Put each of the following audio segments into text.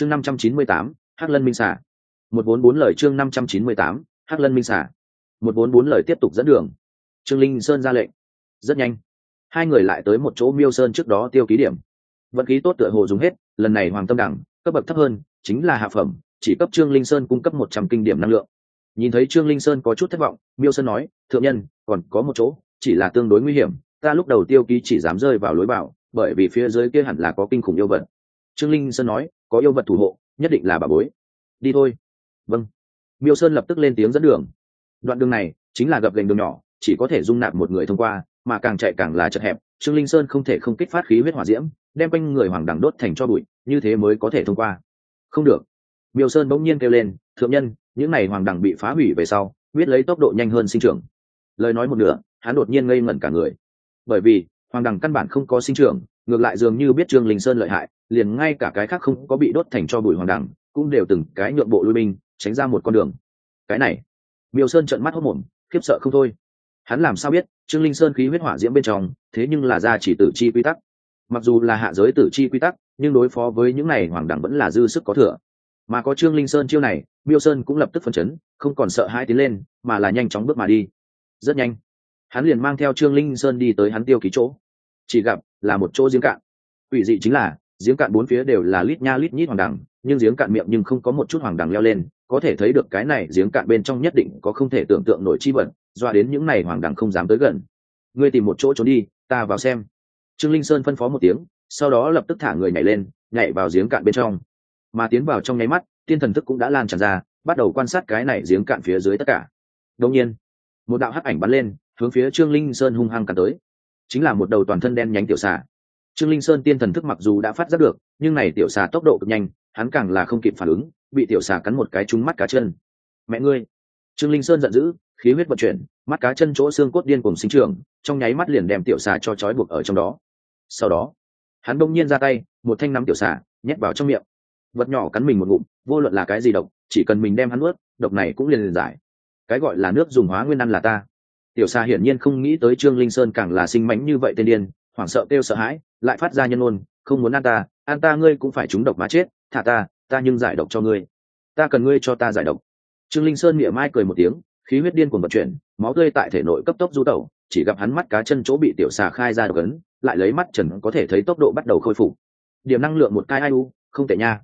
chương năm trăm chín mươi tám, hắc lân minh xả một bốn bốn lời chương năm trăm chín mươi tám, hắc lân minh xả một bốn bốn lời tiếp tục dẫn đường. Trương linh sơn ra lệnh. Rất nhanh. Hai người lại tới một chỗ miêu sơn trước đó tiêu ký điểm. Vận khí tốt tựa hồ dùng hết, lần này hoàng tâm đẳng, cấp bậc thấp hơn, chính là hạ phẩm, chỉ cấp trương linh sơn cung cấp một trăm kinh điểm năng lượng. Nhìn thấy trương linh sơn có chút thất vọng, miêu sơn nói, thượng nhân, còn có một chỗ, chỉ là tương đối nguy hiểm, ta lúc đầu tiêu ký chỉ dám rơi vào lối bảo bởi vì phía dưới kia hẳn là có kinh khủng yêu vật. Trương linh sơn nói có yêu vật thủ hộ, nhất định là bà bối. Đi thôi. Vâng. Miêu sơn lập tức lên tiếng dẫn đường. Đoạn đường này chính là gập gành đường nhỏ, chỉ có thể dung nạp một người thông qua, mà càng chạy càng là chật hẹp. Trương linh sơn không thể không kích phát khí huyết hỏa diễm, đem quanh người hoàng đẳng đốt thành cho bụi, như thế mới có thể thông qua. Không được. Miêu sơn bỗng nhiên kêu lên, thượng nhân, những n à y hoàng đẳng bị phá hủy về sau, biết lấy tốc độ nhanh hơn sinh trưởng. Lời nói một nửa, hắn đột nhiên ngây ngẩn cả người. Bởi vì hoàng Đằng căn bản không có sinh trưởng, ngược lại dường như biết trương linh sơn lợi hại, liền ngay cả cái khác không có bị đốt thành cho bụi hoàng Đằng, cũng đều từng cái nhượng bộ lui binh, tránh ra một con đường. Cái này, miêu sơn trợn mắt hốt mồm khiếp sợ không thôi. Hắn làm sao biết, trương linh sơn khí huyết hỏa diễm bên trong, thế nhưng là ra chỉ tử chi quy tắc. Mặc dù là hạ giới tử chi quy tắc, nhưng đối phó với những này hoàng đẳng vẫn là dư sức có thừa. Mà có trương linh sơn chiêu này, miêu sơn cũng lập tức phấn chấn, không còn sợ hai tiến lên, mà là nhanh chóng bước mà đi. Rất nhanh, hắn liền mang theo trương linh sơn đi tới hắn tiêu ký chỗ chỉ gặp là một chỗ giếng cạn. Ủy dị chính là, giếng cạn bốn phía đều là lít nha lít nhít hoàng đẳng nhưng giếng cạn miệng nhưng không có một chút hoàng đẳng leo lên, có thể thấy được cái này giếng cạn bên trong nhất định có không thể tưởng tượng nổi chi vật, doa đến những này hoàng đẳng không dám tới gần. Ngươi tìm một chỗ trốn đi, ta vào xem. Trương linh sơn phân phó một tiếng, sau đó lập tức thả người nhảy lên, nhảy vào giếng cạn bên trong. Mà tiến vào trong nháy mắt, tiên thần thức cũng đã lan tràn ra, bắt đầu quan sát cái này giếng cạn phía dưới tất cả. Đông nhiên, một đạo hắc ảnh bắn lên, hướng phía trương linh sơn hung hăng cắn tới chính là một đầu toàn thân đen nhánh tiểu xà. Trương linh sơn tiên thần thức mặc dù đã phát giác được, nhưng này tiểu xà tốc độ cực nhanh, hắn càng là không kịp phản ứng, bị tiểu xà cắn một cái trúng mắt cá chân. Mẹ ngươi! Trương linh sơn giận dữ, khí huyết vận chuyển, mắt cá chân chỗ xương cốt điên cùng sinh trường trong nháy mắt liền đem tiểu xà cho trói buộc ở trong đó. Sau đó, hắn bỗng nhiên ra tay, một thanh nắm tiểu xà, nhét vào trong miệng. Vật nhỏ cắn mình một ngụm, vô luận là cái gì độc, chỉ cần mình đem hắn ướt độc này cũng liền liền giải. Cái gọi là nước dùng hóa nguyên ăn là ta tiểu xà hiển nhiên không nghĩ tới trương linh sơn càng là sinh mánh như vậy tên điên, hoảng sợ kêu sợ hãi, lại phát ra nhân ôn không muốn ăn ta ăn ta ngươi cũng phải trúng độc mà chết, thả ta ta nhưng giải độc cho ngươi. Ta cần ngươi cho ta giải độc. Trương linh sơn miệng mai cười một tiếng, khí huyết điên cuồng vận chuyển, máu tươi tại thể nội cấp tốc du tẩu, chỉ gặp hắn mắt cá chân chỗ bị tiểu xà khai ra độc ấn, lại lấy mắt trần có thể thấy tốc độ bắt đầu khôi phục. Điểm năng lượng một cai ai u, không tệ nha.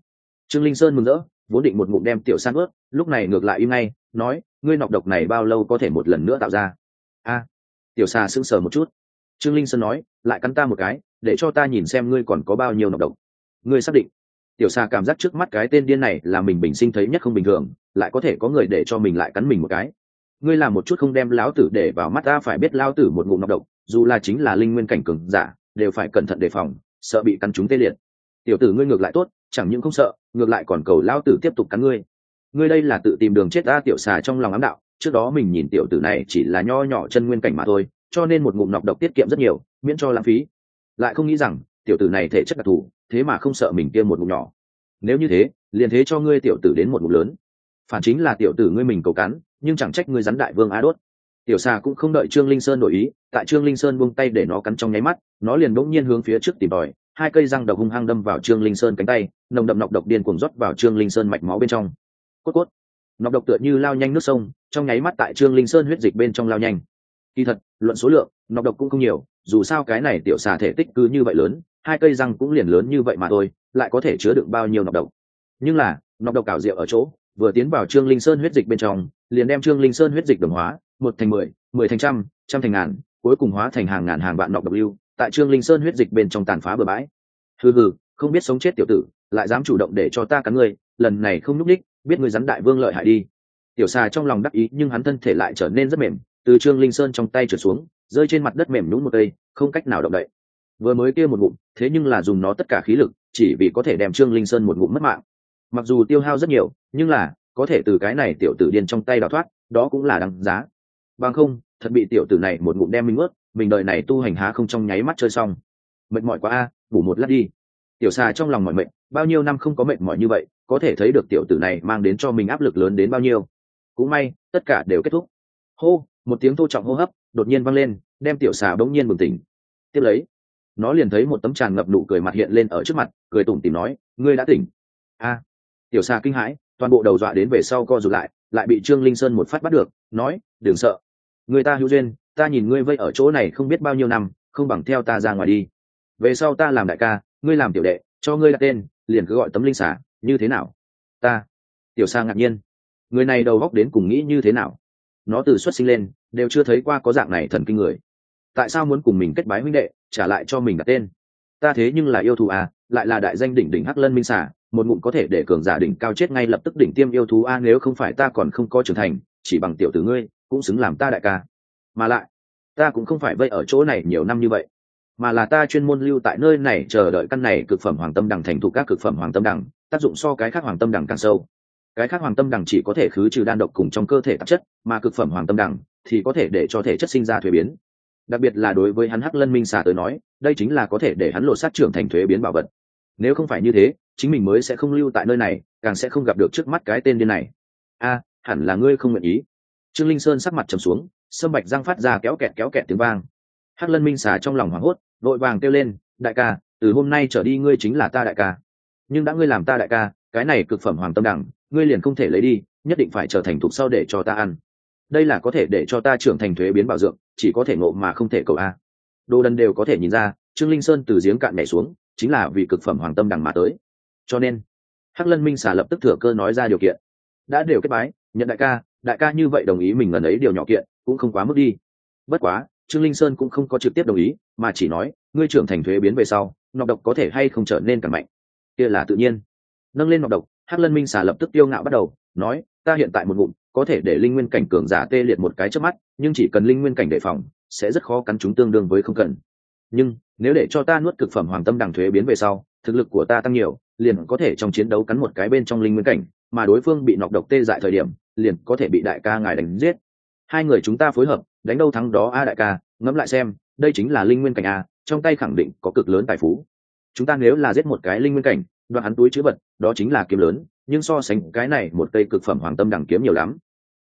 Trương linh sơn mừng rỡ, vốn định một ngụm đem tiểu sang ướt lúc này ngược lại im ngay, nói, ngươi nọc độc này bao lâu có thể một lần nữa tạo ra? A tiểu xà sững sờ một chút. Trương linh sơn nói, lại cắn ta một cái, để cho ta nhìn xem ngươi còn có bao nhiêu nọc độc. Ngươi xác định. Tiểu xà cảm giác trước mắt cái tên điên này là mình bình sinh thấy nhất không bình thường, lại có thể có người để cho mình lại cắn mình một cái. Ngươi làm một chút không đem lão tử để vào mắt ta phải biết lao tử một ngụm nọc độc, dù là chính là linh nguyên cảnh cường giả, đều phải cẩn thận đề phòng, sợ bị cắn chúng tê liệt. Tiểu tử ngươi ngược lại tốt, chẳng những không sợ, ngược lại còn cầu lao tử tiếp tục cắn ngươi. Ngươi đây là tự tìm đường chết ta, tiểu xà trong lòng ám đạo trước đó mình nhìn tiểu tử này chỉ là nho nhỏ chân nguyên cảnh mà thôi, cho nên một ngụm nọc độc tiết kiệm rất nhiều, miễn cho lãng phí. Lại không nghĩ rằng, tiểu tử này thể chất đặc thù, thế mà không sợ mình tiêm một ngụm nhỏ. Nếu như thế, liền thế cho ngươi tiểu tử đến một ngụm lớn. Phản chính là tiểu tử ngươi mình cầu cắn, nhưng chẳng trách ngươi rắn đại vương á đốt tiểu xà cũng không đợi trương linh sơn đổi ý, tại trương linh sơn buông tay để nó cắn trong nháy mắt, nó liền bỗng nhiên hướng phía trước tìm tòi, hai cây răng độc hung hăng đâm vào trương linh sơn cánh tay, nồng đậm nọc độc điên cuồng rót vào trương linh sơn mạch máu bên trong. Cốt cốt nọc độc tựa như lao nhanh nước sông, trong nháy mắt tại trương linh sơn huyết dịch bên trong lao nhanh. Kỳ thật, luận số lượng, nọc độc cũng không nhiều, dù sao cái này tiểu xà thể tích cứ như vậy lớn, hai cây răng cũng liền lớn như vậy mà thôi, lại có thể chứa được bao nhiêu nọc độc. Nhưng là, nọc độc cảo rượu ở chỗ, vừa tiến vào trương linh sơn huyết dịch bên trong, liền đem trương linh sơn huyết dịch đồng hóa, một thành mười mười thành trăm trăm thành ngàn, cuối cùng hóa thành hàng ngàn hàng vạn nọc độc lưu, tại trương linh sơn huyết dịch bên trong tàn phá bừa bãi. Hừ hừ, không biết sống chết tiểu tử, lại dám chủ động để cho ta cắn ngươi, lần này không nhúc ních biết ngươi rắn đại vương lợi hại đi. Tiểu xà trong lòng đắc ý, nhưng hắn thân thể lại trở nên rất mềm, từ trương linh sơn trong tay trượt xuống, rơi trên mặt đất mềm nhún một cây, không cách nào động đậy. Vừa mới kia một ngụm, thế nhưng là dùng nó tất cả khí lực, chỉ vì có thể đem trương linh sơn một ngụm mất mạng. Mặc dù tiêu hao rất nhiều, nhưng là, có thể từ cái này tiểu tử điên trong tay đào thoát, đó cũng là đáng giá. Bằng không, thật bị tiểu tử này một ngụm đem mình ướt mình đợi này tu hành há không trong nháy mắt chơi xong. Mệt mỏi quá a ngủ một lát đi. Tiểu xà trong lòng mọi mệnh bao nhiêu năm không có mệt mỏi như vậy, có thể thấy được tiểu tử này mang đến cho mình áp lực lớn đến bao nhiêu. Cũng may, tất cả đều kết thúc. Hô, một tiếng thô trọng hô hấp đột nhiên vang lên, đem tiểu xà bỗng nhiên bừng tỉnh. Tiếp lấy, nó liền thấy một tấm tràn ngập nụ cười mặt hiện lên ở trước mặt, cười tủm tìm nói, ngươi đã tỉnh. A. Tiểu xà kinh hãi, toàn bộ đầu dọa đến về sau co rụt lại lại bị trương linh sơn một phát bắt được, nói, đừng sợ. Người ta hữu duyên, ta nhìn ngươi vây ở chỗ này không biết bao nhiêu năm, không bằng theo ta ra ngoài đi. Về sau ta làm đại ca, ngươi làm tiểu đệ, cho ngươi đặt tên liền cứ gọi tấm linh xả như thế nào? Ta, tiểu sa ngạc nhiên. Người này đầu góc đến cùng nghĩ như thế nào? Nó từ xuất sinh lên, đều chưa thấy qua có dạng này thần kinh người. Tại sao muốn cùng mình kết bái huynh đệ, trả lại cho mình đặt tên? Ta thế nhưng là yêu thú à lại là đại danh đỉnh đỉnh hắc lân minh xả một ngụm có thể để cường giả đỉnh cao chết ngay lập tức đỉnh tiêm yêu thú a, nếu không phải ta còn không có trưởng thành, chỉ bằng tiểu tử ngươi, cũng xứng làm ta đại ca. Mà lại, ta cũng không phải vây ở chỗ này nhiều năm như vậy mà là ta chuyên môn lưu tại nơi này chờ đợi căn này cực phẩm hoàng tâm đằng thành thủ các cực phẩm hoàng tâm đằng, tác dụng so cái khác hoàng tâm đằng càng sâu. Cái khác hoàng tâm đằng chỉ có thể khứ trừ đan độc cùng trong cơ thể tạp chất, mà cực phẩm hoàng tâm đằng thì có thể để cho thể chất sinh ra thuế biến. Đặc biệt là đối với hắn hắc lân minh xà tới nói, đây chính là có thể để hắn lột sát trưởng thành thuế biến bảo vật. Nếu không phải như thế, chính mình mới sẽ không lưu tại nơi này, càng sẽ không gặp được trước mắt cái tên điên này. A, hẳn là ngươi không nguyện ý. Trương linh sơn sắc mặt trầm xuống, sâm bạch răng phát ra kéo kẹt kéo kẹt tiếng vang hắc lân minh xà trong lòng hoảng hốt vội vàng kêu lên, đại ca, từ hôm nay trở đi ngươi chính là ta đại ca. Nhưng đã ngươi làm ta đại ca, cái này cực phẩm hoàng tâm đẳng, ngươi liền không thể lấy đi, nhất định phải trở thành thuộc sau để cho ta ăn. Đây là có thể để cho ta trưởng thành thuế biến bảo dưỡng, chỉ có thể ngộ mà không thể cầu a. Đồ đần đều có thể nhìn ra, trương linh sơn từ giếng cạn nhảy xuống, chính là vì cực phẩm hoàng tâm đằng mà tới. Cho nên, hắc lân minh xả lập tức thừa cơ nói ra điều kiện. Đã đều kết bái, nhận đại ca đại ca như vậy đồng ý mình ngần ấy điều nhỏ kiện, cũng không quá mức đi. Bất quá trương linh sơn cũng không có trực tiếp đồng ý, mà chỉ nói, ngươi trưởng thành thuế biến về sau, nọc độc có thể hay không trở nên càng mạnh? Kia là tự nhiên. Nâng lên nọc độc, hắc lân minh xà lập tức tiêu ngạo bắt đầu, nói, ta hiện tại một ngụm, có thể để linh nguyên cảnh cường giả tê liệt một cái trước mắt, nhưng chỉ cần linh nguyên cảnh đề phòng, sẽ rất khó cắn chúng tương đương với không cần. Nhưng, nếu để cho ta nuốt cực phẩm hoàng tâm đằng thuế biến về sau, thực lực của ta tăng nhiều, liền có thể trong chiến đấu cắn một cái bên trong linh nguyên cảnh, mà đối phương bị nọc độc tê dại thời điểm, liền có thể bị đại ca ngài đánh giết. Hai người chúng ta phối hợp đánh đâu thắng đó a đại ca, ngẫm lại xem, đây chính là linh nguyên cảnh a, trong tay khẳng định có cực lớn tài phú. Chúng ta nếu là giết một cái linh nguyên cảnh, đoạn hắn túi chữ vật, đó chính là kiếm lớn, nhưng so sánh cái này một cây cực phẩm hoàng tâm đẳng kiếm nhiều lắm.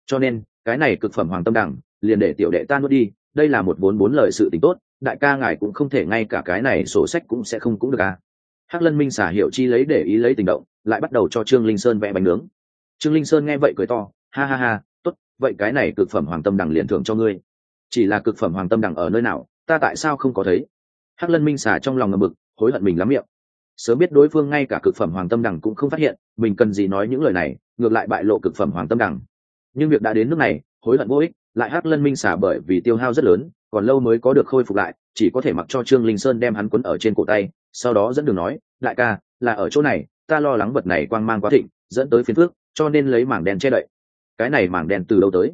Cho nên, cái này cực phẩm hoàng tâm đẳng, liền để tiểu đệ ta nuốt đi, đây là một vốn bốn lời sự tính tốt, đại ca ngài cũng không thể ngay cả cái này sổ sách cũng sẽ không cũng được a. Hắc lân minh xả hiệu chi lấy để ý lấy tình động, lại bắt đầu cho trương linh sơn vẽ bánh nướng. Trương linh sơn nghe vậy cười to, ha ha ha, tốt, vậy cái này cực phẩm hoàng tâm đằng liền thưởng cho ngươi chỉ là cực phẩm hoàng tâm đằng ở nơi nào, ta tại sao không có thấy? Hắc lân minh xả trong lòng ngầm bực, hối hận mình lắm miệng. Sớm biết đối phương ngay cả cực phẩm hoàng tâm đằng cũng không phát hiện, mình cần gì nói những lời này, ngược lại bại lộ cực phẩm hoàng tâm đằng nhưng việc đã đến nước này, hối hận vô ích, lại hắc lân minh xả bởi vì tiêu hao rất lớn, còn lâu mới có được khôi phục lại, chỉ có thể mặc cho trương linh sơn đem hắn quấn ở trên cổ tay, sau đó dẫn đường nói, đại ca, là ở chỗ này, ta lo lắng vật này quang mang quá thịnh, dẫn tới phiến phước cho nên lấy mảng đen che đậy. Cái này mảng đen từ đâu tới?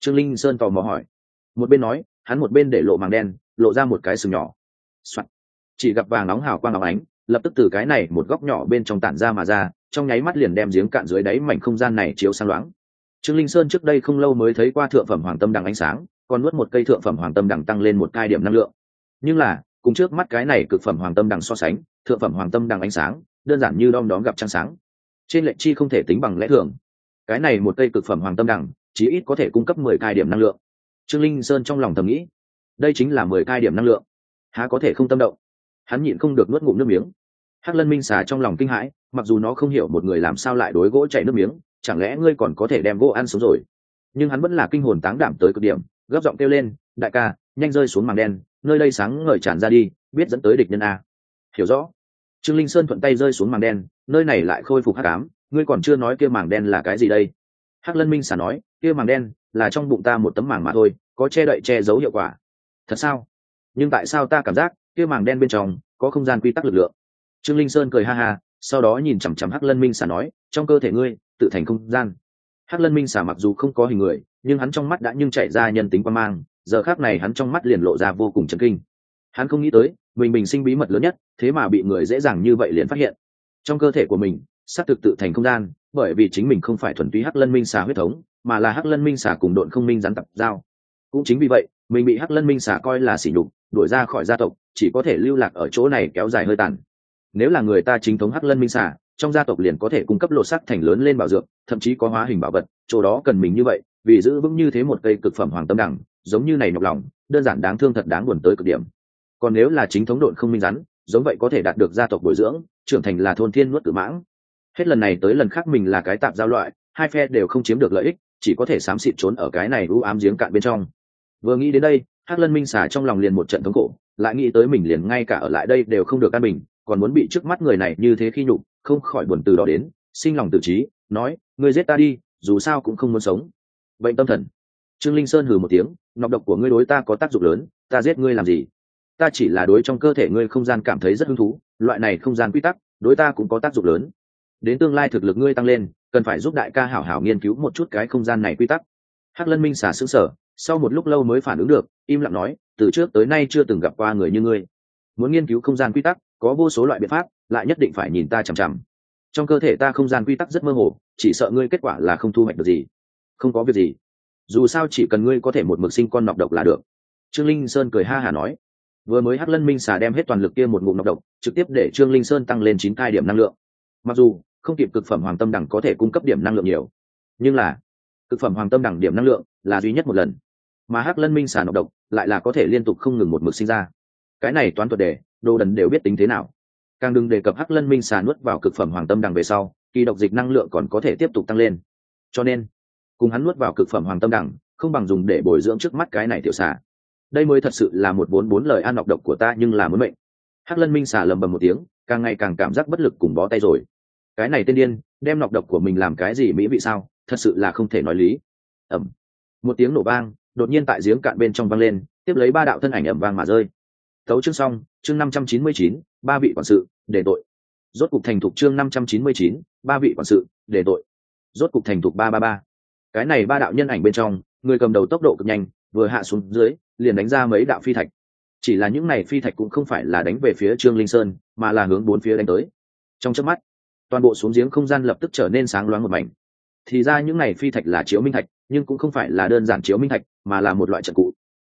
Trương linh sơn tò mò hỏi một bên nói, hắn một bên để lộ màng đen, lộ ra một cái sừng nhỏ、Soạn. chỉ gặp vàng nóng hào quang óng ánh, lập tức từ cái này một góc nhỏ bên trong tản ra mà ra, trong nháy mắt liền đem giếng cạn dưới đáy mảnh không gian này chiếu sang loáng. Trương linh sơn trước đây không lâu mới thấy qua thượng phẩm hoàng tâm đằng ánh sáng, còn nuốt một cây thượng phẩm hoàng tâm đằng tăng lên một cai điểm năng lượng. Nhưng là, cùng trước mắt cái này cực phẩm hoàng tâm đằng so sánh, thượng phẩm hoàng tâm đằng ánh sáng, đơn giản như đom đóm gặp trăng sáng. Trên lệnh chi không thể tính bằng lẽ thường. Cái này một cây cực phẩm hoàng tâm đằng, chí ít có thể cung cấp mười cai điểm năng lượng trương linh sơn trong lòng thầm nghĩ, đây chính là mười cai điểm năng lượng. Há có thể không tâm động? Hắn nhịn không được nuốt ngụm nước miếng. Hắc lân minh xà trong lòng kinh hãi, mặc dù nó không hiểu một người làm sao lại đối gỗ chảy nước miếng, chẳng lẽ ngươi còn có thể đem gỗ ăn sống rồi? Nhưng hắn vẫn là kinh hồn táng đảm tới cực điểm, gấp giọng kêu lên, đại ca, nhanh rơi xuống màng đen, nơi đây sáng ngời tràn ra đi, biết dẫn tới địch nhân a. Hiểu rõ. Trương linh sơn thuận tay rơi xuống màng đen, nơi này lại khôi phục hắc ám, ngươi còn chưa nói kia màng đen là cái gì đây? Hắc lân minh xả nói, kia màng đen là trong bụng ta một tấm màng mà thôi, có che đậy che giấu hiệu quả. Thật sao? Nhưng tại sao ta cảm giác kia màng đen bên trong có không gian quy tắc lực lượng? Trương linh sơn cười ha ha, sau đó nhìn chằm chằm hắc lân minh xả nói, trong cơ thể ngươi, tự thành không gian. Hắc lân minh xả mặc dù không có hình người, nhưng hắn trong mắt đã nhưng chạy ra nhân tính quan mang, giờ khác này hắn trong mắt liền lộ ra vô cùng chấn kinh. Hắn không nghĩ tới, mình bình sinh bí mật lớn nhất, thế mà bị người dễ dàng như vậy liền phát hiện. Trong cơ thể của mình, xác thực tự thành không gian, bởi vì chính mình không phải thuần túy hắc lân minh xà huyết thống mà là hắc lân minh xả cùng đội không minh rắn tập giao. Cũng chính vì vậy, mình bị hắc lân minh xả coi là sỉ nhục, đuổi ra khỏi gia tộc, chỉ có thể lưu lạc ở chỗ này kéo dài hơi tàn. Nếu là người ta chính thống hắc lân minh xả, trong gia tộc liền có thể cung cấp lộ sắc thành lớn lên bảo dược, thậm chí có hóa hình bảo vật, chỗ đó cần mình như vậy, vì giữ vững như thế một cây cực phẩm hoàng tâm đẳng, giống như này nhọc lòng, đơn giản đáng thương thật đáng buồn tới cực điểm. Còn nếu là chính thống độn không minh rắn, giống vậy có thể đạt được gia tộc bồi dưỡng, trưởng thành là thôn thiên nuốt tử mãng. Hết lần này tới lần khác mình là cái tạp giao loại, hai phe đều không chiếm được lợi ích chỉ có thể xám xịt trốn ở cái này u ám giếng cạn bên trong. Vừa nghĩ đến đây, hắc lân minh xả trong lòng liền một trận thống khổ, lại nghĩ tới mình liền ngay cả ở lại đây đều không được căn bình, còn muốn bị trước mắt người này như thế khi nhục, không khỏi buồn từ đó đến, sinh lòng tự trí, nói, ngươi giết ta đi, dù sao cũng không muốn sống. Bệnh tâm thần. Trương linh sơn hừ một tiếng, nọc độc của ngươi đối ta có tác dụng lớn, ta giết ngươi làm gì? Ta chỉ là đối trong cơ thể ngươi không gian cảm thấy rất hứng thú, loại này không gian quy tắc, đối ta cũng có tác dụng lớn đến tương lai thực lực ngươi tăng lên, cần phải giúp đại ca hảo hảo nghiên cứu một chút cái không gian này quy tắc. Hắc lân minh xả xứng sở sau một lúc lâu mới phản ứng được, im lặng nói, từ trước tới nay chưa từng gặp qua người như ngươi. Muốn nghiên cứu không gian quy tắc, có vô số loại biện pháp, lại nhất định phải nhìn ta chằm chằm. Trong cơ thể ta không gian quy tắc rất mơ hồ, chỉ sợ ngươi kết quả là không thu hoạch được gì. Không có việc gì. Dù sao chỉ cần ngươi có thể một mực sinh con nọc độc là được. Trương linh sơn cười ha hả nói. Vừa mới hắc lân minh xà đem hết toàn lực kia một ngụm nọc độc, trực tiếp để trương linh sơn tăng lên chín thai điểm năng lượng mặc dù, không kịp cực phẩm hoàng tâm đẳng có thể cung cấp điểm năng lượng nhiều, nhưng là, cực phẩm hoàng tâm đẳng điểm năng lượng là duy nhất một lần. Mà hắc lân minh xà nọc độc lại là có thể liên tục không ngừng một mực sinh ra. Cái này toán thuật đề, đồ đần đều biết tính thế nào. Càng đừng đề cập hắc lân minh xà nuốt vào cực phẩm hoàng tâm đằng về sau, kỳ độc dịch năng lượng còn có thể tiếp tục tăng lên. Cho nên, cùng hắn nuốt vào cực phẩm hoàng tâm đằng không bằng dùng để bồi dưỡng trước mắt cái này tiểu xà. Đây mới thật sự là một bốn bốn lời an nọc độc của ta nhưng là muốn mệnh. Hắc lân minh xà lầm bầm một tiếng, càng ngày càng cảm giác bất lực cùng bó tay rồi cái này tên điên, đem nọc độc của mình làm cái gì mỹ vị sao? Thật sự là không thể nói lý. Ẩm. Một tiếng nổ vang, đột nhiên tại giếng cạn bên trong vang lên, tiếp lấy ba đạo thân ảnh ẩm vang mà rơi. Thấu chương xong, chương năm trăm chín mươi chín, ba vị quản sự, để tội. Rốt cục thành thục chương năm trăm chín mươi chín, ba vị quản sự, để tội. Rốt cục thành thục ba ba ba. Cái này ba đạo nhân ảnh bên trong, người cầm đầu tốc độ cực nhanh, vừa hạ xuống dưới, liền đánh ra mấy đạo phi thạch. Chỉ là những này phi thạch cũng không phải là đánh về phía trương linh sơn, mà là hướng bốn phía đánh tới. Trong chớp mắt toàn bộ xuống giếng không gian lập tức trở nên sáng loáng một mảnh. Thì ra những này phi thạch là chiếu minh thạch, nhưng cũng không phải là đơn giản chiếu minh thạch, mà là một loại trận cụ.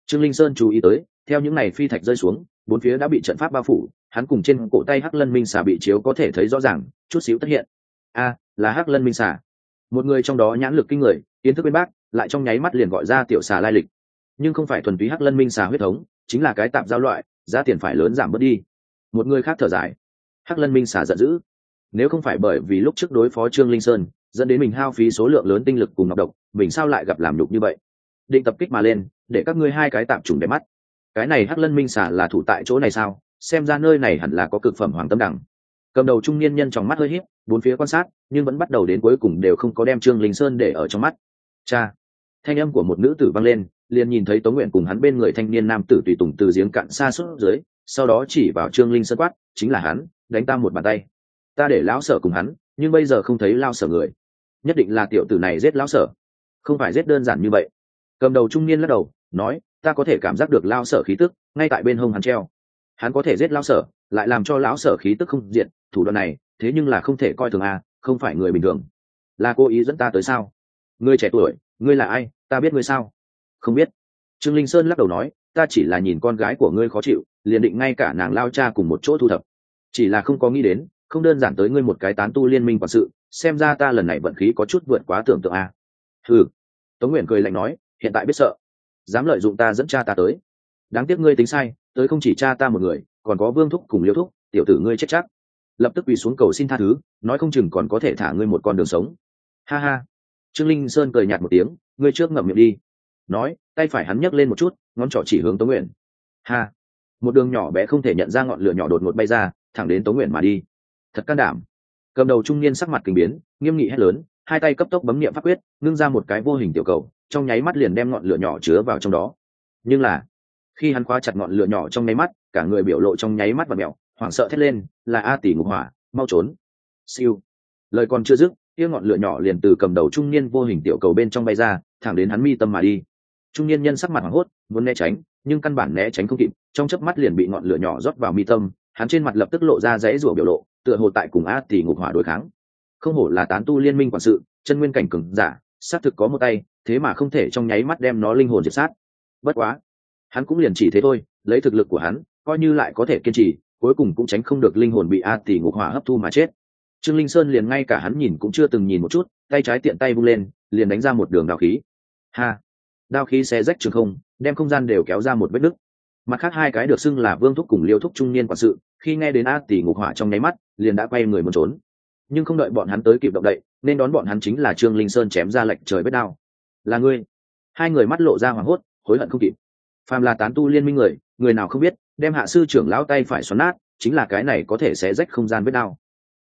Trương linh sơn chú ý tới, theo những này phi thạch rơi xuống, bốn phía đã bị trận pháp bao phủ, hắn cùng trên cổ tay hắc lân minh xà bị chiếu có thể thấy rõ ràng, chút xíu tất hiện. A, là hắc lân minh xà. Một người trong đó nhãn lực kinh người, kiến thức bên bác, lại trong nháy mắt liền gọi ra tiểu xà lai lịch. Nhưng không phải thuần túy hắc lân minh xà huyết thống, chính là cái tạm giao loại, giá tiền phải lớn giảm bớt đi. Một người khác thở dài. Hắc lân minh xà giận dữ nếu không phải bởi vì lúc trước đối phó trương linh sơn, dẫn đến mình hao phí số lượng lớn tinh lực cùng ngọc độc, mình sao lại gặp làm nhục như vậy? Định tập kích mà lên, để các ngươi hai cái tạm trùng để mắt. Cái này hắc lân minh xà là thủ tại chỗ này sao? Xem ra nơi này hẳn là có cực phẩm hoàng tâm đẳng. Cầm đầu trung niên nhân trong mắt hơi híp, bốn phía quan sát, nhưng vẫn bắt đầu đến cuối cùng đều không có đem trương linh sơn để ở trong mắt. Cha! Thanh âm của một nữ tử vang lên, liền nhìn thấy tống nguyện cùng hắn bên người thanh niên nam tử tùy tùng từ giếng cạn xa suốt dưới, sau đó chỉ vào trương linh sơn quát, chính là hắn, đánh ta một bàn tay ta để lão sở cùng hắn, nhưng bây giờ không thấy lao sở người. Nhất định là tiểu tử này giết lão sở. Không phải giết đơn giản như vậy. Cầm đầu trung niên lắc đầu, nói, ta có thể cảm giác được lao sở khí tức, ngay tại bên hông hắn treo. Hắn có thể giết lao sở, lại làm cho lão sở khí tức không diện, thủ đoạn này, thế nhưng là không thể coi thường à không phải người bình thường. Là cô ý dẫn ta tới sao? Ngươi trẻ tuổi, ngươi là ai, ta biết ngươi sao? Không biết. Trương linh sơn lắc đầu nói, ta chỉ là nhìn con gái của ngươi khó chịu, liền định ngay cả nàng lao cha cùng một chỗ thu thập. Chỉ là không có nghĩ đến không đơn giản tới ngươi một cái tán tu liên minh quản sự, xem ra ta lần này vận khí có chút vượt quá tưởng tượng a. À. ừ tống nguyện cười lạnh nói, hiện tại biết sợ. Dám lợi dụng ta dẫn cha ta tới. Đáng tiếc ngươi tính sai, tới không chỉ cha ta một người, còn có vương thúc cùng liêu thúc, tiểu tử ngươi chết chắc. Lập tức quỳ xuống cầu xin tha thứ, nói không chừng còn có thể thả ngươi một con đường sống. Ha ha. Trương linh sơn cười nhạt một tiếng, ngươi trước ngậm miệng đi. Nói, tay phải hắn nhấc lên một chút, ngón trỏ chỉ hướng tống nguyện ha. Một đường nhỏ bé không thể nhận ra ngọn lửa nhỏ đột ngột bay ra, thẳng đến tống nguyện mà đi thật can đảm. Cầm đầu trung niên sắc mặt kinh biến, nghiêm nghị hét lớn, hai tay cấp tốc bấm nghiệm pháp quyết, ngưng ra một cái vô hình tiểu cầu, trong nháy mắt liền đem ngọn lửa nhỏ chứa vào trong đó. Nhưng là, khi hắn khóa chặt ngọn lửa nhỏ trong nháy mắt, cả người biểu lộ trong nháy mắt và mẹo, hoảng sợ thét lên, là a tỷ ngục hỏa, mau trốn. Siêu. Lời còn chưa dứt, kia ngọn lửa nhỏ liền từ cầm đầu trung niên vô hình tiểu cầu bên trong bay ra, thẳng đến hắn mi tâm mà đi. Trung niên nhân sắc mặt hoảng hốt, muốn né tránh, nhưng căn bản né tránh không kịp, trong chớp mắt liền bị ngọn lửa nhỏ rót vào mi tâm hắn trên mặt lập tức lộ ra dãy rủa biểu lộ, tựa hồ tại cùng a tỷ ngục hỏa đối kháng. Không hổ là tán tu liên minh quản sự, chân nguyên cảnh cường giả, xác thực có một tay, thế mà không thể trong nháy mắt đem nó linh hồn diệt sát. Bất quá, hắn cũng liền chỉ thế thôi, lấy thực lực của hắn, coi như lại có thể kiên trì, cuối cùng cũng tránh không được linh hồn bị a tỷ ngục hỏa hấp thu mà chết. Trương linh sơn liền ngay cả hắn nhìn cũng chưa từng nhìn một chút, tay trái tiện tay vung lên, liền đánh ra một đường đao khí. Ha! Đao khí xe rách trường không, đem không gian đều kéo ra một vết nứt. Mặt khác hai cái được xưng là vương thúc cùng liêu thúc trung niên quản sự khi nghe đến a tỷ ngục hỏa trong nháy mắt, liền đã quay người muốn trốn. Nhưng không đợi bọn hắn tới kịp động đậy, nên đón bọn hắn chính là trương linh sơn chém ra lệnh trời bất đao. Là ngươi? Hai người mắt lộ ra hoảng hốt, hối hận không kịp. Phàm là tán tu liên minh người người nào không biết, đem hạ sư trưởng lão tay phải xoắn nát, chính là cái này có thể sẽ rách không gian vết đao.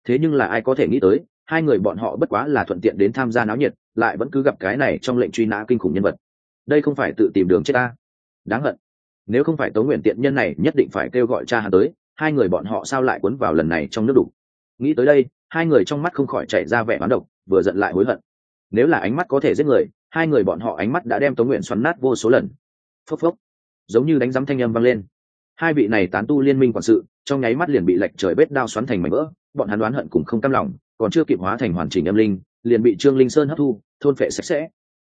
Thế nhưng là ai có thể nghĩ tới, hai người bọn họ bất quá là thuận tiện đến tham gia náo nhiệt, lại vẫn cứ gặp cái này trong lệnh truy nã kinh khủng nhân vật. Đây không phải tự tìm đường chết ta. Đáng hận. Nếu không phải tống nguyện tiện nhân này nhất định phải kêu gọi cha hắn tới hai người bọn họ sao lại cuốn vào lần này trong nước đủ nghĩ tới đây, hai người trong mắt không khỏi chạy ra vẻ bán độc, vừa giận lại hối hận. Nếu là ánh mắt có thể giết người, hai người bọn họ ánh mắt đã đem tố nguyện xoắn nát vô số lần. Phốc phốc, giống như đánh giám thanh âm vang lên. Hai vị này tán tu liên minh quản sự, trong nháy mắt liền bị lệch trời bết đao xoắn thành mảnh vỡ, bọn hắn đoán hận cùng không cam lòng, còn chưa kịp hóa thành hoàn chỉnh âm linh, liền bị trương linh sơn hấp thu, thôn phệ sạch sẽ.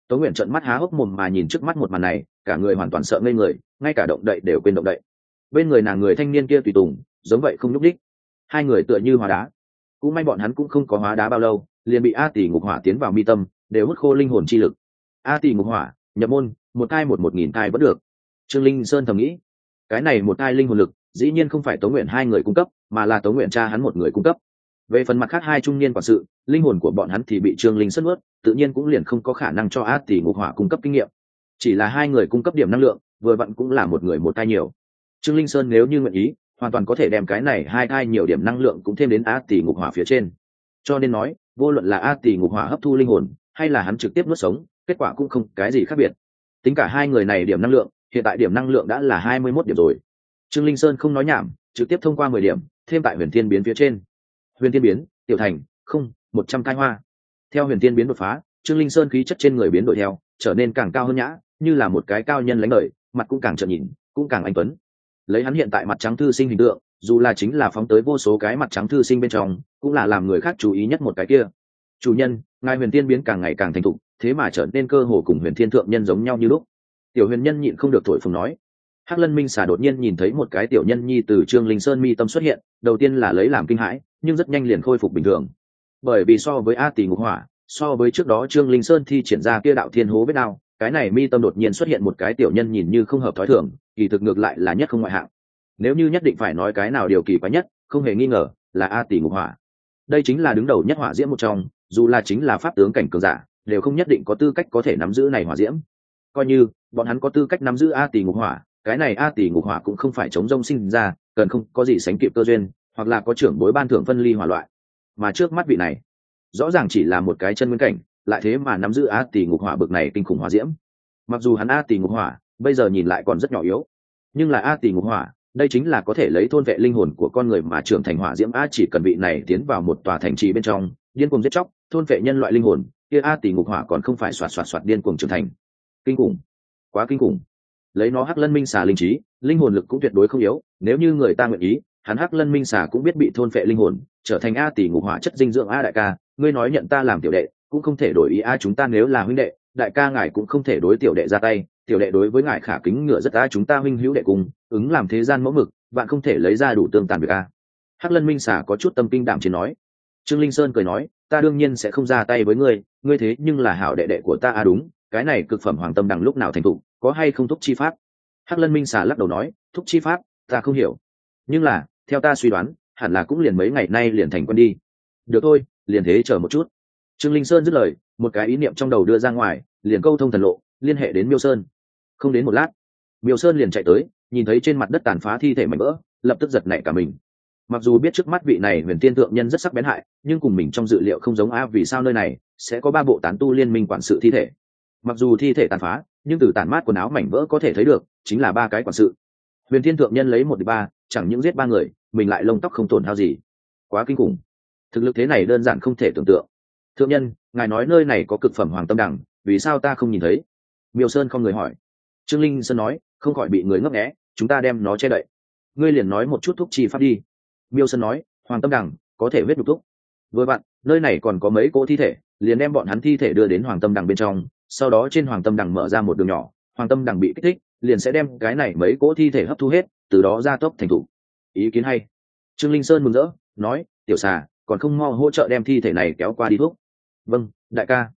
Tố nguyện trận mắt há hốc mồm mà nhìn trước mắt một màn này, cả người hoàn toàn sợ ngây người, ngay cả động đậy đều quên động đậy bên người nàng người thanh niên kia tùy tùng, giống vậy không nhúc đích hai người tựa như hóa đá. Cũng may bọn hắn cũng không có hóa đá bao lâu, liền bị a tỷ ngục hỏa tiến vào mi tâm, đều hút khô linh hồn chi lực. A tỷ ngục hỏa, nhập môn, một thai một một nghìn thai vẫn được. Trương linh sơn thầm nghĩ, cái này một thai linh hồn lực, dĩ nhiên không phải tống nguyện hai người cung cấp, mà là tống nguyện cha hắn một người cung cấp. Về phần mặt khác hai trung niên quản sự, linh hồn của bọn hắn thì bị trương linh sất ướt tự nhiên cũng liền không có khả năng cho a tỷ ngục hỏa cung cấp kinh nghiệm. Chỉ là hai người cung cấp điểm năng lượng, vừa vặn cũng là một người một thai nhiều trương linh sơn nếu như nguyện ý, hoàn toàn có thể đem cái này hai thai nhiều điểm năng lượng cũng thêm đến a tỷ ngục hỏa phía trên. Cho nên nói, vô luận là a tỷ ngục hỏa hấp thu linh hồn, hay là hắn trực tiếp nuốt sống, kết quả cũng không cái gì khác biệt. Tính cả hai người này điểm năng lượng, hiện tại điểm năng lượng đã là hai mươi mốt điểm rồi. Trương linh sơn không nói nhảm, trực tiếp thông qua mười điểm, thêm tại huyền thiên biến phía trên. Huyền thiên biến, tiểu thành, không, một trăm thai hoa. Theo huyền thiên biến đột phá, trương linh sơn khí chất trên người biến đổi theo, trở nên càng cao hơn nhã, như là một cái cao nhân lãnh đời, mặt cũng càng trợn nhìn, cũng càng anh tuấn lấy hắn hiện tại mặt trắng thư sinh hình tượng, dù là chính là phóng tới vô số cái mặt trắng thư sinh bên trong, cũng là làm người khác chú ý nhất một cái kia. Chủ nhân, ngài huyền tiên biến càng ngày càng thành thục, thế mà trở nên cơ hồ cùng huyền thiên thượng nhân giống nhau như lúc. Tiểu huyền nhân nhịn không được thổi phồng nói. Hắc lân minh xà đột nhiên nhìn thấy một cái tiểu nhân nhi từ trương linh sơn mi tâm xuất hiện, đầu tiên là lấy làm kinh hãi, nhưng rất nhanh liền khôi phục bình thường. Bởi vì so với a tỷ ngục hỏa, so với trước đó trương linh sơn thi triển ra kia đạo thiên hố biết đao cái này mi tâm đột nhiên xuất hiện một cái tiểu nhân nhìn như không hợp thói thường, kỳ thực ngược lại là nhất không ngoại hạng. Nếu như nhất định phải nói cái nào điều kỳ quái nhất, không hề nghi ngờ, là a tỷ ngục hỏa đây chính là đứng đầu nhất hỏa diễm một trong, dù là chính là pháp tướng cảnh cường giả, đều không nhất định có tư cách có thể nắm giữ này hỏa diễm. Coi như, bọn hắn có tư cách nắm giữ a tỷ ngục hỏa cái này a tỷ ngục hỏa cũng không phải chống rông sinh ra, cần không có gì sánh kịp cơ duyên, hoặc là có trưởng bối ban thưởng phân ly hỏa loại. Mà trước mắt vị này, rõ ràng chỉ là một cái chân nguyên cảnh lại thế mà nắm giữ a tỷ ngục hỏa bực này kinh khủng hỏa diễm. Mặc dù hắn a tỷ ngục hỏa, bây giờ nhìn lại còn rất nhỏ yếu. Nhưng là a tỷ ngục hỏa, đây chính là có thể lấy thôn vệ linh hồn của con người mà trưởng thành hỏa diễm a chỉ cần vị này tiến vào một tòa thành trì bên trong, điên cuồng giết chóc, thôn vệ nhân loại linh hồn, kia a tỷ ngục hỏa còn không phải xoạt xoạt xoạt điên cuồng trưởng thành. Kinh khủng. Quá kinh khủng. Lấy nó hắc lân minh xà linh trí, linh hồn lực cũng tuyệt đối không yếu, nếu như người ta nguyện ý, hắn hắc lân minh xà cũng biết bị thôn phệ linh hồn, trở thành a tỷ ngục hỏa chất dinh dưỡng a đại ca, ngươi nói nhận ta làm tiểu đệ cũng không thể đổi ý a, chúng ta nếu là huynh đệ, đại ca ngài cũng không thể đối tiểu đệ ra tay. Tiểu đệ đối với ngài khả kính ngựa rất a, chúng ta huynh hữu đệ cùng, ứng làm thế gian mẫu mực, bạn không thể lấy ra đủ tương tàn việc a. Hắc lân minh xả có chút tâm kinh đảm chiến nói. Trương linh sơn cười nói, ta đương nhiên sẽ không ra tay với ngươi ngươi thế nhưng là hảo đệ đệ của ta a, đúng, cái này cực phẩm hoàng tâm đằng lúc nào thành thục có hay không thúc chi pháp? Hắc lân minh xả lắc đầu nói, thúc chi pháp, ta không hiểu. Nhưng là, theo ta suy đoán, hẳn là cũng liền mấy ngày nay liền thành quân đi. Được thôi, liền thế chờ một chút trương linh sơn dứt lời, một cái ý niệm trong đầu đưa ra ngoài, liền câu thông thần lộ, liên hệ đến miêu sơn. Không đến một lát, miêu sơn liền chạy tới, nhìn thấy trên mặt đất tàn phá thi thể mảnh vỡ, lập tức giật nảy cả mình. Mặc dù biết trước mắt vị này huyền tiên thượng nhân rất sắc bén hại, nhưng cùng mình trong dự liệu không giống a vì sao nơi này sẽ có ba bộ tán tu liên minh quản sự thi thể? Mặc dù thi thể tàn phá, nhưng từ tàn mát quần áo mảnh vỡ có thể thấy được, chính là ba cái quản sự. Huyền thiên thượng nhân lấy một ba, chẳng những giết ba người, mình lại lông tóc không tổn hao gì. Quá kinh khủng. Thực lực thế này đơn giản không thể tưởng tượng thượng nhân, ngài nói nơi này có cực phẩm hoàng tâm đẳng, vì sao ta không nhìn thấy? Miêu sơn không người hỏi. Trương linh sơn nói, không khỏi bị người ngấp nghẽ chúng ta đem nó che đậy. Ngươi liền nói một chút thuốc chi pháp đi. Miêu sơn nói, hoàng tâm đẳng, có thể viết đục thuốc vừa bạn nơi này còn có mấy cỗ thi thể, liền đem bọn hắn thi thể đưa đến hoàng tâm đằng bên trong, sau đó trên hoàng tâm đằng mở ra một đường nhỏ, hoàng tâm đằng bị kích thích, liền sẽ đem cái này mấy cỗ thi thể hấp thu hết, từ đó ra tốc thành thủ. Ý kiến hay. Trương linh sơn mừng rỡ, nói, tiểu xà, còn không mo hỗ trợ đem thi thể này kéo qua đi thuốc vâng đại ca.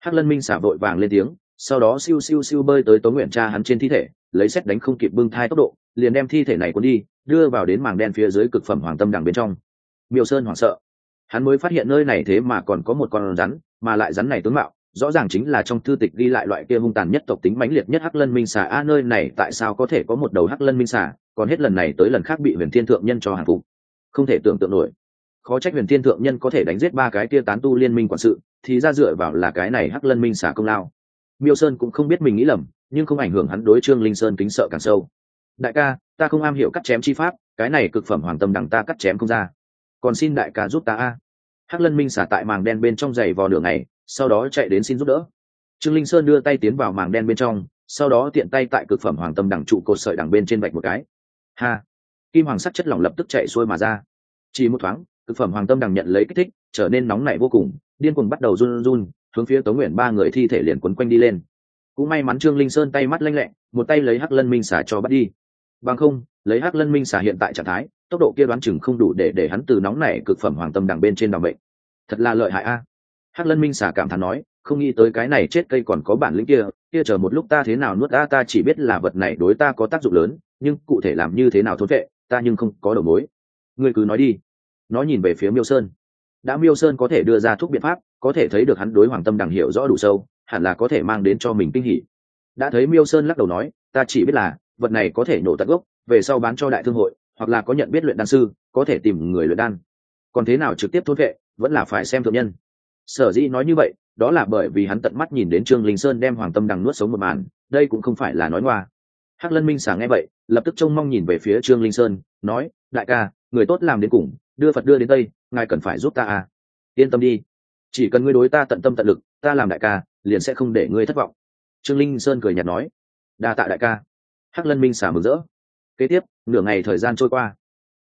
Hắc lân minh xả vội vàng lên tiếng, sau đó siêu siêu siêu bơi tới tống nguyện cha hắn trên thi thể, lấy xét đánh không kịp bưng thai tốc độ, liền đem thi thể này cuốn đi, đưa vào đến màng đen phía dưới cực phẩm hoàng tâm đằng bên trong. Miêu sơn hoảng sợ. Hắn mới phát hiện nơi này thế mà còn có một con rắn, mà lại rắn này tướng mạo, rõ ràng chính là trong thư tịch ghi lại loại kia hung tàn nhất tộc tính mãnh liệt nhất hắc lân minh xà a, nơi này tại sao có thể có một đầu hắc lân minh xà còn hết lần này tới lần khác bị huyền thiên thượng nhân cho hàng phục. Không thể tưởng tượng nổi khó trách huyền thiên thượng nhân có thể đánh giết ba cái kia tán tu liên minh quản sự, thì ra dựa vào là cái này hắc lân minh xả công lao. Miêu sơn cũng không biết mình nghĩ lầm, nhưng không ảnh hưởng hắn đối trương linh sơn kính sợ càng sâu. Đại ca, ta không am hiểu cắt chém chi pháp, cái này cực phẩm hoàng tâm đằng ta cắt chém không ra. Còn xin đại ca giúp ta a. Hắc lân minh xả tại màng đen bên trong giày vò nửa này sau đó chạy đến xin giúp đỡ. Trương linh sơn đưa tay tiến vào màng đen bên trong, sau đó tiện tay tại cực phẩm hoàng tâm đằng trụ cột sợi đằng bên trên vạch một cái. Ha! Kim hoàng sắc chất lỏng lập tức chạy xuôi mà ra. Chỉ một thoáng cực phẩm hoàng tâm đằng nhận lấy kích thích, trở nên nóng nảy vô cùng, điên cuồng bắt đầu run run hướng phía tống nguyện ba người thi thể liền quấn quanh đi lên. Cũng may mắn trương linh sơn tay mắt lanh lẹ, một tay lấy hắc lân minh xả cho bắt đi. Bằng không, lấy hắc lân minh xả hiện tại trạng thái, tốc độ kia đoán chừng không đủ để để hắn từ nóng nảy cực phẩm hoàng tâm đằng bên trên đòn bệnh thật là lợi hại a. Hắc lân minh xả cảm thán nói, không nghĩ tới cái này chết cây còn có bản lĩnh kia kia chờ một lúc ta thế nào nuốt ta ta chỉ biết là vật này đối ta có tác dụng lớn, nhưng cụ thể làm như thế nào thốn vệ, ta nhưng không có đầu mối. Ngươi cứ nói đi nó nhìn về phía miêu sơn. đã miêu sơn có thể đưa ra thuốc biện pháp, có thể thấy được hắn đối hoàng tâm đằng hiểu rõ đủ sâu, hẳn là có thể mang đến cho mình kinh hỉ. đã thấy miêu sơn lắc đầu nói, ta chỉ biết là, vật này có thể nổ tận gốc, về sau bán cho đại thương hội, hoặc là có nhận biết luyện đan sư, có thể tìm người luyện đan. còn thế nào trực tiếp thốt vệ, vẫn là phải xem thượng nhân. sở dĩ nói như vậy, đó là bởi vì hắn tận mắt nhìn đến trương linh sơn đem hoàng tâm đằng nuốt sống một màn, đây cũng không phải là nói ngoa. hắc lân minh sảng nghe vậy, lập tức trông mong nhìn về phía trương linh sơn, nói, đại ca người tốt làm đến cùng, đưa phật đưa đến tây, ngài cần phải giúp ta à? Yên tâm đi. Chỉ cần ngươi đối ta tận tâm tận lực, ta làm đại ca, liền sẽ không để ngươi thất vọng. Trương linh sơn cười nhạt nói. Đa tạ đại ca. Hắc lân minh xả mừng rỡ. Kế tiếp, nửa ngày thời gian trôi qua.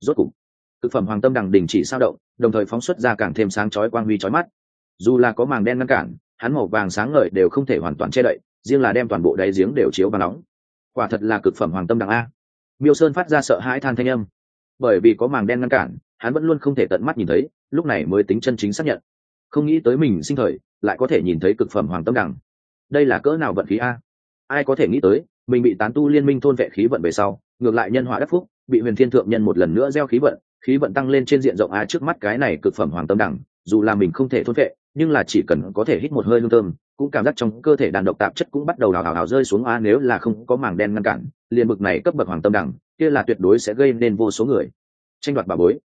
Rốt cục thực phẩm hoàng tâm đằng đình chỉ sao động, đồng thời phóng xuất ra càng thêm sáng chói quang huy chói mắt. Dù là có màng đen ngăn cản, hắn màu vàng sáng ngời đều không thể hoàn toàn che đậy, riêng là đem toàn bộ đáy giếng đều chiếu và nóng. Quả thật là cực phẩm hoàng tâm đằng a. Miêu sơn phát ra sợ hãi than thanh âm bởi vì có màng đen ngăn cản, hắn vẫn luôn không thể tận mắt nhìn thấy, lúc này mới tính chân chính xác nhận. Không nghĩ tới mình sinh thời, lại có thể nhìn thấy cực phẩm hoàng tâm đằng đây là cỡ nào vận khí a? Ai có thể nghĩ tới, mình bị tán tu liên minh thôn vệ khí vận về sau, ngược lại nhân họa đắc phúc, bị huyền thiên thượng nhân một lần nữa gieo khí vận khí vận tăng lên trên diện rộng a trước mắt cái này cực phẩm hoàng tâm đẳng, dù là mình không thể thôn vệ, nhưng là chỉ cần có thể hít một hơi lương thơm, cũng cảm giác trong cơ thể đàn độc tạp chất cũng bắt đầu hào hào hào rơi xuống a nếu là không có màng đen ngăn cản, liền bực này cấp bậc hoàng tâm đẳng kia là tuyệt đối sẽ gây nên vô số người. Tranh đoạt bà bối.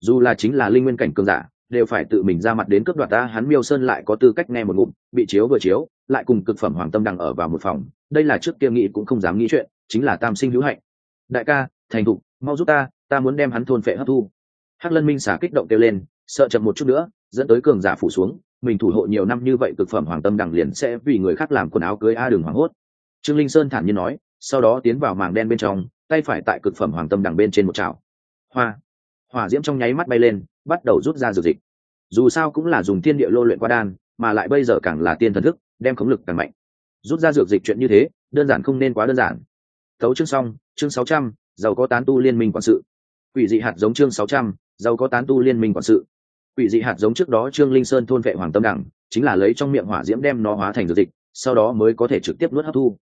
Dù là chính là linh nguyên cảnh cường giả, đều phải tự mình ra mặt đến cướp đoạt ta, hắn miêu sơn lại có tư cách nghe một ngụm, bị chiếu vừa chiếu, lại cùng cực phẩm hoàng tâm đằng ở vào một phòng. Đây là trước kia nghĩ cũng không dám nghĩ chuyện, chính là tam sinh hữu hạnh. Đại ca, thành thục, mau giúp ta ta muốn đem hắn thôn phệ hấp thu. Hắc lân minh xả kích động kêu lên, sợ chậm một chút nữa, dẫn tới cường giả phủ xuống, mình thủ hộ nhiều năm như vậy cực phẩm hoàng tâm đằng liền sẽ vì người khác làm quần áo cưới a đường hoàng hốt. Trương linh sơn thản nhiên nói, sau đó tiến vào màng đen bên trong tay phải tại cực phẩm hoàng tâm đằng bên trên một chảo. Hoa. Hỏa diễm trong nháy mắt bay lên, bắt đầu rút ra dược dịch. Dù sao cũng là dùng thiên địa lô luyện qua đan, mà lại bây giờ càng là tiên thần thức, đem khống lực càng mạnh. Rút ra dược dịch chuyện như thế, đơn giản không nên quá đơn giản. Tấu chương xong, chương sáu trăm, giàu có tán tu liên minh quản sự. Quỷ dị hạt giống chương sáu trăm, giàu có tán tu liên minh quản sự. Quỷ dị hạt giống trước đó trương linh sơn thôn vệ hoàng tâm đẳng chính là lấy trong miệng hỏa diễm đem nó hóa thành dược dịch, sau đó mới có thể trực tiếp nuốt hấp thu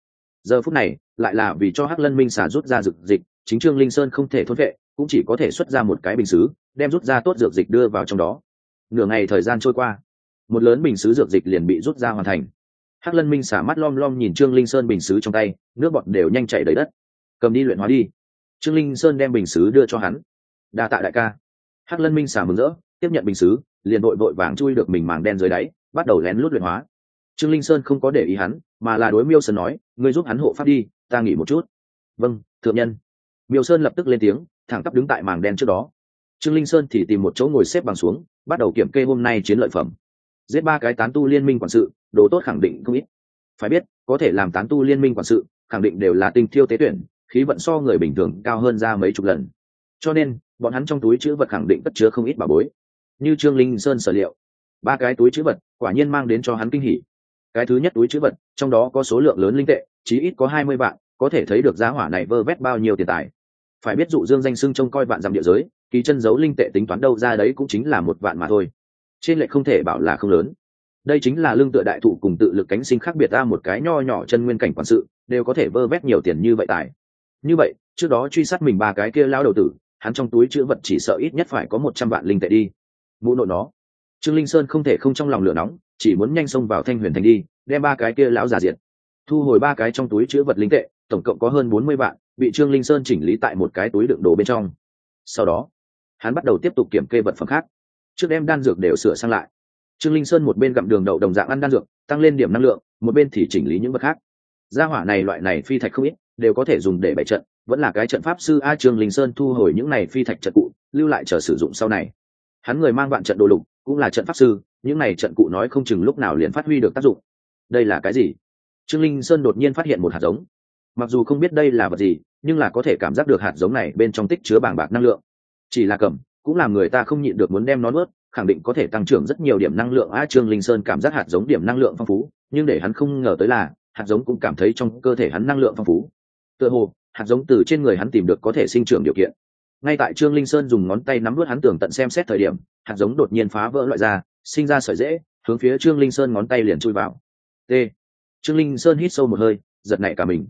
giờ phút này, lại là vì cho hắc lân minh xả rút ra dược dịch, chính trương linh sơn không thể thốt vệ, cũng chỉ có thể xuất ra một cái bình xứ, đem rút ra tốt dược dịch đưa vào trong đó. Nửa ngày thời gian trôi qua, một lớn bình xứ dược dịch liền bị rút ra hoàn thành. Hắc lân minh xả mắt lom lom nhìn trương linh sơn bình xứ trong tay, nước bọt đều nhanh chảy đầy đất. Cầm đi luyện hóa đi. Trương linh sơn đem bình xứ đưa cho hắn. Đa tạ đại ca. Hắc lân minh xả mừng rỡ, tiếp nhận bình xứ, liền vội vội vàng chui được mình màng đen dưới đáy, bắt đầu lén lút luyện hóa. Trương linh sơn không có để ý hắn mà là đối miêu sơn nói, ngươi giúp hắn hộ pháp đi, ta nghỉ một chút. Vâng thượng nhân. Miêu sơn lập tức lên tiếng, thẳng tắp đứng tại màng đen trước đó. Trương linh sơn thì tìm một chỗ ngồi xếp bằng xuống, bắt đầu kiểm kê hôm nay chiến lợi phẩm. Giết ba cái tán tu liên minh quản sự, đồ tốt khẳng định không ít. Phải biết, có thể làm tán tu liên minh quản sự, khẳng định đều là tinh thiêu tế tuyển, khí vận so người bình thường cao hơn ra mấy chục lần. Cho nên, bọn hắn trong túi chữ vật khẳng định cất chứa không ít bà bối. Như trương linh sơn sở liệu, ba cái túi chữ vật quả nhiên mang đến cho hắn kinh hỉ cái thứ nhất túi chữ vật, trong đó có số lượng lớn linh tệ, chí ít có hai mươi vạn, có thể thấy được giá hỏa này vơ vét bao nhiêu tiền tài. Phải biết dụ dương danh sưng trông coi vạn dặm địa giới, kỳ chân giấu linh tệ tính toán đâu ra đấy cũng chính là một vạn mà thôi. Trên lệ không thể bảo là không lớn. Đây chính là lương tựa đại thụ cùng tự lực cánh sinh khác biệt ra một cái nho nhỏ chân nguyên cảnh quản sự, đều có thể vơ vét nhiều tiền như vậy tài. Như vậy, trước đó truy sát mình ba cái kia lao đầu tử, hắn trong túi chữ vật chỉ sợ ít nhất phải có một trăm vạn linh tệ đi. Mụ nội nó. Trương linh sơn không thể không trong lòng lửa nóng chỉ muốn nhanh xông vào thanh huyền thành đi, đem ba cái kia lão giả diệt. Thu hồi ba cái trong túi chứa vật linh tệ, tổng cộng có hơn bốn mươi vạn, bị trương linh sơn chỉnh lý tại một cái túi đựng đồ bên trong. Sau đó, hắn bắt đầu tiếp tục kiểm kê vật phẩm khác. Trước đem đan dược đều sửa sang lại. Trương linh sơn một bên gặm đường đậu đồng dạng ăn đan dược, tăng lên điểm năng lượng, một bên thì chỉnh lý những vật khác. Gia hỏa này loại này phi thạch không ít, đều có thể dùng để bày trận, vẫn là cái trận pháp sư a trương linh sơn thu hồi những này phi thạch trận cụ, lưu lại chờ sử dụng sau này. Hắn người mang vạn trận đồ lục, cũng là trận pháp sư những này trận cụ nói không chừng lúc nào liền phát huy được tác dụng. Đây là cái gì? Trương linh sơn đột nhiên phát hiện một hạt giống. Mặc dù không biết đây là vật gì, nhưng là có thể cảm giác được hạt giống này bên trong tích chứa bảng bạc năng lượng. Chỉ là cầm, cũng làm người ta không nhịn được muốn đem nó nuốt, khẳng định có thể tăng trưởng rất nhiều điểm năng lượng. A, trương linh sơn cảm giác hạt giống điểm năng lượng phong phú, nhưng để hắn không ngờ tới là, hạt giống cũng cảm thấy trong cơ thể hắn năng lượng phong phú. Tựa hồ, hạt giống từ trên người hắn tìm được có thể sinh trưởng điều kiện ngay tại trương linh sơn dùng ngón tay nắm vớt hắn tường tận xem xét thời điểm, hạt giống đột nhiên phá vỡ loại ra, sinh ra sợi dễ, hướng phía trương linh sơn ngón tay liền chui vào. T. Trương linh sơn hít sâu một hơi, giật nảy cả mình.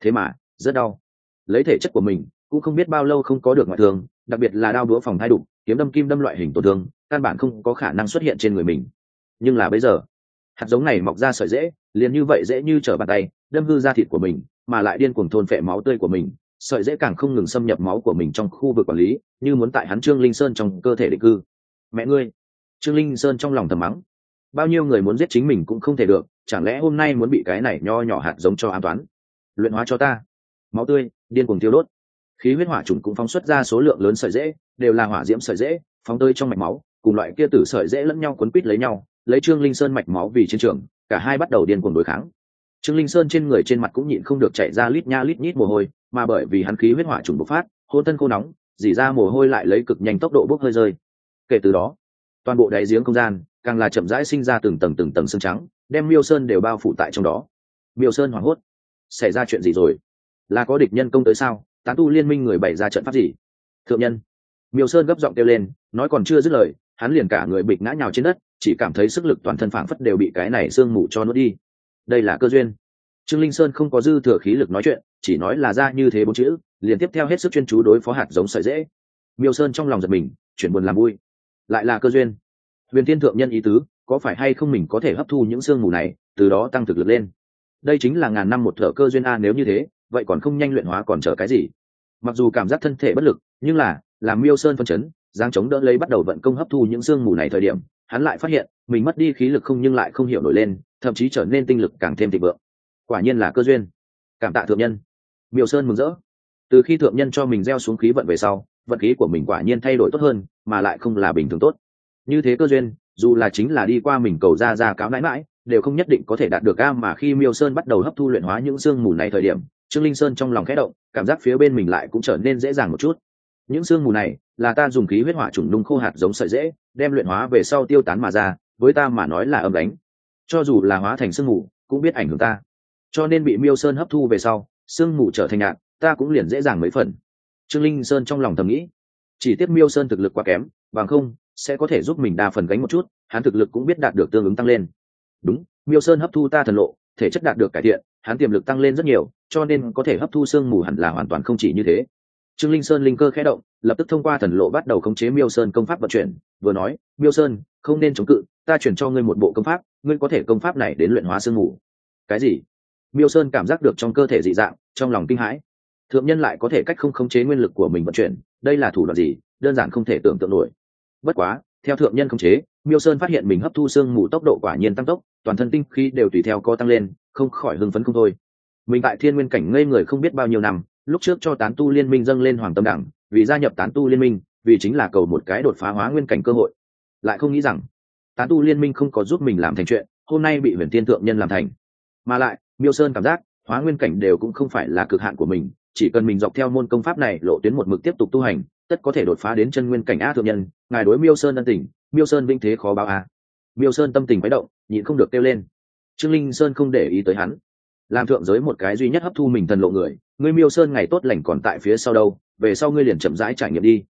Thế mà, rất đau. Lấy thể chất của mình, cũng không biết bao lâu không có được ngoại thương, đặc biệt là đao đũa phòng thai đục, kiếm đâm kim đâm loại hình tổn thương, căn bản không có khả năng xuất hiện trên người mình. Nhưng là bây giờ, hạt giống này mọc ra sợi dễ, liền như vậy dễ như trở bàn tay, đâm hư ra thịt của mình, mà lại điên cuồng thôn phệ máu tươi của mình sợi dễ càng không ngừng xâm nhập máu của mình trong khu vực quản lý, như muốn tại hắn trương linh sơn trong cơ thể định cư. Mẹ ngươi, trương linh sơn trong lòng thầm mắng. Bao nhiêu người muốn giết chính mình cũng không thể được, chẳng lẽ hôm nay muốn bị cái này nho nhỏ hạt giống cho an toán luyện hóa cho ta. Máu tươi, điên cuồng tiêu đốt. Khí huyết hỏa trùng cũng phóng xuất ra số lượng lớn sợi dễ, đều là hỏa diễm sợi dễ, phóng tơi trong mạch máu, cùng loại kia tử sợi dễ lẫn nhau quấn quít lấy nhau, lấy trương linh sơn mạch máu vì chiến trường, cả hai bắt đầu điên cuồng đối kháng. Trương linh sơn trên người trên mặt cũng nhịn không được chạy ra lít nha lít nhít mồ hôi mà bởi vì hắn khí huyết hỏa trùng bộc phát, hôn thân khô nóng, dỉ ra mồ hôi lại lấy cực nhanh tốc độ bốc hơi rơi. Kể từ đó, toàn bộ đáy giếng không gian càng là chậm rãi sinh ra từng tầng từng tầng xương trắng, đem miêu sơn đều bao phủ tại trong đó. Miêu sơn hoảng hốt, xảy ra chuyện gì rồi? Là có địch nhân công tới sao? Tán tu liên minh người bày ra trận pháp gì? Thượng nhân, miêu sơn gấp giọng kêu lên, nói còn chưa dứt lời, hắn liền cả người bịch ngã nhào trên đất, chỉ cảm thấy sức lực toàn thân phảng phất đều bị cái này sương mù cho nuốt đi. Đây là cơ duyên trương linh sơn không có dư thừa khí lực nói chuyện, chỉ nói là ra như thế bốn chữ, liền tiếp theo hết sức chuyên chú đối phó hạt giống sợi dễ. Miêu sơn trong lòng giật mình, chuyển buồn làm vui. Lại là cơ duyên. Huyền thiên thượng nhân ý tứ, có phải hay không mình có thể hấp thu những sương mù này, từ đó tăng thực lực lên? Đây chính là ngàn năm một thở cơ duyên a, nếu như thế, vậy còn không nhanh luyện hóa còn chờ cái gì? Mặc dù cảm giác thân thể bất lực, nhưng là, làm miêu sơn phân chấn giang chống đỡ lấy bắt đầu vận công hấp thu những sương mù này thời điểm, hắn lại phát hiện, mình mất đi khí lực không nhưng lại không hiểu nổi lên, thậm chí trở nên tinh lực càng thêm thịnh vượng quả nhiên là cơ duyên. Cảm tạ thượng nhân. Miêu sơn mừng rỡ. Từ khi thượng nhân cho mình gieo xuống khí vận về sau, vận khí của mình quả nhiên thay đổi tốt hơn, mà lại không là bình thường tốt. Như thế cơ duyên, dù là chính là đi qua mình cầu ra ra cáo mãi mãi đều không nhất định có thể đạt được ga mà khi miêu sơn bắt đầu hấp thu luyện hóa những sương mù này thời điểm, trương linh sơn trong lòng khẽ động, cảm giác phía bên mình lại cũng trở nên dễ dàng một chút. Những sương mù này là ta dùng khí huyết hỏa trùng nung khô hạt giống sợi dễ, đem luyện hóa về sau tiêu tán mà ra, với ta mà nói là âm đánh. Cho dù là hóa thành sương mù, cũng biết ảnh hưởng ta cho nên bị miêu sơn hấp thu về sau, sương mù trở thành nhạn ta cũng liền dễ dàng mấy phần. Trương linh sơn trong lòng thầm nghĩ, chỉ tiếc miêu sơn thực lực quá kém, bằng không, sẽ có thể giúp mình đa phần gánh một chút, hắn thực lực cũng biết đạt được tương ứng tăng lên. Đúng, miêu sơn hấp thu ta thần lộ, thể chất đạt được cải thiện, hắn tiềm lực tăng lên rất nhiều, cho nên có thể hấp thu sương mù hẳn là hoàn toàn không chỉ như thế. Trương linh sơn linh cơ khẽ động, lập tức thông qua thần lộ bắt đầu khống chế miêu sơn công pháp vận chuyển, vừa nói, miêu sơn, không nên chống cự, ta chuyển cho ngươi một bộ công pháp, ngươi có thể công pháp này đến luyện hóa sương mù. Cái gì? Miêu sơn cảm giác được trong cơ thể dị dạng, trong lòng kinh hãi. Thượng nhân lại có thể cách không khống chế nguyên lực của mình vận chuyển, đây là thủ đoạn gì, đơn giản không thể tưởng tượng nổi. Bất quá, theo thượng nhân khống chế, miêu sơn phát hiện mình hấp thu sương mù tốc độ quả nhiên tăng tốc, toàn thân tinh khí đều tùy theo co tăng lên, không khỏi hưng phấn không thôi. Mình tại thiên nguyên cảnh ngây người không biết bao nhiêu năm, lúc trước cho tán tu liên minh dâng lên hoàng tâm đẳng, vì gia nhập tán tu liên minh, vì chính là cầu một cái đột phá hóa nguyên cảnh cơ hội. Lại không nghĩ rằng, tán tu liên minh không có giúp mình làm thành chuyện, hôm nay bị huyền tiên thượng nhân làm thành. Mà lại miêu sơn cảm giác, hóa nguyên cảnh đều cũng không phải là cực hạn của mình, chỉ cần mình dọc theo môn công pháp này lộ tuyến một mực tiếp tục tu hành, tất có thể đột phá đến chân nguyên cảnh a thượng nhân, ngài đối miêu sơn ân tình, miêu sơn vinh thế khó báo a. Miêu sơn tâm tình quái động, nhịn không được kêu lên. Trương linh sơn không để ý tới hắn. Làm thượng giới một cái duy nhất hấp thu mình thần lộ người, ngươi miêu sơn ngày tốt lành còn tại phía sau đâu, về sau ngươi liền chậm rãi trải nghiệm đi.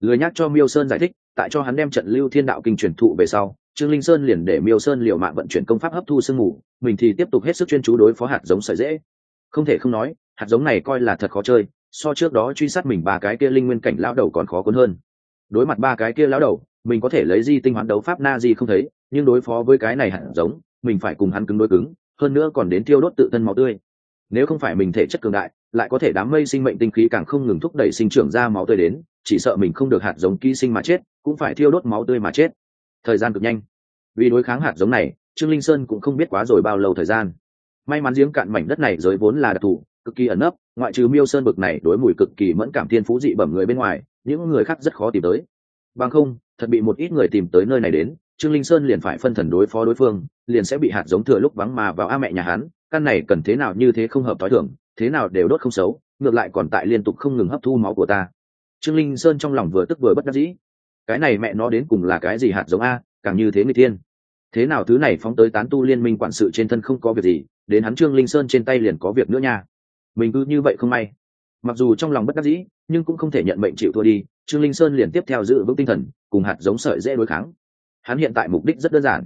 Lười nhắc cho miêu sơn giải thích, tại cho hắn đem trận lưu thiên đạo kinh truyền thụ về sau trương linh sơn liền để miêu sơn liều mạng vận chuyển công pháp hấp thu sương mù, mình thì tiếp tục hết sức chuyên chú đối phó hạt giống sợi dễ. Không thể không nói, hạt giống này coi là thật khó chơi, so trước đó truy sát mình ba cái kia linh nguyên cảnh lão đầu còn khó cuốn hơn. Đối mặt ba cái kia lão đầu, mình có thể lấy di tinh hoán đấu pháp na di không thấy, nhưng đối phó với cái này hạt giống, mình phải cùng hắn cứng đối cứng, hơn nữa còn đến tiêu đốt tự thân máu tươi. Nếu không phải mình thể chất cường đại, lại có thể đám mây sinh mệnh tinh khí càng không ngừng thúc đẩy sinh trưởng ra máu tươi đến, chỉ sợ mình không được hạt giống ký sinh mà chết, cũng phải thiêu đốt máu tươi mà chết thời gian cực nhanh. Vì đối kháng hạt giống này, trương linh sơn cũng không biết quá rồi bao lâu thời gian. May mắn giếng cạn mảnh đất này giới vốn là đặc thù, cực kỳ ẩn nấp, ngoại trừ miêu sơn bực này đối mùi cực kỳ mẫn cảm thiên phú dị bẩm người bên ngoài, những người khác rất khó tìm tới. Bằng không, thật bị một ít người tìm tới nơi này đến, trương linh sơn liền phải phân thần đối phó đối phương, liền sẽ bị hạt giống thừa lúc vắng mà vào a mẹ nhà hắn, căn này cần thế nào như thế không hợp t h o i thưởng thế nào đều đốt không xấu, ngược lại còn tại liên tục không ngừng hấp thu máu của ta. Trương linh sơn trong lòng vừa tức vừa bất đắc dĩ cái này mẹ nó đến cùng là cái gì hạt giống a, càng như thế người thiên thế nào thứ này phóng tới tán tu liên minh quản sự trên thân không có việc gì, đến hắn trương linh sơn trên tay liền có việc nữa nha. Mình cứ như vậy không may. Mặc dù trong lòng bất đắc dĩ, nhưng cũng không thể nhận mệnh chịu thua đi, trương linh sơn liền tiếp theo giữ vững tinh thần, cùng hạt giống sợi dễ đối kháng. Hắn hiện tại mục đích rất đơn giản.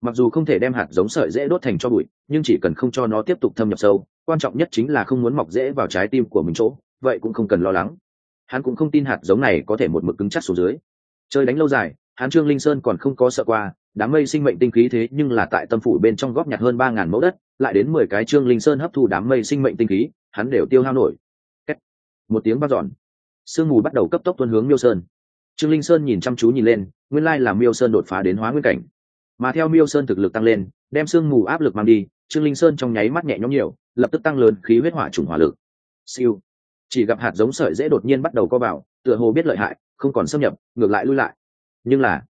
Mặc dù không thể đem hạt giống sợi dễ đốt thành cho bụi, nhưng chỉ cần không cho nó tiếp tục thâm nhập sâu, quan trọng nhất chính là không muốn mọc dễ vào trái tim của mình chỗ, vậy cũng không cần lo lắng. Hắn cũng không tin hạt giống này có thể một mực cứng chắc xuống dưới chơi đánh lâu dài hắn trương linh sơn còn không có sợ qua, đám mây sinh mệnh tinh khí thế nhưng là tại tâm phủ bên trong góp nhặt hơn ba ngàn mẫu đất, lại đến mười cái trương linh sơn hấp thu đám mây sinh mệnh tinh khí, hắn đều tiêu hao nổi. Một tiếng vang dọn. Sương mù bắt đầu cấp tốc tuân hướng miêu sơn. Trương linh sơn nhìn chăm chú nhìn lên, nguyên lai là miêu sơn đột phá đến hóa nguyên cảnh. Mà theo miêu sơn thực lực tăng lên, đem sương mù áp lực mang đi, trương linh sơn trong nháy mắt nhẹ nhõm nhiều, lập tức tăng lớn khí huyết hỏa trùng hỏa lực. Siêu. Chỉ gặp hạt giống sợi dễ đột nhiên bắt đầu co vào tựa hồ biết lợi hại, không còn xâm nhập, ngược lại lui lại. Nhưng là,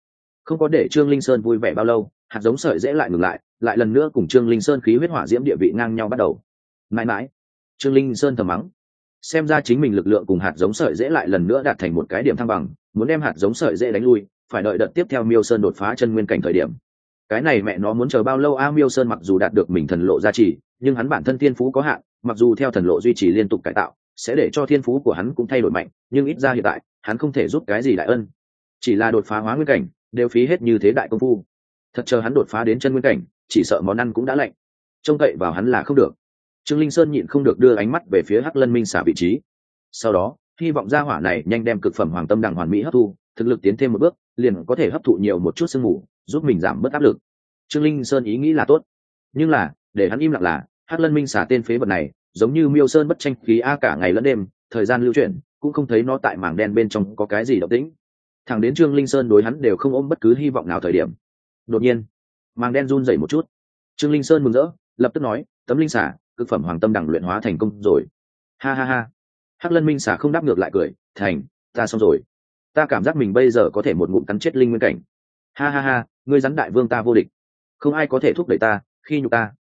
không có để trương linh sơn vui vẻ bao lâu, hạt giống sợi dễ lại ngừng lại lại lần nữa cùng trương linh sơn khí huyết hỏa diễm địa vị ngang nhau bắt đầu. Mãi mãi, trương linh sơn thầm mắng. Xem ra chính mình lực lượng cùng hạt giống sợi dễ lại lần nữa đạt thành một cái điểm thăng bằng, muốn đem hạt giống sợi dễ đánh lui, phải đợi đợt tiếp theo miêu sơn đột phá chân nguyên cảnh thời điểm. Cái này mẹ nó muốn chờ bao lâu a miêu sơn mặc dù đạt được mình thần lộ gia trì, nhưng hắn bản thân thiên phú có hạn, mặc dù theo thần lộ duy trì liên tục cải tạo sẽ để cho thiên phú của hắn cũng thay đổi mạnh, nhưng ít ra hiện tại, hắn không thể giúp cái gì đại ân. Chỉ là đột phá hóa nguyên cảnh, đều phí hết như thế đại công phu. Thật chờ hắn đột phá đến chân nguyên cảnh, chỉ sợ món ăn cũng đã lạnh. Trông cậy vào hắn là không được. Trương linh sơn nhịn không được đưa ánh mắt về phía hắc lân minh xả vị trí. Sau đó, hy vọng gia hỏa này nhanh đem cực phẩm hoàng tâm đằng hoàn mỹ hấp thu, thực lực tiến thêm một bước, liền có thể hấp thụ nhiều một chút sương mù, giúp mình giảm bớt áp lực. Trương linh sơn ý nghĩ là tốt. Nhưng là, để hắn im lặng là, hắc lân minh xả tên phế vật này giống như miêu sơn bất tranh khí a cả ngày lẫn đêm, thời gian lưu chuyển, cũng không thấy nó tại mảng đen bên trong có cái gì động tĩnh. Thằng đến trương linh sơn đối hắn đều không ôm bất cứ hy vọng nào thời điểm. Đột nhiên màng đen run rẩy một chút. Trương linh sơn mừng rỡ, lập tức nói, tấm linh xả cực phẩm hoàng tâm đẳng luyện hóa thành công rồi. Ha ha ha. Hắc lân minh xả không đáp ngược lại cười, thành, ta xong rồi. Ta cảm giác mình bây giờ có thể một ngụm cắn chết linh nguyên cảnh. Ha ha ha, ngươi rắn đại vương ta vô địch. Không ai có thể thúc đẩy ta, khi nhục ta.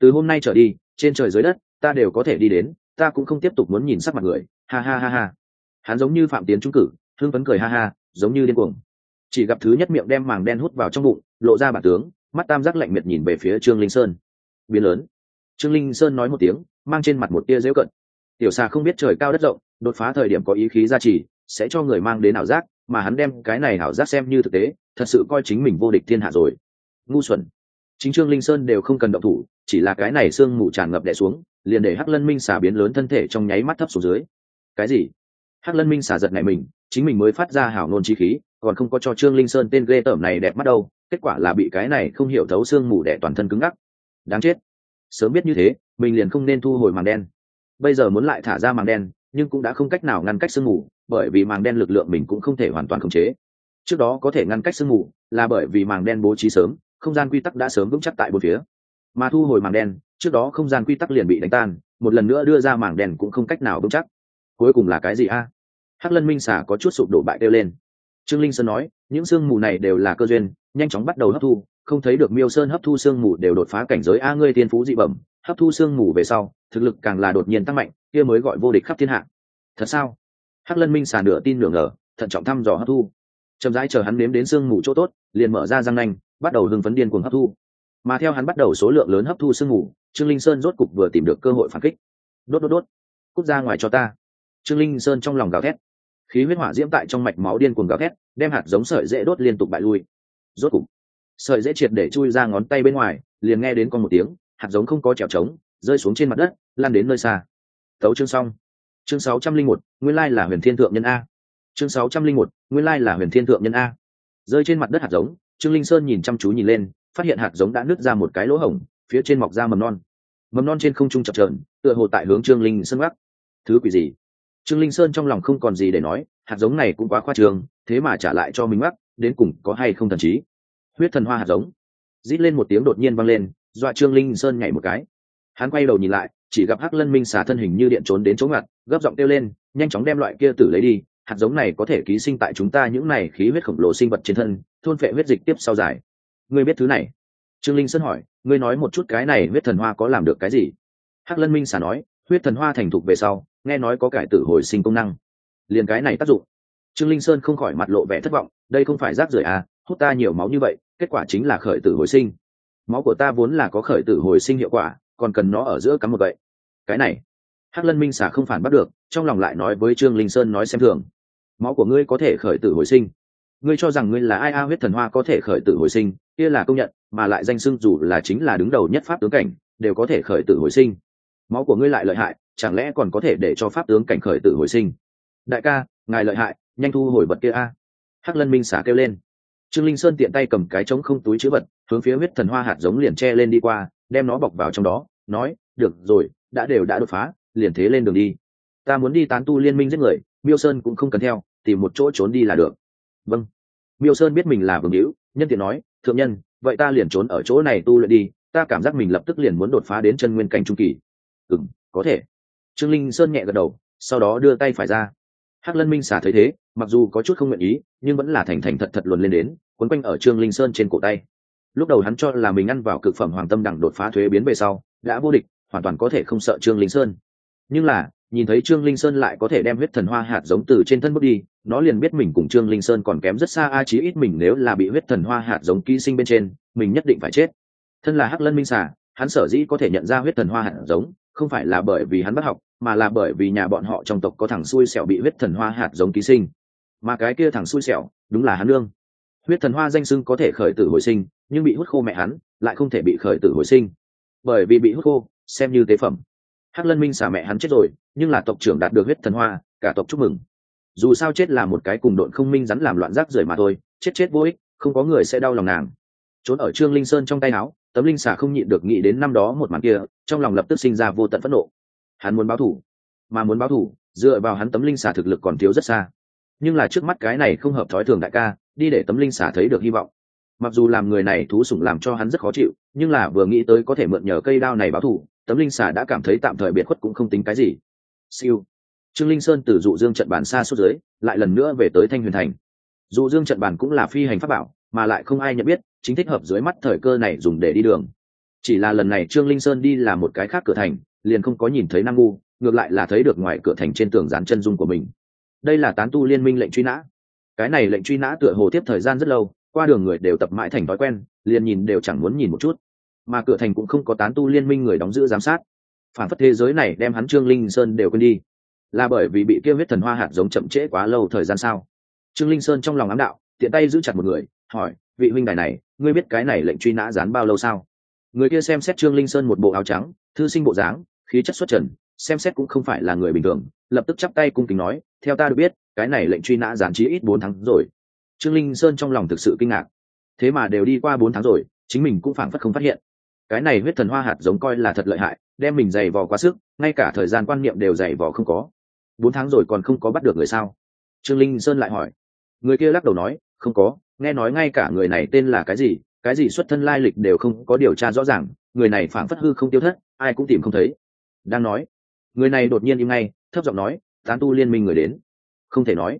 Từ hôm nay trở đi, trên trời dưới đất ta đều có thể đi đến, ta cũng không tiếp tục muốn nhìn sắc mặt người. Ha ha ha ha. Hắn giống như phạm tiến trung cử, thương phấn cười ha ha, giống như điên cuồng. Chỉ gặp thứ nhất miệng đem màng đen hút vào trong bụng, lộ ra bản tướng, mắt tam giác lạnh miệt nhìn về phía trương linh sơn. Biến lớn. Trương linh sơn nói một tiếng, mang trên mặt một tia dễu cận. Tiểu xà không biết trời cao đất rộng, đột phá thời điểm có ý khí gia trì, sẽ cho người mang đến ảo giác, mà hắn đem cái này ảo giác xem như thực tế, thật sự coi chính mình vô địch thiên hạ rồi. Ngu xuẩn chính trương linh sơn đều không cần động thủ, chỉ là cái này sương mù tràn ngập đẻ xuống, liền để hắc lân minh xà biến lớn thân thể trong nháy mắt thấp xuống dưới. Cái gì? Hắc lân minh xà giật này mình, chính mình mới phát ra hảo nôn chi khí, còn không có cho trương linh sơn tên ghê tởm này đẹp mắt đâu, kết quả là bị cái này không hiểu thấu sương mù đẻ toàn thân cứng ngắc. Đáng chết. Sớm biết như thế, mình liền không nên thu hồi màng đen. Bây giờ muốn lại thả ra màng đen, nhưng cũng đã không cách nào ngăn cách sương mù, bởi vì màng đen lực lượng mình cũng không thể hoàn toàn khống chế. Trước đó có thể ngăn cách sương mù, là bởi vì màng đen bố trí sớm không gian quy tắc đã sớm vững chắc tại bốn phía. Mà thu hồi màng đen, trước đó không gian quy tắc liền bị đánh tan, một lần nữa đưa ra màng đen cũng không cách nào vững chắc. Cuối cùng là cái gì a? Hắc lân minh xả có chút sụp đổ bại kêu lên. Trương linh sơn nói, những sương mù này đều là cơ duyên, nhanh chóng bắt đầu hấp thu, không thấy được miêu sơn hấp thu sương mù đều đột phá cảnh giới a ngươi tiên phú dị bẩm, hấp thu sương mù về sau, thực lực càng là đột nhiên tăng mạnh, kia mới gọi vô địch khắp thiên hạ. Thật sao? Hắc lân minh xả nửa tin nửa ngờ, thận trọng thăm dò hấp thu. Chậm rãi chờ hắn nếm đến sương mù chỗ tốt, liền mở ra răng nanh bắt đầu hưng phấn điên cuồng hấp thu. Mà theo hắn bắt đầu số lượng lớn hấp thu sương mù, trương linh sơn rốt cục vừa tìm được cơ hội phản kích. Đốt đốt đốt. Cút ra ngoài cho ta. Trương linh sơn trong lòng gào thét. Khí huyết hỏa diễm tại trong mạch máu điên cuồng gào thét, đem hạt giống sợi dễ đốt liên tục bại lui. Rốt cục, sợi dễ triệt để chui ra ngón tay bên ngoài, liền nghe đến con một tiếng, hạt giống không có trèo trống, rơi xuống trên mặt đất lan đến nơi xa. Tấu chương xong. Chương sáu trăm linh một, nguyên lai là huyền thiên thượng nhân a. Chương sáu trăm linh một, nguyên lai là huyền thiên thượng nhân a. Rơi trên mặt đất hạt giống trương linh sơn nhìn chăm chú nhìn lên, phát hiện hạt giống đã nứt ra một cái lỗ hổng, phía trên mọc ra mầm non. Mầm non trên không trung chập trờn tựa hồ tại hướng trương linh sơn gác. Thứ quỷ gì? Trương linh sơn trong lòng không còn gì để nói, hạt giống này cũng quá khoa trường thế mà trả lại cho mình mắc đến cùng có hay không thần trí? Huyết thần hoa hạt giống. Rít lên một tiếng đột nhiên vang lên, dọa trương linh sơn nhảy một cái. Hắn quay đầu nhìn lại, chỉ gặp hắc lân minh xả thân hình như điện trốn đến chỗ ngặt, gấp giọng kêu lên, nhanh chóng đem loại kia tử lấy đi, hạt giống này có thể ký sinh tại chúng ta những này khí huyết khổng lồ sinh vật trên thân thôn phệ huyết dịch tiếp sau giải ngươi biết thứ này? Trương linh sơn hỏi, ngươi nói một chút cái này huyết thần hoa có làm được cái gì? Hắc lân minh xả nói, huyết thần hoa thành thục về sau, nghe nói có cải tử hồi sinh công năng. Liền cái này tác dụng. Trương linh sơn không khỏi mặt lộ vẻ thất vọng, đây không phải rác rưởi à hút ta nhiều máu như vậy, kết quả chính là khởi tử hồi sinh. Máu của ta vốn là có khởi tử hồi sinh hiệu quả, còn cần nó ở giữa cắm một vậy cái này, hắc lân minh xả không phản bắt được, trong lòng lại nói với trương linh sơn nói xem thường. Máu của ngươi có thể khởi tử hồi sinh ngươi cho rằng ngươi là ai? A, huyết thần hoa có thể khởi tử hồi sinh, kia là công nhận, mà lại danh xưng dù là chính là đứng đầu nhất pháp tướng cảnh, đều có thể khởi tử hồi sinh. Máu của ngươi lại lợi hại, chẳng lẽ còn có thể để cho pháp tướng cảnh khởi tử hồi sinh? Đại ca, ngài lợi hại, nhanh thu hồi vật kia a. Hắc lân minh xả kêu lên. Trương linh sơn tiện tay cầm cái trống không túi chữ vật, hướng phía huyết thần hoa hạt giống liền che lên đi qua, đem nó bọc vào trong đó, nói, được rồi, đã đều đã đột phá, liền thế lên đường đi. Ta muốn đi tán tu liên minh giết người, miêu sơn cũng không cần theo, tìm một chỗ trốn đi là được vâng. Miêu sơn biết mình là vương hữu, nhân tiện nói, thượng nhân, vậy ta liền trốn ở chỗ này tu luyện đi, ta cảm giác mình lập tức liền muốn đột phá đến chân nguyên cảnh trung kỳ. Ừ có thể. Trương linh sơn nhẹ gật đầu, sau đó đưa tay phải ra. Hắc lân minh xả thấy thế, mặc dù có chút không nguyện ý, nhưng vẫn là thành thành thật thật luồn lên đến, quấn quanh ở trương linh sơn trên cổ tay. Lúc đầu hắn cho là mình ăn vào cực phẩm hoàng tâm đẳng đột phá thuế biến về sau, đã vô địch, hoàn toàn có thể không sợ trương linh sơn. Nhưng là, nhìn thấy trương linh sơn lại có thể đem huyết thần hoa hạt giống từ trên thân bước đi nó liền biết mình cùng trương linh sơn còn kém rất xa, a, chí ít mình nếu là bị huyết thần hoa hạt giống ký sinh bên trên, mình nhất định phải chết. Thân là hắc lân minh xà, hắn sở dĩ có thể nhận ra huyết thần hoa hạt giống, không phải là bởi vì hắn bắt học, mà là bởi vì nhà bọn họ trong tộc có thằng xui xẻo bị huyết thần hoa hạt giống ký sinh. Mà cái kia thằng xui xẻo, đúng là hắn lương huyết thần hoa danh sưng có thể khởi tử hồi sinh, nhưng bị hút khô mẹ hắn, lại không thể bị khởi tử hồi sinh. Bởi vì bị hút khô, xem như tế phẩm. Hắc lân minh xà mẹ hắn chết rồi, nhưng là tộc trưởng đạt được huyết thần hoa, cả tộc chúc mừng dù sao chết là một cái cùng đội không minh rắn làm loạn rác rưởi mà thôi, chết chết vô ích, không có người sẽ đau lòng nàng. Trốn ở trương linh sơn trong tay áo, tấm linh xả không nhịn được nghĩ đến năm đó một màn kia, trong lòng lập tức sinh ra vô tận phẫn nộ. Hắn muốn báo thủ, mà muốn báo thủ, dựa vào hắn tấm linh xả thực lực còn thiếu rất xa. Nhưng là trước mắt cái này không hợp thói thường đại ca, đi để tấm linh xả thấy được hy vọng. Mặc dù làm người này thú sủng làm cho hắn rất khó chịu, nhưng là vừa nghĩ tới có thể mượn nhờ cây đao này báo thủ, tấm linh xả đã cảm thấy tạm thời biệt khuất cũng không tính cái gì. Siêu trương linh sơn từ dụ dương trận bàn xa suốt dưới, lại lần nữa về tới thanh huyền thành. Dụ dương trận bàn cũng là phi hành pháp bảo, mà lại không ai nhận biết, chính thích hợp dưới mắt thời cơ này dùng để đi đường. Chỉ là lần này trương linh sơn đi là một cái khác cửa thành, liền không có nhìn thấy nam ngu, ngược lại là thấy được ngoài cửa thành trên tường dán chân dung của mình. Đây là tán tu liên minh lệnh truy nã. Cái này lệnh truy nã tựa hồ tiếp thời gian rất lâu, qua đường người đều tập mãi thành thói quen, liền nhìn đều chẳng muốn nhìn một chút. Mà cửa thành cũng không có tán tu liên minh người đóng giữ giám sát. Phản phất thế giới này đem hắn trương linh sơn đều quên đi là bởi vì bị kia huyết thần hoa hạt giống chậm trễ quá lâu thời gian sao? Trương linh sơn trong lòng ám đạo, tiện tay giữ chặt một người, hỏi, vị huynh đài này, ngươi biết cái này lệnh truy nã dán bao lâu sao? Người kia xem xét trương linh sơn một bộ áo trắng, thư sinh bộ dáng, khí chất xuất trần, xem xét cũng không phải là người bình thường, lập tức chắp tay cung kính nói, theo ta được biết, cái này lệnh truy nã dán chí ít bốn tháng rồi. Trương linh sơn trong lòng thực sự kinh ngạc. Thế mà đều đi qua bốn tháng rồi, chính mình cũng phảng phất không phát hiện. Cái này huyết thần hoa hạt giống coi là thật lợi hại, đem mình dày vò quá sức, ngay cả thời gian quan niệm đều dày vò không có bốn tháng rồi còn không có bắt được người sao? Trương linh sơn lại hỏi. Người kia lắc đầu nói, không có, nghe nói ngay cả người này tên là cái gì cái gì xuất thân lai lịch đều không có điều tra rõ ràng, người này phảng phất hư không tiêu thất, ai cũng tìm không thấy. Đang nói, người này đột nhiên im ngay, thấp giọng nói, tán tu liên minh người đến. Không thể nói.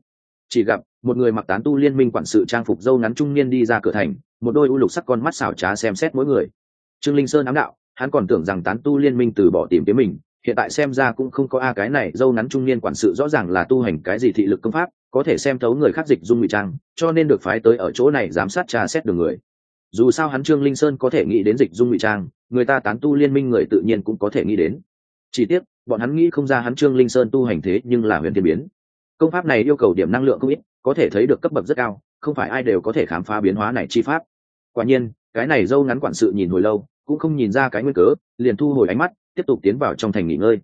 Chỉ gặp, một người mặc tán tu liên minh quản sự trang phục dâu ngắn trung niên đi ra cửa thành, một đôi u lục sắc con mắt xảo trá xem xét mỗi người. Trương linh sơn ám đạo, hắn còn tưởng rằng tán tu liên minh từ bỏ tìm kiếm mình hiện tại xem ra cũng không có a, cái này dâu ngắn trung niên quản sự rõ ràng là tu hành cái gì thị lực công pháp, có thể xem thấu người khác dịch dung ngụy trang, cho nên được phái tới ở chỗ này giám sát tra xét đường người. Dù sao hắn trương linh sơn có thể nghĩ đến dịch dung ngụy trang, người ta tán tu liên minh người tự nhiên cũng có thể nghĩ đến. Chỉ tiếc, bọn hắn nghĩ không ra hắn trương linh sơn tu hành thế nhưng là huyền thiên biến. Công pháp này yêu cầu điểm năng lượng không ít, có thể thấy được cấp bậc rất cao, không phải ai đều có thể khám phá biến hóa này chi pháp. Quả nhiên, cái này dâu ngắn quản sự nhìn hồi lâu, cũng không nhìn ra cái nguyên cớ, liền thu hồi ánh mắt tiếp tục tiến vào trong thành nghỉ ngơi.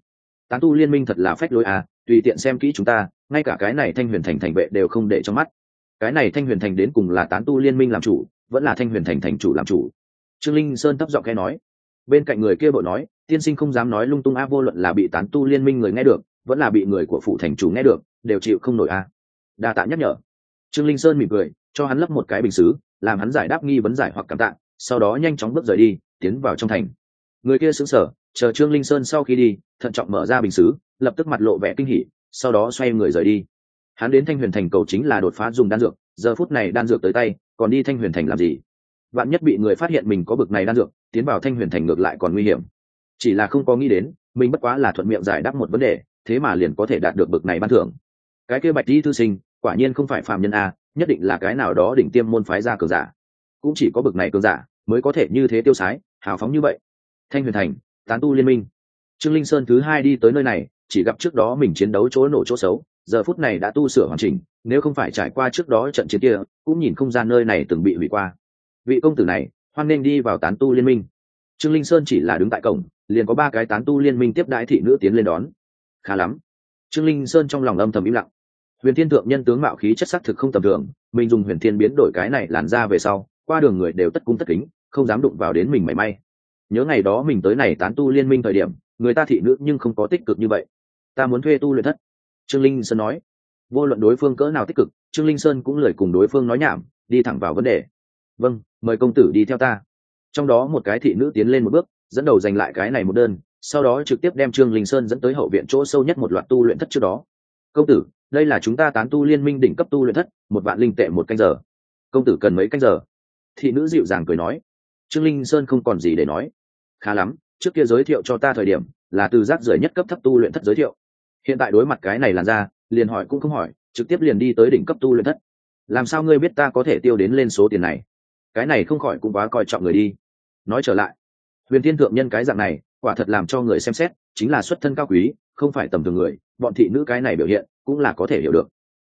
Tán tu liên minh thật là phách lối à tùy tiện xem kỹ chúng ta, ngay cả cái này thanh huyền thành thành vệ đều không để trong mắt. Cái này thanh huyền thành đến cùng là tán tu liên minh làm chủ, vẫn là thanh huyền thành thành chủ làm chủ? Trương linh sơn thấp giọng khe nói. Bên cạnh người kia bộ nói, tiên sinh không dám nói lung tung a vô luận là bị tán tu liên minh người nghe được, vẫn là bị người của phụ thành chủ nghe được, đều chịu không nổi a đa tạ nhắc nhở. Trương linh sơn mỉm cười, cho hắn lấp một cái bình xứ, làm hắn giải đáp nghi vấn giải hoặc cảm tạ, sau đó nhanh chóng bước rời đi, tiến vào trong thành. Người kia sững sờ chờ trương linh sơn sau khi đi, thận trọng mở ra bình xứ, lập tức mặt lộ vẻ kinh hỉ, sau đó xoay người rời đi. Hắn đến thanh huyền thành cầu chính là đột phá dùng đan dược, giờ phút này đan dược tới tay, còn đi thanh huyền thành làm gì? Bạn nhất bị người phát hiện mình có bực này đan dược, tiến vào thanh huyền thành ngược lại còn nguy hiểm. Chỉ là không có nghĩ đến, mình bất quá là thuận miệng giải đáp một vấn đề, thế mà liền có thể đạt được bực này ban thưởng. Cái kia bạch di thư sinh, quả nhiên không phải phàm nhân a, nhất định là cái nào đó đỉnh tiêm môn phái ra cường giả. Cũng chỉ có bực này cường giả, mới có thể như thế tiêu sái, hào phóng như vậy. Thanh huyền thành tán tu liên minh. Trương linh sơn thứ hai đi tới nơi này, chỉ gặp trước đó mình chiến đấu chỗ nổ chỗ xấu, giờ phút này đã tu sửa hoàn chỉnh, nếu không phải trải qua trước đó trận chiến kia, cũng nhìn không gian nơi này từng bị hủy qua. Vị công tử này, hoan nên đi vào tán tu liên minh. Trương linh sơn chỉ là đứng tại cổng, liền có ba cái tán tu liên minh tiếp đãi thị nữ tiến lên đón. Khá lắm. Trương linh sơn trong lòng âm thầm im lặng. Huyền thiên thượng nhân tướng mạo khí chất sắc thực không tầm thường, mình dùng huyền thiên biến đổi cái này làn ra về sau, qua đường người đều tất cung tất kính, không dám đụng vào đến mình mảy may nhớ ngày đó mình tới này tán tu liên minh thời điểm, người ta thị nữ nhưng không có tích cực như vậy. Ta muốn thuê tu luyện thất. Trương linh sơn nói. Vô luận đối phương cỡ nào tích cực, trương linh sơn cũng lời cùng đối phương nói nhảm, đi thẳng vào vấn đề. Vâng mời công tử đi theo ta. Trong đó một cái thị nữ tiến lên một bước, dẫn đầu giành lại cái này một đơn, sau đó trực tiếp đem trương linh sơn dẫn tới hậu viện chỗ sâu nhất một loạt tu luyện thất trước đó. Công tử, đây là chúng ta tán tu liên minh đỉnh cấp tu luyện thất, một vạn linh tệ một canh giờ. Công tử cần mấy canh giờ? Thị nữ dịu dàng cười nói. Trương linh sơn không còn gì để nói khá lắm, trước kia giới thiệu cho ta thời điểm, là từ rác rưởi nhất cấp thấp tu luyện thất giới thiệu. Hiện tại đối mặt cái này làn ra liền hỏi cũng không hỏi, trực tiếp liền đi tới đỉnh cấp tu luyện thất. Làm sao ngươi biết ta có thể tiêu đến lên số tiền này? Cái này không khỏi cũng quá coi trọng người đi. Nói trở lại, huyền thiên thượng nhân cái dạng này, quả thật làm cho người xem xét, chính là xuất thân cao quý, không phải tầm thường người, bọn thị nữ cái này biểu hiện, cũng là có thể hiểu được.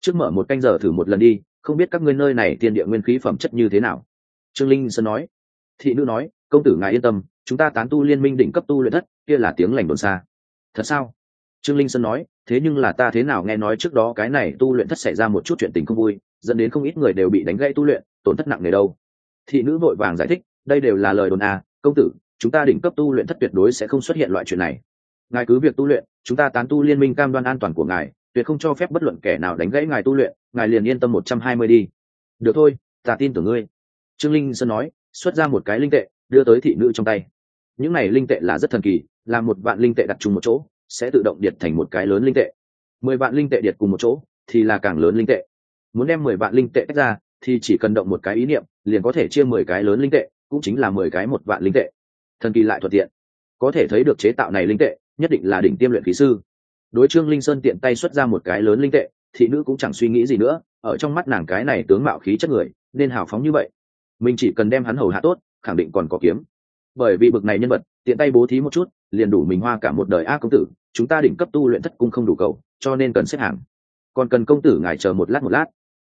Trước mở một canh giờ thử một lần đi, không biết các ngươi nơi này tiên địa nguyên khí phẩm chất như thế nào. Trương linh sơn nói. Thị nữ nói, công tử ngài yên tâm chúng ta tán tu liên minh đỉnh cấp tu luyện thất, kia là tiếng lành đồn xa. Thật sao? Trương linh sơn nói, thế nhưng là ta thế nào nghe nói trước đó cái này tu luyện thất xảy ra một chút chuyện tình không vui, dẫn đến không ít người đều bị đánh gãy tu luyện, tổn thất nặng nề đâu. Thị nữ vội vàng giải thích, đây đều là lời đồn à công tử, chúng ta đỉnh cấp tu luyện thất tuyệt đối sẽ không xuất hiện loại chuyện này. Ngài cứ việc tu luyện, chúng ta tán tu liên minh cam đoan an toàn của ngài, tuyệt không cho phép bất luận kẻ nào đánh gãy ngài tu luyện, ngài liền yên tâm một trăm hai mươi đi. Được thôi, ta tin tưởng ngươi. Trương linh sơn nói, xuất ra một cái linh tệ, đưa tới thị nữ trong tay những này linh tệ là rất thần kỳ, là một vạn linh tệ đặt chung một chỗ, sẽ tự động điệt thành một cái lớn linh tệ. Mười vạn linh tệ điệt cùng một chỗ, thì là càng lớn linh tệ. Muốn đem mười vạn linh tệ tách ra, thì chỉ cần động một cái ý niệm, liền có thể chia mười cái lớn linh tệ, cũng chính là mười cái một vạn linh tệ. Thần kỳ lại thuận tiện. Có thể thấy được chế tạo này linh tệ, nhất định là đỉnh tiêm luyện khí sư. Đối trương linh sơn tiện tay xuất ra một cái lớn linh tệ, thị nữ cũng chẳng suy nghĩ gì nữa, ở trong mắt nàng cái này tướng mạo khí chất người, nên hào phóng như vậy. Mình chỉ cần đem hắn hầu hạ tốt, khẳng định còn có kiếm bởi vì bực này nhân vật, tiện tay bố thí một chút, liền đủ mình hoa cả một đời a công tử, chúng ta đỉnh cấp tu luyện thất cung không đủ cầu, cho nên cần xếp hàng. Còn cần công tử ngài chờ một lát một lát.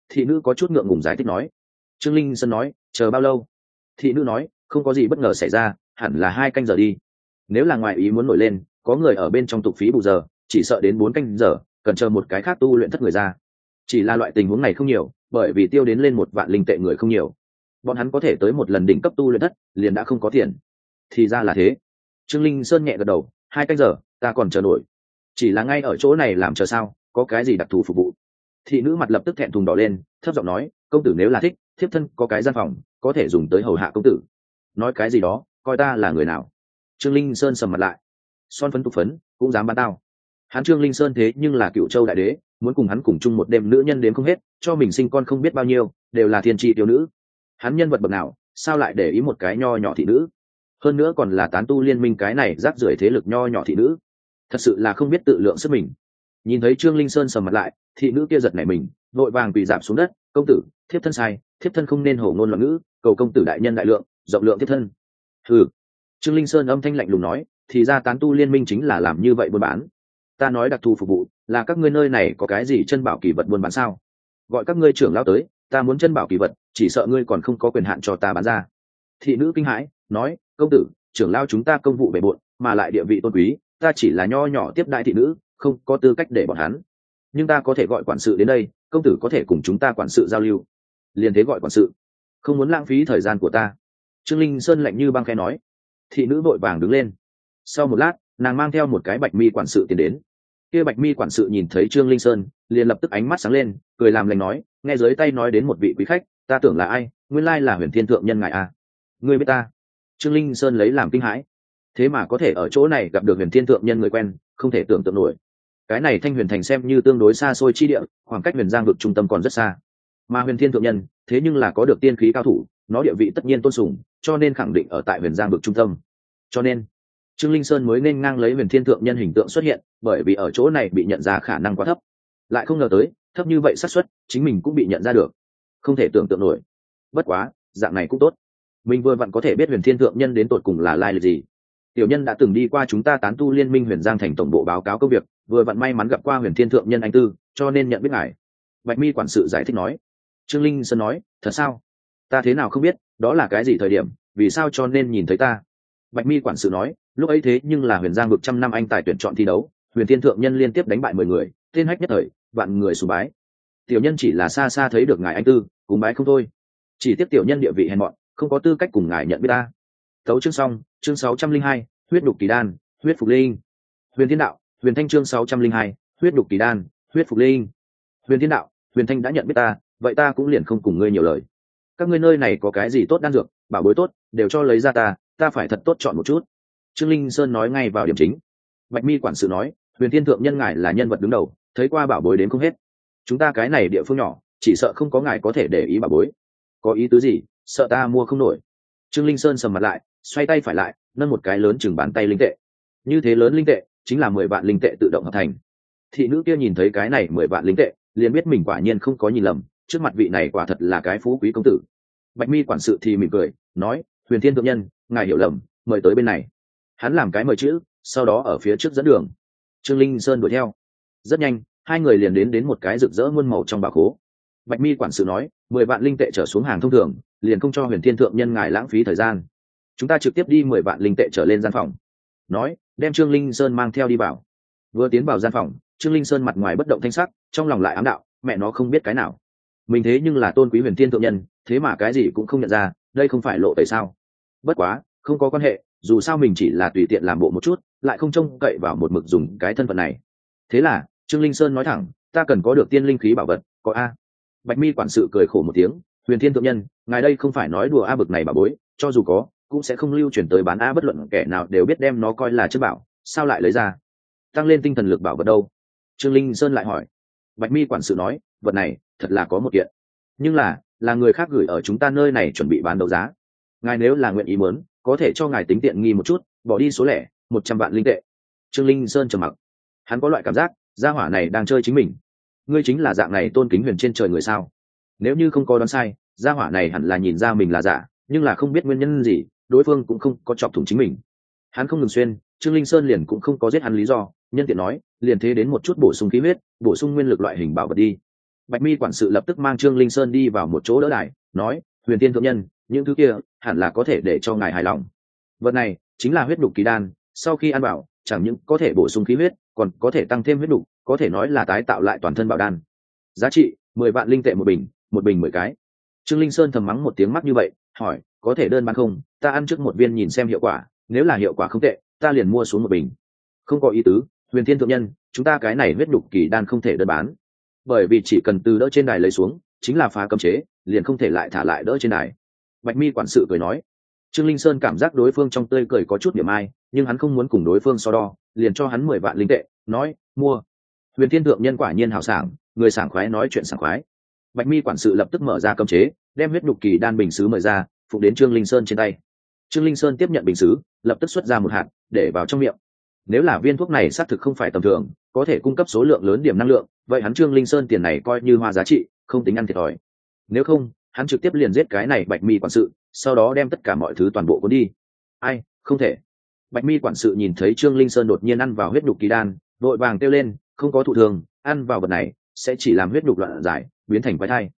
Thị nữ có chút ngượng ngùng giải thích nói. Trương linh sơn nói, chờ bao lâu? Thị nữ nói, không có gì bất ngờ xảy ra, hẳn là hai canh giờ đi. Nếu là ngoại ý muốn nổi lên, có người ở bên trong tục phí bù giờ, chỉ sợ đến bốn canh giờ, cần chờ một cái khác tu luyện thất người ra. Chỉ là loại tình huống này không nhiều, bởi vì tiêu đến lên một vạn linh tệ người không nhiều. Bọn hắn có thể tới một lần đỉnh cấp tu luyện thất, liền đã không có tiền thì ra là thế. Trương linh sơn nhẹ gật đầu, hai canh giờ, ta còn chờ nổi. Chỉ là ngay ở chỗ này làm chờ sao, có cái gì đặc thù phục vụ? Thị nữ mặt lập tức thẹn thùng đỏ lên, thấp giọng nói, công tử nếu là thích, thiếp thân có cái gian phòng, có thể dùng tới hầu hạ công tử. Nói cái gì đó, coi ta là người nào? Trương linh sơn sầm mặt lại. Son phấn tục phấn, cũng dám bán tao. Hắn trương linh sơn thế nhưng là cựu châu đại đế, muốn cùng hắn cùng chung một đêm nữ nhân đến không hết, cho mình sinh con không biết bao nhiêu, đều là thiên tri tiêu nữ. Hắn nhân vật bậc nào, sao lại để ý một cái nho nhỏ thị nữ? Hơn nữa còn là tán tu liên minh cái này rác rưởi thế lực nho nhỏ thị nữ. Thật sự là không biết tự lượng sức mình. Nhìn thấy trương linh sơn sầm mặt lại, thị nữ kia giật nảy mình, vội vàng quỳ giảm xuống đất, công tử, thiếp thân sai, thiếp thân không nên hổ ngôn loạn ngữ, cầu công tử đại nhân đại lượng, rộng lượng thiếp thân. Ừ trương linh sơn âm thanh lạnh lùng nói, thì ra tán tu liên minh chính là làm như vậy buôn bán. Ta nói đặc thù phục vụ, là các ngươi nơi này có cái gì chân bảo kỳ vật buôn bán sao? Gọi các ngươi trưởng lao tới, ta muốn chân bảo kỳ vật, chỉ sợ ngươi còn không có quyền hạn cho ta bán ra. Thị nữ kinh hãi nói, công tử, trưởng lao chúng ta công vụ bề bộn, mà lại địa vị tôn quý, ta chỉ là nho nhỏ tiếp đại thị nữ, không có tư cách để bọn hắn. Nhưng ta có thể gọi quản sự đến đây, công tử có thể cùng chúng ta quản sự giao lưu. Liền thế gọi quản sự. Không muốn lãng phí thời gian của ta. Trương linh sơn lạnh như băng khe nói. Thị nữ vội vàng đứng lên. Sau một lát, nàng mang theo một cái bạch mi quản sự tiến đến. Kia bạch mi quản sự nhìn thấy trương linh sơn, liền lập tức ánh mắt sáng lên, cười làm lành nói, nghe dưới tay nói đến một vị quý khách, ta tưởng là ai? Nguyên lai là huyền thiên thượng nhân ngài a à. ngươi biết ta? Trương linh sơn lấy làm kinh hãi. Thế mà có thể ở chỗ này gặp được huyền thiên thượng nhân người quen, không thể tưởng tượng nổi. Cái này thanh huyền thành xem như tương đối xa xôi chi địa, khoảng cách huyền giang vực trung tâm còn rất xa. Mà huyền thiên thượng nhân, thế nhưng là có được tiên khí cao thủ, nó địa vị tất nhiên tôn sùng, cho nên khẳng định ở tại huyền giang vực trung tâm. Cho nên, trương linh sơn mới nên ngang lấy huyền thiên thượng nhân hình tượng xuất hiện, bởi vì ở chỗ này bị nhận ra khả năng quá thấp. Lại không ngờ tới, thấp như vậy xác suất, chính mình cũng bị nhận ra được. Không thể tưởng tượng nổi. Bất quá, dạng này cũng tốt mình vừa vặn có thể biết huyền thiên thượng nhân đến tột cùng là lai lịch gì. Tiểu nhân đã từng đi qua chúng ta tán tu liên minh huyền giang thành tổng bộ báo cáo công việc, vừa vặn may mắn gặp qua huyền thiên thượng nhân anh tư, cho nên nhận biết ngài. Bạch mi quản sự giải thích nói. Trương linh sơn nói, thật sao? Ta thế nào không biết, đó là cái gì thời điểm, vì sao cho nên nhìn thấy ta? Bạch mi quản sự nói, lúc ấy thế nhưng là huyền giang vực trăm năm anh tài tuyển chọn thi đấu, huyền thiên thượng nhân liên tiếp đánh bại mười người, tên hách nhất thời, vạn người sùng bái. Tiểu nhân chỉ là xa xa thấy được ngài anh tư cùng bái không thôi. Chỉ tiếp tiểu nhân địa vị hèn mọn không có tư cách cùng ngài nhận biết ta. Thấu chương xong, chương sáu trăm linh hai, huyết đục kỳ đan, huyết phục linh. Huyền thiên đạo, huyền thanh chương sáu trăm linh hai, huyết đục kỳ đan, huyết phục linh. Huyền thiên đạo, huyền thanh đã nhận biết ta, vậy ta cũng liền không cùng ngươi nhiều lời. Các ngươi nơi này có cái gì tốt đan dược, bảo bối tốt, đều cho lấy ra ta ta phải thật tốt chọn một chút. Trương linh sơn nói ngay vào điểm chính. Bạch mi quản sự nói, huyền thiên thượng nhân ngài là nhân vật đứng đầu, thấy qua bảo bối đến không hết. Chúng ta cái này địa phương nhỏ, chỉ sợ không có ngài có thể để ý bảo bối. Có ý tứ gì? Sợ ta mua không nổi. Trương linh sơn sầm mặt lại, xoay tay phải lại, nâng một cái lớn chừng bàn tay linh tệ. Như thế lớn linh tệ, chính là mười vạn linh tệ tự động hợp thành. Thị nữ kia nhìn thấy cái này mười vạn linh tệ, liền biết mình quả nhiên không có nhìn lầm, trước mặt vị này quả thật là cái phú quý công tử. Bạch mi quản sự thì mỉm cười, nói, huyền thiên thượng nhân, ngài hiểu lầm, mời tới bên này. Hắn làm cái mời chữ, sau đó ở phía trước dẫn đường. Trương linh sơn đuổi theo. Rất nhanh, hai người liền đến đến một cái rực rỡ muôn màu trong bà khố bạch mi quản sự nói, mười vạn linh tệ trở xuống hàng thông thường, liền không cho huyền thiên thượng nhân ngài lãng phí thời gian. Chúng ta trực tiếp đi mười vạn linh tệ trở lên gian phòng. Nói, đem trương linh sơn mang theo đi vào. Vừa tiến vào gian phòng, trương linh sơn mặt ngoài bất động thanh sắc, trong lòng lại ám đạo, mẹ nó không biết cái nào. Mình thế nhưng là tôn quý huyền thiên thượng nhân, thế mà cái gì cũng không nhận ra, đây không phải lộ tại sao? Bất quá, không có quan hệ, dù sao mình chỉ là tùy tiện làm bộ một chút, lại không trông cậy vào một mực dùng cái thân phận này. Thế là, trương linh sơn nói thẳng, ta cần có được tiên linh khí bảo vật, có a bạch mi quản sự cười khổ một tiếng, huyền thiên thượng nhân, ngài đây không phải nói đùa a bực này bà bối, cho dù có, cũng sẽ không lưu chuyển tới bán a bất luận kẻ nào đều biết đem nó coi là chất bảo, sao lại lấy ra? Tăng lên tinh thần lực bảo vật đâu? Trương linh sơn lại hỏi. Bạch mi quản sự nói, vật này, thật là có một kiện. Nhưng là là người khác gửi ở chúng ta nơi này chuẩn bị bán đấu giá. Ngài nếu là nguyện ý mớn có thể cho ngài tính tiện nghi một chút, bỏ đi số lẻ, một trăm vạn linh tệ. Trương linh sơn trầm mặc. Hắn có loại cảm giác, gia hỏa này đang chơi chính mình ngươi chính là dạng này tôn kính huyền trên trời người sao? Nếu như không có đoán sai, gia hỏa này hẳn là nhìn ra mình là giả, nhưng là không biết nguyên nhân gì, đối phương cũng không có chọc thủng chính mình. Hắn không ngừng xuyên, trương linh sơn liền cũng không có giết hắn lý do, nhân tiện nói, liền thế đến một chút bổ sung khí huyết, bổ sung nguyên lực loại hình bảo vật đi. Bạch mi quản sự lập tức mang trương linh sơn đi vào một chỗ đỡ đài, nói, huyền tiên thượng nhân, những thứ kia hẳn là có thể để cho ngài hài lòng. Vật này chính là huyết đục kỳ đan, sau khi ăn bảo chẳng những có thể bổ sung khí huyết, còn có thể tăng thêm huyết đục có thể nói là tái tạo lại toàn thân bảo đan. Giá trị, mười vạn linh tệ một bình một bình mười cái. Trương linh sơn thầm mắng một tiếng mắt như vậy, hỏi, có thể đơn bán không? Ta ăn trước một viên nhìn xem hiệu quả, nếu là hiệu quả không tệ, ta liền mua xuống một bình. Không có ý tứ, huyền thiên thượng nhân, chúng ta cái này huyết đục kỳ đan không thể đơn bán. Bởi vì chỉ cần từ đỡ trên đài lấy xuống, chính là phá cấm chế, liền không thể lại thả lại đỡ trên đài. Bạch mi quản sự cười nói trương linh sơn cảm giác đối phương trong tươi cười có chút điểm ai, nhưng hắn không muốn cùng đối phương so đo, liền cho hắn mười vạn linh tệ, nói, mua. Huyền thiên thượng nhân quả nhiên hào sảng, người sảng khoái nói chuyện sảng khoái. Bạch mi quản sự lập tức mở ra cơm chế, đem huyết nhục kỳ đan bình xứ mời ra phục đến trương linh sơn trên tay. Trương linh sơn tiếp nhận bình xứ, lập tức xuất ra một hạt, để vào trong miệng. Nếu là viên thuốc này xác thực không phải tầm thường, có thể cung cấp số lượng lớn điểm năng lượng, vậy hắn trương linh sơn tiền này coi như hoa giá trị, không tính ăn thiệt thòi. Nếu không hắn trực tiếp liền giết cái này bạch mi quản sự, sau đó đem tất cả mọi thứ toàn bộ cuốn đi. Ai, không thể. Bạch mi quản sự nhìn thấy trương linh sơn đột nhiên ăn vào huyết đục kỳ đan, vội vàng kêu lên, không có thụ thường, ăn vào vật này sẽ chỉ làm huyết đục loạn giải, biến thành quái thai.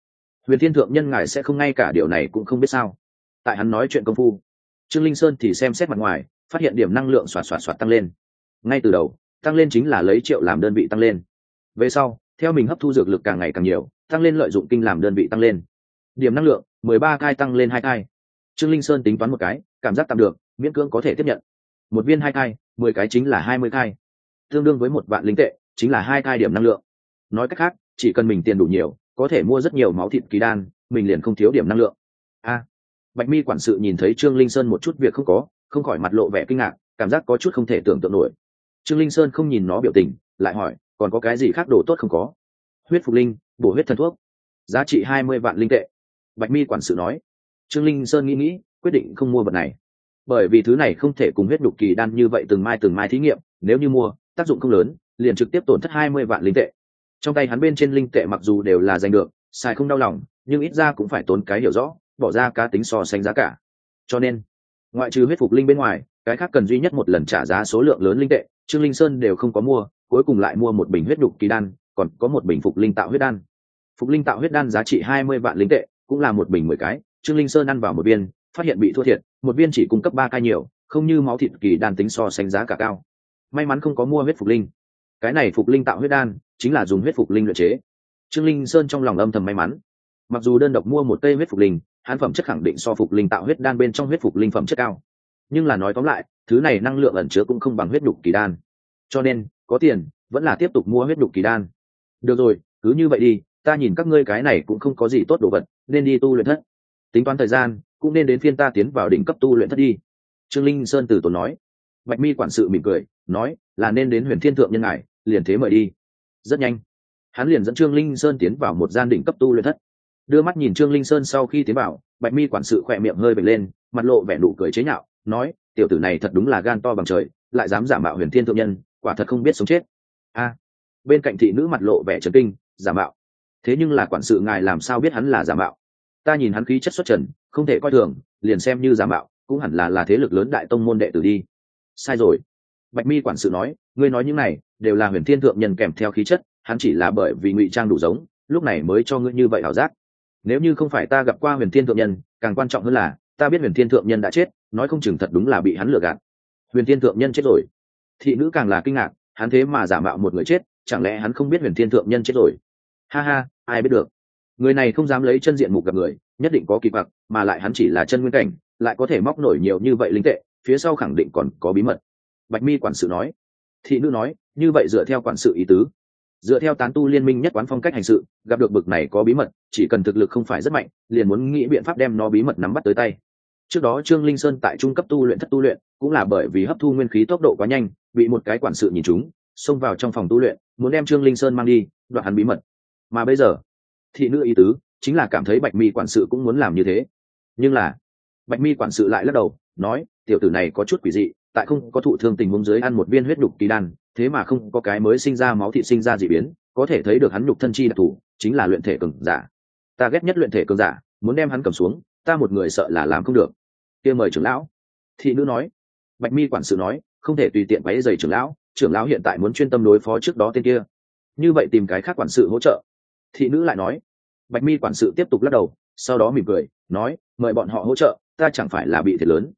Huyền thiên thượng nhân ngài sẽ không ngay cả điều này cũng không biết sao. Tại hắn nói chuyện công phu, trương linh sơn thì xem xét mặt ngoài, phát hiện điểm năng lượng xoạt xoạt xoạt tăng lên. Ngay từ đầu, tăng lên chính là lấy triệu làm đơn vị tăng lên. Về sau, theo mình hấp thu dược lực càng ngày càng nhiều, tăng lên lợi dụng kinh làm đơn vị tăng lên điểm năng lượng, mười ba cai tăng lên hai cai. Trương linh sơn tính toán một cái, cảm giác tạm được, miễn cưỡng có thể tiếp nhận. Một viên hai cai, mười cái chính là hai mươi cai. Tương đương với một vạn linh tệ, chính là hai cai điểm năng lượng. Nói cách khác, chỉ cần mình tiền đủ nhiều, có thể mua rất nhiều máu thịt kỳ đan, mình liền không thiếu điểm năng lượng. A. Bạch mi quản sự nhìn thấy trương linh sơn một chút việc không có, không khỏi mặt lộ vẻ kinh ngạc, cảm giác có chút không thể tưởng tượng nổi. Trương linh sơn không nhìn nó biểu tình, lại hỏi, còn có cái gì khác đồ tốt không có? Huyết phục linh, bổ huyết thần thuốc. Giá trị hai mươi vạn linh tệ bạch mi quản sự nói. Trương linh sơn nghĩ nghĩ, quyết định không mua vật này. Bởi vì thứ này không thể cùng huyết đục kỳ đan như vậy từng mai từng mai thí nghiệm, nếu như mua, tác dụng không lớn, liền trực tiếp tổn thất hai mươi vạn linh tệ. Trong tay hắn bên trên linh tệ mặc dù đều là giành được, xài không đau lòng, nhưng ít ra cũng phải tốn cái hiểu rõ, bỏ ra cá tính so sánh giá cả. Cho nên, ngoại trừ huyết phục linh bên ngoài, cái khác cần duy nhất một lần trả giá số lượng lớn linh tệ, trương linh sơn đều không có mua, cuối cùng lại mua một bình huyết đục kỳ đan, còn có một bình phục linh tạo huyết đan. Phục linh tạo huyết đan giá trị hai mươi vạn linh tệ cũng là một bình mười cái, trương linh sơn ăn vào một viên, phát hiện bị thua thiệt, một viên chỉ cung cấp ba cai nhiều, không như máu thịt kỳ đan tính so sánh giá cả cao. May mắn không có mua huyết phục linh. Cái này phục linh tạo huyết đan, chính là dùng huyết phục linh luyện chế. Trương linh sơn trong lòng âm thầm may mắn. Mặc dù đơn độc mua một cây huyết phục linh hán phẩm chất khẳng định so phục linh tạo huyết đan bên trong huyết phục linh phẩm chất cao. Nhưng là nói tóm lại, thứ này năng lượng ẩn chứa cũng không bằng huyết đục kỳ đan. Cho nên, có tiền, vẫn là tiếp tục mua huyết đục kỳ đan. Được rồi, cứ như vậy đi, ta nhìn các ngươi cái này cũng không có gì tốt đồ vật nên đi tu luyện thất. Tính toán thời gian, cũng nên đến phiên ta tiến vào đỉnh cấp tu luyện thất đi. Trương linh sơn từ tốn nói. Bạch mi quản sự mỉm cười, nói, là nên đến huyền thiên thượng nhân ngài, liền thế mời đi. Rất nhanh, hắn liền dẫn trương linh sơn tiến vào một gian đỉnh cấp tu luyện thất. Đưa mắt nhìn trương linh sơn sau khi tiến vào, bạch mi quản sự khỏe miệng hơi bật lên, mặt lộ vẻ nụ cười chế nhạo, nói, tiểu tử này thật đúng là gan to bằng trời, lại dám giả mạo huyền thiên thượng nhân, quả thật không biết sống chết. A, bên cạnh thị nữ mặt lộ vẻ trấn kinh, giả mạo thế nhưng là quản sự ngài làm sao biết hắn là giả mạo? Ta nhìn hắn khí chất xuất trần, không thể coi thường, liền xem như giả mạo, cũng hẳn là là thế lực lớn đại tông môn đệ tử đi. Sai rồi. Bạch mi quản sự nói, ngươi nói những này, đều là huyền thiên thượng nhân kèm theo khí chất, hắn chỉ là bởi vì ngụy trang đủ giống, lúc này mới cho ngươi như vậy ảo giác. Nếu như không phải ta gặp qua huyền thiên thượng nhân, càng quan trọng hơn là, ta biết huyền thiên thượng nhân đã chết, nói không chừng thật đúng là bị hắn lừa gạt. Huyền thiên thượng nhân chết rồi. Thị nữ càng là kinh ngạc, hắn thế mà giả mạo một người chết, chẳng lẽ hắn không biết huyền thiên thượng nhân chết rồi? Ha ha ai biết được. Người này không dám lấy chân diện mục gặp người, nhất định có kỳ bạc mà lại hắn chỉ là chân nguyên cảnh, lại có thể móc nổi nhiều như vậy linh tệ, phía sau khẳng định còn có bí mật. Bạch mi quản sự nói. Thị nữ nói, như vậy dựa theo quản sự ý tứ. Dựa theo tán tu liên minh nhất quán phong cách hành sự, gặp được bực này có bí mật, chỉ cần thực lực không phải rất mạnh, liền muốn nghĩ biện pháp đem nó bí mật nắm bắt tới tay. Trước đó trương linh sơn tại trung cấp tu luyện thất tu luyện, cũng là bởi vì hấp thu nguyên khí tốc độ quá nhanh, bị một cái quản sự nhìn chúng xông vào trong phòng tu luyện, muốn đem trương linh sơn mang đi, đoạt hắn bí mật mà bây giờ, thị nữ ý tứ chính là cảm thấy bạch mi quản sự cũng muốn làm như thế. Nhưng là, bạch mi quản sự lại lắc đầu, nói, tiểu tử này có chút quỷ dị, tại không có thụ thương tình huống dưới ăn một viên huyết đục kỳ đan, thế mà không có cái mới sinh ra máu thị sinh ra dị biến, có thể thấy được hắn nhục thân chi đặc thù, chính là luyện thể cường giả. Ta ghét nhất luyện thể cường giả, muốn đem hắn cầm xuống, ta một người sợ là làm không được. Kia mời trưởng lão. Thị nữ nói. Bạch mi quản sự nói, không thể tùy tiện váy giày trưởng lão trưởng lão hiện tại muốn chuyên tâm đối phó trước đó tên kia. Như vậy tìm cái khác quản sự hỗ trợ thị nữ lại nói. Bạch mi quản sự tiếp tục lắc đầu, sau đó mỉm cười, nói, mời bọn họ hỗ trợ, ta chẳng phải là bị thiệt lớn.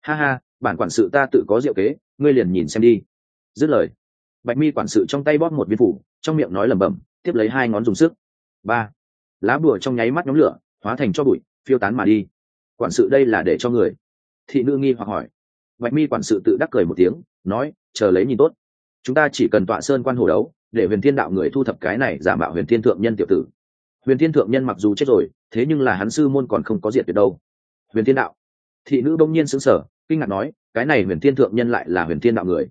Ha ha, bản quản sự ta tự có diệu kế, ngươi liền nhìn xem đi. Dứt lời, bạch mi quản sự trong tay bóp một viên phủ, trong miệng nói lẩm bẩm, tiếp lấy hai ngón dùng sức. Ba, lá bùa trong nháy mắt nhóm lửa, hóa thành cho bụi, phiêu tán mà đi. Quản sự đây là để cho người? Thị nữ nghi hoặc hỏi. Bạch mi quản sự tự đắc cười một tiếng, nói, chờ lấy nhìn tốt. Chúng ta chỉ cần tọa sơn quan hồ đấu để huyền thiên đạo người thu thập cái này giả mạo huyền thiên thượng nhân tiểu tử huyền thiên thượng nhân mặc dù chết rồi thế nhưng là hắn sư môn còn không có diệt tuyệt đâu huyền thiên đạo thị nữ đông nhiên xứng sở kinh ngạc nói cái này huyền thiên thượng nhân lại là huyền thiên đạo người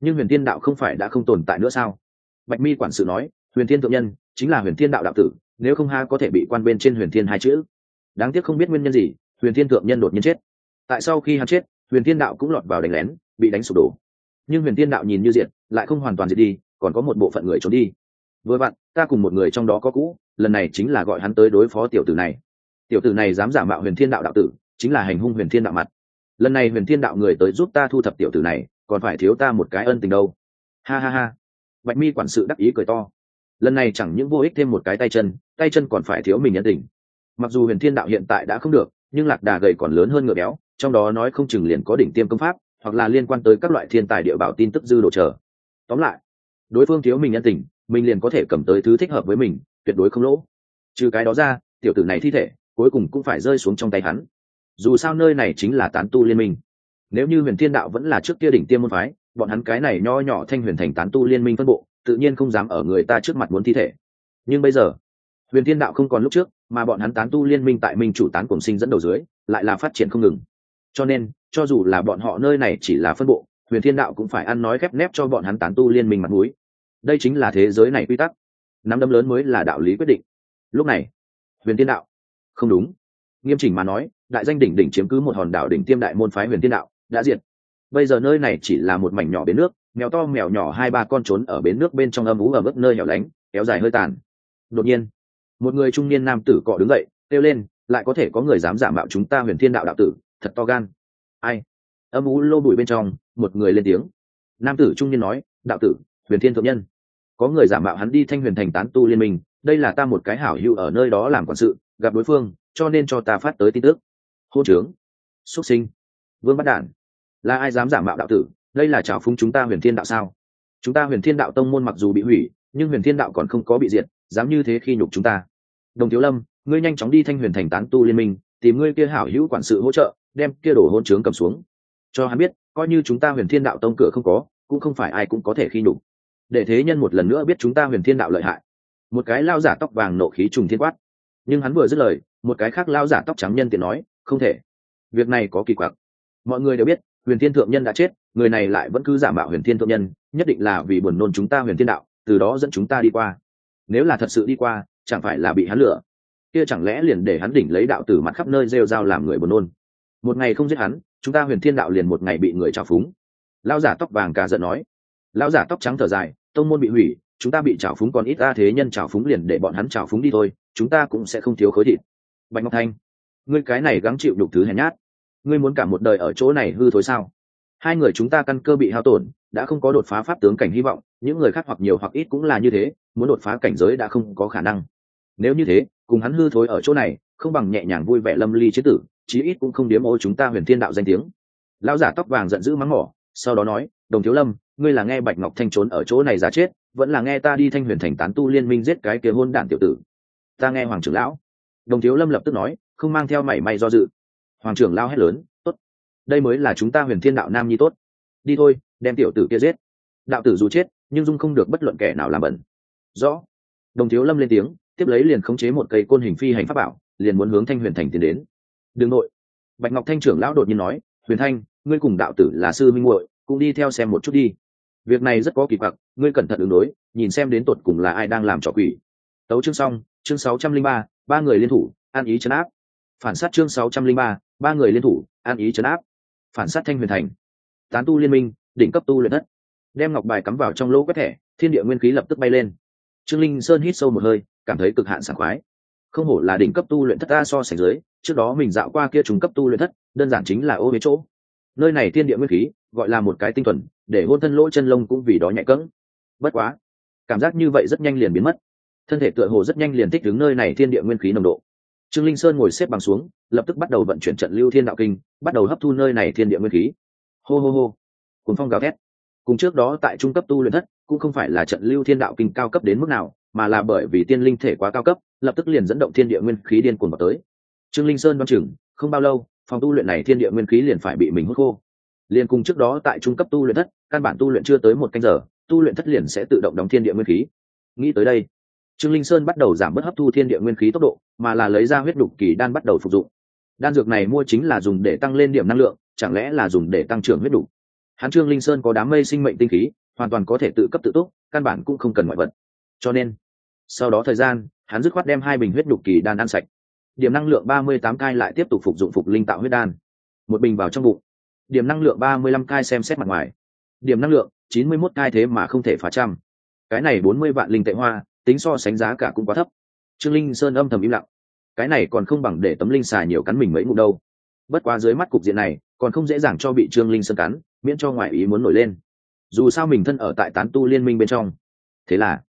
nhưng huyền thiên đạo không phải đã không tồn tại nữa sao bạch mi quản sự nói huyền thiên thượng nhân chính là huyền thiên đạo đạo tử nếu không ha có thể bị quan bên trên huyền thiên hai chữ đáng tiếc không biết nguyên nhân gì huyền thiên thượng nhân đột nhiên chết tại sau khi hắn chết huyền thiên đạo cũng lọt vào đánh lén bị đánh sụp đổ nhưng huyền thiên đạo nhìn như diện lại không hoàn toàn diệt đi còn có một bộ phận người trốn đi. Vừa vặn, ta cùng một người trong đó có cũ, lần này chính là gọi hắn tới đối phó tiểu tử này. Tiểu tử này dám giả mạo huyền thiên đạo đạo tử, chính là hành hung huyền thiên đạo mặt. Lần này huyền thiên đạo người tới giúp ta thu thập tiểu tử này, còn phải thiếu ta một cái ân tình đâu. Ha ha ha. Bạch mi quản sự đắc ý cười to. Lần này chẳng những vô ích thêm một cái tay chân tay chân còn phải thiếu mình nhân tình. Mặc dù huyền thiên đạo hiện tại đã không được, nhưng lạc đà gầy còn lớn hơn ngựa béo, trong đó nói không chừng liền có đỉnh tiêm công pháp, hoặc là liên quan tới các loại thiên tài địa bảo tin tức dư đồ chờ. Tóm lại đối phương thiếu mình nhân tình, mình liền có thể cầm tới thứ thích hợp với mình, tuyệt đối không lỗ. Trừ cái đó ra, tiểu tử này thi thể, cuối cùng cũng phải rơi xuống trong tay hắn. Dù sao nơi này chính là tán tu liên minh. Nếu như huyền thiên đạo vẫn là trước kia đỉnh tiêm môn phái, bọn hắn cái này nho nhỏ thanh huyền thành tán tu liên minh phân bộ, tự nhiên không dám ở người ta trước mặt muốn thi thể. Nhưng bây giờ, huyền thiên đạo không còn lúc trước, mà bọn hắn tán tu liên minh tại minh chủ tán cùng sinh dẫn đầu dưới, lại là phát triển không ngừng. Cho nên, cho dù là bọn họ nơi này chỉ là phân bộ huyền thiên đạo cũng phải ăn nói khép nép cho bọn hắn tán tu liên minh mặt mũi. Đây chính là thế giới này quy tắc. Nắm đấm lớn mới là đạo lý quyết định. Lúc này, huyền thiên đạo, không đúng. Nghiêm chỉnh mà nói, đại danh đỉnh đỉnh chiếm cứ một hòn đảo đỉnh tiêm đại môn phái huyền thiên đạo, đã diệt. Bây giờ nơi này chỉ là một mảnh nhỏ bến nước, mèo to mèo nhỏ hai ba con trốn ở bến nước bên trong âm ú ở mức nơi nhỏ lánh, kéo dài hơi tàn. Đột nhiên, một người trung niên nam tử cọ đứng dậy, kêu lên, lại có thể có người dám giả mạo chúng ta huyền thiên đạo đạo tử, thật to gan. Ai? Âm ú lô bụi bên trong một người lên tiếng. Nam tử trung niên nói, đạo tử, huyền thiên thượng nhân. Có người giả mạo hắn đi thanh huyền thành tán tu liên minh, đây là ta một cái hảo hữu ở nơi đó làm quản sự, gặp đối phương, cho nên cho ta phát tới tin tức. Hô trướng. Xuất sinh. Vương bắt đản. Là ai dám giả mạo đạo tử? Đây là trào phúng chúng ta huyền thiên đạo sao? Chúng ta huyền thiên đạo tông môn mặc dù bị hủy, nhưng huyền thiên đạo còn không có bị diệt, dám như thế khi nhục chúng ta. Đồng thiếu lâm, ngươi nhanh chóng đi thanh huyền thành tán tu liên minh, tìm ngươi kia hảo hữu quản sự hỗ trợ, đem kia đổ hôn trướng cầm xuống. Cho hắn biết coi như chúng ta huyền thiên đạo tông cửa không có, cũng không phải ai cũng có thể khi nhục. Để thế nhân một lần nữa biết chúng ta huyền thiên đạo lợi hại. Một cái lao giả tóc vàng nộ khí trùng thiên quát. Nhưng hắn vừa dứt lời, một cái khác lao giả tóc trắng nhân tiện nói, không thể. Việc này có kỳ quặc. Mọi người đều biết, huyền thiên thượng nhân đã chết, người này lại vẫn cứ giả mạo huyền thiên thượng nhân, nhất định là vì buồn nôn chúng ta huyền thiên đạo, từ đó dẫn chúng ta đi qua. Nếu là thật sự đi qua, chẳng phải là bị hắn lừa. Kia chẳng lẽ liền để hắn đỉnh lấy đạo tử mặt khắp nơi rêu rao làm người buồn nôn. Một ngày không giết hắn chúng ta huyền thiên đạo liền một ngày bị người trào phúng. Lao giả tóc vàng cà giận nói. Lao giả tóc trắng thở dài, tông môn bị hủy, chúng ta bị trào phúng còn ít ta thế nhân trào phúng liền để bọn hắn trào phúng đi thôi, chúng ta cũng sẽ không thiếu khối thịt. Bạch ngọc thanh, ngươi cái này gắng chịu đục thứ hèn nhát. Ngươi muốn cả một đời ở chỗ này hư thối sao? Hai người chúng ta căn cơ bị hao tổn, đã không có đột phá pháp tướng cảnh hy vọng, những người khác hoặc nhiều hoặc ít cũng là như thế, muốn đột phá cảnh giới đã không có khả năng. Nếu như thế, cùng hắn hư thối ở chỗ này, không bằng nhẹ nhàng vui vẻ lâm ly chế tử chí ít cũng không điếm ô chúng ta huyền thiên đạo danh tiếng. Lão giả tóc vàng giận dữ mắng mỏ, sau đó nói, đồng thiếu lâm, ngươi là nghe bạch ngọc thanh trốn ở chỗ này giá chết, vẫn là nghe ta đi thanh huyền thành tán tu liên minh giết cái kia hôn đản tiểu tử. Ta nghe hoàng trưởng lão. Đồng thiếu lâm lập tức nói, không mang theo mảy may do dự. Hoàng trưởng lao hét lớn, tốt, đây mới là chúng ta huyền thiên đạo nam nhi tốt. Đi thôi, đem tiểu tử kia giết. Đạo tử dù chết, nhưng dung không được bất luận kẻ nào làm bẩn. Rõ. Đồng thiếu lâm lên tiếng, tiếp lấy liền khống chế một cây côn hình phi hành pháp bảo, liền muốn hướng thanh huyền thành tiến đến đường nội. Bạch ngọc thanh trưởng lão đột nhiên nói, huyền thanh, ngươi cùng đạo tử là sư minh muội, cũng đi theo xem một chút đi. Việc này rất có kỳ quặc, ngươi cẩn thận ứng đối, nhìn xem đến tột cùng là ai đang làm trò quỷ. Tấu chương xong, chương sáu trăm linh ba ba người liên thủ, an ý chấn áp. Phản sát chương sáu trăm linh ba ba người liên thủ, an ý chấn áp. Phản sát thanh huyền thành. Tán tu liên minh, đỉnh cấp tu luyện đất. Đem ngọc bài cắm vào trong lỗ quét thẻ, thiên địa nguyên khí lập tức bay lên. Trương linh sơn hít sâu một hơi, cảm thấy cực hạn sảng khoái không hổ là đỉnh cấp tu luyện thất ta so sánh dưới, trước đó mình dạo qua kia trùng cấp tu luyện thất, đơn giản chính là ô mấy chỗ. Nơi này thiên địa nguyên khí, gọi là một cái tinh thuần, để hôn thân lỗ chân lông cũng vì đó nhạy cẫng. Bất quá, cảm giác như vậy rất nhanh liền biến mất. Thân thể tựa hồ rất nhanh liền thích đứng nơi này thiên địa nguyên khí nồng độ. Trương linh sơn ngồi xếp bằng xuống, lập tức bắt đầu vận chuyển trận lưu thiên đạo kinh, bắt đầu hấp thu nơi này thiên địa nguyên khí. Hô hô hô cùng phong gào thét. Cùng trước đó tại trung cấp tu luyện thất, cũng không phải là trận lưu thiên đạo kinh cao cấp đến mức nào, mà là bởi vì tiên linh thể quá cao cấp lập tức liền dẫn động thiên địa nguyên khí điên cuồng vào tới. Trương linh sơn đoan chừng, không bao lâu, phòng tu luyện này thiên địa nguyên khí liền phải bị mình hút khô. Liền cùng trước đó tại trung cấp tu luyện thất, căn bản tu luyện chưa tới một canh giờ, tu luyện thất liền sẽ tự động đóng thiên địa nguyên khí. Nghĩ tới đây, trương linh sơn bắt đầu giảm bớt hấp thu thiên địa nguyên khí tốc độ, mà là lấy ra huyết đục kỳ đan bắt đầu phục dụng. Đan dược này mua chính là dùng để tăng lên điểm năng lượng, chẳng lẽ là dùng để tăng trưởng huyết đục? Hắn trương linh sơn có đám mây sinh mệnh tinh khí, hoàn toàn có thể tự cấp tự túc, căn bản cũng không cần ngoại vật. Cho nên, sau đó thời gian hắn dứt khoát đem hai bình huyết đục kỳ đan ăn sạch. Điểm năng lượng ba mươi tám cai lại tiếp tục phục dụng phục linh tạo huyết đan. Một bình vào trong bụng. Điểm năng lượng ba mươi lăm cai xem xét mặt ngoài. Điểm năng lượng chín mươi mốt cai thế mà không thể phá trăm. Cái này bốn mươi vạn linh tệ hoa, tính so sánh giá cả cũng quá thấp. Trương linh sơn âm thầm im lặng. Cái này còn không bằng để tấm linh xà nhiều cắn mình mấy ngụ đâu. Bất quá dưới mắt cục diện này, còn không dễ dàng cho bị trương linh sơn cắn, miễn cho ngoại ý muốn nổi lên. Dù sao mình thân ở tại tán tu liên minh bên trong. Thế là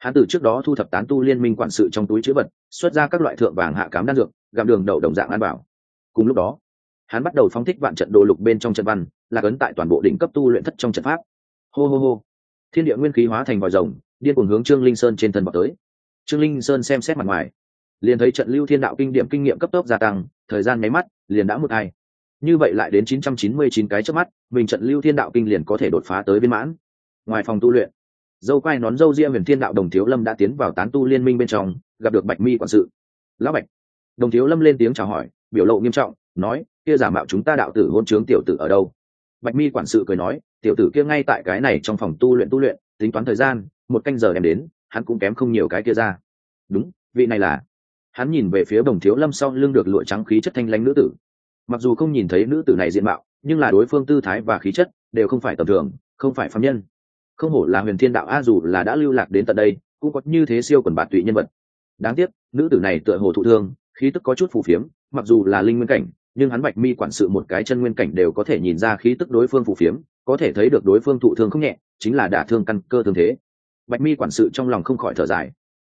hắn từ trước đó thu thập tán tu liên minh quản sự trong túi chữ vật, xuất ra các loại thượng vàng hạ cám đan dược, gặm đường đậu đồng dạng an bảo cùng lúc đó, hắn bắt đầu phóng thích vạn trận đồ lục bên trong trận văn, là cấn tại toàn bộ đỉnh cấp tu luyện thất trong trận pháp. Hô hô hô. Thiên địa nguyên khí hóa thành vòi rồng, điên cuồng hướng trương linh sơn trên thân vào tới. Trương linh sơn xem xét mặt ngoài, liền thấy trận lưu thiên đạo kinh điểm kinh nghiệm cấp tốc gia tăng, thời gian máy mắt, liền đã một hai. Như vậy lại đến 999 cái trước mắt, mình trận lưu thiên đạo kinh liền có thể đột phá tới viên mãn. Ngoài phòng tu luyện dâu quai nón dâu ria huyền thiên đạo đồng thiếu lâm đã tiến vào tán tu liên minh bên trong, gặp được bạch mi quản sự. Lão bạch. Đồng thiếu lâm lên tiếng chào hỏi, biểu lộ nghiêm trọng, nói, kia giả mạo chúng ta đạo tử hôn trướng tiểu tử ở đâu? Bạch mi quản sự cười nói, tiểu tử kia ngay tại cái này trong phòng tu luyện tu luyện, tính toán thời gian, một canh giờ đem đến, hắn cũng kém không nhiều cái kia ra. Đúng, vị này là. Hắn nhìn về phía đồng thiếu lâm sau lưng được lụa trắng khí chất thanh lãnh nữ tử. Mặc dù không nhìn thấy nữ tử này diện mạo, nhưng là đối phương tư thái và khí chất đều không phải tầm thường, không phải phạm nhân không hổ là huyền thiên đạo a, dù là đã lưu lạc đến tận đây, cũng có như thế siêu quần bạt tụy nhân vật. Đáng tiếc, nữ tử này tựa hồ thụ thương, khí tức có chút phù phiếm, mặc dù là linh nguyên cảnh, nhưng hắn bạch mi quản sự một cái chân nguyên cảnh đều có thể nhìn ra khí tức đối phương phù phiếm, có thể thấy được đối phương thụ thương không nhẹ, chính là đả thương căn cơ thương thế. Bạch mi quản sự trong lòng không khỏi thở dài.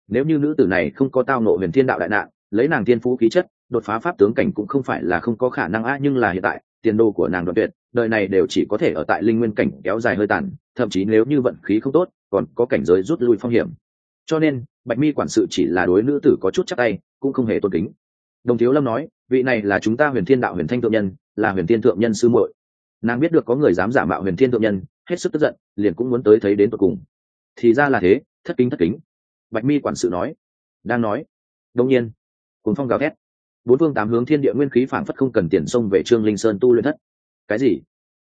Nếu như nữ tử này không có tao nộ huyền thiên đạo đại nạn, lấy nàng thiên phú khí chất, đột phá pháp tướng cảnh cũng không phải là không có khả năng a, nhưng là hiện tại, tiền đồ của nàng đoạn tuyệt đời này đều chỉ có thể ở tại linh nguyên cảnh kéo dài hơi tàn, thậm chí nếu như vận khí không tốt, còn có cảnh giới rút lui phong hiểm. Cho nên, bạch mi quản sự chỉ là đối nữ tử có chút chắc tay, cũng không hề tôn kính. Đồng thiếu lâm nói, vị này là chúng ta huyền thiên đạo huyền thanh thượng nhân, là huyền thiên thượng nhân sư muội. Nàng biết được có người dám giả mạo huyền thiên thượng nhân, hết sức tức giận, liền cũng muốn tới thấy đến tột cùng. Thì ra là thế, thất kính thất kính. Bạch mi quản sự nói. Đang nói. Đông nhiên cuốn phong gào thét. Bốn phương tám hướng thiên địa nguyên khí phảng phất không cần tiền xông về trương linh sơn tu luyện thất cái gì?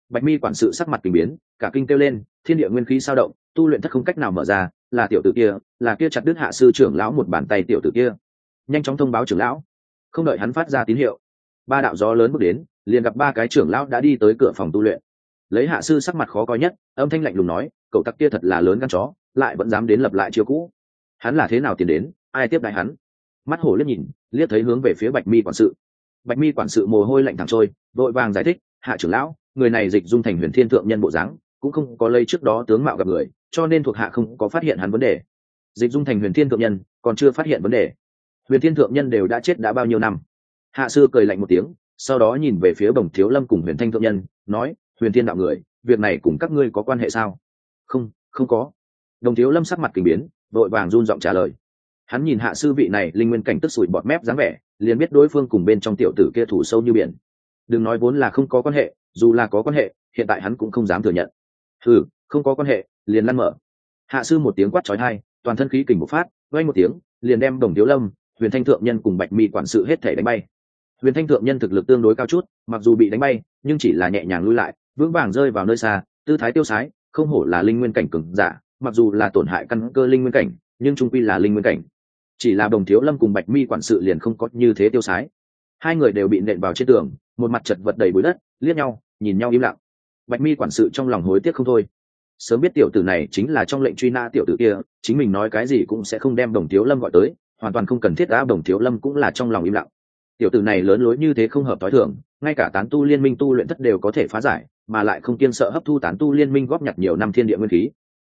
Bạch mi quản sự sắc mặt kinh biến, cả kinh kêu lên, thiên địa nguyên khí sao động, tu luyện thất không cách nào mở ra, là tiểu tử kia, là kia chặt đứt hạ sư trưởng lão một bàn tay tiểu tử kia. Nhanh chóng thông báo trưởng lão. Không đợi hắn phát ra tín hiệu, ba đạo gió lớn bước đến, liền gặp ba cái trưởng lão đã đi tới cửa phòng tu luyện. Lấy hạ sư sắc mặt khó coi nhất, âm thanh lạnh lùng nói, cậu tắc kia thật là lớn gan chó, lại vẫn dám đến lập lại chiêu cũ. Hắn là thế nào tiền đến, ai tiếp đại hắn? Mắt hổ liếc nhìn, liếc thấy hướng về phía bạch mi quản sự. Bạch mi quản sự mồ hôi lạnh thẳng trôi, vội vàng giải thích hạ trưởng lão, người này dịch dung thành huyền thiên thượng nhân bộ dáng, cũng không có lây trước đó tướng mạo gặp người, cho nên thuộc hạ không có phát hiện hắn vấn đề. Dịch dung thành huyền thiên thượng nhân, còn chưa phát hiện vấn đề. Huyền thiên thượng nhân đều đã chết đã bao nhiêu năm? Hạ sư cười lạnh một tiếng, sau đó nhìn về phía bồng thiếu lâm cùng huyền thanh thượng nhân, nói, huyền thiên đạo người, việc này cùng các ngươi có quan hệ sao? Không không có. Đồng thiếu lâm sắc mặt kinh biến, vội vàng run giọng trả lời. Hắn nhìn hạ sư vị này, linh nguyên cảnh tức sủi bọt mép dáng vẻ, liền biết đối phương cùng bên trong tiểu tử kia thủ sâu như biển đừng nói vốn là không có quan hệ, dù là có quan hệ, hiện tại hắn cũng không dám thừa nhận. Ừ không có quan hệ, liền lăn mở. Hạ sư một tiếng quát trói hai toàn thân khí kình một phát quay một tiếng, liền đem đồng thiếu lâm, huyền thanh thượng nhân cùng bạch mi quản sự hết thể đánh bay. Huyền thanh thượng nhân thực lực tương đối cao chút, mặc dù bị đánh bay, nhưng chỉ là nhẹ nhàng lui lại, vững vàng rơi vào nơi xa, tư thái tiêu sái, không hổ là linh nguyên cảnh cứng giả, mặc dù là tổn hại căn cơ linh nguyên cảnh, nhưng trung quy là linh nguyên cảnh. Chỉ là đồng thiếu lâm cùng bạch mi quản sự liền không có như thế tiêu sái hai người đều bị nện vào trên tường, một mặt chật vật đầy bụi đất, liếc nhau, nhìn nhau im lặng. Bạch mi quản sự trong lòng hối tiếc không thôi. Sớm biết tiểu tử này chính là trong lệnh truy Na tiểu tử kia, chính mình nói cái gì cũng sẽ không đem đồng thiếu lâm gọi tới, hoàn toàn không cần thiết đã đồng thiếu lâm cũng là trong lòng im lặng. Tiểu tử này lớn lối như thế không hợp t h o i thường, ngay cả tán tu liên minh tu luyện thất đều có thể phá giải, mà lại không kiên sợ hấp thu tán tu liên minh góp nhặt nhiều năm thiên địa nguyên khí.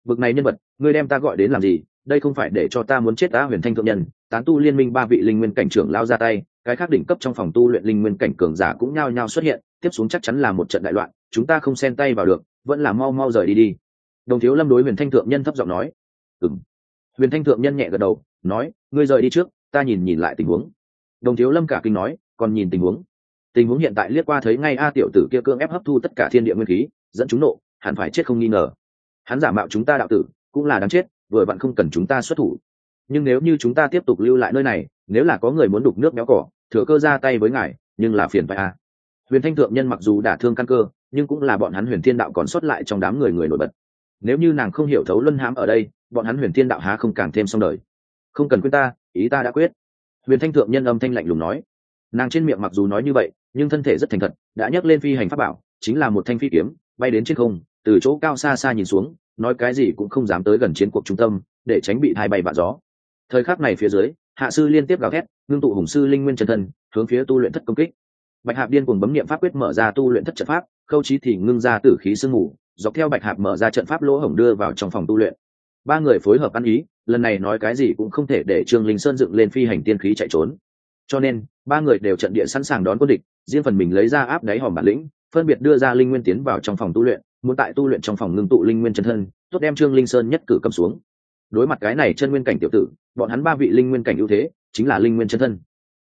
Bực này nhân vật, ngươi đem ta gọi đến làm gì? Đây không phải để cho ta muốn chết ta huyền thanh thượng nhân, tán tu liên minh ba vị linh nguyên cảnh trưởng lao ra tay cái khác đỉnh cấp trong phòng tu luyện linh nguyên cảnh cường giả cũng nhao nhao xuất hiện, tiếp xuống chắc chắn là một trận đại loạn, chúng ta không xen tay vào được, vẫn là mau mau rời đi đi. Đồng thiếu lâm đối huyền thanh thượng nhân thấp giọng nói. Ừ m huyền thanh thượng nhân nhẹ gật đầu, nói, ngươi rời đi trước, ta nhìn nhìn lại tình huống. Đồng thiếu lâm cả kinh nói, còn nhìn tình huống. Tình huống hiện tại liếc qua thấy ngay a tiểu tử kia cưỡng ép hấp thu tất cả thiên địa nguyên khí, dẫn chúng nộ, hẳn phải chết không nghi ngờ. Hắn giả mạo chúng ta đạo tử, cũng là đáng chết, vừa vặn không cần chúng ta xuất thủ. Nhưng nếu như chúng ta tiếp tục lưu lại nơi này, nếu là có người muốn đục nước béo cỏ thừa cơ ra tay với ngài, nhưng là phiền phải a huyền thanh thượng nhân mặc dù đả thương căn cơ, nhưng cũng là bọn hắn huyền thiên đạo còn sót lại trong đám người người nổi bật. Nếu như nàng không hiểu thấu luân hãm ở đây, bọn hắn huyền thiên đạo há không càng thêm xong đời. Không cần quên ta, ý ta đã quyết. Huyền thanh thượng nhân âm thanh lạnh lùng nói. Nàng trên miệng mặc dù nói như vậy, nhưng thân thể rất thành thật, đã nhấc lên phi hành pháp bảo, chính là một thanh phi kiếm, bay đến trên không, từ chỗ cao xa xa nhìn xuống, nói cái gì cũng không dám tới gần chiến cuộc trung tâm, để tránh bị hai bay vạ gió. Thời khắc này phía dưới hạ sư liên tiếp gào thét, ngưng tụ hùng sư linh nguyên chân thân, hướng phía tu luyện thất công kích. Bạch hạp điên cùng bấm niệm pháp quyết mở ra tu luyện thất trận pháp, khâu trí thì ngưng ra tử khí sương mù, dọc theo bạch hạp mở ra trận pháp lỗ hổng đưa vào trong phòng tu luyện. Ba người phối hợp ăn ý, lần này nói cái gì cũng không thể để trương linh sơn dựng lên phi hành tiên khí chạy trốn. Cho nên, ba người đều trận địa sẵn sàng đón quân địch, riêng phần mình lấy ra áp đáy hòm bản lĩnh, phân biệt đưa ra linh nguyên tiến vào trong phòng tu luyện, muốn tại tu luyện trong phòng ngưng tụ linh nguyên chân thân, tốt đem trương linh sơn nhất cử cầm xuống đối mặt cái này chân nguyên cảnh tiểu tử, bọn hắn ba vị linh nguyên cảnh ưu thế, chính là linh nguyên chân thân.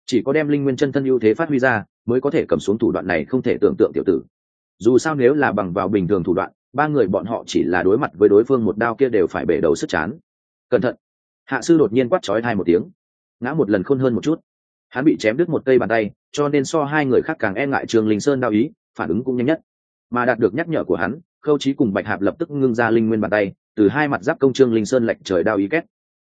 Chỉ có đem linh nguyên chân thân ưu thế phát huy ra, mới có thể cầm xuống thủ đoạn này không thể tưởng tượng tiểu tử. Dù sao nếu là bằng vào bình thường thủ đoạn, ba người bọn họ chỉ là đối mặt với đối phương một đao kia đều phải bể đầu sức chán. Cẩn thận! Hạ sư đột nhiên quát trói hai một tiếng. Ngã một lần khôn hơn một chút. Hắn bị chém đứt một cây bàn tay, cho nên so hai người khác càng e ngại trường linh sơn đao ý, phản ứng cũng nhanh nhất. Mà đạt được nhắc nhở của hắn khâu trí cùng bạch hạp lập tức ngưng ra linh nguyên bàn tay, từ hai mặt giáp công trương linh sơn lệnh trời đao ý kết.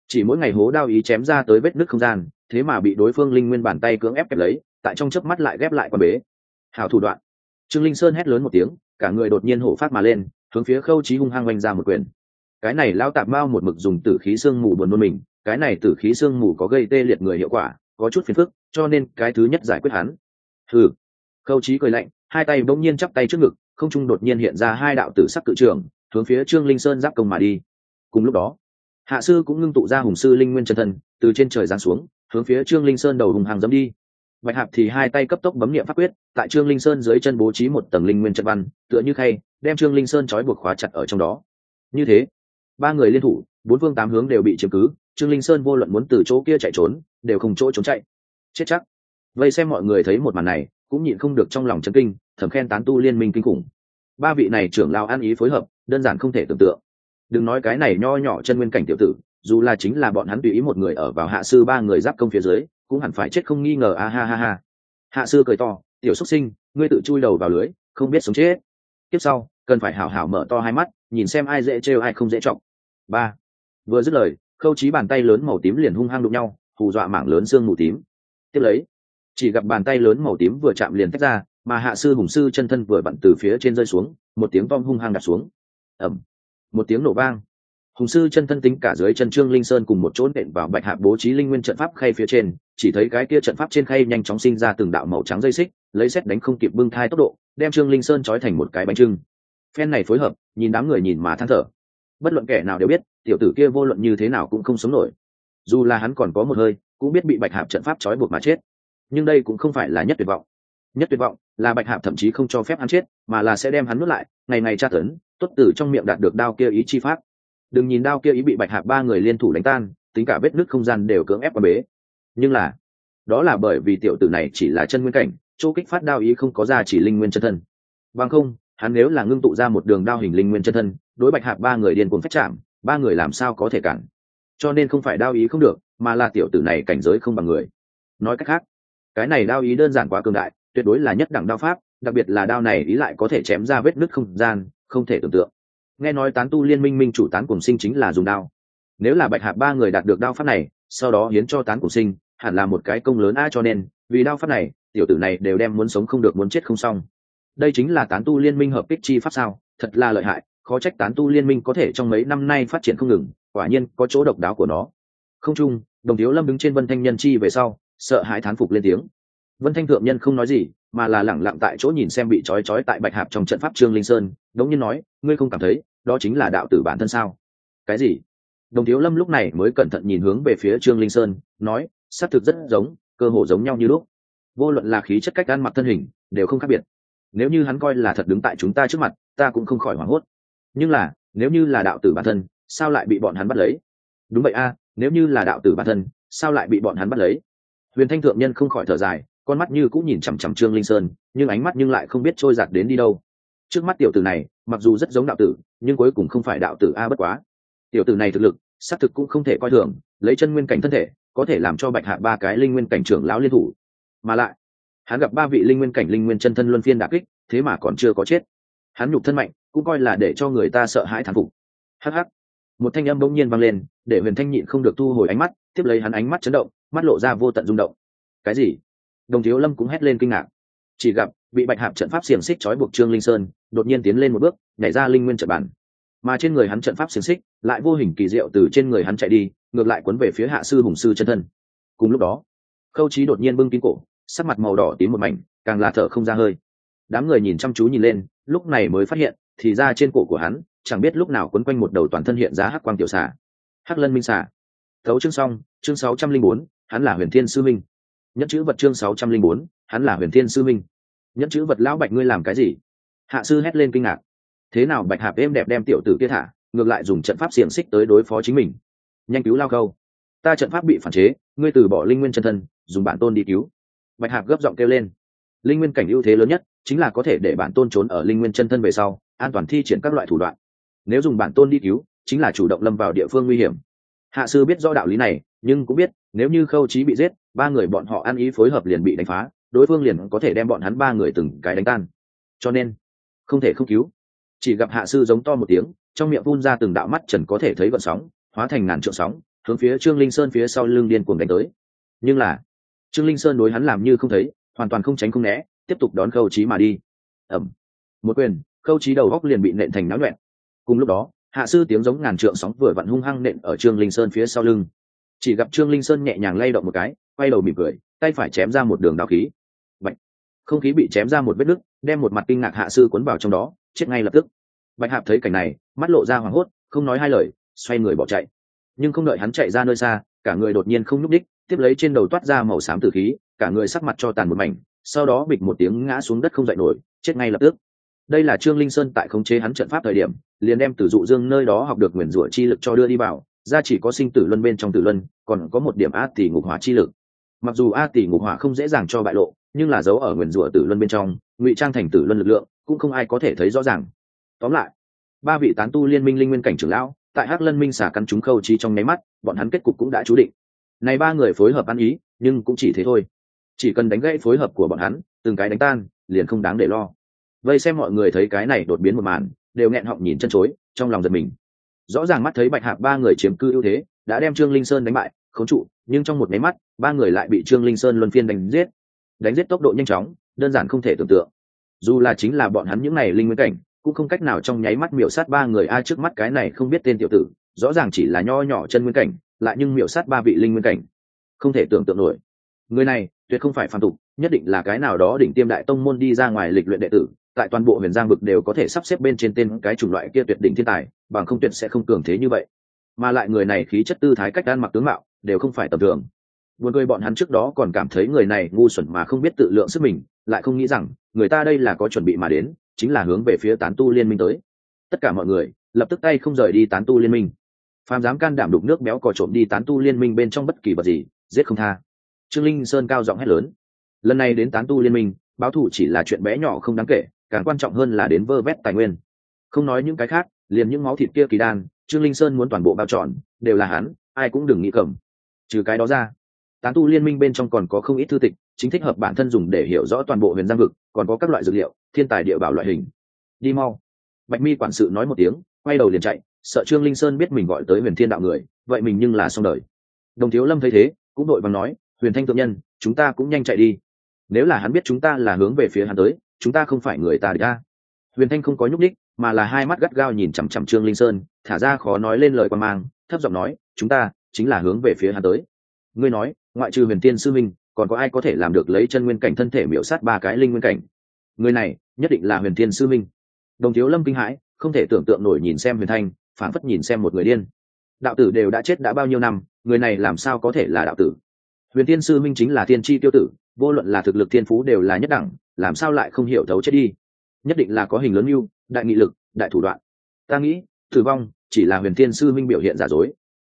chỉ mỗi ngày hố đao ý chém ra tới vết nứt không gian, thế mà bị đối phương linh nguyên bàn tay cưỡng ép kẹp lấy, tại trong chớp mắt lại ghép lại qua bế. Hào thủ đoạn. Trương linh sơn hét lớn một tiếng, cả người đột nhiên hổ phát mà lên, hướng phía khâu trí hung hăng oanh ra một quyền. Cái này lao tạp mao một mực dùng tử khí sương mù buồn nôn mình, cái này tử khí sương mù có gây tê liệt người hiệu quả, có chút phiền phức, cho nên cái thứ nhất giải quyết hắn. Thử khâu trí cười lạnh, hai tay bỗng nhiên chắp tay trước ngực không trung đột nhiên hiện ra hai đạo tử sắc cự trường, hướng phía trương linh sơn giáp công mà đi. Cùng lúc đó, hạ sư cũng ngưng tụ ra hùng sư linh nguyên chân thân từ trên trời giáng xuống, hướng phía trương linh sơn đầu hùng hàng dẫm đi. Bạch hạp thì hai tay cấp tốc bấm nghiệm pháp quyết, tại trương linh sơn dưới chân bố trí một tầng linh nguyên chân văn, tựa như khay, đem trương linh sơn trói buộc khóa chặt ở trong đó. Như thế, ba người liên thủ, bốn phương tám hướng đều bị chiếm cứ, trương linh sơn vô luận muốn từ chỗ kia chạy trốn, đều không chỗ trốn chạy. Chết chắc. Vậy xem mọi người thấy một màn này, cũng nhịn không được trong lòng chân kinh thầm khen tán tu liên minh kinh khủng. Ba vị này trưởng lao an ý phối hợp, đơn giản không thể tưởng tượng. Đừng nói cái này nho nhỏ chân nguyên cảnh tiểu tử, dù là chính là bọn hắn tùy ý một người ở vào hạ sư ba người giáp công phía dưới, cũng hẳn phải chết không nghi ngờ, a ha ha ha. Hạ sư cười to, tiểu xuất sinh, ngươi tự chui đầu vào lưới, không biết sống chết. Tiếp sau, cần phải hảo hảo mở to hai mắt, nhìn xem ai dễ trêu, ai không dễ trọng. Ba. Vừa dứt lời, khâu trí bàn tay lớn màu tím liền hung hăng đụng nhau, hù dọa mảng lớn xương mù tím. Tiếp lấy, chỉ gặp bàn tay lớn màu tím vừa chạm liền tách ra mà hạ sư hùng sư chân thân vừa bận từ phía trên rơi xuống, một tiếng vong hung hăng đặt xuống. Ẩm một tiếng nổ vang. Hùng sư chân thân tính cả dưới chân trương linh sơn cùng một chỗ nện vào bạch hạ bố trí linh nguyên trận pháp khay phía trên, chỉ thấy cái kia trận pháp trên khay nhanh chóng sinh ra từng đạo màu trắng dây xích, lấy xét đánh không kịp bưng thai tốc độ, đem trương linh sơn trói thành một cái bánh trưng. Phen này phối hợp, nhìn đám người nhìn mà than thở. Bất luận kẻ nào đều biết, tiểu tử kia vô luận như thế nào cũng không sống nổi. Dù là hắn còn có một hơi, cũng biết bị bạch hạp trận pháp trói buộc mà chết. Nhưng đây cũng không phải là nhất tuyệt vọng. Nhất tuyệt vọng là bạch hạp thậm chí không cho phép hắn chết, mà là sẽ đem hắn nuốt lại, ngày ngày tra tấn tuất tử trong miệng đạt được đao kia ý chi pháp. Đừng nhìn đao kia ý bị bạch hạp ba người liên thủ đánh tan, tính cả vết nứt không gian đều cưỡng ép qua bế. Nhưng là, đó là bởi vì tiểu tử này chỉ là chân nguyên cảnh, chỗ kích phát đao ý không có ra chỉ linh nguyên chân thân. Bằng không, hắn nếu là ngưng tụ ra một đường đao hình linh nguyên chân thân, đối bạch hạp ba người điên cuồng phách chạm, ba người làm sao có thể cản? Cho nên không phải đao ý không được, mà là tiểu tử này cảnh giới không bằng người. Nói cách khác, cái này đao ý đơn giản quá cường đại tuyệt đối là nhất đẳng đao pháp, đặc biệt là đao này ý lại có thể chém ra vết nứt không gian, không thể tưởng tượng. Nghe nói tán tu liên minh minh chủ tán cùng sinh chính là dùng đao. Nếu là bạch hạp ba người đạt được đao pháp này, sau đó hiến cho tán cùng sinh, hẳn là một cái công lớn a cho nên, vì đao pháp này, tiểu tử này đều đem muốn sống không được muốn chết không xong. Đây chính là tán tu liên minh hợp kích chi pháp sao, thật là lợi hại, khó trách tán tu liên minh có thể trong mấy năm nay phát triển không ngừng, quả nhiên có chỗ độc đáo của nó. Không chung, đồng thiếu lâm đứng trên vân thanh nhân chi về sau, sợ hãi thán phục lên tiếng vân thanh thượng nhân không nói gì, mà là lẳng lặng tại chỗ nhìn xem bị trói trói tại bạch hạp trong trận pháp trương linh sơn, đống nhiên nói, ngươi không cảm thấy, đó chính là đạo tử bản thân sao? Cái gì? Đồng thiếu lâm lúc này mới cẩn thận nhìn hướng về phía trương linh sơn, nói xác thực rất giống, cơ hồ giống nhau như lúc. Vô luận là khí chất cách ăn mặc thân hình, đều không khác biệt. Nếu như hắn coi là thật đứng tại chúng ta trước mặt, ta cũng không khỏi hoảng hốt. Nhưng là, nếu như là đạo tử bản thân, sao lại bị bọn hắn bắt lấy? Đúng vậy a, nếu như là đạo tử bản thân, sao lại bị bọn hắn bắt lấy? Huyền thanh thượng nhân không khỏi thở dài con mắt như cũng nhìn chằm chằm trương linh sơn, nhưng ánh mắt nhưng lại không biết trôi giạt đến đi đâu. Trước mắt tiểu tử này, mặc dù rất giống đạo tử, nhưng cuối cùng không phải đạo tử a bất quá. Tiểu tử này thực lực, xác thực cũng không thể coi thường, lấy chân nguyên cảnh thân thể, có thể làm cho bạch hạ ba cái linh nguyên cảnh trưởng lão liên thủ. Mà lại, hắn gặp ba vị linh nguyên cảnh linh nguyên chân thân luân phiên đà kích, thế mà còn chưa có chết. Hắn nhục thân mạnh, cũng coi là để cho người ta sợ hãi thán phục. Hh một thanh âm bỗng nhiên vang lên, để huyền thanh nhịn không được thu hồi ánh mắt, tiếp lấy hắn ánh mắt chấn động, mắt lộ ra vô tận rung động. Cái gì? Đồng thiếu lâm cũng hét lên kinh ngạc. Chỉ gặp, bị bạch hạp trận pháp xiềng xích trói buộc trương linh sơn, đột nhiên tiến lên một bước, nhảy ra linh nguyên trận bản mà trên người hắn trận pháp xiềng xích lại vô hình kỳ diệu từ trên người hắn chạy đi, ngược lại quấn về phía hạ sư hùng sư chân thân. Cùng lúc đó, khâu trí đột nhiên bưng kín cổ, sắc mặt màu đỏ tím một mảnh, càng là thở không ra hơi. Đám người nhìn chăm chú nhìn lên, lúc này mới phát hiện, thì ra trên cổ của hắn, chẳng biết lúc nào quấn quanh một đầu toàn thân hiện ra hắc quang tiểu xà. Hắc lân minh xà. Thấu chương xong, chương sáu trăm linh bốn, hắn là huyền thiên sư minh nhẫn chữ vật chương sáu trăm linh bốn, hắn là huyền thiên sư minh. Nhẫn chữ vật lão bạch ngươi làm cái gì? Hạ sư hét lên kinh ngạc. Thế nào bạch hạp êm đẹp đem tiểu tử kia thả, ngược lại dùng trận pháp xiềng xích tới đối phó chính mình. Nhanh cứu lao câu. Ta trận pháp bị phản chế, ngươi từ bỏ linh nguyên chân thân, dùng bản tôn đi cứu. Bạch hạp gấp giọng kêu lên. Linh nguyên cảnh ưu thế lớn nhất chính là có thể để bản tôn trốn ở linh nguyên chân thân về sau, an toàn thi triển các loại thủ đoạn. Nếu dùng bản tôn đi cứu, chính là chủ động lâm vào địa phương nguy hiểm. Hạ sư biết rõ đạo lý này, nhưng cũng biết, nếu như khâu trí bị giết ba người bọn họ ăn ý phối hợp liền bị đánh phá, đối phương liền có thể đem bọn hắn ba người từng cái đánh tan. Cho nên, không thể không cứu. Chỉ gặp hạ sư giống to một tiếng, trong miệng phun ra từng đạo mắt trần có thể thấy vận sóng, hóa thành ngàn trượng sóng, hướng phía trương linh sơn phía sau lưng điên cuồng đánh tới. Nhưng là, trương linh sơn đối hắn làm như không thấy, hoàn toàn không tránh không né, tiếp tục đón khâu trí mà đi. Ẩm một quyền, khâu trí đầu góc liền bị nện thành náo nhuẹn. Cùng lúc đó, hạ sư tiếng giống ngàn trượng sóng vừa vặn hung hăng nện ở trương linh sơn phía sau lưng. Chỉ gặp trương linh sơn nhẹ nhàng lay động một cái quay đầu mỉm cười, tay phải chém ra một đường đào khí. Bạch. không khí bị chém ra một vết nứt, đem một mặt kinh ngạc hạ sư cuốn vào trong đó, chết ngay lập tức. Bạch hạp thấy cảnh này, mắt lộ ra hoảng hốt, không nói hai lời, xoay người bỏ chạy. Nhưng không đợi hắn chạy ra nơi xa, cả người đột nhiên không nhúc đích tiếp lấy trên đầu toát ra màu xám tử khí, cả người sắc mặt cho tàn một mảnh, sau đó bịch một tiếng ngã xuống đất không dậy nổi, chết ngay lập tức. Đây là trương linh sơn tại khống chế hắn trận pháp thời điểm, liền đem từ dụ dương nơi đó học được nguyền rủa chi lực cho đưa đi vào, ra chỉ có sinh tử luân bên trong tử luân, còn có một điểm át thì ngục hóa chi lực mặc dù a tỷ ngục hỏa không dễ dàng cho bại lộ, nhưng là dấu ở nguyền rủa tử luân bên trong, ngụy trang thành tử luân lực lượng cũng không ai có thể thấy rõ ràng. Tóm lại, ba vị tán tu liên minh linh nguyên cảnh trưởng lão, tại hắc lân minh xả căn chúng khâu chi trong nháy mắt, bọn hắn kết cục cũng đã chú định. Này ba người phối hợp ăn ý, nhưng cũng chỉ thế thôi. Chỉ cần đánh gãy phối hợp của bọn hắn, từng cái đánh tan, liền không đáng để lo. Vây xem mọi người thấy cái này đột biến một màn, đều nghẹn họng nhìn chân chối, trong lòng giật mình. Rõ ràng mắt thấy bạch hạc ba người chiếm cư ưu thế, đã đem trương linh sơn đánh bại khống trụ, nhưng trong một nháy mắt ba người lại bị trương linh sơn luân phiên đánh giết. Đánh giết tốc độ nhanh chóng, đơn giản không thể tưởng tượng. Dù là chính là bọn hắn những này linh nguyên cảnh, cũng không cách nào trong nháy mắt miểu sát ba người. Ai trước mắt cái này không biết tên tiểu tử, rõ ràng chỉ là nho nhỏ chân nguyên cảnh, lại nhưng miểu sát ba vị linh nguyên cảnh. Không thể tưởng tượng nổi. Người này, tuyệt không phải phàm tục, nhất định là cái nào đó đỉnh tiêm đại tông môn đi ra ngoài lịch luyện đệ tử, tại toàn bộ huyền giang vực đều có thể sắp xếp bên trên tên cái chủng loại kia tuyệt đỉnh thiên tài, bằng không tuyệt sẽ không cường thế như vậy. Mà lại người này khí chất tư thái cách đan mặc tướng mạo, đều không phải tầm thường buồn cười bọn hắn trước đó còn cảm thấy người này ngu xuẩn mà không biết tự lượng sức mình, lại không nghĩ rằng, người ta đây là có chuẩn bị mà đến, chính là hướng về phía tán tu liên minh tới. Tất cả mọi người, lập tức tay không rời đi tán tu liên minh. Phàm dám can đảm đục nước béo cò trộm đi tán tu liên minh bên trong bất kỳ vật gì, giết không tha. Trương linh sơn cao giọng hét lớn. Lần này đến tán tu liên minh, báo thù chỉ là chuyện bé nhỏ không đáng kể, càng quan trọng hơn là đến vơ vét tài nguyên. Không nói những cái khác, liền những máu thịt kia kỳ đan, trương linh sơn muốn toàn bộ bao trọn, đều là hắn, ai cũng đừng nghĩ cầm. Trừ cái đó ra tán tu liên minh bên trong còn có không ít thư tịch, chính thích hợp bản thân dùng để hiểu rõ toàn bộ huyền giang vực, còn có các loại dược liệu, thiên tài địa bảo loại hình. Đi mau. Bạch mi quản sự nói một tiếng, quay đầu liền chạy, sợ trương linh sơn biết mình gọi tới huyền thiên đạo người, vậy mình nhưng là xong đời. Đồng thiếu lâm thấy thế, cũng đội bằng nói, huyền thanh thượng nhân, chúng ta cũng nhanh chạy đi. Nếu là hắn biết chúng ta là hướng về phía hắn tới, chúng ta không phải người ta ra huyền thanh không có nhúc ních mà là hai mắt gắt gao nhìn chằm chằm trương linh sơn, thả ra khó nói lên lời quan mang, thấp giọng nói, chúng ta chính là hướng về phía hắn tới. Ngươi nói ngoại trừ huyền tiên sư minh còn có ai có thể làm được lấy chân nguyên cảnh thân thể miễu sát ba cái linh nguyên cảnh? Người này nhất định là huyền tiên sư minh đồng thiếu lâm kinh hãi, không thể tưởng tượng nổi nhìn xem huyền thanh phản phất nhìn xem một người điên. Đạo tử đều đã chết đã bao nhiêu năm, người này làm sao có thể là đạo tử? Huyền tiên sư minh chính là thiên tri tiêu tử, vô luận là thực lực thiên phú đều là nhất đẳng, làm sao lại không hiểu thấu chết đi? Nhất định là có hình lớn mưu, đại nghị lực, đại thủ đoạn. Ta nghĩ, tử vong chỉ là huyền tiên sư minh biểu hiện giả dối.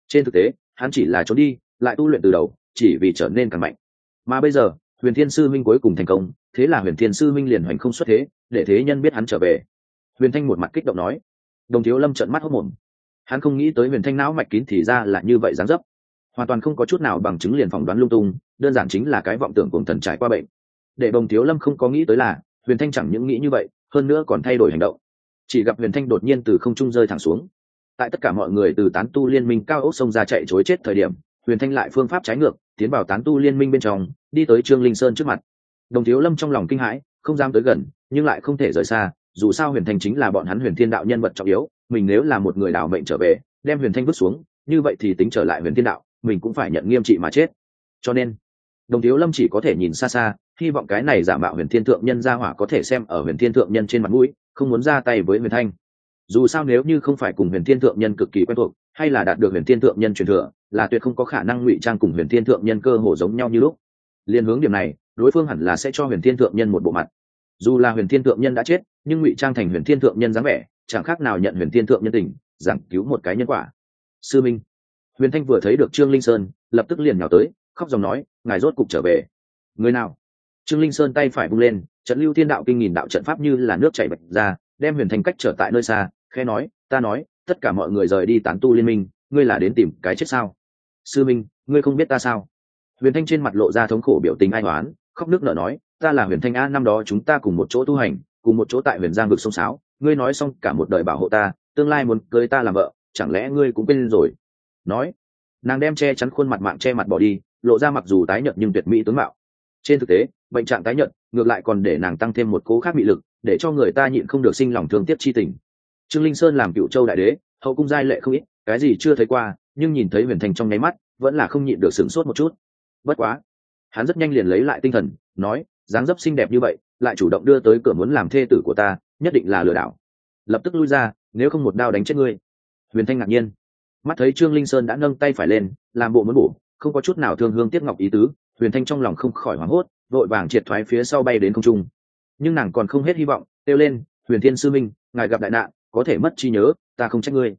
Trên thực tế, hắn chỉ là trốn đi, lại tu luyện từ đầu chỉ vì trở nên càng mạnh. Mà bây giờ, huyền thiên sư minh cuối cùng thành công, thế là huyền thiên sư minh liền hoành không xuất thế, để thế nhân biết hắn trở về. Huyền thanh một mặt kích động nói. Đồng thiếu lâm trợn mắt hốc mồm. Hắn không nghĩ tới huyền thanh não mạch kín thì ra là như vậy dáng dấp. Hoàn toàn không có chút nào bằng chứng liền phỏng đoán lung tung, đơn giản chính là cái vọng tưởng cùng thần trải qua bệnh. Để đồng thiếu lâm không có nghĩ tới là, huyền thanh chẳng những nghĩ như vậy, hơn nữa còn thay đổi hành động. Chỉ gặp huyền thanh đột nhiên từ không trung rơi thẳng xuống. Tại tất cả mọi người từ tán tu liên minh cao ốc sông ra chạy chối chết thời điểm, huyền thanh lại phương pháp trái ngược tiến vào tán tu liên minh bên trong, đi tới trương linh sơn trước mặt. Đồng thiếu lâm trong lòng kinh hãi, không dám tới gần, nhưng lại không thể rời xa, dù sao huyền thanh chính là bọn hắn huyền thiên đạo nhân vật trọng yếu, mình nếu là một người đảo mệnh trở về, đem huyền thanh vứt xuống, như vậy thì tính trở lại huyền thiên đạo, mình cũng phải nhận nghiêm trị mà chết. Cho nên, đồng thiếu lâm chỉ có thể nhìn xa xa, hy vọng cái này giả mạo huyền thiên thượng nhân ra hỏa có thể xem ở huyền thiên thượng nhân trên mặt mũi, không muốn ra tay với huyền thanh. Dù sao nếu như không phải cùng huyền thiên thượng nhân cực kỳ quen thuộc hay là đạt được huyền thiên thượng nhân truyền thừa, là tuyệt không có khả năng ngụy trang cùng huyền thiên thượng nhân cơ hồ giống nhau như lúc. Liên hướng điểm này, đối phương hẳn là sẽ cho huyền thiên thượng nhân một bộ mặt. Dù là huyền thiên thượng nhân đã chết, nhưng ngụy trang thành huyền thiên thượng nhân dáng vẻ, chẳng khác nào nhận huyền thiên thượng nhân tình, giảng cứu một cái nhân quả. Sư minh, huyền thanh vừa thấy được trương linh sơn, lập tức liền nhào tới, khóc dòng nói, ngài rốt cục trở về. Người nào? Trương linh sơn tay phải bung lên, trận lưu thiên đạo kinh nghìn đạo trận pháp như là nước chảy bạch ra, đem huyền thanh cách trở tại nơi xa khe nói, ta nói tất cả mọi người rời đi tán tu liên minh, ngươi là đến tìm cái chết sao? Sư minh, ngươi không biết ta sao? Huyền thanh trên mặt lộ ra thống khổ biểu tình ai toán khóc nước nở nói, ta là huyền thanh a, năm đó chúng ta cùng một chỗ tu hành, cùng một chỗ tại huyền giang vực sông sáo, ngươi nói xong cả một đời bảo hộ ta, tương lai muốn cưới ta làm vợ, chẳng lẽ ngươi cũng quên rồi? Nói, nàng đem che chắn khuôn mặt mạng che mặt bỏ đi, lộ ra mặc dù tái nhợt nhưng tuyệt mỹ tướng mạo. Trên thực tế, bệnh trạng tái nhợt ngược lại còn để nàng tăng thêm một cố khác bị lực, để cho người ta nhịn không được sinh lòng thương tiếc chi tình trương linh sơn làm cựu châu đại đế, hậu cung giai lệ không ít, cái gì chưa thấy qua, nhưng nhìn thấy huyền thành trong nháy mắt, vẫn là không nhịn được sửng sốt một chút. Bất quá, hắn rất nhanh liền lấy lại tinh thần, nói, dáng dấp xinh đẹp như vậy, lại chủ động đưa tới cửa muốn làm thê tử của ta, nhất định là lừa đảo. Lập tức lui ra, nếu không một đao đánh chết ngươi. Huyền thanh ngạc nhiên. Mắt thấy trương linh sơn đã nâng tay phải lên, làm bộ muốn bổ, không có chút nào thương hương tiếc ngọc ý tứ, huyền thanh trong lòng không khỏi hoảng hốt, vội vàng triệt thoái phía sau bay đến không trung. Nhưng nàng còn không hết hy vọng, kêu lên, huyền thiên sư minh, ngài gặp đại nạn có thể mất trí nhớ, ta không trách ngươi.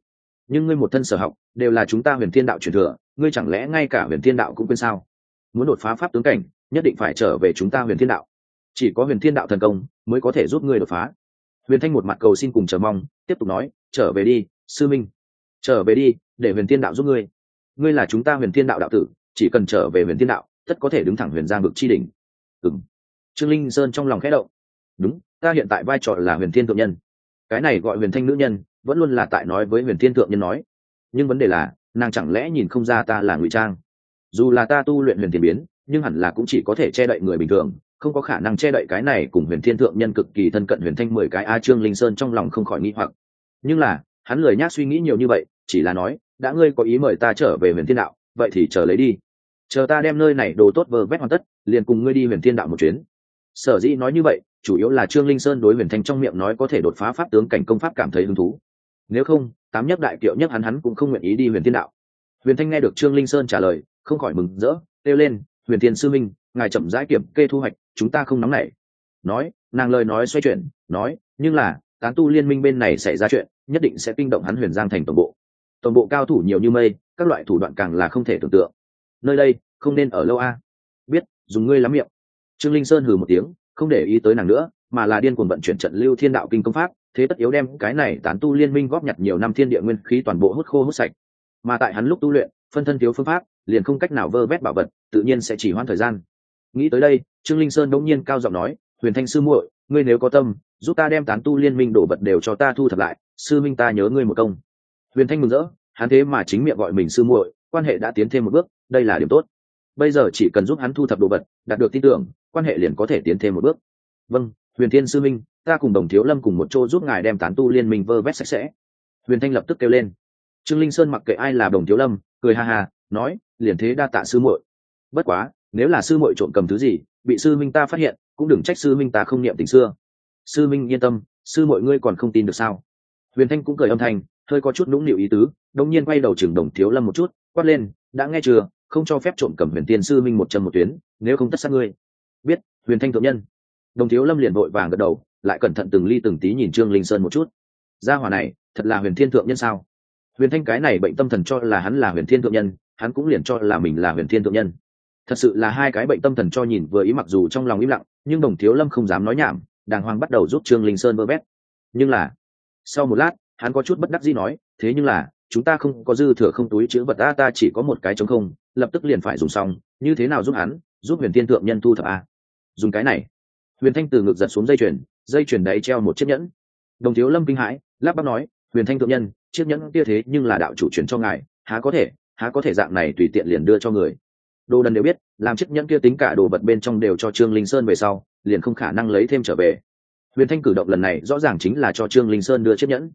Nhưng ngươi một thân sở học, đều là chúng ta huyền thiên đạo truyền thừa, ngươi chẳng lẽ ngay cả huyền thiên đạo cũng quên sao? Muốn đột phá pháp tướng cảnh, nhất định phải trở về chúng ta huyền thiên đạo. Chỉ có huyền thiên đạo thần công, mới có thể giúp ngươi đột phá. Huyền thanh một mặt cầu xin cùng chờ mong, tiếp tục nói, trở về đi, sư minh. Trở về đi, để huyền thiên đạo giúp ngươi. Ngươi là chúng ta huyền thiên đạo đạo tử, chỉ cần trở về huyền thiên đạo, tất có thể đứng thẳng huyền giang vực chi đỉnh. Ừng trương linh sơn trong lòng khẽ động. Đúng, ta hiện tại vai trò là huyền thiên thượng nhân cái này gọi huyền thanh nữ nhân, vẫn luôn là tại nói với huyền thiên thượng nhân nói. Nhưng vấn đề là, nàng chẳng lẽ nhìn không ra ta là ngụy trang? Dù là ta tu luyện huyền thiên biến, nhưng hẳn là cũng chỉ có thể che đậy người bình thường, không có khả năng che đậy cái này cùng huyền thiên thượng nhân cực kỳ thân cận huyền thanh mười cái a trương linh sơn trong lòng không khỏi nghĩ hoặc. Nhưng là, hắn lười nhác suy nghĩ nhiều như vậy, chỉ là nói, đã ngươi có ý mời ta trở về huyền thiên đạo, vậy thì chờ lấy đi. Chờ ta đem nơi này đồ tốt vơ vét hoàn tất, liền cùng ngươi đi huyền thiên đạo một chuyến. Sở dĩ nói như vậy chủ yếu là trương linh sơn đối huyền thanh trong miệng nói có thể đột phá pháp tướng cảnh công pháp cảm thấy hứng thú. Nếu không, tám nhất đại kiệu nhất hắn hắn cũng không nguyện ý đi huyền thiên đạo. Huyền thanh nghe được trương linh sơn trả lời, không khỏi mừng rỡ, kêu lên, huyền thiên sư minh, ngài chậm rãi kiểm kê thu hoạch, chúng ta không nóng nảy. Nói, nàng lời nói xoay chuyển, nói, nhưng là, tán tu liên minh bên này xảy ra chuyện, nhất định sẽ kinh động hắn huyền giang thành tổng bộ. Tổng bộ cao thủ nhiều như mây, các loại thủ đoạn càng là không thể tưởng tượng. Nơi đây, không nên ở lâu a. Biết, dùng ngươi lắm miệng. Trương linh sơn hừ một tiếng không để ý tới nàng nữa, mà là điên cuồng vận chuyển trận lưu thiên đạo kinh công pháp, thế tất yếu đem cái này tán tu liên minh góp nhặt nhiều năm thiên địa nguyên khí toàn bộ hút khô hút sạch. Mà tại hắn lúc tu luyện, phân thân thiếu phương pháp, liền không cách nào vơ vét bảo vật, tự nhiên sẽ chỉ hoãn thời gian. Nghĩ tới đây, trương linh sơn đống nhiên cao giọng nói, huyền thanh sư muội, ngươi nếu có tâm, giúp ta đem tán tu liên minh đổ vật đều cho ta thu thập lại, sư minh ta nhớ ngươi một công. Huyền thanh mừng rỡ, hắn thế mà chính miệng gọi mình sư muội, quan hệ đã tiến thêm một bước, đây là điểm tốt bây giờ chỉ cần giúp hắn thu thập đồ vật, đạt được tin tưởng, quan hệ liền có thể tiến thêm một bước. Vâng huyền thiên sư minh, ta cùng đồng thiếu lâm cùng một chỗ giúp ngài đem tán tu liên minh vơ vét sạch sẽ. Huyền thanh lập tức kêu lên. Trương linh sơn mặc kệ ai là đồng thiếu lâm, cười ha ha, nói, liền thế đa tạ sư muội. Bất quá, nếu là sư muội trộm cầm thứ gì, bị sư minh ta phát hiện, cũng đừng trách sư minh ta không niệm tình xưa. Sư minh, yên tâm, sư muội ngươi còn không tin được sao? Huyền thanh cũng cười âm thanh, hơi có chút nũng nịu ý tứ đông nhiên quay đầu chừng đồng thiếu lâm một chút, quát lên, đã nghe chưa? Không cho phép trộm cầm huyền tiên sư minh một chân một tuyến, nếu không tất sát ngươi. Biết, huyền thanh thượng nhân. Đồng thiếu lâm liền vội vàng gật đầu, lại cẩn thận từng ly từng tí nhìn trương linh sơn một chút. Gia hỏa này, thật là huyền thiên thượng nhân sao? Huyền thanh cái này bệnh tâm thần cho là hắn là huyền thiên thượng nhân, hắn cũng liền cho là mình là huyền thiên thượng nhân. Thật sự là hai cái bệnh tâm thần cho nhìn vừa ý mặc dù trong lòng im lặng, nhưng đồng thiếu lâm không dám nói nhảm, đàng hoàng bắt đầu giúp trương linh sơn vơ vét. Nhưng là, sau một lát, hắn có chút bất đắc dĩ nói, thế nhưng là chúng ta không có dư thừa không túi chữ vật ta ta chỉ có một cái chống không, lập tức liền phải dùng xong, như thế nào giúp hắn, giúp huyền thiên thượng nhân thu thập a? Dùng cái này. Huyền thanh từ ngực giật xuống dây chuyền dây chuyền đấy treo một chiếc nhẫn. Đồng thiếu lâm kinh hãi, lắp bắp nói, huyền thanh thượng nhân, chiếc nhẫn kia thế nhưng là đạo chủ chuyển cho ngài, há có thể, há có thể dạng này tùy tiện liền đưa cho người. Đồ đần đều biết, làm chiếc nhẫn kia tính cả đồ vật bên trong đều cho trương linh sơn về sau, liền không khả năng lấy thêm trở về. Huyền thanh cử động lần này rõ ràng chính là cho trương linh sơn đưa chiếc nhẫn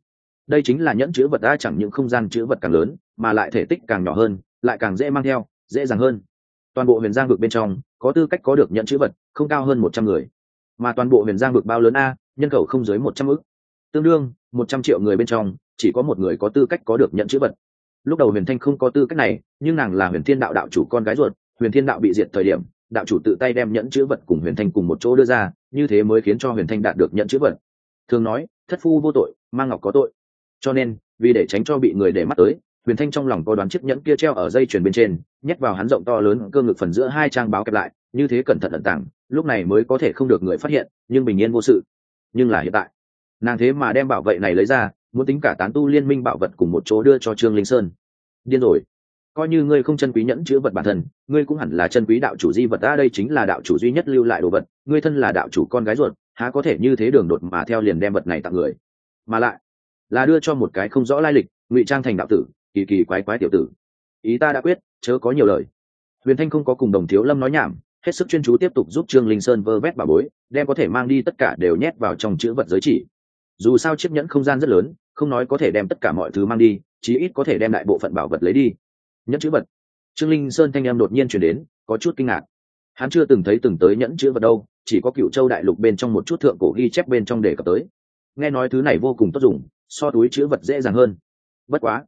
đây chính là nhẫn chữ vật đa chẳng những không gian chữ vật càng lớn, mà lại thể tích càng nhỏ hơn, lại càng dễ mang theo, dễ dàng hơn. Toàn bộ huyền giang vực bên trong, có tư cách có được nhận chữ vật, không cao hơn một trăm người. Mà toàn bộ huyền giang vực bao lớn a, nhân khẩu không dưới một trăm ước tương đương, một trăm triệu người bên trong, chỉ có một người có tư cách có được nhận chữ vật. Lúc đầu huyền thanh không có tư cách này, nhưng nàng là huyền thiên đạo đạo chủ con gái ruột, huyền thiên đạo bị diệt thời điểm, đạo chủ tự tay đem nhẫn chữ vật cùng huyền thanh cùng một chỗ đưa ra, như thế mới khiến cho huyền thanh đạt được nhận chữ vật. Thường nói, thất phu vô tội mang ngọc có tội cho nên, vì để tránh cho bị người để mắt tới, huyền thanh trong lòng có đoán chiếc nhẫn kia treo ở dây chuyền bên trên, nhét vào hắn rộng to lớn cơ ngực phần giữa hai trang báo kẹp lại, như thế cẩn thận ẩn tàng, lúc này mới có thể không được người phát hiện, nhưng bình yên vô sự. Nhưng là hiện tại, nàng thế mà đem bảo vệ này lấy ra, muốn tính cả tán tu liên minh bảo vật cùng một chỗ đưa cho trương linh sơn. Điên rồi. Coi như ngươi không chân quý nhẫn chữ vật bản thân, ngươi cũng hẳn là chân quý đạo chủ di vật, ta đây chính là đạo chủ duy nhất lưu lại đồ vật, ngươi thân là đạo chủ con gái ruột, há có thể như thế đường đột mà theo liền đem vật này tặng người. Mà lại là đưa cho một cái không rõ lai lịch, ngụy trang thành đạo tử, kỳ kỳ quái quái tiểu tử. Ý ta đã quyết, chớ có nhiều lời. Huyền thanh không có cùng đồng thiếu lâm nói nhảm, hết sức chuyên chú tiếp tục giúp trương linh sơn vơ vét bà bối, đem có thể mang đi tất cả đều nhét vào trong chữ vật giới chỉ. Dù sao chiếc nhẫn không gian rất lớn, không nói có thể đem tất cả mọi thứ mang đi, chí ít có thể đem đại bộ phận bảo vật lấy đi. Nhẫn chữ vật. Trương linh sơn thanh em đột nhiên chuyển đến, có chút kinh ngạc. Hắn chưa từng thấy từng tới nhẫn chữ vật đâu, chỉ có cựu châu đại lục bên trong một chút thượng cổ ghi chép bên trong đề cập tới. Nghe nói thứ này vô cùng tốt dùng so túi chữ vật dễ dàng hơn. Bất quá,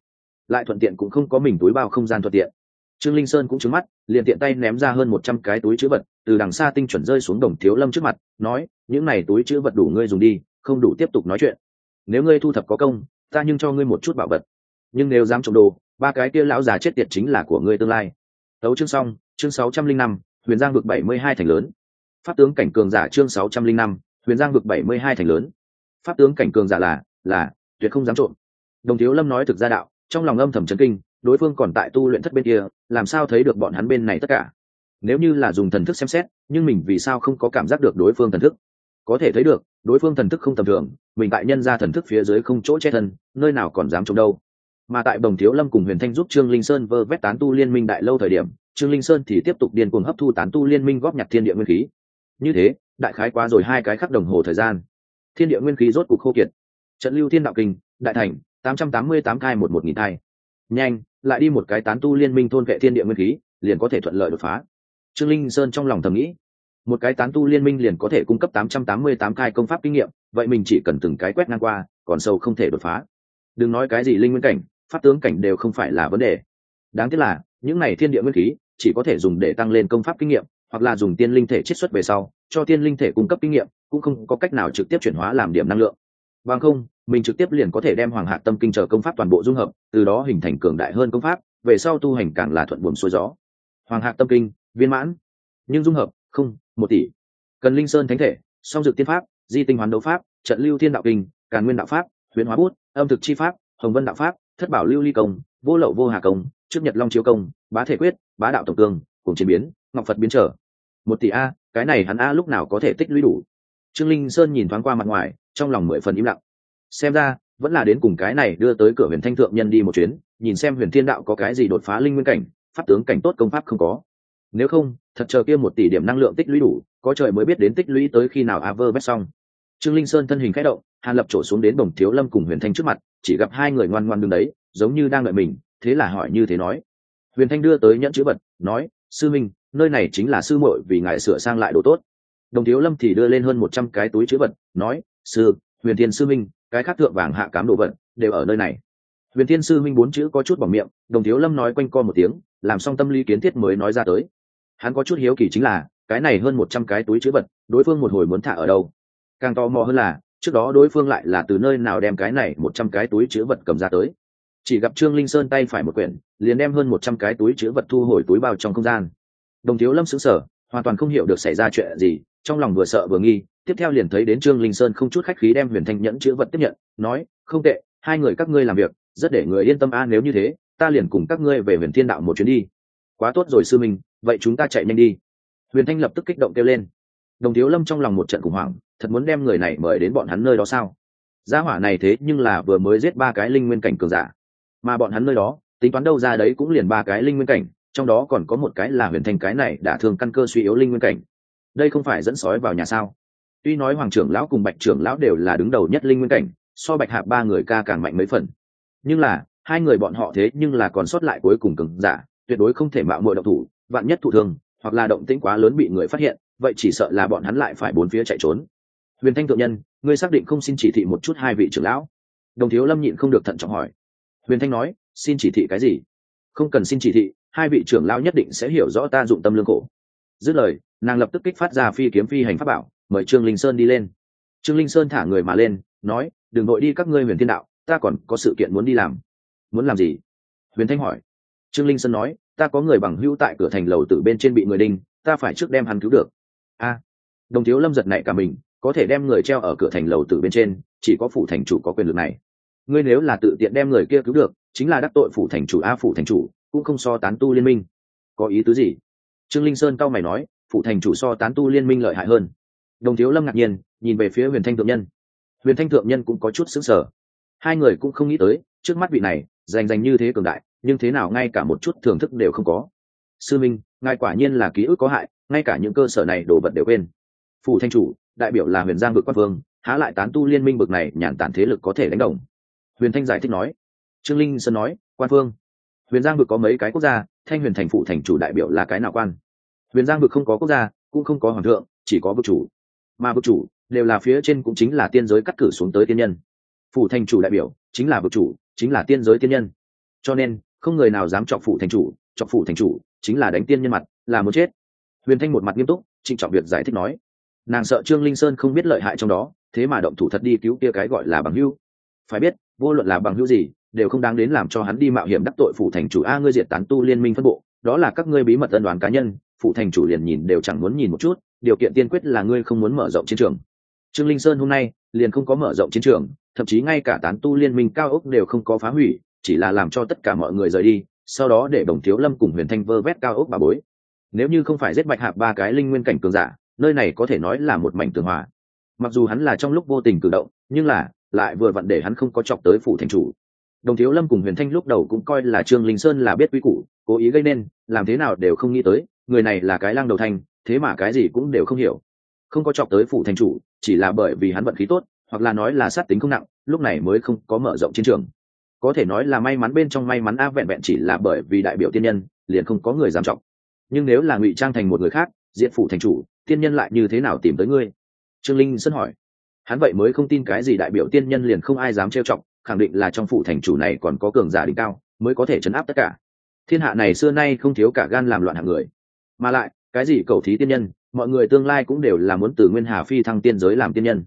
lại thuận tiện cũng không có mình túi bao không gian thuận tiện. Trương linh sơn cũng trứng mắt, liền tiện tay ném ra hơn một trăm cái túi chữ vật, từ đằng xa tinh chuẩn rơi xuống đồng thiếu lâm trước mặt, nói, những này túi chữ vật đủ ngươi dùng đi, không đủ tiếp tục nói chuyện. Nếu ngươi thu thập có công, ta nhưng cho ngươi một chút bảo vật. Nhưng nếu dám trộm đồ, ba cái kia lão già chết tiệt chính là của ngươi tương lai. Tấu chương xong, chương sáu trăm linh năm, huyền giang vực bảy mươi hai thành lớn. Pháp tướng cảnh cường giả chương sáu trăm linh năm, huyền giang vực bảy mươi hai thành lớn. Pháp tướng cảnh cường giả là là tuyệt không dám trộm. Đồng thiếu lâm nói thực ra đạo, trong lòng âm thầm chấn kinh, đối phương còn tại tu luyện thất bên kia, làm sao thấy được bọn hắn bên này tất cả? Nếu như là dùng thần thức xem xét, nhưng mình vì sao không có cảm giác được đối phương thần thức? Có thể thấy được, đối phương thần thức không tầm thường, mình tại nhân ra thần thức phía dưới không chỗ che thân, nơi nào còn dám trông đâu. Mà tại đồng thiếu lâm cùng huyền thanh giúp trương linh sơn vơ vét tán tu liên minh đại lâu thời điểm, trương linh sơn thì tiếp tục điên cuồng hấp thu tán tu liên minh góp nhặt thiên địa nguyên khí. Như thế, đại khái qua rồi hai cái khắc đồng hồ thời gian. Thiên địa nguyên khí rốt cuộc khô kiệt trận lưu thiên đạo kinh, đại thành, tám trăm tám mươi tám cai một một nghìn thai nhanh, lại đi một cái tán tu liên minh thôn vệ thiên địa nguyên khí, liền có thể thuận lợi đột phá. Trương linh sơn trong lòng thầm nghĩ, một cái tán tu liên minh liền có thể cung cấp tám trăm tám mươi tám cai công pháp kinh nghiệm, vậy mình chỉ cần từng cái quét ngang qua, còn sâu không thể đột phá. Đừng nói cái gì linh nguyên cảnh, pháp tướng cảnh đều không phải là vấn đề. Đáng tiếc là, những này thiên địa nguyên khí, chỉ có thể dùng để tăng lên công pháp kinh nghiệm, hoặc là dùng tiên linh thể chiết xuất về sau, cho tiên linh thể cung cấp kinh nghiệm, cũng không có cách nào trực tiếp chuyển hóa làm điểm năng lượng bằng không, mình trực tiếp liền có thể đem hoàng hạ tâm kinh trở công pháp toàn bộ dung hợp, từ đó hình thành cường đại hơn công pháp, về sau tu hành càng là thuận buồm xuôi gió. Hoàng hạ tâm kinh, viên mãn. Nhưng dung hợp, không, một tỷ. Cần linh sơn thánh thể, song dược tiên pháp, di tinh hoán đấu pháp, trận lưu thiên đạo kinh, càn nguyên đạo pháp, huyền hóa bút, âm thực chi pháp, hồng vân đạo pháp, thất bảo lưu ly công, vô lậu vô hà công, trước nhật long chiếu công, bá thể quyết, bá đạo tổng cương, cùng chiến biến, ngọc phật biến trở. Một tỷ a, cái này hắn a lúc nào có thể tích lũy đủ? Trương linh sơn nhìn thoáng qua mặt ngoài, trong lòng mười phần im lặng. Xem ra, vẫn là đến cùng cái này đưa tới cửa huyền thanh thượng nhân đi một chuyến, nhìn xem huyền thiên đạo có cái gì đột phá linh nguyên cảnh, pháp tướng cảnh tốt công pháp không có. Nếu không, thật chờ kia một tỷ điểm năng lượng tích lũy đủ, có trời mới biết đến tích lũy tới khi nào a vơ vét xong. Trương linh sơn thân hình khẽ động, hàn lập trổ xuống đến đồng thiếu lâm cùng huyền thanh trước mặt, chỉ gặp hai người ngoan ngoan đứng đấy, giống như đang đợi mình, thế là hỏi như thế nói. Huyền thanh đưa tới nhẫn chữ vật, nói, sư minh, nơi này chính là sư muội vì ngài sửa sang lại đồ tốt đồng thiếu lâm thì đưa lên hơn một trăm cái túi chữ vật, nói, sư, huyền thiên sư minh, cái khác thượng vàng hạ cám đồ vật đều ở nơi này. Huyền thiên sư minh bốn chữ có chút bỏng miệng, đồng thiếu lâm nói quanh co một tiếng, làm xong tâm lý kiến thiết mới nói ra tới. Hắn có chút hiếu kỳ chính là, cái này hơn một trăm cái túi chữ vật, đối phương một hồi muốn thả ở đâu? Càng tò mò hơn là, trước đó đối phương lại là từ nơi nào đem cái này một trăm cái túi chữ vật cầm ra tới. Chỉ gặp trương linh sơn tay phải một quyển, liền đem hơn một trăm cái túi chữ vật thu hồi túi bao trong không gian. Đồng thiếu lâm xứng sở hoàn toàn không hiểu được xảy ra chuyện gì trong lòng vừa sợ vừa nghi, tiếp theo liền thấy đến trương linh sơn không chút khách khí đem huyền thanh nhẫn chữ vật tiếp nhận, nói, không tệ, hai người các ngươi làm việc, rất để người yên tâm a, nếu như thế, ta liền cùng các ngươi về huyền thiên đạo một chuyến đi. Quá tốt rồi sư minh, vậy chúng ta chạy nhanh đi. Huyền thanh lập tức kích động kêu lên. Đồng thiếu lâm trong lòng một trận khủng hoảng, thật muốn đem người này mời đến bọn hắn nơi đó sao? Gia hỏa này thế nhưng là vừa mới giết ba cái linh nguyên cảnh cường giả. Mà bọn hắn nơi đó, tính toán đâu ra đấy cũng liền ba cái linh nguyên cảnh, trong đó còn có một cái là huyền thanh cái này đã thường căn cơ suy yếu linh nguyên cảnh đây không phải dẫn sói vào nhà sao? Tuy nói hoàng trưởng lão cùng bạch trưởng lão đều là đứng đầu nhất linh nguyên cảnh, so bạch hạ ba người ca càng mạnh mấy phần. Nhưng là, hai người bọn họ thế nhưng là còn sót lại cuối cùng cứng giả, tuyệt đối không thể mạo mội động thủ, vạn nhất thụ thương, hoặc là động tĩnh quá lớn bị người phát hiện, vậy chỉ sợ là bọn hắn lại phải bốn phía chạy trốn. Huyền thanh thượng nhân, ngươi xác định không xin chỉ thị một chút hai vị trưởng lão? Đồng thiếu lâm nhịn không được thận trọng hỏi. Huyền thanh nói, xin chỉ thị cái gì? Không cần xin chỉ thị, hai vị trưởng lão nhất định sẽ hiểu rõ ta dụng tâm lương khổ. Dứt lời nàng lập tức kích phát ra phi kiếm phi hành pháp bảo, mời trương linh sơn đi lên. Trương linh sơn thả người mà lên, nói, đừng đội đi các ngươi huyền thiên đạo, ta còn có sự kiện muốn đi làm. Muốn làm gì? Huyền thanh hỏi. Trương linh sơn nói, ta có người bằng hữu tại cửa thành lầu tử bên trên bị người đinh, ta phải trước đem hắn cứu được. A. Đồng thiếu lâm giật nảy cả mình, có thể đem người treo ở cửa thành lầu tử bên trên, chỉ có phủ thành chủ có quyền lực này. Ngươi nếu là tự tiện đem người kia cứu được, chính là đắc tội phủ thành chủ a phủ thành chủ, cũng không so tán tu liên minh. Có ý tứ gì? Trương linh sơn cao mày nói Phụ thành chủ so tán tu liên minh lợi hại hơn. Đồng thiếu lâm ngạc nhiên, nhìn về phía huyền thanh thượng nhân. Huyền thanh thượng nhân cũng có chút xứng sở hai người cũng không nghĩ tới, trước mắt vị này, rành rành như thế cường đại, nhưng thế nào ngay cả một chút thưởng thức đều không có. Sư minh, ngài quả nhiên là ký ức có hại, ngay cả những cơ sở này đồ vật đều quên. Phủ thanh chủ, đại biểu là huyền giang vực quát vương, há lại tán tu liên minh bực này nhàn tản thế lực có thể đánh đồng? Huyền thanh giải thích nói. Trương linh sơn nói, quan phương huyền giang vực có mấy cái quốc gia, thanh huyền thành phụ thành chủ đại biểu là cái nào quan? Huyền giang vực không có quốc gia, cũng không có hoàng thượng, chỉ có vực chủ. Mà vực chủ đều là phía trên cũng chính là tiên giới cắt cử xuống tới tiên nhân. Phủ thành chủ đại biểu chính là vực chủ, chính là tiên giới tiên nhân. Cho nên, không người nào dám chọc phủ thành chủ, chọc phủ thành chủ chính là đánh tiên nhân mặt, là muốn chết. Huyền thanh một mặt nghiêm túc, trịnh trọng việc giải thích nói. Nàng sợ trương linh sơn không biết lợi hại trong đó, thế mà động thủ thật đi cứu kia cái gọi là bằng hưu. Phải biết, vô luận là bằng hưu gì, đều không đáng đến làm cho hắn đi mạo hiểm đắc tội phủ thành chủ. A, ngươi diệt tán tu liên minh phân bộ, đó là các ngươi bí mật tân đoàn cá nhân Phụ thành chủ liền nhìn đều chẳng muốn nhìn một chút, điều kiện tiên quyết là ngươi không muốn mở rộng chiến trường. Trương linh sơn hôm nay liền không có mở rộng chiến trường, thậm chí ngay cả tán tu liên minh cao ốc đều không có phá hủy, chỉ là làm cho tất cả mọi người rời đi, sau đó để đồng thiếu lâm cùng huyền thanh vơ vét cao ốc bà bối. Nếu như không phải giết bạch hạc ba cái linh nguyên cảnh cường giả, nơi này có thể nói là một mảnh tường hòa. Mặc dù hắn là trong lúc vô tình cử động, nhưng là lại vừa vặn để hắn không có chọc tới phủ thành chủ. Đồng thiếu lâm cùng huyền thanh lúc đầu cũng coi là trương linh sơn là biết quy củ, cố ý gây nên, làm thế nào đều không nghĩ tới người này là cái lang đầu thanh thế mà cái gì cũng đều không hiểu. Không có chọc tới phủ thành chủ chỉ là bởi vì hắn vận khí tốt hoặc là nói là sát tính không nặng lúc này mới không có mở rộng chiến trường. Có thể nói là may mắn bên trong may mắn a vẹn vẹn chỉ là bởi vì đại biểu tiên nhân liền không có người dám trọng nhưng nếu là ngụy trang thành một người khác diện phủ thành chủ tiên nhân lại như thế nào tìm tới ngươi? Trương linh sân hỏi. Hắn vậy mới không tin cái gì đại biểu tiên nhân liền không ai dám trêu trọng, khẳng định là trong phủ thành chủ này còn có cường giả đỉnh cao mới có thể chấn áp tất cả. Thiên hạ này xưa nay không thiếu cả gan làm loạn hạng người mà lại, cái gì cầu thí tiên nhân, mọi người tương lai cũng đều là muốn từ nguyên hà phi thăng tiên giới làm tiên nhân.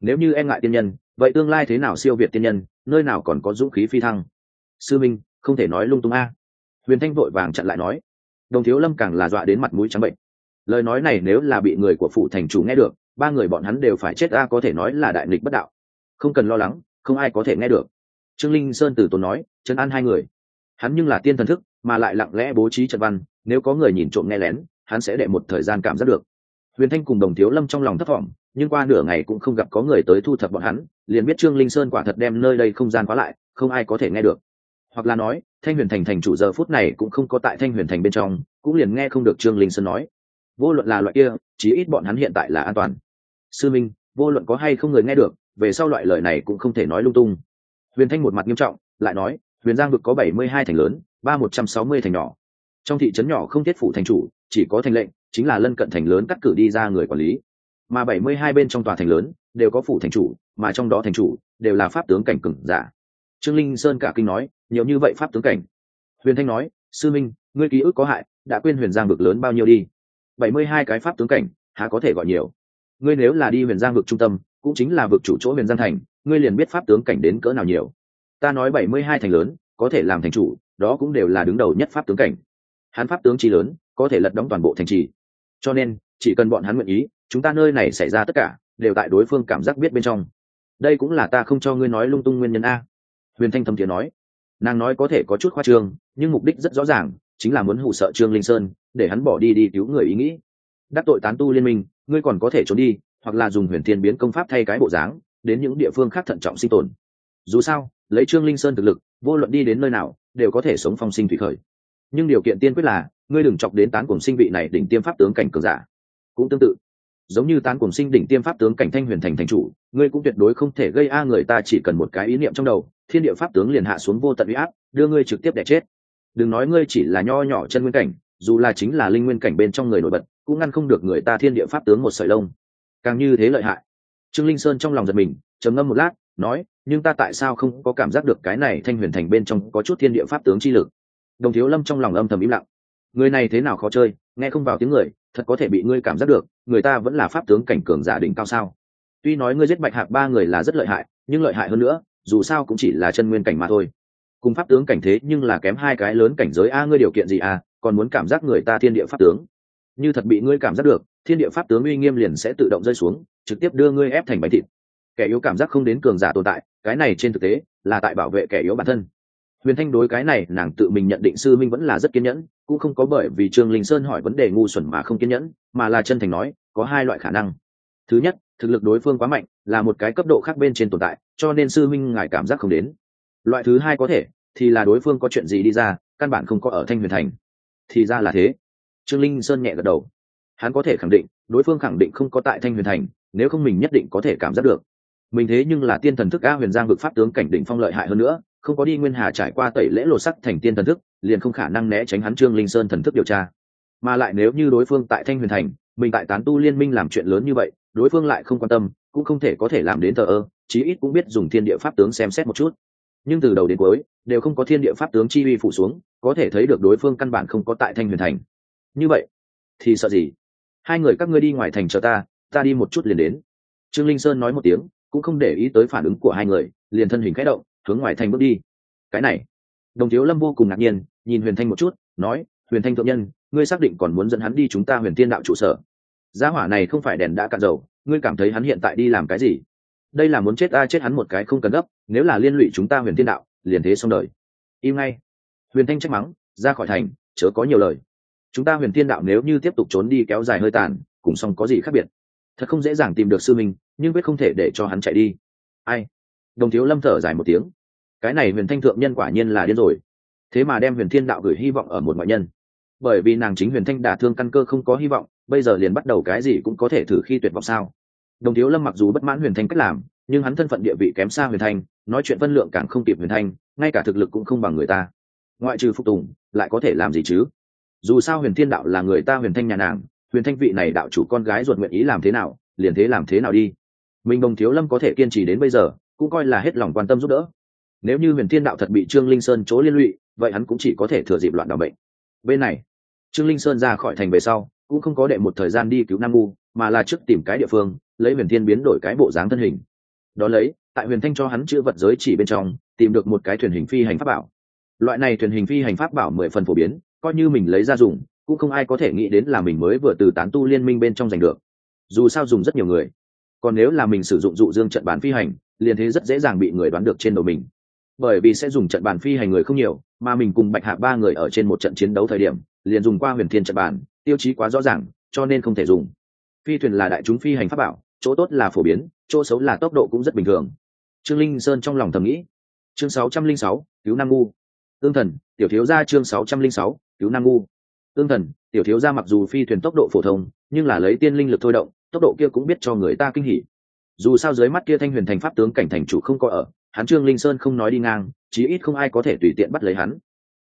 Nếu như e ngại tiên nhân, vậy tương lai thế nào siêu việt tiên nhân, nơi nào còn có dũng khí phi thăng? Sư minh, không thể nói lung tung a. Huyền thanh vội vàng chặn lại nói. Đồng thiếu lâm càng là dọa đến mặt mũi trắng bệnh. Lời nói này nếu là bị người của phủ thành chủ nghe được, ba người bọn hắn đều phải chết a, có thể nói là đại nghịch bất đạo. Không cần lo lắng, không ai có thể nghe được. Trương linh sơn từ tốn nói chân an hai người. Hắn nhưng là tiên thần thức, mà lại lặng lẽ bố trí trận văn nếu có người nhìn trộm nghe lén, hắn sẽ để một thời gian cảm giác được. Huyền thanh cùng đồng thiếu lâm trong lòng thất vọng nhưng qua nửa ngày cũng không gặp có người tới thu thập bọn hắn, liền biết trương linh sơn quả thật đem nơi đây không gian khóa lại, không ai có thể nghe được. Hoặc là nói, thanh huyền thành thành chủ giờ phút này cũng không có tại thanh huyền thành bên trong, cũng liền nghe không được trương linh sơn nói. Vô luận là loại kia, chí ít bọn hắn hiện tại là an toàn. Sư minh, vô luận có hay không người nghe được, về sau loại lời này cũng không thể nói lung tung. Huyền thanh một mặt nghiêm trọng, lại nói, huyền giang vực có bảy mươi hai thành lớn, ba một trăm sáu mươi thành nhỏ trong thị trấn nhỏ không thiết phủ thành chủ, chỉ có thành lệnh, chính là lân cận thành lớn cắt cử đi ra người quản lý. Mà bảy mươi hai bên trong tòa thành lớn, đều có phủ thành chủ, mà trong đó thành chủ, đều là pháp tướng cảnh cừng giả. Trương linh sơn cả kinh nói, nhiều như vậy pháp tướng cảnh? Huyền thanh nói, sư minh, ngươi ký ức có hại, đã quên huyền giang vực lớn bao nhiêu đi. bảy mươi hai cái pháp tướng cảnh, há có thể gọi nhiều? Ngươi nếu là đi huyền giang vực trung tâm, cũng chính là vực chủ chỗ huyền giang thành, ngươi liền biết pháp tướng cảnh đến cỡ nào nhiều. Ta nói bảy mươi hai thành lớn, có thể làm thành chủ, đó cũng đều là đứng đầu nhất pháp tướng cảnh hắn pháp tướng chi lớn, có thể lật đóng toàn bộ thành trì. Cho nên, chỉ cần bọn hắn nguyện ý, chúng ta nơi này xảy ra tất cả, đều tại đối phương cảm giác biết bên trong. Đây cũng là ta không cho ngươi nói lung tung nguyên nhân a. Huyền thanh thâm thiện nói. Nàng nói có thể có chút khoa trương, nhưng mục đích rất rõ ràng, chính là muốn hụ sợ trương linh sơn, để hắn bỏ đi đi cứu người ý nghĩ. Đắc tội tán tu liên minh, ngươi còn có thể trốn đi, hoặc là dùng huyền thiên biến công pháp thay cái bộ dáng, đến những địa phương khác thận trọng sinh tồn. Dù sao, lấy trương linh sơn thực lực, vô luận đi đến nơi nào, đều có thể sống phong sinh thủy khởi nhưng điều kiện tiên quyết là, ngươi đừng chọc đến tán cùng sinh vị này đỉnh tiêm pháp tướng cảnh cường giả. Cũng tương tự. Giống như tán cùng sinh đỉnh tiêm pháp tướng cảnh thanh huyền thành thành chủ, ngươi cũng tuyệt đối không thể gây a người ta chỉ cần một cái ý niệm trong đầu, thiên địa pháp tướng liền hạ xuống vô tận uy áp, đưa ngươi trực tiếp đẻ chết. Đừng nói ngươi chỉ là nho nhỏ chân nguyên cảnh, dù là chính là linh nguyên cảnh bên trong người nổi bật, cũng ngăn không được người ta thiên địa pháp tướng một sợi lông. Càng như thế lợi hại. Trương linh sơn trong lòng giật mình, trầm ngâm một lát, nói, nhưng ta tại sao không có cảm giác được cái này thanh huyền thành bên trong có chút thiên địa pháp tướng chi lực? Đồng thiếu lâm trong lòng âm thầm im lặng. Người này thế nào khó chơi, nghe không vào tiếng người, thật có thể bị ngươi cảm giác được, người ta vẫn là pháp tướng cảnh cường giả đỉnh cao sao? Tuy nói ngươi giết bạch hạc ba người là rất lợi hại, nhưng lợi hại hơn nữa, dù sao cũng chỉ là chân nguyên cảnh mà thôi. Cùng pháp tướng cảnh thế nhưng là kém hai cái lớn cảnh giới a, ngươi điều kiện gì à còn muốn cảm giác người ta thiên địa pháp tướng. Như thật bị ngươi cảm giác được, thiên địa pháp tướng uy nghiêm liền sẽ tự động rơi xuống, trực tiếp đưa ngươi ép thành bánh thịt. Kẻ yếu cảm giác không đến cường giả tồn tại, cái này trên thực tế là tại bảo vệ kẻ yếu bản thân huyền thanh đối cái này, nàng tự mình nhận định sư minh vẫn là rất kiên nhẫn, cũng không có bởi vì trương linh sơn hỏi vấn đề ngu xuẩn mà không kiên nhẫn, mà là chân thành nói, có hai loại khả năng. Thứ nhất, thực lực đối phương quá mạnh, là một cái cấp độ khác bên trên tồn tại, cho nên sư minh ngài cảm giác không đến. Loại thứ hai có thể, thì là đối phương có chuyện gì đi ra, căn bản không có ở thanh huyền thành. Thì ra là thế. Trương linh sơn nhẹ gật đầu. Hắn có thể khẳng định, đối phương khẳng định không có tại thanh huyền thành, nếu không mình nhất định có thể cảm giác được. Mình thế nhưng là tiên thần thức a huyền giang vực pháp tướng cảnh định phong lợi hại hơn nữa không có đi nguyên hà trải qua tẩy lễ lột sắc thành tiên thần thức, liền không khả năng né tránh hắn trương linh sơn thần thức điều tra. Mà lại nếu như đối phương tại thanh huyền thành, mình tại tán tu liên minh làm chuyện lớn như vậy, đối phương lại không quan tâm, cũng không thể có thể làm đến thờ ơ, chí ít cũng biết dùng thiên địa pháp tướng xem xét một chút. Nhưng từ đầu đến cuối, đều không có thiên địa pháp tướng chi uy phủ xuống, có thể thấy được đối phương căn bản không có tại thanh huyền thành. Như vậy, thì sợ gì? Hai người các ngươi đi ngoài thành chờ ta ta đi một chút liền đến. Trương linh sơn nói một tiếng, cũng không để ý tới phản ứng của hai người, liền thân hình khẽ động hướng ngoài thành bước đi. Cái này đồng thiếu lâm vô cùng ngạc nhiên nhìn huyền thanh một chút nói huyền thanh thượng nhân ngươi xác định còn muốn dẫn hắn đi chúng ta huyền tiên đạo trụ sở? Gia hỏa này không phải đèn đã cạn dầu ngươi cảm thấy hắn hiện tại đi làm cái gì? Đây là muốn chết ai chết hắn một cái không cần gấp nếu là liên lụy chúng ta huyền thiên đạo liền thế xong đời. Im ngay. Huyền thanh trách mắng ra khỏi thành chớ có nhiều lời. Chúng ta huyền thiên đạo nếu như tiếp tục trốn đi kéo dài hơi tàn cùng xong có gì khác biệt? Thật không dễ dàng tìm được sư mình, nhưng quyết không thể để cho hắn chạy đi. Ai? Đồng thiếu lâm thở dài một tiếng cái này huyền thanh thượng nhân quả nhiên là điên rồi. Thế mà đem huyền thiên đạo gửi hy vọng ở một ngoại nhân. Bởi vì nàng chính huyền thanh đả thương căn cơ không có hy vọng, bây giờ liền bắt đầu cái gì cũng có thể thử khi tuyệt vọng sao? Đồng thiếu lâm mặc dù bất mãn huyền thanh cách làm, nhưng hắn thân phận địa vị kém xa huyền thanh, nói chuyện phân lượng càng không kịp huyền thanh, ngay cả thực lực cũng không bằng người ta. Ngoại trừ phục tùng, lại có thể làm gì chứ? Dù sao huyền thiên đạo là người ta huyền thanh nhà nàng, huyền thanh vị này đạo chủ con gái ruột nguyện ý làm thế nào, liền thế làm thế nào đi. Mình đồng thiếu lâm có thể kiên trì đến bây giờ, cũng coi là hết lòng quan tâm giúp đỡ nếu như huyền thiên đạo thật bị trương linh sơn chỗ liên lụy, vậy hắn cũng chỉ có thể thừa dịp loạn đạo bệnh. Bên này, trương linh sơn ra khỏi thành về sau, cũng không có đệ một thời gian đi cứu nam ngu, mà là trước tìm cái địa phương, lấy huyền thiên biến đổi cái bộ dáng thân hình. Đó lấy, tại huyền thanh cho hắn chữ vật giới chỉ bên trong, tìm được một cái thuyền hình phi hành pháp bảo. Loại này thuyền hình phi hành pháp bảo mười phần phổ biến, coi như mình lấy ra dùng, cũng không ai có thể nghĩ đến là mình mới vừa từ tán tu liên minh bên trong giành được. Dù sao dùng rất nhiều người. Còn nếu là mình sử dụng dụ dương trận bán phi hành, liền thế rất dễ dàng bị người đoán được trên đầu mình bởi vì sẽ dùng trận bàn phi hành người không nhiều, mà mình cùng bạch hạ ba người ở trên một trận chiến đấu thời điểm, liền dùng qua huyền thiên trận bàn, tiêu chí quá rõ ràng, cho nên không thể dùng. Phi thuyền là đại chúng phi hành pháp bảo, chỗ tốt là phổ biến, chỗ xấu là tốc độ cũng rất bình thường. Trương linh sơn trong lòng thầm nghĩ. Chương sáu trăm linh sáu, cứu nam ngu. Tương thần, tiểu thiếu gia chương sáu trăm linh sáu, cứu nam ngu. Tương thần, tiểu thiếu gia mặc dù phi thuyền tốc độ phổ thông, nhưng là lấy tiên linh lực thôi động, tốc độ kia cũng biết cho người ta kinh hỉ. Dù sao dưới mắt kia thanh huyền thành pháp tướng cảnh thành chủ không có ở hắn trương linh sơn không nói đi ngang, chí ít không ai có thể tùy tiện bắt lấy hắn.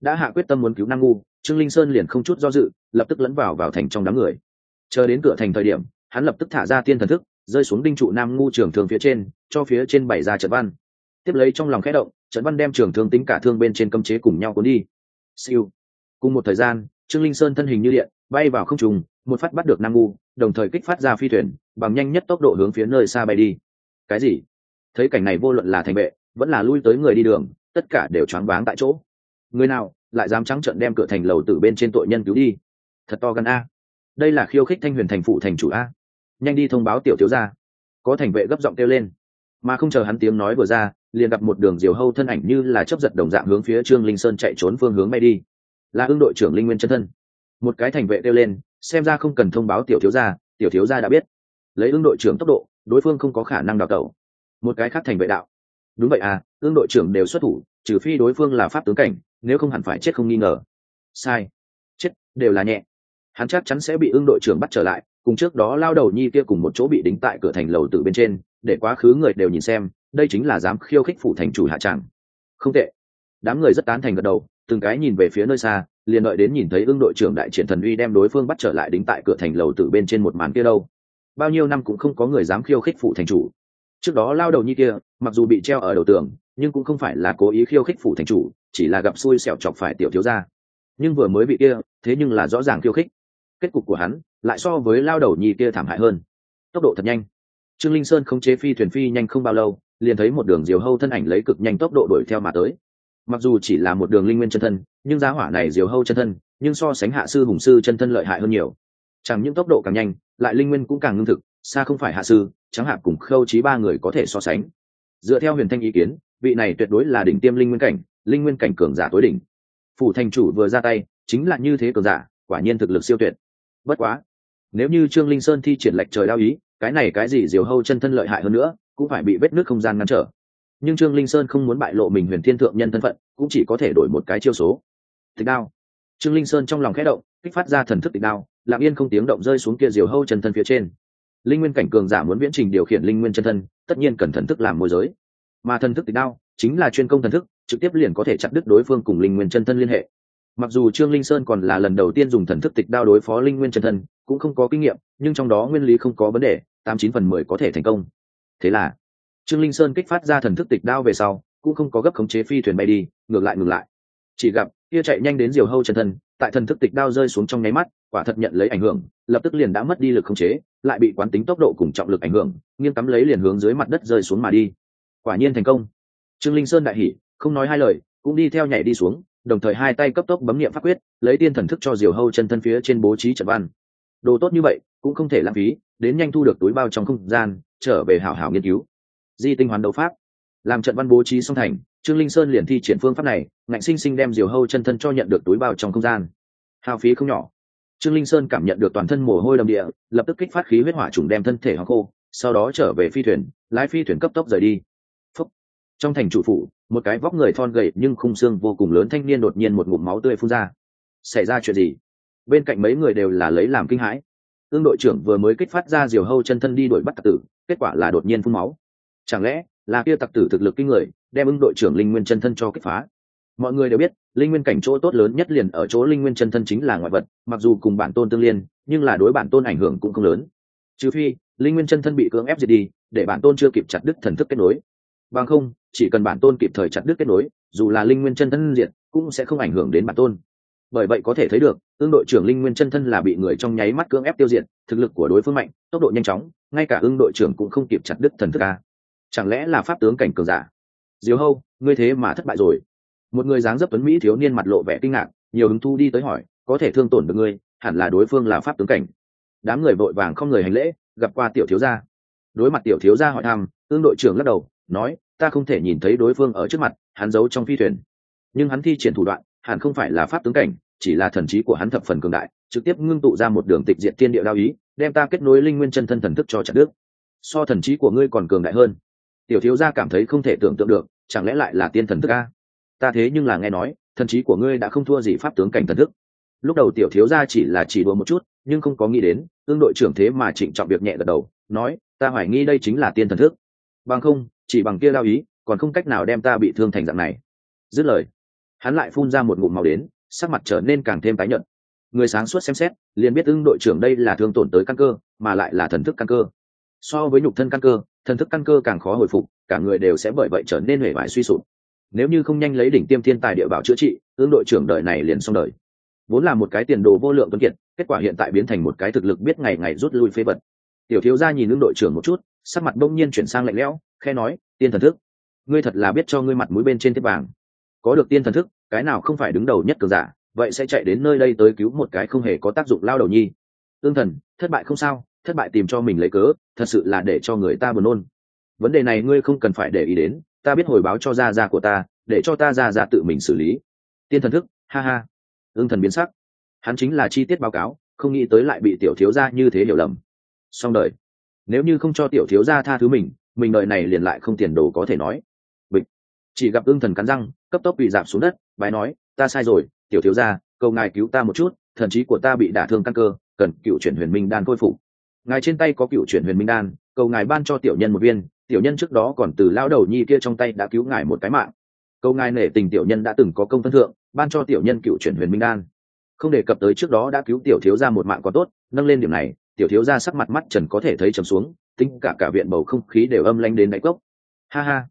Đã hạ quyết tâm muốn cứu nam ngu, trương linh sơn liền không chút do dự, lập tức lẫn vào vào thành trong đám người. Chờ đến cửa thành thời điểm, hắn lập tức thả ra tiên thần thức, rơi xuống đinh trụ nam ngu trường thương phía trên, cho phía trên bảy ra trận văn. Tiếp lấy trong lòng khẽ động, trận văn đem trường thương tính cả thương bên trên cấm chế cùng nhau cuốn đi. Siêu. Cùng một thời gian, trương linh sơn thân hình như điện, bay vào không trùng một phát bắt được nam ngu, đồng thời kích phát ra phi thuyền, bằng nhanh nhất tốc độ hướng phía nơi xa bay đi. Cái gì? Thấy cảnh này vô luận là thành vệ vẫn là lui tới người đi đường, tất cả đều choáng váng tại chỗ. Người nào lại dám trắng trợn đem cửa thành lầu từ bên trên tội nhân cứu đi? Thật to gần a. Đây là khiêu khích thanh huyền thành phụ thành chủ a. Nhanh đi thông báo tiểu thiếu gia. Có thành vệ gấp giọng kêu lên. Mà không chờ hắn tiếng nói vừa ra, liền gặp một đường diều hâu thân ảnh như là chấp giật đồng dạng hướng phía trương linh sơn chạy trốn phương hướng bay đi. Là ương đội trưởng linh nguyên chân thân. Một cái thành vệ kêu lên, xem ra không cần thông báo tiểu thiếu gia, tiểu thiếu gia đã biết. Lấy ương đội trưởng tốc độ, đối phương không có khả năng đào tẩu một cái khác thành vệ đạo. Đúng vậy à ương đội trưởng đều xuất thủ, trừ phi đối phương là pháp tướng cảnh, nếu không hẳn phải chết không nghi ngờ. Sai. Chết, đều là nhẹ. Hắn chắc chắn sẽ bị ương đội trưởng bắt trở lại, cùng trước đó lao đầu nhi kia cùng một chỗ bị đính tại cửa thành lầu từ bên trên, để quá khứ người đều nhìn xem, đây chính là dám khiêu khích phủ thành chủ hạ tràng không tệ. Đám người rất tán thành gật đầu, từng cái nhìn về phía nơi xa, liền đợi đến nhìn thấy ương đội trưởng đại triển thần uy đem đối phương bắt trở lại đính tại cửa thành lầu từ bên trên một màn kia đâu. Bao nhiêu năm cũng không có người dám khiêu khích phủ thành chủ trước đó lao đầu như kia, mặc dù bị treo ở đầu tường, nhưng cũng không phải là cố ý khiêu khích phủ thành chủ, chỉ là gặp xui xẻo chọc phải tiểu thiếu gia. Nhưng vừa mới bị kia, thế nhưng là rõ ràng khiêu khích. Kết cục của hắn lại so với lao đầu nhi kia thảm hại hơn. Tốc độ thật nhanh. Trương linh sơn không chế phi thuyền phi nhanh không bao lâu, liền thấy một đường diều hâu thân ảnh lấy cực nhanh tốc độ đuổi theo mà tới. Mặc dù chỉ là một đường linh nguyên chân thân, nhưng giá hỏa này diều hâu chân thân, nhưng so sánh hạ sư hùng sư chân thân lợi hại hơn nhiều. Chẳng những tốc độ càng nhanh, lại linh nguyên cũng càng ngưng thực xa không phải hạ sư chẳng hạn cùng khâu trí ba người có thể so sánh. Dựa theo huyền thanh ý kiến, vị này tuyệt đối là đỉnh tiêm linh nguyên cảnh, linh nguyên cảnh cường giả tối đỉnh. Phủ thành chủ vừa ra tay, chính là như thế cường giả, quả nhiên thực lực siêu tuyệt. Bất quá, nếu như trương linh sơn thi triển lệch trời đao ý, cái này cái gì diều hâu chân thân lợi hại hơn nữa, cũng phải bị vết nước không gian ngăn trở. Nhưng trương linh sơn không muốn bại lộ mình huyền thiên thượng nhân thân phận, cũng chỉ có thể đổi một cái chiêu số. Tịch đao. Trương linh sơn trong lòng khẽ động, kích phát ra thần thức tịch đao, lặng yên không tiếng động rơi xuống kia diều hâu chân thân phía trên linh nguyên cảnh cường giả muốn viễn trình điều khiển linh nguyên chân thân, tất nhiên cần thần thức làm môi giới. Mà thần thức tịch đao chính là chuyên công thần thức, trực tiếp liền có thể chặt đứt đối phương cùng linh nguyên chân thân liên hệ. Mặc dù trương linh sơn còn là lần đầu tiên dùng thần thức tịch đao đối phó linh nguyên chân thân, cũng không có kinh nghiệm, nhưng trong đó nguyên lý không có vấn đề, tám chín phần mười có thể thành công. Thế là, trương linh sơn kích phát ra thần thức tịch đao về sau, cũng không có gấp khống chế phi thuyền bay đi, ngược lại ngược lại. Chỉ gặp, kia chạy nhanh đến diều hâu chân thân, tại thần thức tịch đao rơi xuống trong nháy mắt quả thật nhận lấy ảnh hưởng, lập tức liền đã mất đi lực khống chế, lại bị quán tính tốc độ cùng trọng lực ảnh hưởng, nghiêng cắm lấy liền hướng dưới mặt đất rơi xuống mà đi. Quả nhiên thành công. Trương linh sơn đại hỉ, không nói hai lời, cũng đi theo nhảy đi xuống, đồng thời hai tay cấp tốc bấm nghiệm pháp quyết, lấy tiên thần thức cho diều hâu chân thân phía trên bố trí trận văn. Đồ tốt như vậy, cũng không thể lãng phí, đến nhanh thu được túi bao trong không gian, trở về hảo hảo nghiên cứu. Di tinh hoàn đấu pháp. Làm trận văn bố trí song thành, trương linh sơn liền thi triển phương pháp này, ngạnh sinh sinh đem diều hâu chân thân cho nhận được túi bao trong không gian. Hao phí không nhỏ trương linh sơn cảm nhận được toàn thân mồ hôi đầm địa, lập tức kích phát khí huyết hỏa trùng đem thân thể hoặc khô, sau đó trở về phi thuyền, lái phi thuyền cấp tốc rời đi. Phúc. trong thành chủ phủ, một cái vóc người thon gầy nhưng khung xương vô cùng lớn thanh niên đột nhiên một ngụm máu tươi phun ra. Xảy ra chuyện gì? Bên cạnh mấy người đều là lấy làm kinh hãi. Ương đội trưởng vừa mới kích phát ra diều hâu chân thân đi đuổi bắt tặc tử, kết quả là đột nhiên phun máu. Chẳng lẽ là kia tặc tử thực lực kinh người, đem ưng đội trưởng linh nguyên chân thân cho kích phá? Mọi người đều biết linh nguyên cảnh chỗ tốt lớn nhất liền ở chỗ linh nguyên chân thân chính là ngoại vật, mặc dù cùng bản tôn tương liên, nhưng là đối bản tôn ảnh hưởng cũng không lớn. Trừ phi, linh nguyên chân thân bị cưỡng ép diệt đi, để bản tôn chưa kịp chặt đứt thần thức kết nối. Bằng không, chỉ cần bản tôn kịp thời chặt đứt kết nối, dù là linh nguyên chân thân diệt, cũng sẽ không ảnh hưởng đến bản tôn. Bởi vậy có thể thấy được ương đội trưởng linh nguyên chân thân là bị người trong nháy mắt cưỡng ép tiêu diệt, thực lực của đối phương mạnh, tốc độ nhanh chóng, ngay cả ương đội trưởng cũng không kịp chặt đứt thần thức ca chẳng lẽ là pháp tướng cảnh cường giả? Diếu hâu, ngươi thế mà thất bại rồi một người dáng dấp tuấn mỹ thiếu niên mặt lộ vẻ kinh ngạc, nhiều hứng thu đi tới hỏi, có thể thương tổn được ngươi, hẳn là đối phương là pháp tướng cảnh. Đám người vội vàng không người hành lễ, gặp qua tiểu thiếu gia. Đối mặt tiểu thiếu gia hỏi thăm, tương đội trưởng lắc đầu, nói, ta không thể nhìn thấy đối phương ở trước mặt, hắn giấu trong phi thuyền. Nhưng hắn thi triển thủ đoạn, hẳn không phải là pháp tướng cảnh, chỉ là thần trí của hắn thập phần cường đại, trực tiếp ngưng tụ ra một đường tịch diện tiên địa đao ý, đem ta kết nối linh nguyên chân thân thần thức cho chặt đức so thần trí của ngươi còn cường đại hơn. Tiểu thiếu gia cảm thấy không thể tưởng tượng được, chẳng lẽ lại là tiên thần thức a? Ta thế nhưng là nghe nói, thần trí của ngươi đã không thua gì pháp tướng cảnh thần thức. Lúc đầu tiểu thiếu gia chỉ là chỉ đùa một chút, nhưng không có nghĩ đến, tương đội trưởng thế mà trịnh trọng việc nhẹ gật đầu, nói, ta hoài nghi đây chính là tiên thần thức. Bằng không, chỉ bằng kia lao ý, còn không cách nào đem ta bị thương thành dạng này. Dứt lời, hắn lại phun ra một ngụm màu đến, sắc mặt trở nên càng thêm tái nhợt. Người sáng suốt xem xét, liền biết ưng đội trưởng đây là thương tổn tới căn cơ, mà lại là thần thức căn cơ. So với nhục thân căn cơ, thần thức căn cơ càng khó hồi phục, cả người đều sẽ bởi vậy trở nên hể vải suy sụp nếu như không nhanh lấy đỉnh tiêm thiên tài địa bảo chữa trị ương đội trưởng đời này liền xong đời. Vốn là một cái tiền đồ vô lượng tuấn kiệt, kết quả hiện tại biến thành một cái thực lực biết ngày ngày rút lui phế vật. Tiểu thiếu gia nhìn ương đội trưởng một chút, sắc mặt đông nhiên chuyển sang lạnh lẽo, khe nói, tiên thần thức, ngươi thật là biết cho ngươi mặt mũi bên trên tiếp vàng. Có được tiên thần thức, cái nào không phải đứng đầu nhất cường giả, vậy sẽ chạy đến nơi đây tới cứu một cái không hề có tác dụng lao đầu nhi. Ương thần, thất bại không sao, thất bại tìm cho mình lấy cớ, thật sự là để cho người ta buồn nôn. Vấn đề này ngươi không cần phải để ý đến ta biết hồi báo cho gia gia của ta, để cho ta gia gia tự mình xử lý. Tiên thần thức, ha ha. Ương thần biến sắc. Hắn chính là chi tiết báo cáo, không nghĩ tới lại bị tiểu thiếu gia như thế hiểu lầm. Xong đời. Nếu như không cho tiểu thiếu gia tha thứ mình mình đợi này liền lại không tiền đồ có thể nói. Bịch. Chỉ gặp ương thần cắn răng, cấp tốc bị giảm xuống đất, bái nói, ta sai rồi, tiểu thiếu gia, cầu ngài cứu ta một chút, thần trí của ta bị đả thương căn cơ, cần cựu chuyển huyền minh đan khôi phục. Ngài trên tay có cựu chuyển huyền minh đan, cầu ngài ban cho tiểu nhân một viên tiểu nhân trước đó còn từ lao đầu nhi kia trong tay đã cứu ngài một cái mạng. Câu ngài nể tình tiểu nhân đã từng có công phân thượng, ban cho tiểu nhân cựu chuyển huyền minh đan. Không đề cập tới trước đó đã cứu tiểu thiếu ra một mạng còn tốt, nâng lên điểm này, tiểu thiếu ra sắc mặt mắt trần có thể thấy trầm xuống, tính cả cả viện bầu không khí đều âm lanh đến đáy cốc. Ha ha.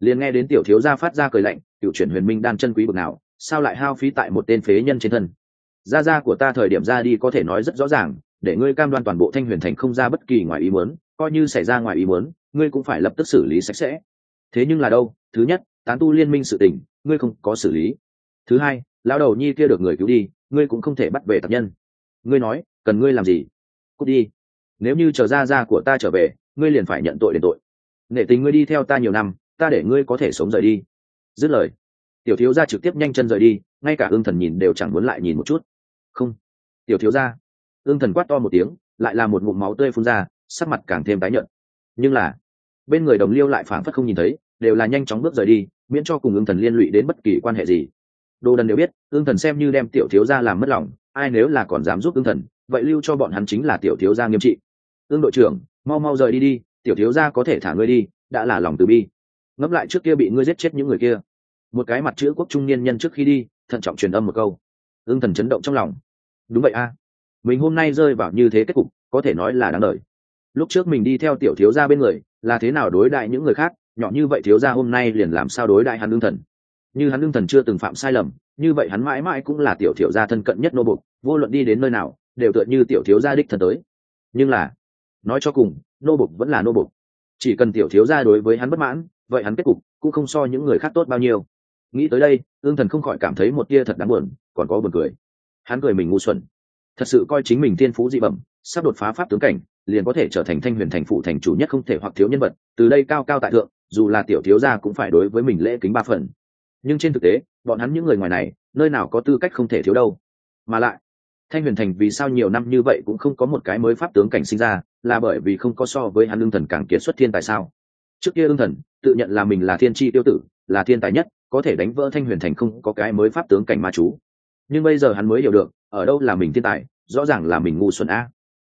Liền nghe đến tiểu thiếu gia phát ra cười lạnh, cựu chuyển huyền minh đan chân quý bực nào, sao lại hao phí tại một tên phế nhân trên thân? Gia gia của ta thời điểm ra đi có thể nói rất rõ ràng, để ngươi cam đoan toàn bộ thanh huyền thành không ra bất kỳ ngoài ý muốn, coi như xảy ra ngoài ý muốn ngươi cũng phải lập tức xử lý sạch sẽ. Thế nhưng là đâu, thứ nhất, tán tu liên minh sự tình, ngươi không có xử lý. Thứ hai, lão đầu nhi kia được người cứu đi, ngươi cũng không thể bắt về tập nhân. Ngươi nói, cần ngươi làm gì? Cút đi. Nếu như chờ ra ra của ta trở về, ngươi liền phải nhận tội đền tội. Nể tình ngươi đi theo ta nhiều năm, ta để ngươi có thể sống rời đi. Dứt lời, tiểu thiếu gia trực tiếp nhanh chân rời đi, ngay cả ương thần nhìn đều chẳng muốn lại nhìn một chút. Không. Tiểu thiếu gia, ương thần quát to một tiếng, lại là một ngụm máu tươi phun ra, sắc mặt càng thêm tái nhợt. Nhưng là bên người đồng liêu lại phảng phất không nhìn thấy, đều là nhanh chóng bước rời đi, miễn cho cùng ương thần liên lụy đến bất kỳ quan hệ gì. Đồ đần đều biết, ương thần xem như đem tiểu thiếu gia làm mất lòng, ai nếu là còn dám giúp ương thần, vậy lưu cho bọn hắn chính là tiểu thiếu gia nghiêm trị. Ương đội trưởng, mau mau rời đi đi, tiểu thiếu gia có thể thả ngươi đi, đã là lòng từ bi. Ngẫm lại trước kia bị ngươi giết chết những người kia. Một cái mặt chữ quốc trung niên nhân trước khi đi, thận trọng truyền âm một câu. Ương thần chấn động trong lòng. Đúng vậy a. Mình hôm nay rơi vào như thế kết cục, có thể nói là đáng đời lúc trước mình đi theo tiểu thiếu gia bên người, là thế nào đối đại những người khác? Nhỏ như vậy thiếu gia hôm nay liền làm sao đối đại hắn đương thần? Như hắn đương thần chưa từng phạm sai lầm, như vậy hắn mãi mãi cũng là tiểu thiếu gia thân cận nhất nô bục vô luận đi đến nơi nào, đều tựa như tiểu thiếu gia đích thần tới. Nhưng là, nói cho cùng, nô bục vẫn là nô bục chỉ cần tiểu thiếu gia đối với hắn bất mãn, vậy hắn kết cục cũng không so những người khác tốt bao nhiêu. Nghĩ tới đây, ương thần không khỏi cảm thấy một tia thật đáng buồn, còn có buồn cười. Hắn cười mình ngu xuẩn. Thật sự coi chính mình tiên phú dị bẩm, sắp đột phá pháp tướng cảnh liền có thể trở thành thanh huyền thành phụ thành chủ nhất không thể hoặc thiếu nhân vật, từ đây cao cao tại thượng, dù là tiểu thiếu gia cũng phải đối với mình lễ kính ba phần. Nhưng trên thực tế, bọn hắn những người ngoài này, nơi nào có tư cách không thể thiếu đâu. Mà lại, thanh huyền thành vì sao nhiều năm như vậy cũng không có một cái mới pháp tướng cảnh sinh ra, là bởi vì không có so với hắn lương thần càng kiệt xuất thiên tại sao? Trước kia lương thần, tự nhận là mình là thiên tri tiêu tử, là thiên tài nhất, có thể đánh vỡ thanh huyền thành không có cái mới pháp tướng cảnh ma chú. Nhưng bây giờ hắn mới hiểu được, ở đâu là mình thiên tài, rõ ràng là mình ngu xuẩn a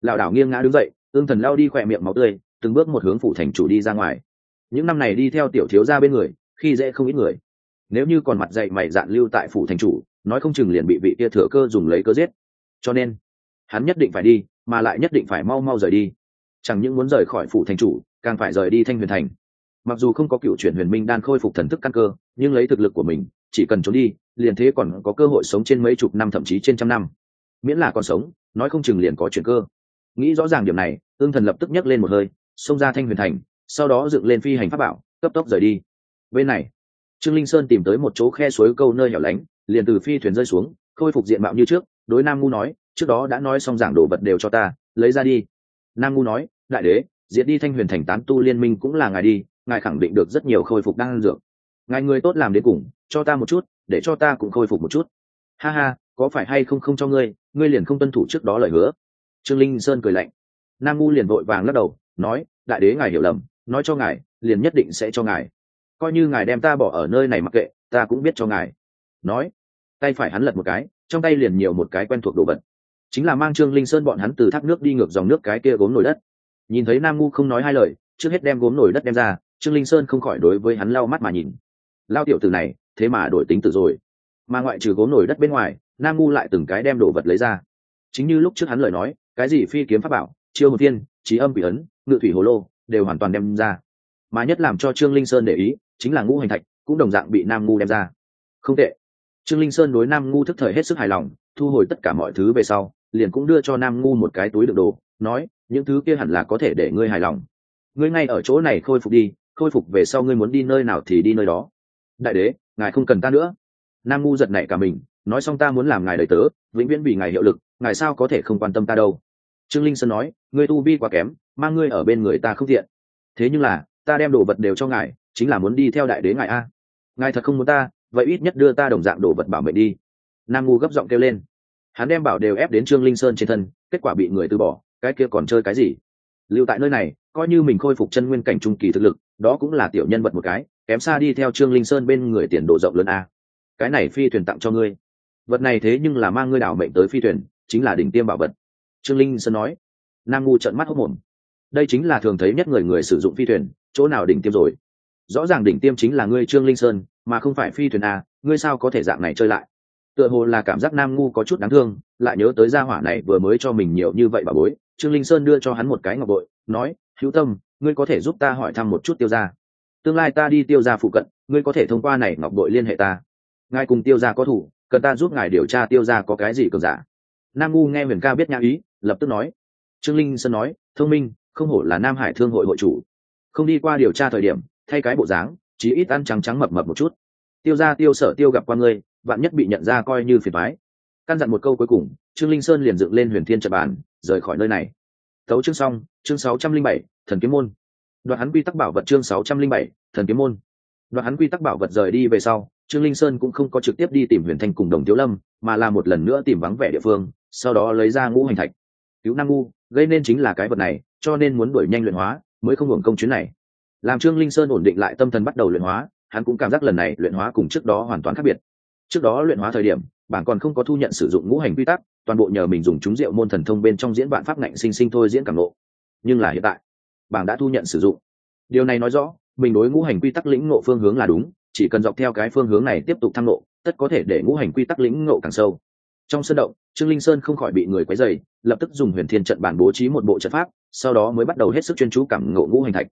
lảo đảo nghiêng ngã đứng dậy, ương thần lao đi khỏe miệng máu tươi, từng bước một hướng phủ thành chủ đi ra ngoài. Những năm này đi theo tiểu thiếu ra bên người, khi dễ không ít người. Nếu như còn mặt dậy mày dạn lưu tại phủ thành chủ, nói không chừng liền bị vị kia thừa cơ dùng lấy cơ giết. Cho nên, hắn nhất định phải đi, mà lại nhất định phải mau mau rời đi. Chẳng những muốn rời khỏi phủ thành chủ, càng phải rời đi thanh huyền thành. Mặc dù không có cựu chuyển huyền minh đan khôi phục thần thức căn cơ, nhưng lấy thực lực của mình, chỉ cần trốn đi, liền thế còn có cơ hội sống trên mấy chục năm, thậm chí trên trăm năm. Miễn là còn sống, nói không chừng liền có chuyện cơ nghĩ rõ ràng điểm này ương thần lập tức nhấc lên một hơi, xông ra thanh huyền thành, sau đó dựng lên phi hành pháp bảo, cấp tốc rời đi. Bên này, trương linh sơn tìm tới một chỗ khe suối câu nơi hẻo lánh, liền từ phi thuyền rơi xuống, khôi phục diện mạo như trước, đối nam ngu nói, trước đó đã nói xong giảng đồ vật đều cho ta, lấy ra đi. Nam ngu nói, đại đế, diệt đi thanh huyền thành tán tu liên minh cũng là ngài đi, ngài khẳng định được rất nhiều khôi phục đang dược. Ngài người tốt làm đến cùng, cho ta một chút, để cho ta cũng khôi phục một chút. Ha ha, có phải hay không không cho ngươi ngươi liền không tuân thủ trước đó lời hứa trương linh sơn cười lạnh. Nam ngu liền vội vàng lắc đầu, nói, đại đế ngài hiểu lầm, nói cho ngài, liền nhất định sẽ cho ngài. Coi như ngài đem ta bỏ ở nơi này mặc kệ, ta cũng biết cho ngài. Nói, tay phải hắn lật một cái, trong tay liền nhiều một cái quen thuộc đồ vật. Chính là mang trương linh sơn bọn hắn từ thác nước đi ngược dòng nước cái kia gốm nổi đất. Nhìn thấy nam ngu không nói hai lời, trước hết đem gốm nổi đất đem ra, trương linh sơn không khỏi đối với hắn lau mắt mà nhìn. Lao tiểu từ này, thế mà đổi tính từ rồi. Mà ngoại trừ gốm nổi đất bên ngoài, nam ngu lại từng cái đem đồ vật lấy ra. Chính như lúc trước hắn lời nói cái gì phi kiếm pháp bảo, chiêu hồn tiên trí âm quỷ ấn, ngự thủy hồ lô, đều hoàn toàn đem ra. Mà nhất làm cho trương linh sơn để ý, chính là ngũ hành thạch, cũng đồng dạng bị nam ngu đem ra. Không tệ. Trương linh sơn đối nam ngu thức thời hết sức hài lòng, thu hồi tất cả mọi thứ về sau, liền cũng đưa cho nam ngu một cái túi đựng đồ, nói, những thứ kia hẳn là có thể để ngươi hài lòng. Ngươi ngay ở chỗ này khôi phục đi, khôi phục về sau ngươi muốn đi nơi nào thì đi nơi đó. Đại đế, ngài không cần ta nữa. Nam ngu giật nảy cả mình, nói, xong ta muốn làm ngài đời tớ, vĩnh viễn vì ngài hiệu lực, ngài sao có thể không quan tâm ta đâu? Trương linh sơn nói, ngươi tu vi quá kém, mang ngươi ở bên người ta không thiện thế nhưng là, ta đem đồ vật đều cho ngài, chính là muốn đi theo đại đế ngài a. Ngài thật không muốn ta, vậy ít nhất đưa ta đồng dạng đồ vật bảo mệnh đi. Nam ngu gấp giọng kêu lên. Hắn đem bảo đều ép đến trương linh sơn trên thân, kết quả bị người từ bỏ, cái kia còn chơi cái gì? Lưu tại nơi này, coi như mình khôi phục chân nguyên cảnh trung kỳ thực lực, đó cũng là tiểu nhân vật một cái, kém xa đi theo trương linh sơn bên người tiền độ rộng lớn a. Cái này phi thuyền tặng cho ngươi. Vật này thế nhưng là mang ngươi đảo mệnh tới phi thuyền, chính là đỉnh tiêm bảo vật trương linh sơn nói. Nam ngu trợn mắt hốc mồm. Đây chính là thường thấy nhất người người sử dụng phi thuyền, chỗ nào đỉnh tiêm rồi? Rõ ràng đỉnh tiêm chính là ngươi, trương linh sơn, mà không phải phi thuyền a ngươi sao có thể dạng này chơi lại? Tựa hồ là cảm giác nam ngu có chút đáng thương, lại nhớ tới gia hỏa này vừa mới cho mình nhiều như vậy bà bối. Trương linh sơn đưa cho hắn một cái ngọc bội, nói, hữu tâm, ngươi có thể giúp ta hỏi thăm một chút tiêu g i a tương lai ta đi tiêu g i a phụ cận, ngươi có thể thông qua này ngọc bội liên hệ ta. Ngài cùng tiêu g i a có thủ, cần ta giúp ngài điều tra tiêu g i a có cái gì cường giả. Nam ngu nghe huyền ca biết nhã ý lập tức nói. Trương linh sơn nói, thông minh, không hổ là nam hải thương hội hội chủ. Không đi qua điều tra thời điểm, thay cái bộ dáng, chí ít ăn trắng trắng mập mập một chút. Tiêu ra tiêu sở tiêu gặp qua ngươi bạn nhất bị nhận ra coi như phiền thoái căn dặn một câu cuối cùng, trương linh sơn liền dựng lên huyền thiên trật bàn, rời khỏi nơi này. Thấu chương xong, chương sáu trăm linh bảy, thần kiếm môn. Đoạn hắn quy tắc bảo vật chương sáu trăm linh bảy, thần kiếm môn. Đoạn hắn quy tắc bảo vật rời đi về sau, trương linh sơn cũng không có trực tiếp đi tìm huyền thanh cùng đồng thiếu lâm, mà là một lần nữa tìm vắng vẻ địa phương, sau đó lấy ra ngũ hành thạch cứu năng ngu, gây nên chính là cái vật này, cho nên muốn đuổi nhanh luyện hóa, mới không hưởng công chuyến này. Làm trương linh sơn ổn định lại tâm thần bắt đầu luyện hóa, hắn cũng cảm giác lần này luyện hóa cùng trước đó hoàn toàn khác biệt. Trước đó luyện hóa thời điểm bản còn không có thu nhận sử dụng ngũ hành quy tắc, toàn bộ nhờ mình dùng chúng rượu môn thần thông bên trong diễn vạn pháp ngạnh sinh sinh thôi diễn cảm lộ nhưng là hiện tại, bảng đã thu nhận sử dụng. Điều này nói rõ, mình đối ngũ hành quy tắc lĩnh ngộ phương hướng là đúng, chỉ cần dọc theo cái phương hướng này tiếp tục thăng ngộ, tất có thể để ngũ hành quy tắc lĩnh ngộ càng sâu trong sân động, trương linh sơn không khỏi bị người quấy dày lập tức dùng huyền thiên trận bản bố trí một bộ trận pháp, sau đó mới bắt đầu hết sức chuyên chú cảm ngộ ngũ hành thạch.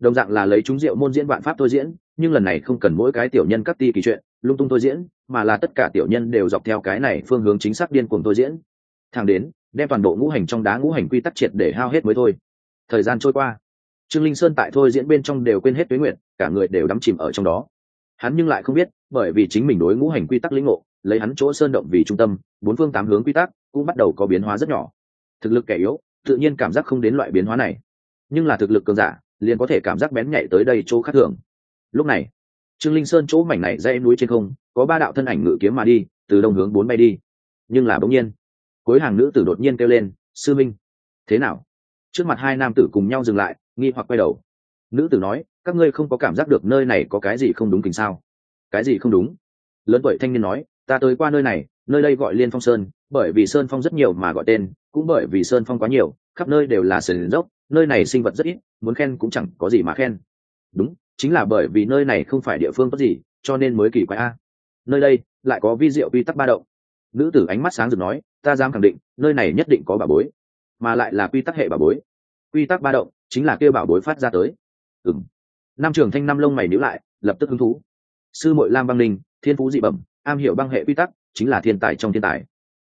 Đồng dạng là lấy chúng rượu môn diễn vạn pháp tôi diễn, nhưng lần này không cần mỗi cái tiểu nhân cắt ti kỳ chuyện, lung tung tôi diễn, mà là tất cả tiểu nhân đều dọc theo cái này phương hướng chính xác điên cuồng tôi diễn. Thang đến, đem toàn bộ ngũ hành trong đá ngũ hành quy tắc triệt để hao hết mới thôi. Thời gian trôi qua. Trương linh sơn tại thôi diễn bên trong đều quên hết tuế nguyện cả người đều đắm chìm ở trong đó. Hắn nhưng lại không biết, bởi vì chính mình đối ngũ hành quy tắc lĩnh ngộ lấy hắn chỗ sơn động vì trung tâm, bốn phương tám hướng quy tắc cũng bắt đầu có biến hóa rất nhỏ. Thực lực kẻ yếu, tự nhiên cảm giác không đến loại biến hóa này. Nhưng là thực lực cường giả, liền có thể cảm giác bén nhạy tới đây chỗ khác thường. Lúc này, trương linh sơn chỗ mảnh này dây núi trên không, có ba đạo thân ảnh ngự kiếm mà đi, từ đông hướng bốn bay đi. Nhưng là bỗng nhiên, cuối hàng nữ tử đột nhiên kêu lên, sư minh, thế nào? Trước mặt hai nam tử cùng nhau dừng lại, nghi hoặc quay đầu. Nữ tử nói, các ngươi không có cảm giác được nơi này có cái gì không đúng kính sao? Cái gì không đúng? Lớn tuổi thanh niên nói ta tới qua nơi này, nơi đây gọi liên phong sơn, bởi vì sơn phong rất nhiều mà gọi tên, cũng bởi vì sơn phong quá nhiều, khắp nơi đều là sườn dốc, nơi này sinh vật rất ít, muốn khen cũng chẳng có gì mà khen. Đúng, chính là bởi vì nơi này không phải địa phương tốt gì, cho nên mới kỳ quái a. Nơi đây, lại có vi diệu quy tắc ba động. Nữ tử ánh mắt sáng rực nói, ta dám khẳng định, nơi này nhất định có bà bối, mà lại là quy tắc hệ bà bối. Quy tắc ba động, chính là kêu bảo bối phát ra tới. Ừng nam trường thanh năm lông mày níu lại, lập tức hứng thú. Sư mội lam băng ninh, thiên phú dị bẩm am hiểu băng hệ quy tắc, chính là thiên tài trong thiên tài.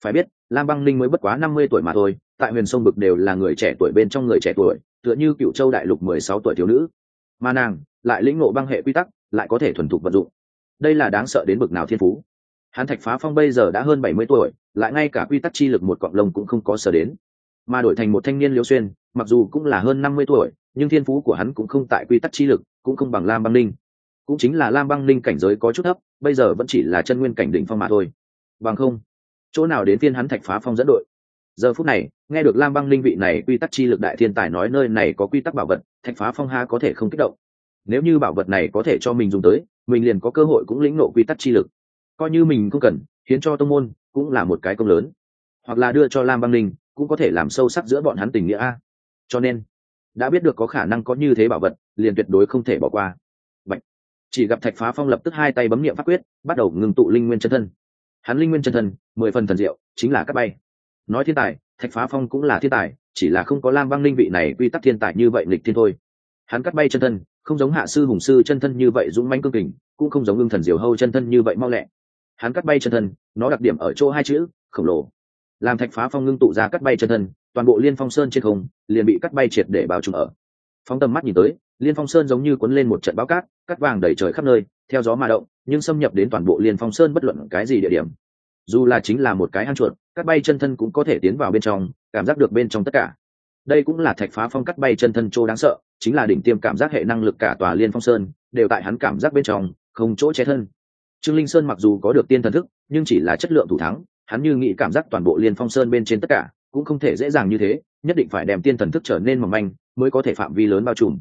Phải biết, lam băng ninh mới bất quá năm mươi tuổi mà thôi, tại huyền sông bực đều là người trẻ tuổi bên trong người trẻ tuổi, tựa như cựu châu đại lục mười sáu tuổi thiếu nữ. Mà nàng, lại lĩnh ngộ băng hệ quy tắc, lại có thể thuần thục vận dụng. Đây là đáng sợ đến bực nào thiên phú. Hắn thạch phá phong bây giờ đã hơn bảy mươi tuổi, lại ngay cả quy tắc chi lực một cọng lông cũng không có sở đến. Mà đổi thành một thanh niên liêu xuyên, mặc dù cũng là hơn năm mươi tuổi, nhưng thiên phú của hắn cũng không tại quy tắc chi lực, cũng không bằng lam băng ninh. Cũng chính là lam băng ninh cảnh giới có chút thấp bây giờ vẫn chỉ là chân nguyên cảnh đỉnh phong mà thôi. Bằng không, chỗ nào đến phiên hắn thạch phá phong dẫn đội. Giờ phút này, nghe được lam băng linh vị này quy tắc chi lực đại thiên tài nói nơi này có quy tắc bảo vật, thạch phá phong ha có thể không kích động. Nếu như bảo vật này có thể cho mình dùng tới, mình liền có cơ hội cũng lĩnh nộ quy tắc chi lực. Coi như mình không cần, hiến cho tông môn cũng là một cái công lớn. Hoặc là đưa cho lam băng linh cũng có thể làm sâu sắc giữa bọn hắn tình nghĩa a. Cho nên, đã biết được có khả năng có như thế bảo vật, liền tuyệt đối không thể bỏ qua chỉ gặp thạch phá phong lập tức hai tay bấm nghiệm pháp quyết, bắt đầu ngừng tụ linh nguyên chân thân. Hắn linh nguyên chân thân, mười phần thần diệu, chính là cắt bay. Nói thiên tài, thạch phá phong cũng là thiên tài, chỉ là không có lam băng linh vị này quy tắc thiên tài như vậy lịch thiên thôi. Hắn cắt bay chân thân, không giống hạ sư hùng sư chân thân như vậy dũng manh cương kình, cũng không giống ưng thần diều hâu chân thân như vậy mau lẹ. Hắn cắt bay chân thân, nó đặc điểm ở chỗ hai chữ, khổng lồ. Làm thạch phá phong ngưng tụ ra cắt bay chân thân, toàn bộ liên phong sơn trên không, liền bị cắt bay triệt để bao trùm ở. Phóng tầm mắt nhìn tới, liên phong sơn giống như cuốn lên một trận báo cát cắt vàng đầy trời khắp nơi, theo gió mà động, nhưng xâm nhập đến toàn bộ liên phong sơn bất luận cái gì địa điểm. Dù là chính là một cái ăn chuột, cắt bay chân thân cũng có thể tiến vào bên trong, cảm giác được bên trong tất cả. Đây cũng là thạch phá phong cắt bay chân thân chỗ đáng sợ, chính là đỉnh tiêm cảm giác hệ năng lực cả tòa liên phong sơn, đều tại hắn cảm giác bên trong, không chỗ che thân. Trương linh sơn mặc dù có được tiên thần thức, nhưng chỉ là chất lượng thủ thắng, hắn như nghĩ cảm giác toàn bộ liên phong sơn bên trên tất cả, cũng không thể dễ dàng như thế, nhất định phải đem tiên thần thức trở nên mỏng manh, mới có thể phạm vi lớn bao trùm.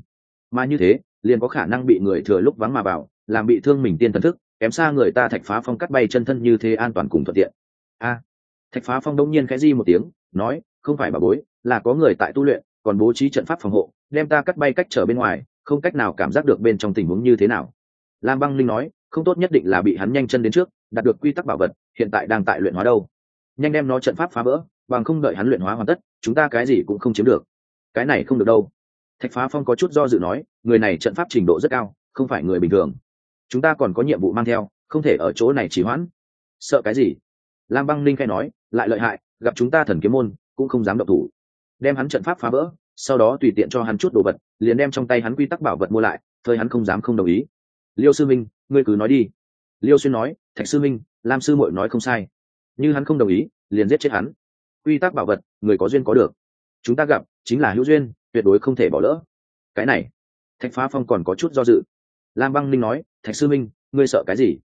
Mà như thế liền có khả năng bị người thừa lúc vắng mà vào, làm bị thương mình tiên thần thức, kém xa người ta thạch phá phong cắt bay chân thân như thế an toàn cùng thuận tiện. A! Thạch phá phong đông nhiên khẽ di một tiếng, nói, không phải bà bối, là có người tại tu luyện, còn bố trí trận pháp phòng hộ, đem ta cắt bay cách trở bên ngoài, không cách nào cảm giác được bên trong tình huống như thế nào. Lam băng linh nói, không tốt nhất định là bị hắn nhanh chân đến trước, đạt được quy tắc bảo vật, hiện tại đang tại luyện hóa đâu. Nhanh đem nó trận pháp phá vỡ, bằng không đợi hắn luyện hóa hoàn tất, chúng ta cái gì cũng không chiếm được. Cái này không được đâu thạch phá phong có chút do dự nói, người này trận pháp trình độ rất cao, không phải người bình thường. Chúng ta còn có nhiệm vụ mang theo, không thể ở chỗ này chỉ hoãn. Sợ cái gì? Lam băng Ninh khai nói, lại lợi hại, gặp chúng ta thần kiếm môn, cũng không dám động thủ. Đem hắn trận pháp phá vỡ, sau đó tùy tiện cho hắn chút đồ vật, liền đem trong tay hắn quy tắc bảo vật mua lại thời hắn không dám không đồng ý. Liêu sư minh, ngươi cứ nói đi. Liêu xuyên nói, thạch sư minh, lam sư muội nói không sai. Như hắn không đồng ý, liền giết chết hắn. Quy tắc bảo vật, người có duyên có được. Chúng ta gặp, chính là hữu duyên tuyệt đối không thể bỏ lỡ. Cái này, thạch phá phong còn có chút do dự. Lam băng ninh nói, thạch sư minh, ngươi sợ cái gì?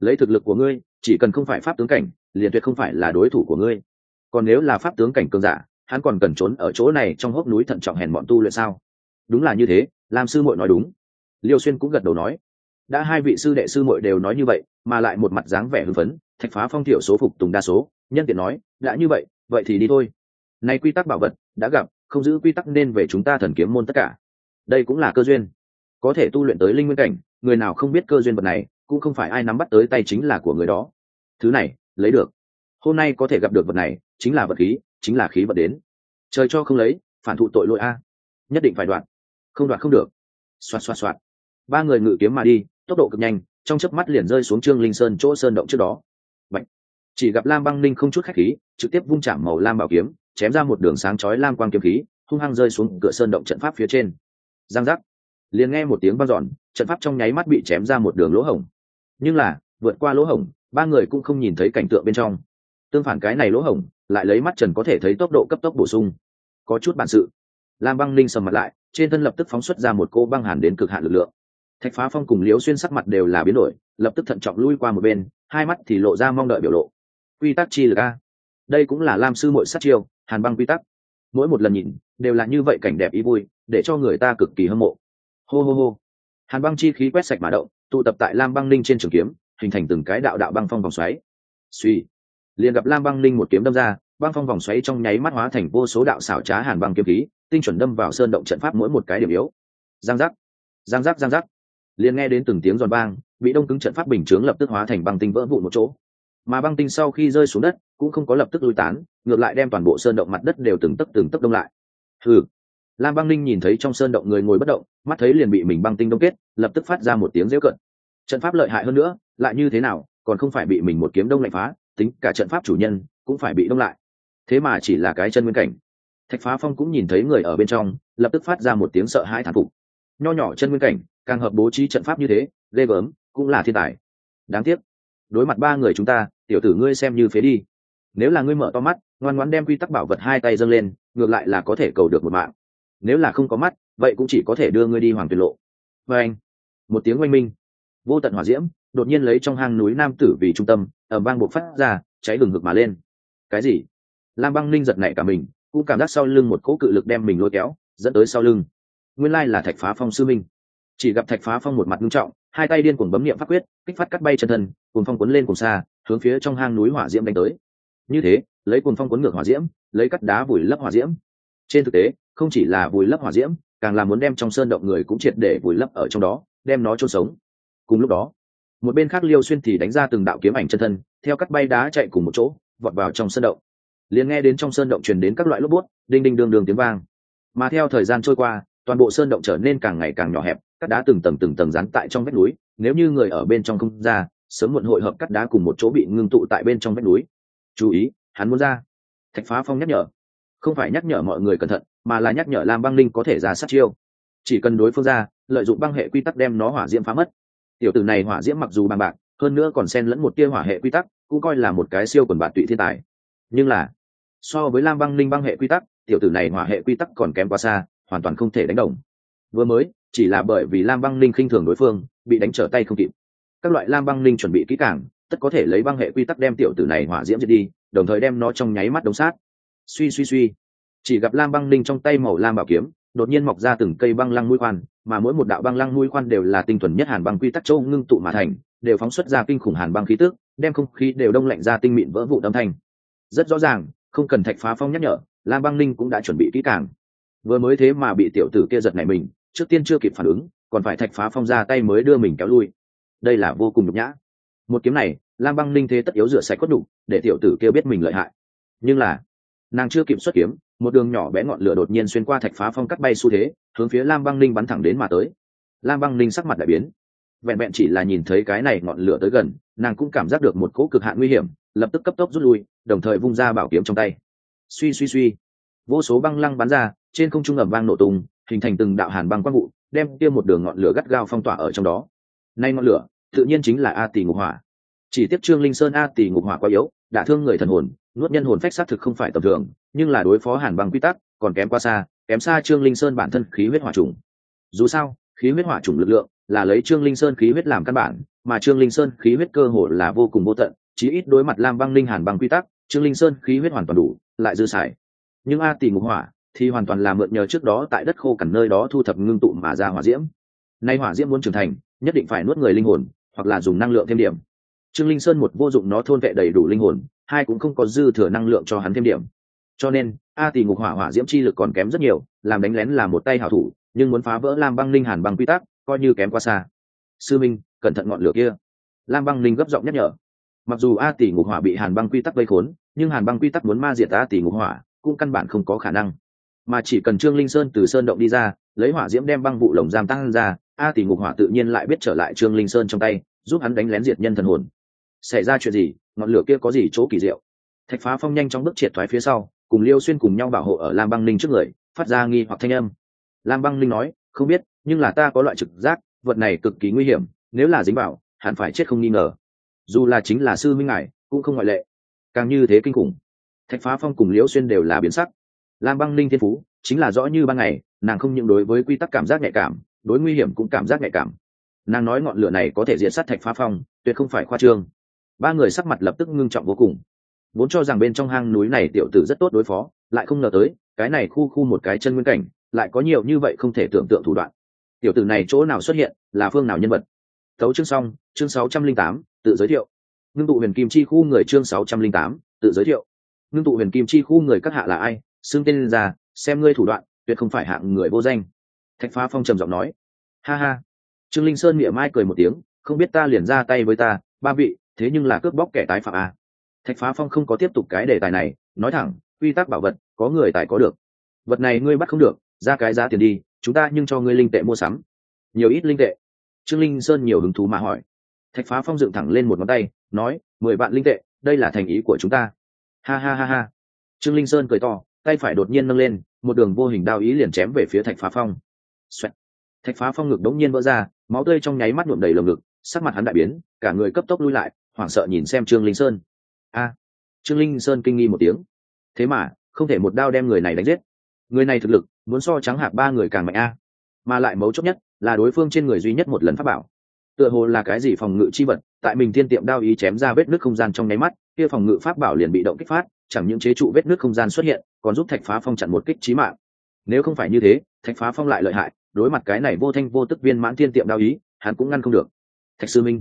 Lấy thực lực của ngươi, chỉ cần không phải pháp tướng cảnh, liền tuyệt không phải là đối thủ của ngươi. Còn nếu là pháp tướng cảnh cường giả, hắn còn cần trốn ở chỗ này trong hốc núi thận trọng hèn bọn tu luyện sao? Đúng là như thế, lam sư muội nói đúng. Liêu xuyên cũng gật đầu nói, đã hai vị sư đệ sư muội đều nói như vậy, mà lại một mặt dáng vẻ hưng phấn, thạch phá phong thiểu số phục tùng đa số, nhân tiện nói, đã như vậy vậy thì đi thôi. Nay quy tắc bảo vật đã gặp không giữ quy tắc nên về chúng ta thần kiếm môn tất cả. Đây cũng là cơ duyên. Có thể tu luyện tới linh nguyên cảnh, người nào không biết cơ duyên vật này, cũng không phải ai nắm bắt tới tay chính là của người đó. Thứ này, lấy được. Hôm nay có thể gặp được vật này, chính là vật khí, chính là khí vật đến. Trời cho không lấy, phản thụ tội lỗi a. Nhất định phải đoạn. Không đoạn không được. Xoạt xoạt xoạt. Ba người ngự kiếm mà đi, tốc độ cực nhanh, trong chớp mắt liền rơi xuống trương linh sơn chỗ sơn động trước đó. Bạch. chỉ gặp lam băng ninh không chút khách khí, trực tiếp vung chạm màu lam bảo kiếm chém ra một đường sáng chói lam quang kiếm khí, hung hăng rơi xuống cửa sơn động trận pháp phía trên. Giang giác. Liền nghe một tiếng vang dọn, trận pháp trong nháy mắt bị chém ra một đường lỗ hổng. Nhưng là, vượt qua lỗ hổng, ba người cũng không nhìn thấy cảnh tượng bên trong. Tương phản cái này lỗ hổng, lại lấy mắt trần có thể thấy tốc độ cấp tốc bổ sung. Có chút bản sự. Lam băng linh sầm mặt lại, trên thân lập tức phóng xuất ra một cô băng hàn đến cực hạn lực lượng. Thạch phá phong cùng liếu xuyên sắc mặt đều là biến đổi, lập tức thận trọng lui qua một bên, hai mắt thì lộ ra mong đợi biểu lộ. Quy tắc chi lực a đây cũng là lam sư mội sát chiêu, hàn băng quy tắc. Mỗi một lần nhìn, đều là như vậy cảnh đẹp ý vui, để cho người ta cực kỳ hâm mộ. Hô hô hô. Hàn băng chi khí quét sạch mà động, tụ tập tại lam băng ninh trên trường kiếm, hình thành từng cái đạo đạo băng phong vòng xoáy. Suy liền gặp lam băng ninh một kiếm đâm ra, băng phong vòng xoáy trong nháy mắt hóa thành vô số đạo xảo trá hàn băng kiếm khí, tinh chuẩn đâm vào sơn động trận pháp mỗi một cái điểm yếu. Giang giác. Giang giác giang giác. Liền nghe đến từng tiếng giòn bang bị đông cứng trận pháp bình chướng lập tức hóa thành băng tinh vỡ vụn một chỗ mà băng tinh sau khi rơi xuống đất cũng không có lập tức lui tán, ngược lại đem toàn bộ sơn động mặt đất đều từng tấc từng tấc đông lại. Ừ lam băng ninh nhìn thấy trong sơn động người ngồi bất động, mắt thấy liền bị mình băng tinh đông kết, lập tức phát ra một tiếng rêu cận trận pháp lợi hại hơn nữa, lại như thế nào, còn không phải bị mình một kiếm đông lạnh phá, tính cả trận pháp chủ nhân cũng phải bị đông lại. Thế mà chỉ là cái chân nguyên cảnh. Thạch phá phong cũng nhìn thấy người ở bên trong, lập tức phát ra một tiếng sợ hãi thản phục. Nho nhỏ chân nguyên cảnh, càng hợp bố trí trận pháp như thế, ghê gớm, cũng là thiên tài. Đáng tiếc đối mặt ba người chúng ta, tiểu tử ngươi xem như phế đi. Nếu là ngươi mở to mắt, ngoan ngoãn đem quy tắc bảo vật hai tay dâng lên, ngược lại là có thể cầu được một mạng. Nếu là không có mắt, vậy cũng chỉ có thể đưa ngươi đi hoàng tuyệt lộ. Và anh, một tiếng oanh minh, vô tận hỏa diễm đột nhiên lấy trong hang núi nam tử vì trung tâm ở bang buộc phát ra, cháy lừng ngực mà lên. Cái gì? Lam băng ninh giật nảy cả mình, cũng cảm giác sau lưng một cỗ cự lực đem mình lôi kéo, dẫn tới sau lưng. Nguyên lai là thạch phá phong sư minh. Chỉ gặp thạch phá phong một mặt nghiêm trọng, hai tay điên cuồng bấm niệm pháp quyết, kích phát cắt bay chân thân cùng phong cuốn lên cùng xa, hướng phía trong hang núi hỏa diễm đánh tới. Như thế, lấy cuồng phong cuốn ngược hỏa diễm, lấy cắt đá vùi lấp hỏa diễm. Trên thực tế, không chỉ là vùi lấp hỏa diễm, càng là muốn đem trong sơn động người cũng triệt để vùi lấp ở trong đó, đem nó chôn sống. Cùng lúc đó, một bên khác liêu xuyên thì đánh ra từng đạo kiếm ảnh chân thân, theo cắt bay đá chạy cùng một chỗ, vọt vào trong sơn động. Liền nghe đến trong sơn động truyền đến các loại lốp bút, đinh đinh đường đường tiếng vang. Mà theo thời gian trôi qua, toàn bộ sơn động trở nên càng ngày càng nhỏ hẹp, cắt đá từng tầng từng tầng rắn tại trong vách núi, nếu như người ở bên trong không ra sớm muộn hội hợp cắt đá cùng một chỗ bị ngưng tụ tại bên trong vách núi. Chú ý, hắn muốn ra. Thạch phá phong nhắc nhở. Không phải nhắc nhở mọi người cẩn thận, mà là nhắc nhở lam băng linh có thể ra sát chiêu. Chỉ cần đối phương ra, lợi dụng băng hệ quy tắc đem nó hỏa diễm phá mất. Tiểu tử này hỏa diễm mặc dù bằng bạc, hơn nữa còn xen lẫn một tia hỏa hệ quy tắc, cũng coi là một cái siêu quần bạn tụy thiên tài. Nhưng là, so với lam băng linh băng hệ quy tắc, tiểu tử này hỏa hệ quy tắc còn kém quá xa, hoàn toàn không thể đánh đồng. Vừa mới, chỉ là bởi vì lam băng linh khinh thường đối phương, bị đánh trở tay không kịp các loại lam băng linh chuẩn bị kỹ càng, tất có thể lấy băng hệ quy tắc đem tiểu tử này hỏa diễm diệt đi, đồng thời đem nó trong nháy mắt đống sát. Suy suy suy. Chỉ gặp lam băng linh trong tay màu lam bảo kiếm, đột nhiên mọc ra từng cây băng lăng mũi khoan, mà mỗi một đạo băng lăng mũi khoan đều là tinh thuần nhất hàn băng quy tắc châu ngưng tụ mà thành, đều phóng xuất ra kinh khủng hàn băng khí tức, đem không khí đều đông lạnh ra tinh mịn vỡ vụ âm thanh. Rất rõ ràng, không cần thạch phá phong nhắc nhở, lam băng linh cũng đã chuẩn bị kỹ càng. Vừa mới thế mà bị tiểu tử kia giật này mình, trước tiên chưa kịp phản ứng, còn phải thạch phá phong ra tay mới đưa mình kéo lui đây là vô cùng nhục nhã. Một kiếm này, lam băng linh thế tất yếu rửa sạch cốt đủ, để tiểu tử kia biết mình lợi hại. Nhưng là, nàng chưa kịp xuất kiếm, một đường nhỏ bé ngọn lửa đột nhiên xuyên qua thạch phá phong cắt bay xu thế, hướng phía lam băng linh bắn thẳng đến mà tới. Lam băng linh sắc mặt đại biến. Vẹn vẹn chỉ là nhìn thấy cái này ngọn lửa tới gần, nàng cũng cảm giác được một cỗ cực hạn nguy hiểm, lập tức cấp tốc rút lui, đồng thời vung ra bảo kiếm trong tay. Suy suy suy. Vô số băng lăng bắn ra, trên không trung ẩm vang nổ tung, hình thành từng đạo hàn băng quang vụ, đem kia một đường ngọn lửa gắt gao phong tỏa ở trong đó nay ngọn lửa, tự nhiên chính là a tỷ ngục hỏa. Chỉ tiếp trương linh sơn a tỷ ngục hỏa quá yếu đả thương người thần hồn, nuốt nhân hồn phách xác thực không phải tầm thường, nhưng là đối phó hàn bằng quy tắc, còn kém qua xa, kém xa trương linh sơn bản thân khí huyết hỏa trùng. Dù sao, khí huyết hỏa trùng lực lượng là lấy trương linh sơn khí huyết làm căn bản, mà trương linh sơn khí huyết cơ hồ là vô cùng vô tận, chí ít đối mặt lam băng linh hàn bằng quy tắc, trương linh sơn khí huyết hoàn toàn đủ, lại dư xài. Nhưng a tỷ ngục hỏa thì hoàn toàn là mượn nhờ trước đó tại đất khô cằn nơi đó thu thập ngưng tụ mà ra hỏa diễm. Nay hỏa diễm muốn trưởng thành nhất định phải nuốt người linh hồn, hoặc là dùng năng lượng thêm điểm. Trương linh sơn một vô dụng nó thôn vệ đầy đủ linh hồn, hai cũng không có dư thừa năng lượng cho hắn thêm điểm. Cho nên, a tỷ ngục hỏa hỏa diễm chi lực còn kém rất nhiều, làm đánh lén là một tay hảo thủ, nhưng muốn phá vỡ lam băng linh hàn băng quy tắc, coi như kém quá xa. Sư minh, cẩn thận ngọn lửa kia. Lam băng linh gấp giọng nhắc nhở. Mặc dù a tỷ ngục hỏa bị hàn băng quy tắc vây khốn, nhưng hàn băng quy tắc muốn ma diệt a tỷ ngục hỏa, cũng căn bản không có khả năng. Mà chỉ cần trương linh sơn từ sơn động đi ra, lấy hỏa diễm đem băng vụ lồng giam tăng ra a tỷ ngục hỏa tự nhiên lại biết trở lại trương linh sơn trong tay, giúp hắn đánh lén diệt nhân thần hồn. Xảy ra chuyện gì? Ngọn lửa kia có gì chỗ kỳ diệu? Thạch phá phong nhanh trong bước triệt thoái phía sau, cùng liêu xuyên cùng nhau bảo hộ ở lam băng linh trước người, phát ra nghi hoặc thanh âm. Lam băng linh nói, không biết, nhưng là ta có loại trực giác, vật này cực kỳ nguy hiểm, nếu là dính bảo hẳn phải chết không nghi ngờ. Dù là chính là sư minh ngài, cũng không ngoại lệ. Càng như thế kinh khủng. Thạch phá phong cùng liễu xuyên đều là biến sắc. Lam băng linh thiên phú, chính là rõ như ban ngày, nàng không những đối với quy tắc cảm giác nhạy cảm đối nguy hiểm cũng cảm giác nhạy cảm. Nàng nói ngọn lửa này có thể diện sát thạch phá phong, tuyệt không phải khoa trương. Ba người sắc mặt lập tức ngưng trọng vô cùng. Vốn cho rằng bên trong hang núi này tiểu tử rất tốt đối phó, lại không ngờ tới, cái này khu khu một cái chân nguyên cảnh, lại có nhiều như vậy không thể tưởng tượng thủ đoạn. Tiểu tử này chỗ nào xuất hiện, là phương nào nhân vật? Thấu chương xong, chương sáu trăm linh tám, tự giới thiệu. Ngưng tụ huyền kim chi khu người chương sáu trăm linh tám, tự giới thiệu. Ngưng tụ huyền kim chi khu người các hạ là ai? Xưng tên ra, xem ngươi thủ đoạn, tuyệt không phải hạng người vô danh. Thạch phá phong trầm giọng nói ha ha. Trương linh sơn miệng mai cười một tiếng, không biết ta liền ra tay với ta, ba vị, thế nhưng là cướp bóc kẻ tái phạm à. thạch phá phong không có tiếp tục cái đề tài này, nói thẳng, quy tắc bảo vật, có người tài có được. Vật này ngươi bắt không được, ra cái giá tiền đi, chúng ta nhưng cho ngươi linh tệ mua sắm. Nhiều ít linh tệ. Trương linh sơn nhiều hứng thú mà hỏi. Thạch phá phong dựng thẳng lên một ngón tay, nói, mười vạn linh tệ, đây là thành ý của chúng ta. Ha ha ha ha. Trương linh sơn cười to, tay phải đột nhiên nâng lên, một đường vô hình đao ý liền chém về phía thạch phá phong、Xoẹt thạch phá phong ngực đống nhiên vỡ ra, máu tươi trong nháy mắt nhuộm đầy lồng ngực, sắc mặt hắn đại biến, cả người cấp tốc lui lại, hoảng sợ nhìn xem trương linh sơn. A! Trương linh sơn kinh nghi một tiếng. Thế mà, không thể một đao đem người này đánh giết. Người này thực lực, muốn so trắng hạc ba người càng mạnh a. Mà lại mấu chốt nhất, là đối phương trên người duy nhất một lần pháp bảo. Tựa hồ là cái gì phòng ngự chi vật, tại mình thiên tiệm đao ý chém ra vết nước không gian trong nháy mắt, kia phòng ngự pháp bảo liền bị động kích phát, chẳng những chế trụ vết nước không gian xuất hiện, còn giúp thạch phá phong chặn một kích trí mạng. Nếu không phải như thế, thạch phá phong lại lợi hại đối mặt cái này vô thanh vô tức viên mãn thiên tiệm đao ý, hắn cũng ngăn không được. Thạch sư minh,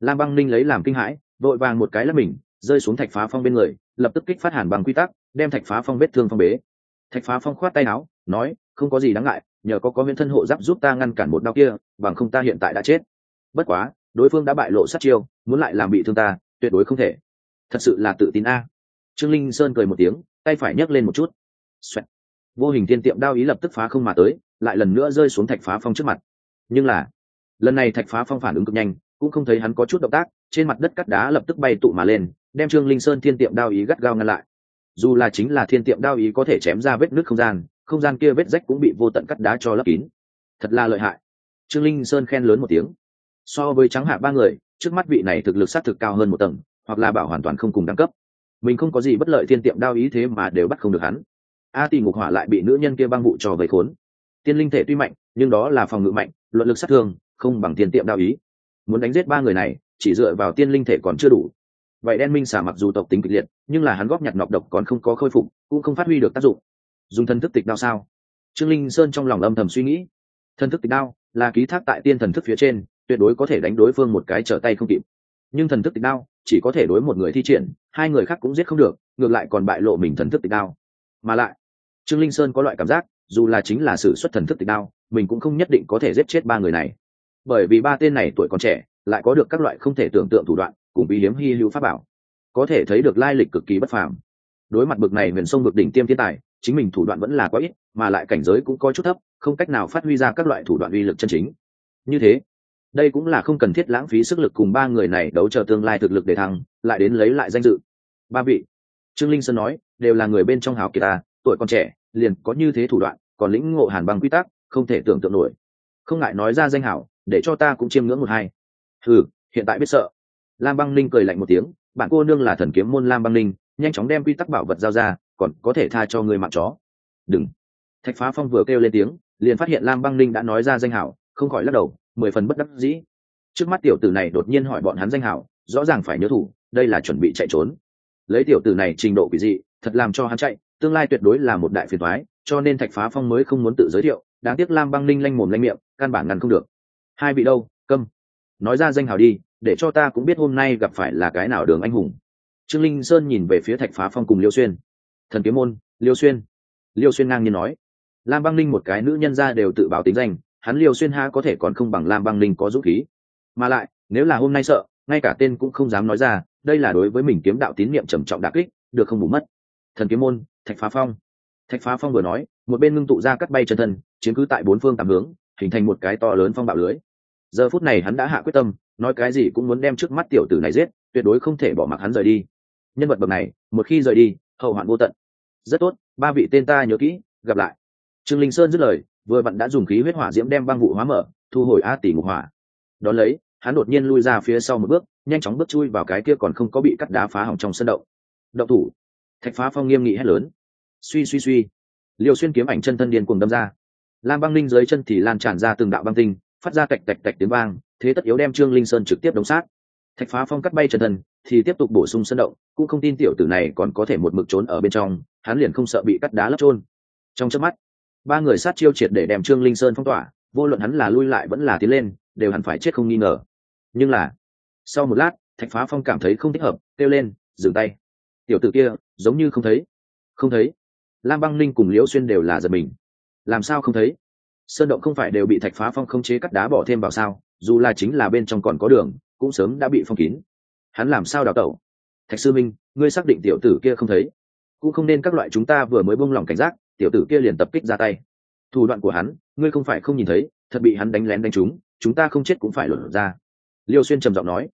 lam băng ninh lấy làm kinh hãi, vội vàng một cái là mình, rơi xuống thạch phá phong bên người, lập tức kích phát hàn bằng quy tắc, đem thạch phá phong vết thương phong bế. Thạch phá phong khoát tay áo, nói, không có gì đáng ngại, nhờ có có nguyên thân hộ giáp giúp ta ngăn cản một đau kia, bằng không ta hiện tại đã chết. Bất quá, đối phương đã bại lộ sát chiêu, muốn lại làm bị thương ta, tuyệt đối không thể. Thật sự là tự tin a. Trương linh sơn cười một tiếng, tay phải nhấc lên một chút. Xoẹt. vô hình tiên tiệm đao ý lập tức phá không mà tới lại lần nữa rơi xuống thạch phá phong trước mặt. Nhưng là, lần này thạch phá phong phản ứng cực nhanh, cũng không thấy hắn có chút động tác, trên mặt đất cắt đá lập tức bay tụ mà lên, đem trương linh sơn thiên tiệm đao ý gắt gao ngăn lại. Dù là chính là thiên tiệm đao ý có thể chém ra vết nước không gian không gian kia vết rách cũng bị vô tận cắt đá cho lấp kín. Thật là lợi hại. Trương linh sơn khen lớn một tiếng. So với trắng hạ ba người, trước mắt vị này thực lực s á t thực cao hơn một tầng, hoặc là bảo hoàn toàn không cùng đẳng cấp. Mình không có gì bất lợi thiên tiệm đao ý thế mà đều bắt không được hắn. A tì ngục hỏa lại bị nữ nhân kia băng vụ trò vây khốn tiên linh thể tuy mạnh, nhưng đó là phòng ngự mạnh, luận lực sát thương, không bằng tiền tiệm đạo ý. Muốn đánh giết ba người này, chỉ dựa vào tiên linh thể còn chưa đủ. Vậy đen minh xả mặc dù tộc tính kịch liệt, nhưng là hắn góp nhặt nọc độc còn không có khôi phục, cũng không phát huy được tác dụng. Dùng thân thức tịch đao sao? Trương linh sơn trong lòng âm thầm suy nghĩ. Thân thức tịch đao là ký thác tại tiên thần thức phía trên, tuyệt đối có thể đánh đối phương một cái trở tay không kịp. Nhưng thần thức tịch đao chỉ có thể đối một người thi triển, hai người khác cũng giết không được, ngược lại còn bại lộ mình thần thức tịch đao. Mà lại, trương linh sơn có loại cảm giác dù là chính là sự xuất thần thức tịch đao, mình cũng không nhất định có thể giết chết ba người này. Bởi vì ba tên này tuổi còn trẻ, lại có được các loại không thể tưởng tượng thủ đoạn, cùng bí hiếm hy hữu pháp bảo. Có thể thấy được lai lịch cực kỳ bất phàm. Đối mặt bực này huyền sông bực đỉnh tiêm thiên tài, chính mình thủ đoạn vẫn là quá ít, mà lại cảnh giới cũng có chút thấp, không cách nào phát huy ra các loại thủ đoạn uy lực chân chính. Như thế, đây cũng là không cần thiết lãng phí sức lực cùng ba người này đấu chờ tương lai thực lực để thăng, lại đến lấy lại danh dự. Ba vị, trương linh sơn nói, đều là người bên trong hào kỳ ta, tuổi còn trẻ liền có như thế thủ đoạn, còn lĩnh ngộ hàn băng quy tắc, không thể tưởng tượng nổi. Không ngại nói ra danh hảo, để cho ta cũng chiêm ngưỡng một hai. Ừ hiện tại biết sợ. Lam băng ninh cười lạnh một tiếng, bạn cô nương là thần kiếm môn lam băng ninh, nhanh chóng đem quy tắc bảo vật giao ra, còn có thể tha cho người mạng chó. Đừng. Thạch phá phong vừa kêu lên tiếng, liền phát hiện lam băng ninh đã nói ra danh hảo, không khỏi lắc đầu, mười phần bất đắc dĩ. Trước mắt tiểu tử này đột nhiên hỏi bọn hắn danh hảo, rõ ràng phải nhớ thủ, đây là chuẩn bị chạy trốn. Lấy tiểu tử này trình độ quỷ dị, thật làm cho hắn chạy tương lai tuyệt đối là một đại phiền thoái cho nên thạch phá phong mới không muốn tự giới thiệu, đáng tiếc lam băng ninh lanh mồm lanh miệng, căn bản ngăn không được. Hai vị đâu, câm? Nói ra danh hào đi, để cho ta cũng biết hôm nay gặp phải là cái nào đường anh hùng. Trương linh sơn nhìn về phía thạch phá phong cùng liêu xuyên. Thần kiếm môn, liêu xuyên. Liêu xuyên ngang nhiên nói. Lam băng ninh một cái nữ nhân ra đều tự báo tính danh, hắn liêu xuyên ha có thể còn không bằng lam băng ninh có dũng khí. Mà lại, nếu là hôm nay sợ, ngay cả tên cũng không dám nói ra, đây là đối với mình kiếm đạo tín niệm trầm trọng đà kích, được không bù mất thần kiếm môn, thạch phá phong. Thạch phá phong vừa nói, một bên ngưng tụ ra cắt bay chân thân, chiếm cứ tại bốn phương tám hướng, hình thành một cái to lớn phong bạo lưới. Giờ phút này hắn đã hạ quyết tâm, nói cái gì cũng muốn đem trước mắt tiểu tử này giết, tuyệt đối không thể bỏ mặc hắn rời đi. Nhân vật bậc này, một khi rời đi, hậu hoạn vô tận. Rất tốt, ba vị tên ta nhớ kỹ, gặp lại. Trương linh sơn dứt lời, vừa vặn đã dùng khí huyết hỏa diễm đem băng vụ hóa mở, thu hồi a tỷ ngục hỏa. Đón lấy, hắn đột nhiên lui ra phía sau một bước, nhanh chóng bước chui vào cái kia còn không có bị cắt đá phá hỏng trong sân động. Động thủ thạch phá phong nghiêm nghị hét lớn. Suy suy suy. Liều xuyên kiếm ảnh chân thân điên cuồng đâm ra. Lam băng linh dưới chân thì lan tràn ra từng đạo băng tinh, phát ra cạch cạch cạch tiếng vang, thế tất yếu đem trương linh sơn trực tiếp đống sát. Thạch phá phong cắt bay chân thân, thì tiếp tục bổ sung sân động, cũng không tin tiểu tử này còn có thể một mực trốn ở bên trong, hắn liền không sợ bị cắt đá lấp trôn trong chớp mắt, ba người sát chiêu triệt để đem trương linh sơn phong tỏa, vô luận hắn là lui lại vẫn là tiến lên, đều hẳn phải chết không nghi ngờ. Nhưng là, sau một lát, thạch phá phong cảm thấy không thích hợp, kêu lên, dừng tay tiểu tử kia, giống như không thấy. Không thấy. Lam băng ninh cùng liễu xuyên đều là giật mình. Làm sao không thấy? Sơn động không phải đều bị thạch phá phong không chế cắt đá bỏ thêm vào sao? Dù là chính là bên trong còn có đường, cũng sớm đã bị phong kín. Hắn làm sao đào tẩu? Thạch sư minh, ngươi xác định tiểu tử kia không thấy. Cũng không nên các loại chúng ta vừa mới buông lỏng cảnh giác, tiểu tử kia liền tập kích ra tay. Thủ đoạn của hắn, ngươi không phải không nhìn thấy, thật bị hắn đánh lén đánh trúng, chúng ta không chết cũng phải lột ra. Liêu xuyên trầm giọng nói.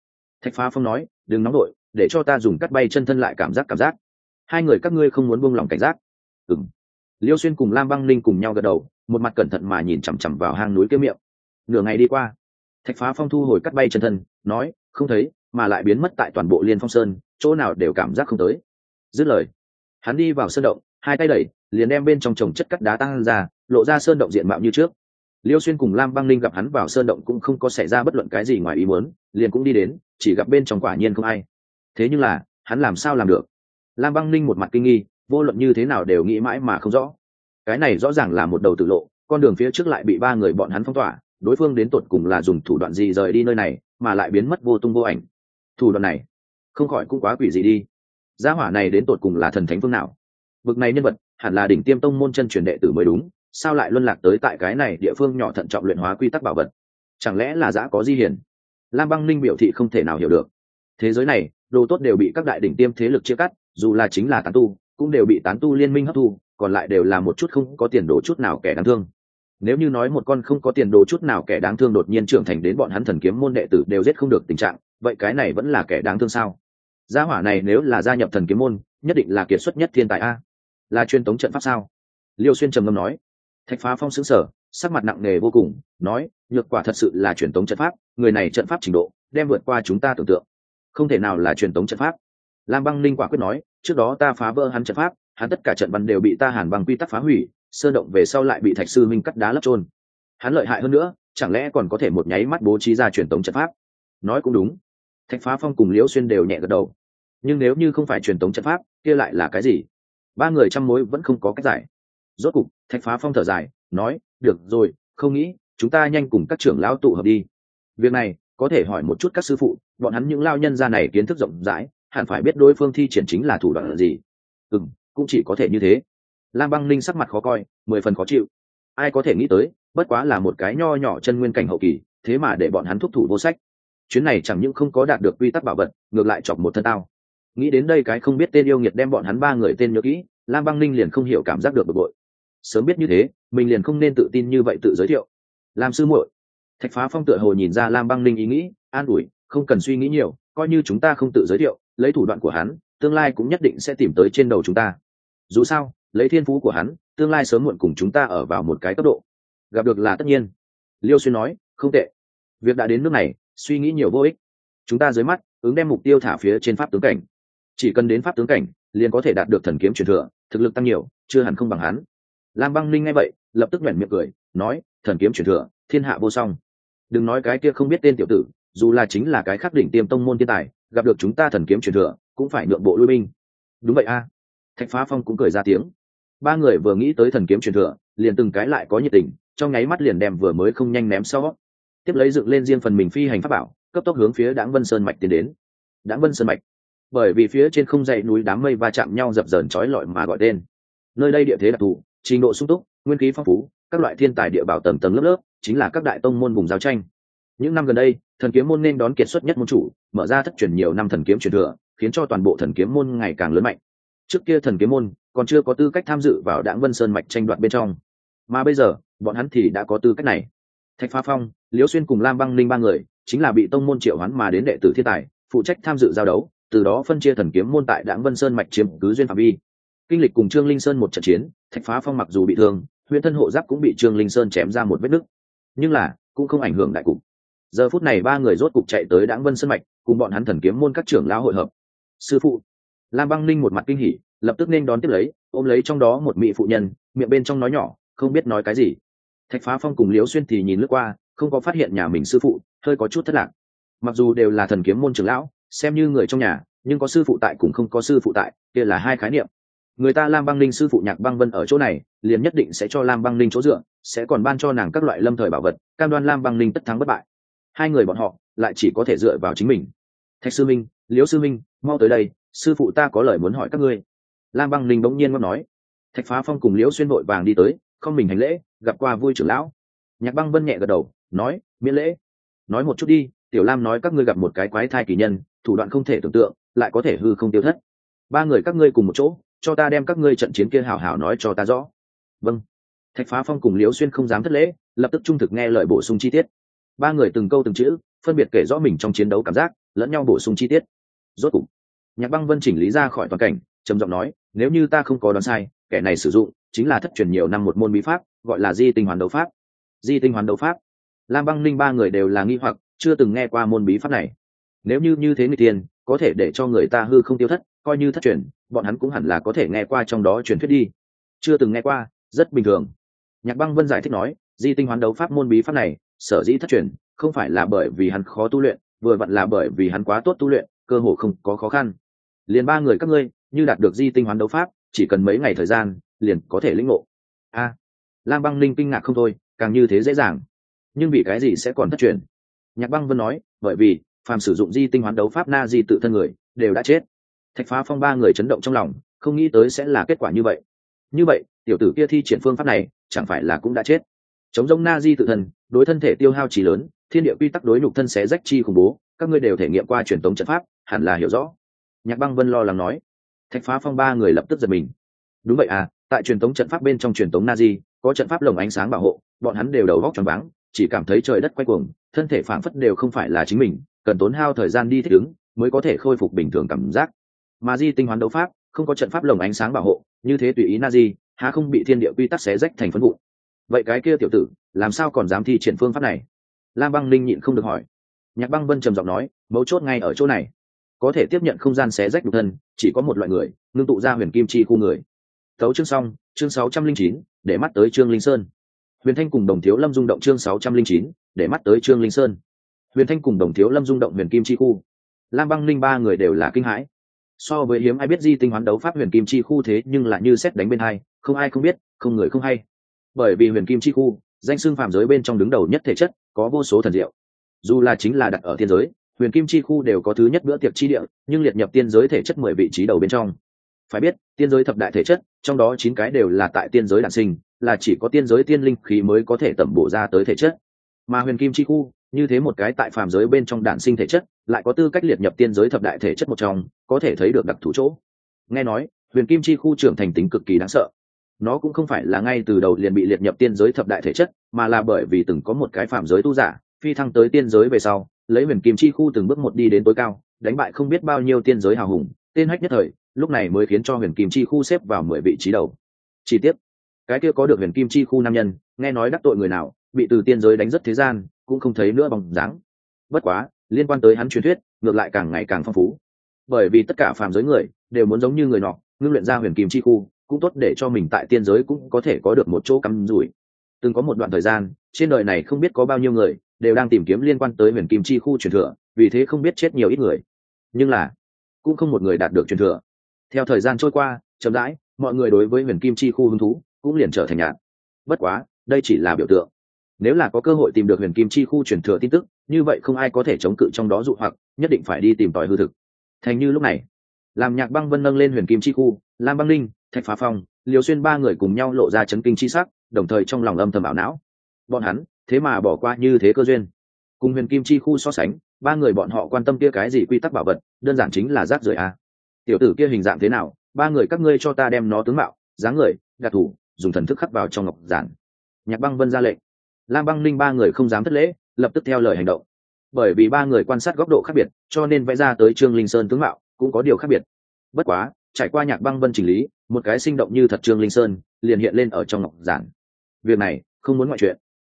Thạch phá phong nói, đừng nóng đội để cho ta dùng cắt bay chân thân lại cảm giác cảm giác. Hai người các ngươi không muốn buông lỏng cảnh giác. Ừng liêu xuyên cùng lam băng ninh cùng nhau gật đầu, một mặt cẩn thận mà nhìn chằm chằm vào hang núi kia miệng. Nửa ngày đi qua, thạch phá phong thu hồi cắt bay chân thân, nói, không thấy, mà lại biến mất tại toàn bộ liên phong sơn, chỗ nào đều cảm giác không tới. Dứt lời, hắn đi vào sơn động, hai tay đẩy, liền đem bên trong trồng chất cắt đá tăng ra, lộ ra sơn động diện mạo như trước. Liêu xuyên cùng lam băng linh gặp hắn vào sơn động cũng không có xảy ra bất luận cái gì ngoài ý muốn, liền cũng đi đến, chỉ gặp bên trong quả nhiên không ai thế nhưng là, hắn làm sao làm được? Lam băng linh một mặt kinh nghi, vô luận như thế nào đều nghĩ mãi mà không rõ. Cái này rõ ràng là một đầu tự lộ, con đường phía trước lại bị ba người bọn hắn phong tỏa, đối phương đến tột cùng là dùng thủ đoạn gì rời đi nơi này, mà lại biến mất vô tung vô ảnh. Thủ đoạn này, không khỏi cũng quá quỷ gì đi. Gia hỏa này đến tột cùng là thần thánh phương nào? Bực này nhân vật, hẳn là đỉnh tiêm tông môn chân truyền đệ tử mới đúng, sao lại luân lạc tới tại cái này địa phương nhỏ thận trọng luyện hóa quy tắc bảo vật? Chẳng lẽ là giã có di hiển? Lam băng linh biểu thị không thể nào hiểu được thế giới này, đồ tốt đều bị các đại đỉnh tiêm thế lực chia cắt, dù là chính là tán tu, cũng đều bị tán tu liên minh hấp thu, còn lại đều là một chút không có tiền đồ chút nào kẻ đáng thương. Nếu như nói một con không có tiền đồ chút nào kẻ đáng thương đột nhiên trưởng thành đến bọn hắn thần kiếm môn đệ tử đều giết không được tình trạng, vậy cái này vẫn là kẻ đáng thương sao? Gia hỏa này nếu là gia nhập thần kiếm môn, nhất định là kiệt xuất nhất thiên tài a. Là truyền tống trận pháp sao? Liêu xuyên trầm ngâm nói. Thạch phá phong xứng sở sắc mặt nặng nề vô cùng, nói, nhược quả thật sự là truyền tống trận pháp, người này trận pháp trình độ, đem vượt qua chúng ta tưởng tượng không thể nào là truyền tống trận pháp. Lam băng ninh quả quyết nói, trước đó ta phá vỡ hắn trận pháp, hắn tất cả trận văn đều bị ta hàn bằng quy tắc phá hủy, sơ động về sau lại bị thạch sư minh cắt đá lấp trôn hắn lợi hại hơn nữa, chẳng lẽ còn có thể một nháy mắt bố trí ra truyền tống trận pháp? Nói cũng đúng. Thạch phá phong cùng liễu xuyên đều nhẹ gật đầu. Nhưng nếu như không phải truyền tống trận pháp, kia lại là cái gì? Ba người chăm mối vẫn không có cách giải. Rốt cục, thạch phá phong thở dài, nói, được rồi, không nghĩ, chúng ta nhanh cùng các trưởng lão tụ hợp đi. Việc này có thể hỏi một chút các sư phụ, bọn hắn những lao nhân ra này kiến thức rộng rãi, hẳn phải biết đối phương thi triển chính là thủ đoạn là gì. Ừ m cũng chỉ có thể như thế. Lam băng ninh sắc mặt khó coi, mười phần khó chịu. Ai có thể nghĩ tới, bất quá là một cái nho nhỏ chân nguyên cảnh hậu kỳ, thế mà để bọn hắn thúc thủ vô sách. Chuyến này chẳng những không có đạt được quy tắc bảo vật, ngược lại chọc một thân tao. Nghĩ đến đây cái không biết tên yêu nghiệt đem bọn hắn ba người tên nhớ kỹ, lam băng ninh liền không hiểu cảm giác được bực bội. Sớm biết như thế, mình liền không nên tự tin như vậy tự giới thiệu. Làm sư muội thạch phá phong tựa hồ nhìn ra lam băng ninh ý nghĩ, an ủi, không cần suy nghĩ nhiều, coi như chúng ta không tự giới thiệu, lấy thủ đoạn của hắn, tương lai cũng nhất định sẽ tìm tới trên đầu chúng ta. Dù sao, lấy thiên phú của hắn, tương lai sớm muộn cùng chúng ta ở vào một cái cấp độ. Gặp được là tất nhiên. Liêu xuyên nói, không tệ. Việc đã đến nước này, suy nghĩ nhiều vô ích. Chúng ta dưới mắt, ứng đem mục tiêu thả phía trên pháp tướng cảnh. Chỉ cần đến pháp tướng cảnh, liền có thể đạt được thần kiếm truyền thừa, thực lực tăng nhiều, chưa hẳn không bằng hắn. Lam băng linh nghe vậy, lập tức nhoẻn miệng cười, nói, thần kiếm truyền thừa, thiên hạ vô song đừng nói cái kia không biết tên tiểu tử, dù là chính là cái khắc đỉnh tiêm tông môn thiên tài, gặp được chúng ta thần kiếm truyền thừa, cũng phải nhượng bộ lui binh. Đúng vậy a. Thạch phá phong cũng cười ra tiếng. Ba người vừa nghĩ tới thần kiếm truyền thừa, liền từng cái lại có nhiệt tình, trong nháy mắt liền đem vừa mới không nhanh ném sau. Tiếp lấy dựng lên riêng phần mình phi hành pháp bảo, cấp tốc hướng phía đảng vân sơn mạch tiến đến. Đảng vân sơn mạch. Bởi vì phía trên không dãy núi đám mây va chạm nhau dập dờn trói lọi mà gọi tên. Nơi đây địa thế đặc thù, trình độ sung túc, nguyên khí phong phú, các loại thiên tài địa bảo tầng tầng lớp lớp chính là các đại tông môn vùng giao tranh. Những năm gần đây, thần kiếm môn nên đón kiệt xuất nhất môn chủ, mở ra thất truyền nhiều năm thần kiếm truyền thừa, khiến cho toàn bộ thần kiếm môn ngày càng lớn mạnh. Trước kia thần kiếm môn còn chưa có tư cách tham dự vào đảng vân sơn mạch tranh đoạt bên trong. Mà bây giờ, bọn hắn thì đã có tư cách này. Thạch pha phong, liễu xuyên cùng lam băng linh ba người, chính là bị tông môn triệu hoán mà đến đệ tử thiên tài, phụ trách tham dự giao đấu, từ đó phân chia thần kiếm môn tại đảng vân sơn mạch chiếm cứ duyên phạm vi. Kinh lịch cùng trương linh sơn một trận chiến, thạch phá phong mặc dù bị thương, huyện thân hộ giáp cũng bị trương linh sơn chém ra một vết nứt nhưng là, cũng không ảnh hưởng đại cục. Giờ phút này ba người rốt cục chạy tới đáng vân sân mạch, cùng bọn hắn thần kiếm môn các trưởng lão hội hợp. Sư phụ. Lam băng linh một mặt kinh hỉ, lập tức nên đón tiếp lấy, ôm lấy trong đó một mỹ phụ nhân, miệng bên trong nói nhỏ, không biết nói cái gì. Thạch phá phong cùng liễu xuyên thì nhìn lướt qua, không có phát hiện nhà mình sư phụ, hơi có chút thất lạc. Mặc dù đều là thần kiếm môn trưởng lão, xem như người trong nhà, nhưng có sư phụ tại cũng không có sư phụ tại, kia là hai khái niệm người ta lam băng linh sư phụ nhạc băng vân ở chỗ này, liền nhất định sẽ cho lam băng linh chỗ dựa, sẽ còn ban cho nàng các loại lâm thời bảo vật, cam đoan lam băng linh tất thắng bất bại. Hai người bọn họ lại chỉ có thể dựa vào chính mình. Thạch sư minh, liễu sư minh, mau tới đây, sư phụ ta có lời muốn hỏi các ngươi. Lam băng linh bỗng nhiên ngóc nói. Thạch phá phong cùng liễu xuyên vội vàng đi tới, không mình hành lễ, gặp qua vui trưởng lão. Nhạc băng vân nhẹ gật đầu, nói, miễn lễ. Nói một chút đi, tiểu lam nói các ngươi gặp một cái quái thai kỳ nhân, thủ đoạn không thể tưởng tượng, lại có thể hư không tiêu thất. Ba người các ngươi cùng một chỗ cho ta đem các ngươi trận chiến kia hảo hảo nói cho ta rõ. Vâng. Thạch phá phong cùng liễu xuyên không dám thất lễ, lập tức trung thực nghe lời bổ sung chi tiết. Ba người từng câu từng chữ, phân biệt kể rõ mình trong chiến đấu cảm giác, lẫn nhau bổ sung chi tiết. Rốt cục, nhạc băng vân chỉnh lý ra khỏi toàn cảnh, trầm giọng nói, nếu như ta không có đoán sai, kẻ này sử dụng chính là thất truyền nhiều năm một môn bí pháp, gọi là di tinh hoàn đấu pháp. Di tinh hoàn đấu pháp. Lam băng ninh ba người đều là nghi hoặc, chưa từng nghe qua môn bí pháp này. Nếu như như thế người tiền có thể để cho người ta hư không tiêu thất coi như thất truyền, bọn hắn cũng hẳn là có thể nghe qua trong đó truyền thuyết đi. Chưa từng nghe qua, rất bình thường. Nhạc băng vân giải thích nói, di tinh hoán đấu pháp môn bí pháp này, sở dĩ thất truyền, không phải là bởi vì hắn khó tu luyện, vừa vặn là bởi vì hắn quá tốt tu luyện, cơ hồ không có khó khăn. Liền ba người các ngươi, như đạt được di tinh hoán đấu pháp, chỉ cần mấy ngày thời gian, liền có thể lĩnh ngộ. A. Lam băng linh kinh ngạc không thôi, càng như thế dễ dàng. Nhưng vì cái gì sẽ còn thất truyền? Nhạc băng vân nói, bởi vì, phàm sử dụng di tinh hoán đấu pháp na di tự thân người, đều đã chết thạch phá phong ba người chấn động trong lòng, không nghĩ tới sẽ là kết quả như vậy. Như vậy, tiểu tử kia thi triển phương pháp này, chẳng phải là cũng đã chết? Chống giống na di tự thân đối thân thể tiêu hao trí lớn, thiên địa quy tắc đối nhục thân xé rách chi khủng bố, các ngươi đều thể nghiệm qua truyền thống trận pháp, hẳn là hiểu rõ. Nhạc băng vân lo lắng nói. Thạch phá phong ba người lập tức giật mình. Đúng vậy à tại truyền thống trận pháp bên trong truyền thống na di, có trận pháp lồng ánh sáng bảo hộ, bọn hắn đều đầu góc tròn váng, chỉ cảm thấy trời đất quay cuồng, thân thể phảng phất đều không phải là chính mình, cần tốn hao thời gian đi thích ứng, mới có thể khôi phục bình thường cảm giác mà di tinh hoán đấu pháp, không có trận pháp lồng ánh sáng bảo hộ, như thế tùy ý na di há không bị thiên địa quy tắc xé rách thành phân vụ. Vậy cái kia tiểu tử, làm sao còn dám thi triển phương pháp này? Lam băng linh nhịn không được hỏi. Nhạc băng vân trầm giọng nói, mấu chốt ngay ở chỗ này. Có thể tiếp nhận không gian xé rách nhục thân, chỉ có một loại người, ngưng tụ ra huyền kim chi khu người. Thấu chương xong, chương sáu trăm linh chín, để mắt tới trương linh sơn. Huyền thanh cùng đồng thiếu lâm rung động chương sáu trăm linh chín, để mắt tới trương linh sơn. Huyền thanh cùng đồng thiếu lâm rung động huyền kim chi khu. Lam băng linh ba người đều là kinh hãi so với hiếm ai biết di tinh hoán đấu pháp huyền kim chi khu thế nhưng là như xét đánh bên hai, không ai không biết, không người không hay. Bởi vì huyền kim chi khu, danh xưng phạm giới bên trong đứng đầu nhất thể chất, có vô số thần diệu. Dù là chính là đặt ở thiên giới, huyền kim chi khu đều có thứ nhất bữa tiệc chi địa, nhưng liệt nhập tiên giới thể chất mười vị trí đầu bên trong. Phải biết, tiên giới thập đại thể chất, trong đó chín cái đều là tại tiên giới đản sinh, là chỉ có tiên giới tiên linh khí mới có thể tẩm bổ ra tới thể chất. Mà huyền kim chi khu như thế một cái tại phàm giới bên trong đản sinh thể chất, lại có tư cách liệt nhập tiên giới thập đại thể chất một trong, có thể thấy được đặc thù chỗ. Nghe nói, huyền kim chi khu trưởng thành tính cực kỳ đáng sợ. Nó cũng không phải là ngay từ đầu liền bị liệt nhập tiên giới thập đại thể chất, mà là bởi vì từng có một cái phàm giới tu giả, phi thăng tới tiên giới về sau, lấy huyền kim chi khu từng bước một đi đến tối cao, đánh bại không biết bao nhiêu tiên giới hào hùng, tên hách nhất thời, lúc này mới khiến cho huyền kim chi khu xếp vào mười vị trí đầu. Chi tiết cái kia có được huyền kim chi khu nam nhân, nghe nói đắc tội người nào, bị từ tiên giới đánh rất thế gian cũng không thấy nữa bằng dáng. Bất quá, liên quan tới hắn truyền thuyết, ngược lại càng ngày càng phong phú. Bởi vì tất cả phàm giới người đều muốn giống như người nọ, ngưng luyện ra huyền kim chi khu, cũng tốt để cho mình tại tiên giới cũng có thể có được một chỗ cắm rủi. Từng có một đoạn thời gian, trên đời này không biết có bao nhiêu người đều đang tìm kiếm liên quan tới huyền kim chi khu truyền thừa, vì thế không biết chết nhiều ít người. Nhưng là, cũng không một người đạt được truyền thừa. Theo thời gian trôi qua, chậm rãi, mọi người đối với huyền kim chi khu hứng thú cũng liền trở thành nhạt. Bất quá, đây chỉ là biểu tượng nếu là có cơ hội tìm được huyền kim chi khu truyền thừa tin tức, như vậy không ai có thể chống cự trong đó dụ hoặc, nhất định phải đi tìm tòi hư thực. Thành như lúc này làm nhạc băng vân nâng lên huyền kim chi khu, lam băng linh, thạch phá phong liều xuyên ba người cùng nhau lộ ra chấn kinh chi sắc, đồng thời trong lòng âm thầm ảo não. Bọn hắn, thế mà bỏ qua như thế cơ duyên. Cùng huyền kim chi khu so sánh, ba người bọn họ quan tâm kia cái gì quy tắc bảo vật, đơn giản chính là rác rưởi a. Tiểu tử kia hình dạng thế nào, ba người các ngươi cho ta đem nó tướng mạo, dáng người, đặc thủ dùng thần thức khắc vào trong ngọc giản. Nhạc băng vân ra lệnh lam băng linh ba người không dám thất lễ, lập tức theo lời hành động. Bởi vì ba người quan sát góc độ khác biệt, cho nên vẽ ra tới trương linh sơn tướng mạo cũng có điều khác biệt. Bất quá, trải qua nhạc băng vân chỉnh lý, một cái sinh động như thật trương linh sơn liền hiện lên ở trong ngọc giản. Việc này, không muốn ngoại chuyện.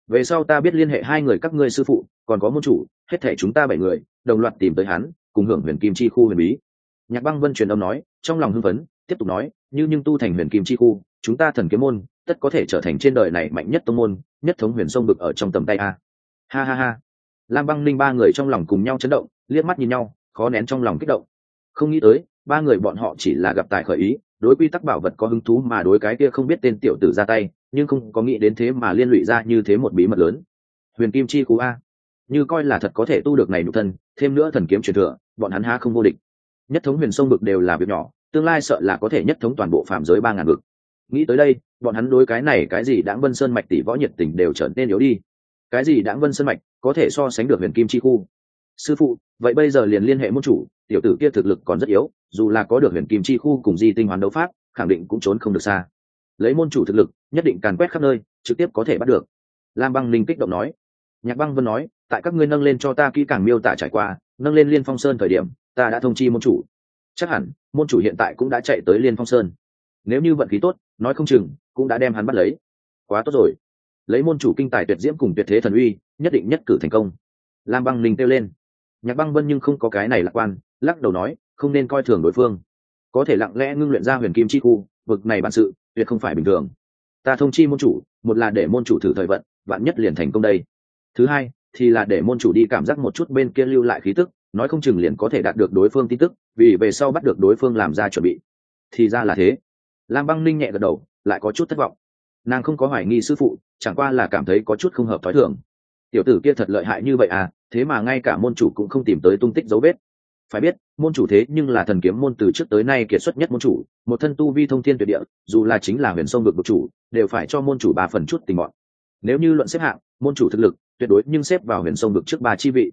Về sau ta biết liên hệ hai người các ngươi sư phụ, còn có môn chủ, hết thể chúng ta bảy người, đồng loạt tìm tới hắn, cùng hưởng huyền kim chi khu huyền bí. Nhạc băng vân truyền âm nói, trong lòng hưng phấn, tiếp tục nói, như nhưng tu thành huyền kim chi khu, chúng ta thần kiếm môn tất có thể trở thành trên đời này mạnh nhất tông môn, nhất thống huyền sông bực ở trong tầm tay a. Ha ha ha. Lam băng linh ba người trong lòng cùng nhau chấn động, liếc mắt nhìn nhau, khó nén trong lòng kích động. Không nghĩ tới, ba người bọn họ chỉ là gặp tài khởi ý, đối quy tắc bảo vật có hứng thú mà đối cái kia không biết tên tiểu tử ra tay, nhưng không có nghĩ đến thế mà liên lụy ra như thế một bí mật lớn. Huyền kim chi cú a. Như coi là thật có thể tu được này nhục thân, thêm nữa thần kiếm truyền thừa, bọn hắn há không vô địch. Nhất thống huyền sông bực đều là việc nhỏ, tương lai sợ là có thể nhất thống toàn bộ phạm giới ba ngàn vực nghĩ tới đây, bọn hắn đối cái này cái gì đáng vân sơn mạch tỷ võ nhiệt tình đều trở nên yếu đi. Cái gì đáng vân sơn mạch, có thể so sánh được huyền kim chi khu. Sư phụ, vậy bây giờ liền liên hệ môn chủ, tiểu tử kia thực lực còn rất yếu, dù là có được huyền kim chi khu cùng di tinh hoàn đấu pháp, khẳng định cũng trốn không được xa. Lấy môn chủ thực lực, nhất định càn quét khắp nơi, trực tiếp có thể bắt được. Lam băng linh kích động nói. Nhạc băng vân nói, tại các ngươi nâng lên cho ta kỹ càng miêu tả trải qua, nâng lên liên phong sơn thời điểm, ta đã thông chi môn chủ. Chắc hẳn, môn chủ hiện tại cũng đã chạy tới liên phong sơn. Nếu như vận khí tốt nói không chừng cũng đã đem hắn bắt lấy. Quá tốt rồi. Lấy môn chủ kinh tài tuyệt diễm cùng tuyệt thế thần uy, nhất định nhất cử thành công. Lam băng linh kêu lên. Nhạc băng vân nhưng không có cái này lạc quan, lắc đầu nói, không nên coi thường đối phương. Có thể lặng lẽ ngưng luyện ra huyền kim chi khu, vực này bản sự, tuyệt không phải bình thường. Ta thông chi môn chủ, một là để môn chủ thử thời vận, vạn nhất liền thành công đây. Thứ hai, thì là để môn chủ đi cảm giác một chút bên kia lưu lại khí tức, nói không chừng liền có thể đạt được đối phương tin tức, vì về sau bắt được đối phương làm ra chuẩn bị. Thì ra là thế lam băng ninh nhẹ gật đầu, lại có chút thất vọng. Nàng không có hoài nghi sư phụ, chẳng qua là cảm thấy có chút không hợp thói thường. Tiểu tử kia thật lợi hại như vậy à thế mà ngay cả môn chủ cũng không tìm tới tung tích dấu vết. Phải biết, môn chủ thế nhưng là thần kiếm môn từ trước tới nay kiệt xuất nhất môn chủ, một thân tu vi thông thiên tuyệt địa, dù là chính là huyền sông vực vực chủ, đều phải cho môn chủ ba phần chút tình bọn. Nếu như luận xếp hạng, môn chủ thực lực, tuyệt đối nhưng xếp vào huyền sông vực trước ba chi vị.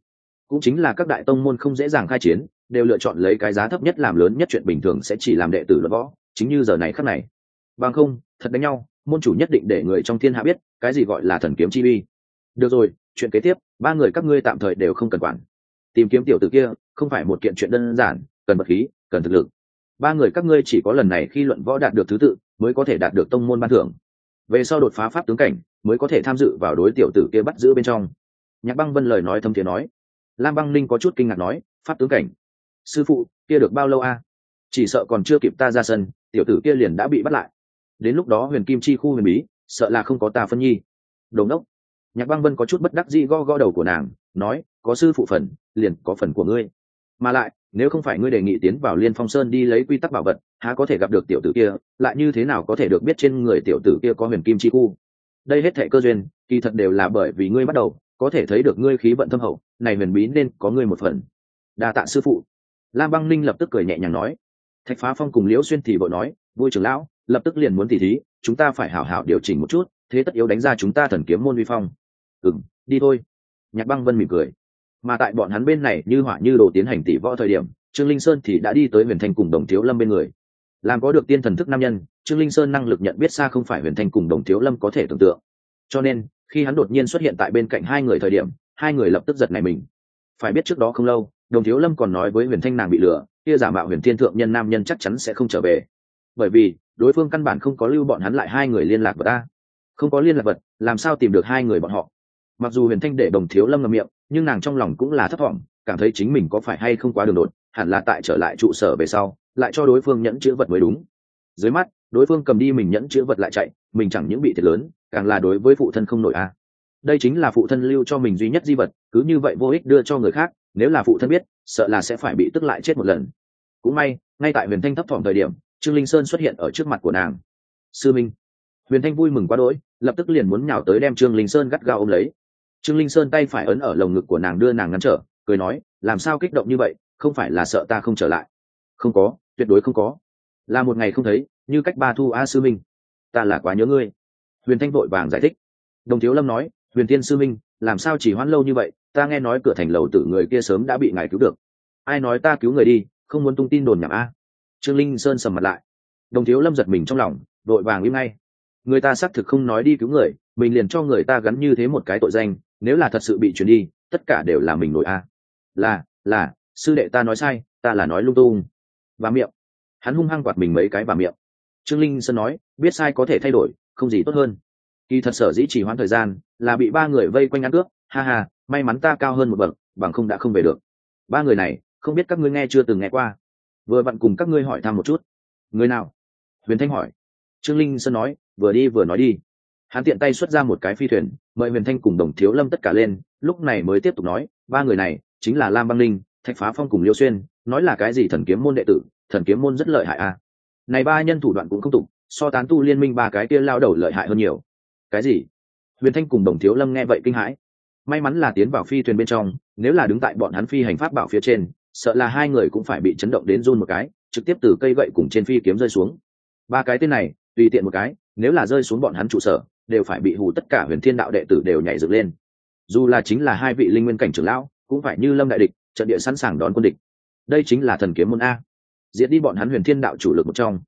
Cũng chính là các đại tông môn không dễ dàng khai chiến, đều lựa chọn lấy cái giá thấp nhất làm lớn nhất chuyện bình thường sẽ chỉ làm đệ tử luận võ chính như giờ này khắc này. Bằng không, thật đánh nhau, môn chủ nhất định để người trong thiên hạ biết, cái gì gọi là thần kiếm chi uy. Được rồi, chuyện kế tiếp, ba người các ngươi tạm thời đều không cần quản. Tìm kiếm tiểu tử kia, không phải một kiện chuyện đơn giản, cần vật khí, cần thực lực. Ba người các ngươi chỉ có lần này khi luận võ đạt được thứ tự, mới có thể đạt được tông môn ban thưởng. Về sau đột phá pháp tướng cảnh, mới có thể tham dự vào đối tiểu tử kia bắt giữ bên trong. Nhạc băng vân lời nói thâm thiế nói. Lam băng linh có chút kinh ngạc nói, pháp tướng cảnh? Sư phụ, kia được bao lâu a? Chỉ sợ còn chưa kịp ta ra sân, tiểu tử kia liền đã bị bắt lại. Đến lúc đó huyền kim chi khu huyền bí, sợ là không có ta phân nhi. Đồn đốc. Nhạc băng vân có chút bất đắc dĩ go go đầu của nàng, nói, có sư phụ phần, liền có phần của ngươi. Mà lại, nếu không phải ngươi đề nghị tiến vào liên phong sơn đi lấy quy tắc bảo vật, há có thể gặp được tiểu tử kia, lại như thế nào có thể được biết trên người tiểu tử kia có huyền kim chi khu? Đây hết thệ cơ duyên, kỳ thật đều là bởi vì ngươi bắt đầu, có thể thấy được ngươi khí vận thâm hậu, này huyền bí nên có ngươi một phần. Đa tạ sư phụ. Lam băng ninh lập tức cười nhẹ nhàng nói thạch phá phong cùng liễu xuyên thì vội nói, vui trưởng lão, lập tức liền muốn tỉ thí, chúng ta phải hảo hảo điều chỉnh một chút, thế tất yếu đánh ra chúng ta thần kiếm môn vi phong. Ừng đi thôi. Nhạc băng vân mỉm cười. Mà tại bọn hắn bên này như hỏa như đồ tiến hành tỷ võ thời điểm, trương linh sơn thì đã đi tới huyền thanh cùng đồng thiếu lâm bên người. Làm có được tiên thần thức nam nhân, trương linh sơn năng lực nhận biết xa không phải huyền thanh cùng đồng thiếu lâm có thể tưởng tượng. Cho nên, khi hắn đột nhiên xuất hiện tại bên cạnh hai người thời điểm, hai người lập tức giật này mình. Phải biết trước đó không lâu, đồng thiếu lâm còn nói với huyền thanh nàng bị lừa kia giả mạo huyền thiên thượng nhân nam nhân chắc chắn sẽ không trở về. Bởi vì, đối phương căn bản không có lưu bọn hắn lại hai người liên lạc vật ta. Không có liên lạc vật, làm sao tìm được hai người bọn họ? Mặc dù huyền thanh để đồng thiếu lâm ngầm miệng, nhưng nàng trong lòng cũng là thất vọng cảm thấy chính mình có phải hay không quá đường đột, hẳn là tại trở lại trụ sở về sau, lại cho đối phương nhẫn chữ vật mới đúng. Dưới mắt, đối phương cầm đi mình nhẫn chữ vật lại chạy, mình chẳng những bị thiệt lớn, càng là đối với phụ thân không nổi a. Đây chính là phụ thân lưu cho mình duy nhất di vật, cứ như vậy vô ích đưa cho người khác nếu là phụ thân biết, sợ là sẽ phải bị tức lại chết một lần. Cũng may, ngay tại huyền thanh thấp thỏm thời điểm, trương linh sơn xuất hiện ở trước mặt của nàng. Sư minh. Huyền thanh vui mừng quá đỗi, lập tức liền muốn nhào tới đem trương linh sơn gắt gao ôm lấy. Trương linh sơn tay phải ấn ở lồng ngực của nàng đưa nàng ngăn trở, cười nói, làm sao kích động như vậy, không phải là sợ ta không trở lại? Không có, tuyệt đối không có. Là một ngày không thấy, như cách ba thu a sư minh. Ta là quá nhớ ngươi. Huyền thanh vội vàng giải thích. Đồng thiếu lâm nói, huyền tiên sư minh, làm sao chỉ hoãn lâu như vậy ta nghe nói cửa thành lầu tử người kia sớm đã bị ngài cứu được. Ai nói ta cứu người đi, không muốn tung tin đồn nhảm a? Trương linh sơn sầm mặt lại. Đồng thiếu lâm giật mình trong lòng vội vàng im ngay. Người ta xác thực không nói đi cứu người, mình liền cho người ta gắn như thế một cái tội danh, nếu là thật sự bị chuyển đi, tất cả đều là mình nổi a. Là là, sư đệ ta nói sai, ta là nói lung tung. Và miệng. Hắn hung hăng quạt mình mấy cái và miệng. Trương linh sơn nói, biết sai có thể thay đổi, không gì tốt hơn. Kỳ thật sở dĩ chỉ hoãn thời gian, là bị ba người vây quanh ăn cướp, ha ha may mắn ta cao hơn một bậc, bằng không đã không về được. Ba người này, không biết các ngươi nghe chưa từng nghe qua. Vừa vặn cùng các ngươi hỏi thăm một chút. Người nào? Huyền thanh hỏi. Trương linh sơn nói, vừa đi vừa nói đi. Hắn tiện tay xuất ra một cái phi thuyền, mời huyền thanh cùng đồng thiếu lâm tất cả lên, lúc này mới tiếp tục nói, ba người này, chính là lam băng linh thạch phá phong cùng liêu xuyên, nói là cái gì thần kiếm môn đệ tử, thần kiếm môn rất lợi hại à. Này ba nhân thủ đoạn cũng không tục so tán tu liên minh ba cái kia lao đầu lợi hại hơn nhiều. Cái gì? Huyền thanh cùng đồng thiếu lâm nghe vậy kinh hãi may mắn là tiến vào phi thuyền bên trong, nếu là đứng tại bọn hắn phi hành pháp bảo phía trên, sợ là hai người cũng phải bị chấn động đến run một cái, trực tiếp từ cây gậy cùng trên phi kiếm rơi xuống. Ba cái tên này, tùy tiện một cái, nếu là rơi xuống bọn hắn trụ sở, đều phải bị hù tất cả huyền thiên đạo đệ tử đều nhảy dựng lên. Dù là chính là hai vị linh nguyên cảnh trưởng lão, cũng phải như lâm đại địch, trận địa sẵn sàng đón quân địch. Đây chính là thần kiếm môn a. Diễn đi bọn hắn huyền thiên đạo chủ lực một trong.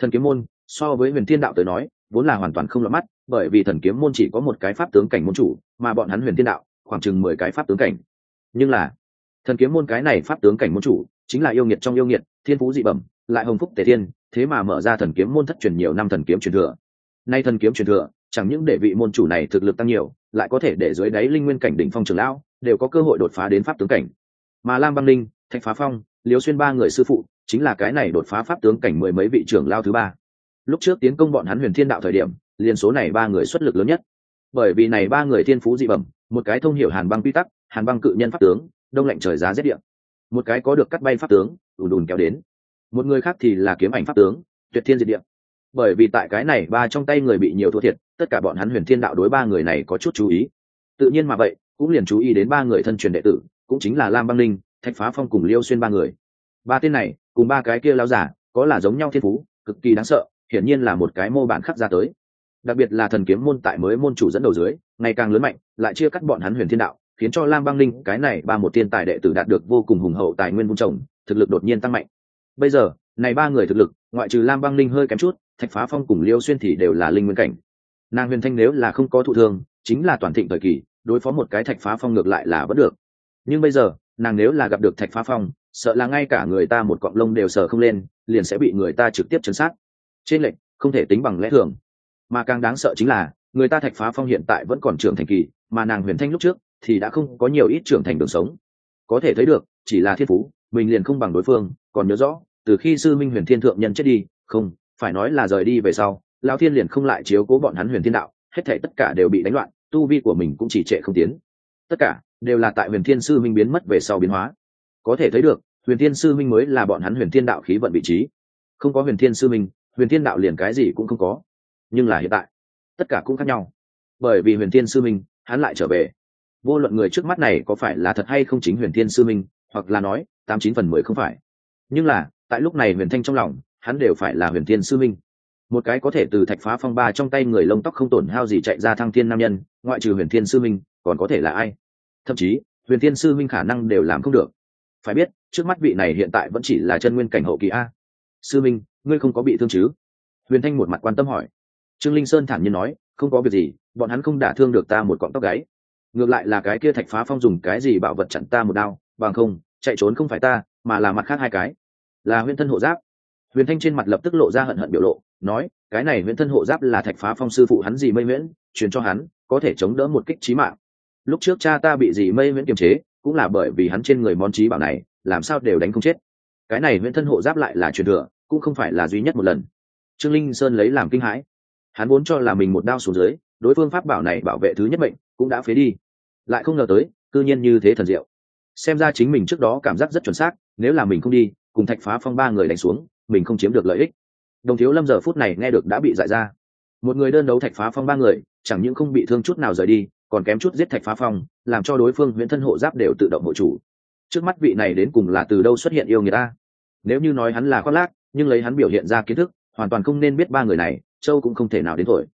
Thần kiếm môn, so với huyền thiên đạo tới nói, vốn là hoàn toàn không lọt mắt bởi vì thần kiếm môn chỉ có một cái pháp tướng cảnh môn chủ, mà bọn hắn huyền thiên đạo, khoảng chừng mười cái pháp tướng cảnh. Nhưng là, thần kiếm môn cái này pháp tướng cảnh môn chủ, chính là yêu nghiệt trong yêu nghiệt, thiên phú dị bẩm, lại hồng phúc tề thiên, thế mà mở ra thần kiếm môn thất truyền nhiều năm thần kiếm truyền thừa. Nay thần kiếm truyền thừa, chẳng những để vị môn chủ này thực lực tăng nhiều, lại có thể để dưới đáy linh nguyên cảnh đỉnh phong trường lão, đều có cơ hội đột phá đến pháp tướng cảnh. Mà lam băng linh, thạch phá phong liều xuyên ba người sư phụ, chính là cái này đột phá pháp tướng cảnh mười mấy vị trưởng lao thứ ba. Lúc trước tiến công bọn hắn huyền thiên đạo thời điểm liên số này ba người xuất lực lớn nhất. Bởi vì này ba người thiên phú dị bẩm, một cái thông hiểu hàn băng quy tắc, hàn băng cự nhân pháp tướng, đông lạnh trời giá rét điện một cái có được cắt bay pháp tướng, ùn ùn kéo đến. Một người khác thì là kiếm ảnh pháp tướng, tuyệt thiên diệt điện bởi vì tại cái này ba trong tay người bị nhiều thua thiệt, tất cả bọn hắn huyền thiên đạo đối ba người này có chút chú ý. Tự nhiên mà vậy, cũng liền chú ý đến ba người thân truyền đệ tử, cũng chính là lam băng linh thạch phá phong cùng liêu xuyên ba người. Ba tên này, cùng ba cái kia lao giả, có là giống nhau thiên phú, cực kỳ đáng sợ, hiển nhiên là một cái mô bản khắc ra tới đặc biệt là thần kiếm môn tại mới môn chủ dẫn đầu dưới, ngày càng lớn mạnh, lại chia cắt bọn hắn huyền thiên đạo, khiến cho lam băng linh, cái này ba một thiên tài đệ tử đạt được vô cùng hùng hậu tài nguyên vung trồng, thực lực đột nhiên tăng mạnh. Bây giờ, này ba người thực lực, ngoại trừ lam băng linh hơi kém chút, thạch phá phong cùng liêu xuyên thì đều là linh nguyên cảnh. Nàng huyền thanh nếu là không có thụ thương, chính là toàn thịnh thời kỳ, đối phó một cái thạch phá phong ngược lại là vẫn được. Nhưng bây giờ, nàng nếu là gặp được thạch phá phong, sợ là ngay cả người ta một cọng lông đều sờ không lên, liền sẽ bị người ta trực tiếp chấn sát. Trên lệnh, không thể tính bằng lẽ thường mà càng đáng sợ chính là, người ta thạch phá phong hiện tại vẫn còn trưởng thành kỳ, mà nàng huyền thanh lúc trước thì đã không có nhiều ít trưởng thành đường sống. Có thể thấy được, chỉ là thiên phú, mình liền không bằng đối phương, còn nhớ rõ, từ khi sư minh huyền thiên thượng nhân chết đi, không, phải nói là rời đi về sau lao thiên liền không lại chiếu cố bọn hắn huyền thiên đạo, hết thể tất cả đều bị đánh loạn, tu vi của mình cũng chỉ trệ không tiến. Tất cả đều là tại huyền thiên sư minh biến mất về sau biến hóa. Có thể thấy được, huyền thiên sư minh mới là bọn hắn huyền thiên đạo khí vận vị trí. Không có huyền thiên sư minh, huyền thiên đạo liền cái gì cũng không có nhưng là hiện tại, tất cả cũng khác nhau. Bởi vì huyền thiên sư minh, hắn lại trở về. Vô luận người trước mắt này có phải là thật hay không chính huyền thiên sư minh, hoặc là nói, tám chín phần mười không phải. Nhưng là, tại lúc này huyền thanh trong lòng, hắn đều phải là huyền thiên sư minh. Một cái có thể từ thạch phá phong ba trong tay người lông tóc không tổn hao gì chạy ra thăng thiên nam nhân, ngoại trừ huyền thiên sư minh, còn có thể là ai? Thậm chí, huyền thiên sư minh khả năng đều làm không được. Phải biết, trước mắt vị này hiện tại vẫn chỉ là chân nguyên cảnh hậu kỳ a. Sư minh, ngươi không có bị thương chứ? Huyền thanh một mặt quan tâm hỏi trương linh sơn thản nhiên nói, không có việc gì, bọn hắn không đả thương được ta một cọng tóc gáy. Ngược lại là cái kia thạch phá phong dùng cái gì bạo vật chặn ta một đao, bằng không, chạy trốn không phải ta, mà là mặt khác hai cái. Là huyền thân hộ giáp. Huyền thanh trên mặt lập tức lộ ra hận hận biểu lộ, nói, cái này huyền thân hộ giáp là thạch phá phong sư phụ hắn gì mây miễn truyền cho hắn, có thể chống đỡ một kích trí mạng. Lúc trước cha ta bị gì mây miễn kiềm chế, cũng là bởi vì hắn trên người món trí bảo này, làm sao đều đánh không chết. Cái này huyễn thân hộ giáp lại là truyền thừa, cũng không phải là duy nhất một lần. Trương linh sơn lấy làm kinh hãi hắn vốn cho là mình một đao xuống dưới, đối phương pháp bảo này bảo vệ thứ nhất bệnh cũng đã phế đi. Lại không ngờ tới, cư nhiên như thế thần diệu. Xem ra chính mình trước đó cảm giác rất chuẩn xác, nếu là mình không đi, cùng thạch phá phong ba người đánh xuống, mình không chiếm được lợi ích. Đồng thiếu lâm giờ phút này nghe được đã bị dại ra. Một người đơn đấu thạch phá phong ba người, chẳng những không bị thương chút nào rời đi, còn kém chút giết thạch phá phong, làm cho đối phương nguyễn thân hộ giáp đều tự động hộ chủ. Trước mắt vị này đến cùng là từ đâu xuất hiện yêu người ta? Nếu như nói hắn là khoác lác, nhưng lấy hắn biểu hiện ra kiến thức, hoàn toàn không nên biết ba người này châu cũng không thể nào đến thổi.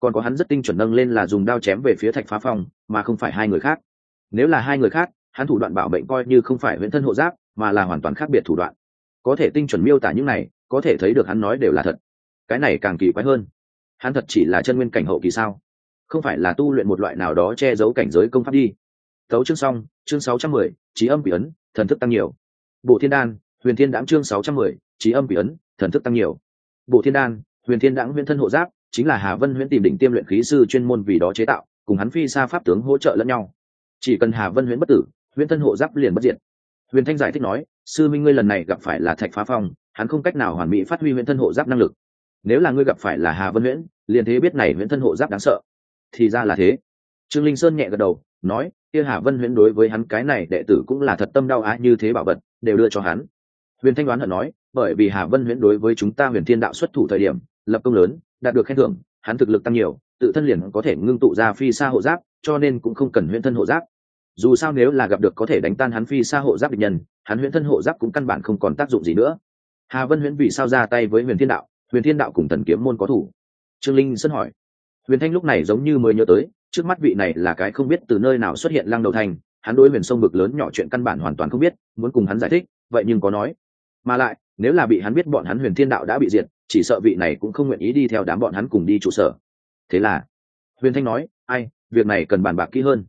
Còn có hắn rất tinh chuẩn nâng lên là dùng đao chém về phía thạch phá phong, mà không phải hai người khác. Nếu là hai người khác, hắn thủ đoạn bảo mệnh coi như không phải huyễn thân hộ giáp, mà là hoàn toàn khác biệt thủ đoạn. Có thể tinh chuẩn miêu tả những này, có thể thấy được hắn nói đều là thật. Cái này càng kỳ quái hơn. Hắn thật chỉ là chân nguyên cảnh hậu kỳ sao? Không phải là tu luyện một loại nào đó che giấu cảnh giới công pháp đi. Tấu chương xong, chương sáu trăm mười, trí âm quỷ ấn, thần thức tăng nhiều. Bộ thiên đan, huyền thiên đãng chương sáu trăm mười, trí âm quỷ ấn, thần thức tăng nhiều. Bộ thiên đan huyền thiên đãng huyền thân hộ giáp, chính là hà vân huyền tìm đỉnh tiêm luyện khí sư chuyên môn vì đó chế tạo, cùng hắn phi xa pháp tướng hỗ trợ lẫn nhau. Chỉ cần hà vân huyền bất tử huyền thân hộ giáp liền bất diệt. Huyền thanh giải thích nói, sư minh ngươi lần này gặp phải là thạch phá phong, hắn không cách nào hoàn mỹ phát huy huyền thân hộ giáp năng lực. Nếu là ngươi gặp phải là hà vân huyễn, liền thế biết này huyền thân hộ giáp đáng sợ. Thì ra là thế. Trương linh sơn nhẹ gật đầu, nói, kia hà vân huyễn đối với hắn cái này đệ tử cũng là thật tâm đau á như thế bảo vật, đều đưa cho hắn. Huyền thanh đoán hận nói, bởi vì hà vân huyễn đối với chúng ta huyền thiên đạo xuất thủ thời điểm lập công lớn, đạt được khen thưởng, hắn thực lực tăng nhiều, tự thân liền có thể ngưng tụ ra phi xa hộ giáp, cho nên cũng không cần huyễn thân hộ giáp. Dù sao nếu là gặp được có thể đánh tan hắn phi xa hộ giáp địch nhân, hắn huyễn thân hộ giáp cũng căn bản không còn tác dụng gì nữa. Hà vân huyễn vì sao ra tay với huyền thiên đạo? Huyền thiên đạo cùng thần kiếm môn có thủ. Trương linh sân hỏi. Huyền thanh lúc này giống như mới nhớ tới, trước mắt vị này là cái không biết từ nơi nào xuất hiện lăng đầu thành, hắn đối huyền sông bực lớn nhỏ chuyện căn bản hoàn toàn không biết, muốn cùng hắn giải thích, vậy nhưng có nói. Mà lại nếu là bị hắn biết bọn hắn huyền thiên đạo đã bị diệt, chỉ sợ vị này cũng không nguyện ý đi theo đám bọn hắn cùng đi trụ sở. Thế là, huyền thanh nói, ai, việc này cần bàn bạc kỹ hơn.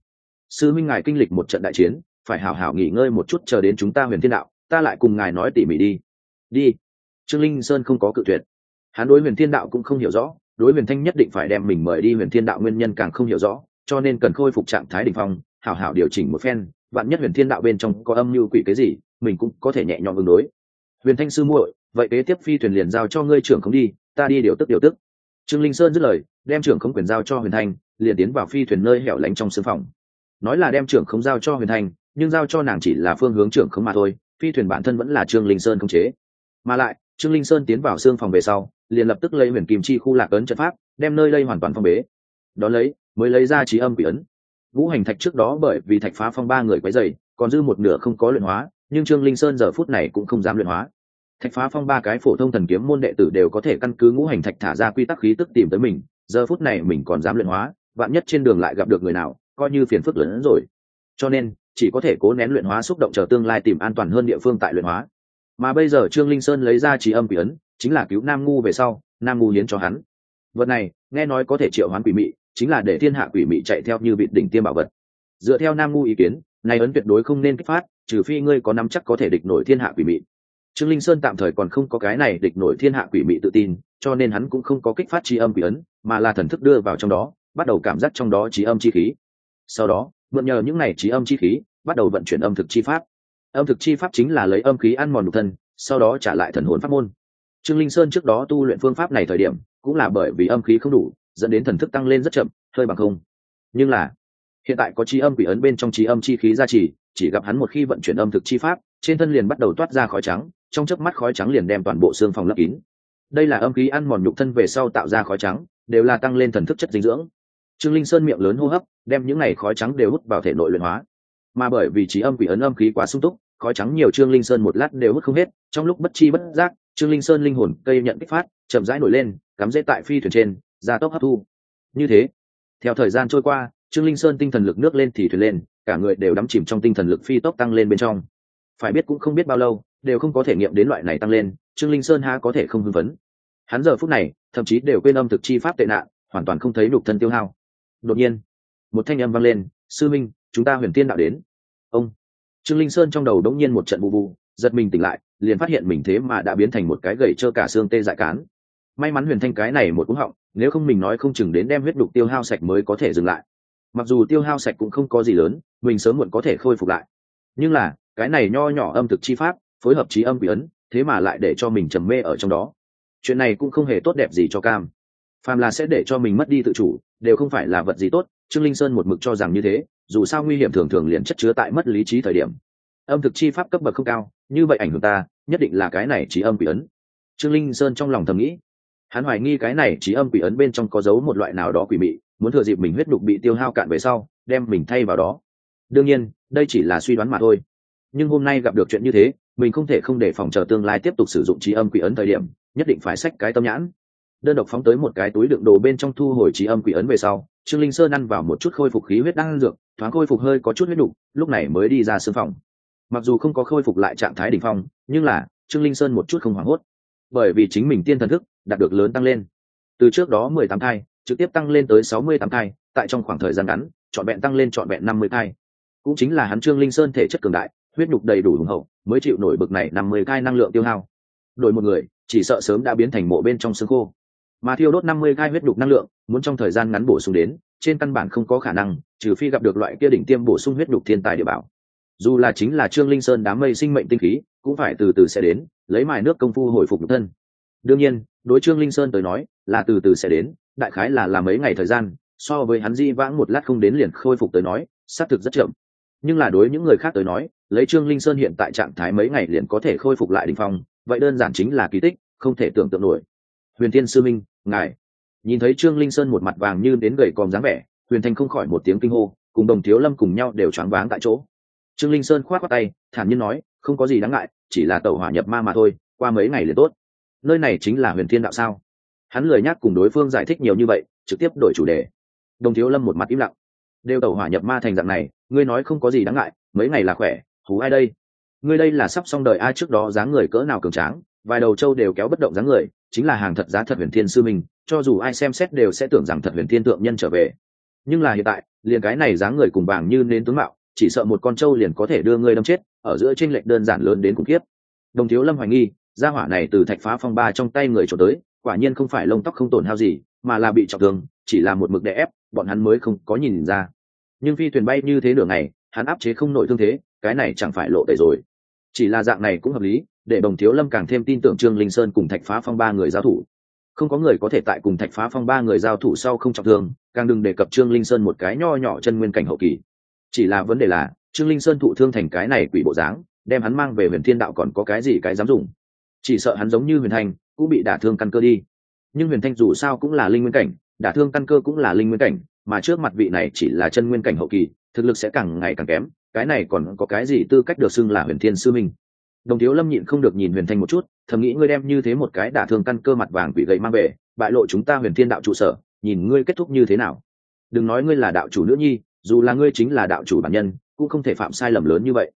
Sư minh ngài kinh lịch một trận đại chiến, phải hảo hảo nghỉ ngơi một chút chờ đến chúng ta huyền thiên đạo, ta lại cùng ngài nói tỉ mỉ đi. Đi. Trương linh sơn không có cự tuyệt. Hắn đối huyền thiên đạo cũng không hiểu rõ, đối huyền thanh nhất định phải đem mình mời đi huyền thiên đạo nguyên nhân càng không hiểu rõ, cho nên cần khôi phục trạng thái đ ỉ n h phong, hảo hảo điều chỉnh một phen, vạn nhất huyền thiên đạo bên trong có âm mưu quỷ cái gì, mình cũng có thể nhẹ nhõm ứng đối huyền thanh sư muội, vậy kế tiếp phi thuyền liền giao cho ngươi trưởng không đi, ta đi điều tức điều tức. Trương linh sơn dứt lời, đem trưởng không quyền giao cho huyền thanh, liền tiến vào phi thuyền nơi hẻo lánh trong sưng phòng. Nói là đem trưởng không giao cho huyền thanh, nhưng giao cho nàng chỉ là phương hướng trưởng không mà thôi, phi thuyền bản thân vẫn là trương linh sơn không chế. Mà lại, trương linh sơn tiến vào xương phòng về sau, liền lập tức lấy huyền kim chi khu lạc ấn trận pháp, đem nơi đây hoàn toàn phong bế. Đón lấy, mới lấy ra trí âm quỷ ấn. Vũ hành thạch trước đó bởi vì thạch phá phong ba người quấy dày còn dư một nửa không có luyện hóa nhưng trương linh sơn giờ phút này cũng không dám luyện hóa. Thạch phá phong ba cái phổ thông thần kiếm môn đệ tử đều có thể căn cứ ngũ hành thạch thả ra quy tắc khí tức tìm tới mình, giờ phút này mình còn dám luyện hóa, vạn nhất trên đường lại gặp được người nào, coi như phiền phức lớn hơn rồi. Cho nên, chỉ có thể cố nén luyện hóa xúc động chờ tương lai tìm an toàn hơn địa phương tại luyện hóa. Mà bây giờ trương linh sơn lấy ra trí âm quỷ ấn, chính là cứu nam ngu về sau, nam ngu hiến cho hắn. Vật này, nghe nói có thể triệu hoán quỷ mị, chính là để thiên hạ quỷ mị chạy theo như vị đỉnh tiêm bảo vật. Dựa theo nam ngu ý kiến này ấn tuyệt đối không nên kích phát, trừ phi ngươi có nắm chắc có thể địch nổi thiên hạ quỷ mị. Trương linh sơn tạm thời còn không có cái này địch nổi thiên hạ quỷ mị tự tin, cho nên hắn cũng không có kích phát tri âm quỷ ấn, mà là thần thức đưa vào trong đó, bắt đầu cảm giác trong đó trí âm chi khí. Sau đó, mượn nhờ những này trí âm chi khí, bắt đầu vận chuyển âm thực chi pháp. Âm thực chi pháp chính là lấy âm khí ăn mòn nhục thân, sau đó trả lại thần hồn pháp môn. Trương linh sơn trước đó tu luyện phương pháp này thời điểm, cũng là bởi vì âm khí không đủ, dẫn đến thần thức tăng lên rất chậm, hơi bằng không. Nhưng là hiện tại có trí âm quỷ ấn bên trong trí âm chi khí gia trì, chỉ gặp hắn một khi vận chuyển âm thực chi pháp, trên thân liền bắt đầu toát ra khói trắng, trong chớp mắt khói trắng liền đem toàn bộ xương phòng lấp kín. Đây là âm khí ăn mòn nhục thân về sau tạo ra khói trắng, đều là tăng lên thần thức chất dinh dưỡng. Trương linh sơn miệng lớn hô hấp, đem những này khói trắng đều hút vào thể nội luyện hóa. Mà bởi vì trí âm quỷ ấn âm khí quá sung túc, khói trắng nhiều trương linh sơn một lát đều hút không hết, trong lúc bất chi bất giác, trương linh sơn linh hồn cây nhận kích phát, chậm rãi nổi lên, cắm rễ tại phi thuyền trên, gia tốc hấp thu. Như thế, theo thời gian trôi qua trương linh sơn tinh thần lực nước lên thì thuyền lên, cả người đều đắm chìm trong tinh thần lực phi tốc tăng lên bên trong. Phải biết cũng không biết bao lâu, đều không có thể nghiệm đến loại này tăng lên, trương linh sơn ha có thể không hưng vấn hắn giờ phút này, thậm chí đều quên âm thực chi pháp tệ nạn, hoàn toàn không thấy đục thân tiêu hao. Đột nhiên, một thanh âm vang lên, sư minh, chúng ta huyền tiên đạo đến. Ông. Trương linh sơn trong đầu đống nhiên một trận bù bù giật mình tỉnh lại, liền phát hiện mình thế mà đã biến thành một cái gậy trơ cả xương tê dại cán. May mắn huyền thanh cái này một cú họng, nếu không mình nói không chừng đến đem huyết đục tiêu hao sạch mới có thể dừng lại mặc dù tiêu hao sạch cũng không có gì lớn, mình sớm muộn có thể khôi phục lại. Nhưng là, cái này nho nhỏ âm thực chi pháp, phối hợp trí âm quỷ ấn, thế mà lại để cho mình trầm mê ở trong đó. Chuyện này cũng không hề tốt đẹp gì cho cam. Phàm là sẽ để cho mình mất đi tự chủ, đều không phải là vật gì tốt, trương linh sơn một mực cho rằng như thế, dù sao nguy hiểm thường thường liền chất chứa tại mất lý trí thời điểm. Âm thực chi pháp cấp bậc không cao, như vậy ảnh hưởng ta, nhất định là cái này trí âm quỷ ấn. Trương linh sơn trong lòng thầm nghĩ. Hắn hoài nghi cái này trí âm quỷ ấn bên trong có dấu một loại nào đó quỷ mị muốn thừa dịp mình huyết đục bị tiêu hao cạn về sau, đem mình thay vào đó. Đương nhiên, đây chỉ là suy đoán mà thôi. Nhưng hôm nay gặp được chuyện như thế, mình không thể không để phòng chờ tương lai tiếp tục sử dụng trí âm quỷ ấn thời điểm, nhất định phải xách cái tâm nhãn. Đơn độc phóng tới một cái túi đựng đồ bên trong thu hồi trí âm quỷ ấn về sau, trương linh sơn ăn vào một chút khôi phục khí huyết đang dược, thoáng khôi phục hơi có chút huyết đục, lúc này mới đi ra sân phòng. Mặc dù không có khôi phục lại trạng thái đ ỉ n h phong, nhưng là, trương linh sơn một chút không hoảng hốt. Bởi vì chính mình tiên thần thức đạt được lớn tăng lên. Từ trước đó mười tám thai trực tiếp tăng lên tới sáu mươi tám thai, tại trong khoảng thời gian ngắn, trọn vẹn tăng lên trọn vẹn năm mươi thai. Cũng chính là hắn trương linh sơn thể chất cường đại, huyết nhục đầy đủ hùng hậu, mới chịu nổi bực này năm mươi thai năng lượng tiêu hao. Đổi một người, chỉ sợ sớm đã biến thành mộ bên trong xương khô. Mà thiêu đốt năm mươi gai huyết đục năng lượng, muốn trong thời gian ngắn bổ sung đến, trên căn bản không có khả năng, trừ phi gặp được loại kia đỉnh tiêm bổ sung huyết đục thiên tài địa bảo. Dù là chính là trương linh sơn đám mây sinh mệnh tinh khí, cũng phải từ từ sẽ đến, lấy mài nước công phu hồi phục thân. Đương nhiên, đối trương linh sơn tới nói, là từ từ sẽ đến đại khái là làm mấy ngày thời gian, so với hắn di vãng một lát không đến liền khôi phục tới nói, xác thực rất chậm. Nhưng là đối những người khác tới nói, lấy trương linh sơn hiện tại trạng thái mấy ngày liền có thể khôi phục lại đình phong, vậy đơn giản chính là kỳ tích, không thể tưởng tượng nổi. Huyền thiên sư minh, ngài. Nhìn thấy trương linh sơn một mặt vàng như đến gầy còm dáng vẻ, huyền thanh không khỏi một tiếng kinh hô, cùng đồng thiếu lâm cùng nhau đều choáng váng tại chỗ. Trương linh sơn k h o á t tay, thản nhiên nói, không có gì đáng ngại, chỉ là tẩu hỏa nhập ma mà thôi, qua mấy ngày liền tốt. Nơi này chính là huyền thiên đạo sao? Hắn lười nhắc cùng đối phương giải thích nhiều như vậy trực tiếp đổi chủ đề. Đồng thiếu lâm một mặt im lặng. Đều tẩu hỏa nhập ma thành dạng này ngươi nói không có gì đáng ngại mấy ngày là khỏe hú ai đây? Ngươi đây là sắp xong đời ai trước đó dáng người cỡ nào cường tráng vài đầu trâu đều kéo bất động dáng người chính là hàng thật giá thật huyền thiên sư mình, cho dù ai xem xét đều sẽ tưởng rằng thật huyền thiên tượng nhân trở về. Nhưng là hiện tại liền cái này dáng người cùng vàng như nên tướng mạo chỉ sợ một con trâu liền có thể đưa ngươi đâm chết ở giữa tranh lệch đơn giản lớn đến khủng khiếp. Đồng thiếu lâm hoài nghi gia hỏa này từ thạch phá phong ba trong tay người trộm tới quả nhiên không phải lông tóc không tổn hao gì, mà là bị trọng thương, chỉ là một mực đè ép, bọn hắn mới không có nhìn ra. Nhưng phi thuyền bay như thế nửa ngày, hắn áp chế không nổi thương thế, cái này chẳng phải lộ tẩy rồi. Chỉ là dạng này cũng hợp lý, để đồng thiếu lâm càng thêm tin tưởng trương linh sơn cùng thạch phá phong ba người giao thủ. Không có người có thể tại cùng thạch phá phong ba người giao thủ sau không trọng thương, càng đừng đề cập trương linh sơn một cái nho nhỏ chân nguyên cảnh hậu kỳ. Chỉ là vấn đề là, trương linh sơn thụ thương thành cái này quỷ bộ dáng, đem hắn mang về huyền thiên đạo còn có cái gì cái dám dùng. Chỉ sợ hắn giống như huyền thanh cũng bị đả thương căn cơ đi. Nhưng huyền thanh dù sao cũng là linh nguyên cảnh, đả thương căn cơ cũng là linh nguyên cảnh, mà trước mặt vị này chỉ là chân nguyên cảnh hậu kỳ, thực lực sẽ càng ngày càng kém, cái này còn có cái gì tư cách được xưng là huyền thiên sư minh? Đồng thiếu lâm nhịn không được nhìn huyền thanh một chút, thầm nghĩ ngươi đem như thế một cái đả thương căn cơ mặt vàng bị gậy mang về, bại lộ chúng ta huyền thiên đạo trụ sở, nhìn ngươi kết thúc như thế nào. Đừng nói ngươi là đạo chủ nữ nhi, dù là ngươi chính là đạo chủ bản nhân, cũng không thể phạm sai lầm lớn như vậy.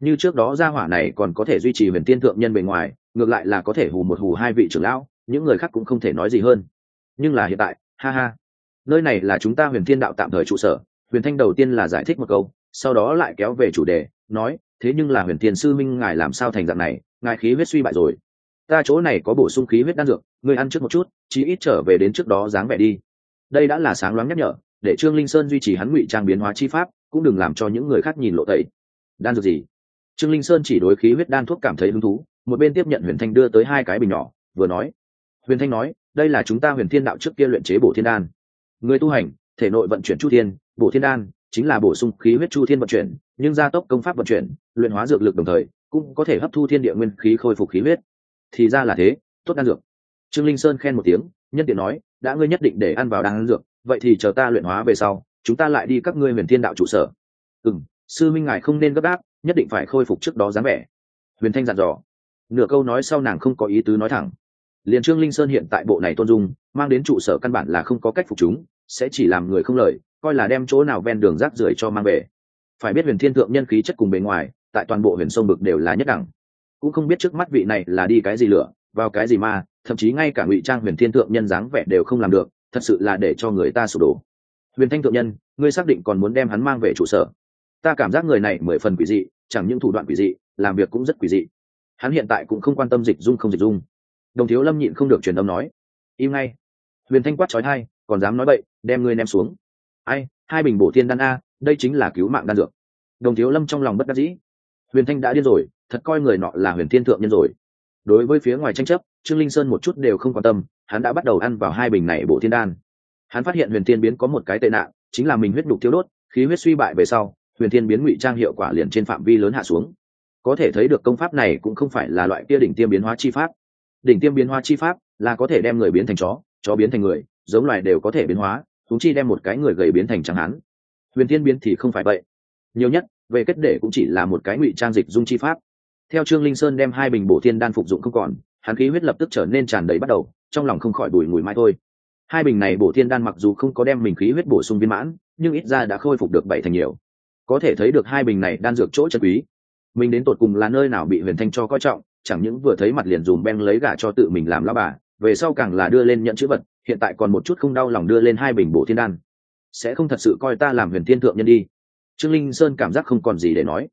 Như trước đó gia hỏa này còn có thể duy trì huyền thiên thượng nhân bề ngoài ngược lại là có thể hù một hù hai vị trưởng lão, những người khác cũng không thể nói gì hơn. Nhưng là hiện tại, ha ha, nơi này là chúng ta huyền thiên đạo tạm thời trụ sở, huyền thanh đầu tiên là giải thích một câu, sau đó lại kéo về chủ đề, nói, thế nhưng là huyền thiên sư minh ngài làm sao thành dạng này, ngài khí huyết suy bại rồi. Ta chỗ này có bổ sung khí huyết đan dược, ngươi ăn trước một chút, chí ít trở về đến trước đó dáng vẻ đi. Đây đã là sáng loáng nhắc nhở, để trương linh sơn duy trì hắn ngụy trang biến hóa chi pháp, cũng đừng làm cho những người khác nhìn lộ tẩy. Đan dược gì? Trương linh sơn chỉ đối khí huyết đan thuốc cảm thấy hứng thú một bên tiếp nhận huyền thanh đưa tới hai cái bình nhỏ, vừa nói, huyền thanh nói, đây là chúng ta huyền thiên đạo trước kia luyện chế bổ thiên đan. Người tu hành, thể nội vận chuyển chu thiên, bổ thiên đan chính là bổ sung khí huyết chu thiên vận chuyển, nhưng gia tốc công pháp vận chuyển, luyện hóa dược lực đồng thời, cũng có thể hấp thu thiên địa nguyên khí khôi phục khí huyết. Thì ra là thế, tốt đan dược. Trương linh sơn khen một tiếng, nhân tiện nói, đã ngươi nhất định để ăn vào đan dược, vậy thì chờ ta luyện hóa về sau, chúng ta lại đi các ngươi huyền thiên đạo trụ sở. Ừ sư minh ngài không nên gấp đáp nhất định phải khôi phục trước đó dáng vẻ. Huyền thanh dặn dò nửa câu nói sau nàng không có ý tứ nói thẳng. Liền trương linh sơn hiện tại bộ này tôn dung, mang đến trụ sở căn bản là không có cách phục chúng, sẽ chỉ làm người không lợi coi là đem chỗ nào ven đường rác rưởi cho mang về. Phải biết huyền thiên thượng nhân khí chất cùng bề ngoài, tại toàn bộ huyền sông bực đều là nhất đẳng. Cũng không biết trước mắt vị này là đi cái gì lửa, vào cái gì mà thậm chí ngay cả ngụy trang huyền thiên thượng nhân dáng vẻ đều không làm được, thật sự là để cho người ta sụp đổ. Huyền thanh thượng nhân, ngươi xác định còn muốn đem hắn mang về trụ sở. Ta cảm giác người này mười phần quỷ dị, chẳng những thủ đoạn quỷ dị, làm việc cũng rất quỷ dị hắn hiện tại cũng không quan tâm dịch dung không dịch dung. Đồng thiếu lâm nhịn không được truyền âm nói, im ngay. Huyền thanh quát trói thai, còn dám nói bậy, đem ngươi ném xuống. Ai, hai bình bổ thiên đan a, đây chính là cứu mạng đan dược. Đồng thiếu lâm trong lòng bất đắc dĩ. Huyền thanh đã điên rồi, thật coi người nọ là huyền thiên thượng nhân rồi. Đối với phía ngoài tranh chấp, trương linh sơn một chút đều không quan tâm, hắn đã bắt đầu ăn vào hai bình này bổ thiên đan. Hắn phát hiện huyền thiên biến có một cái tệ nạn, chính là mình huyết đục thiếu đốt, khí huyết suy bại về sau, huyền thiên biến ngụy trang hiệu quả liền trên phạm vi lớn hạ xuống có thể thấy được công pháp này cũng không phải là loại kia đỉnh tiêm biến hóa chi pháp. Đỉnh tiêm biến hóa chi pháp là có thể đem người biến thành chó chó biến thành người, giống loài đều có thể biến hóa thúng chi đem một cái người gầy biến thành chẳng hán. Huyền thiên biến thì không phải vậy. Nhiều nhất, về kết để cũng chỉ là một cái ngụy trang dịch dung chi pháp. Theo trương linh sơn đem hai bình bổ thiên đan phục dụng không còn, hắn khí huyết lập tức trở nên tràn đầy bắt đầu, trong lòng không khỏi bùi mùi mai thôi. Hai bình này bổ thiên đan mặc dù không có đem mình khí huyết bổ sung viên mãn, nhưng ít ra đã khôi phục được bảy thành nhiều. Có thể thấy được hai bình này đan dược chỗ chân quý mình đến tột cùng là nơi nào bị huyền thanh cho coi trọng, chẳng những vừa thấy mặt liền dùm ben lấy gà cho tự mình làm lao bà, về sau càng là đưa lên nhận chữ vật, hiện tại còn một chút không đau lòng đưa lên hai bình bổ thiên đan. Sẽ không thật sự coi ta làm huyền thiên thượng nhân đi. Trương linh sơn cảm giác không còn gì để nói.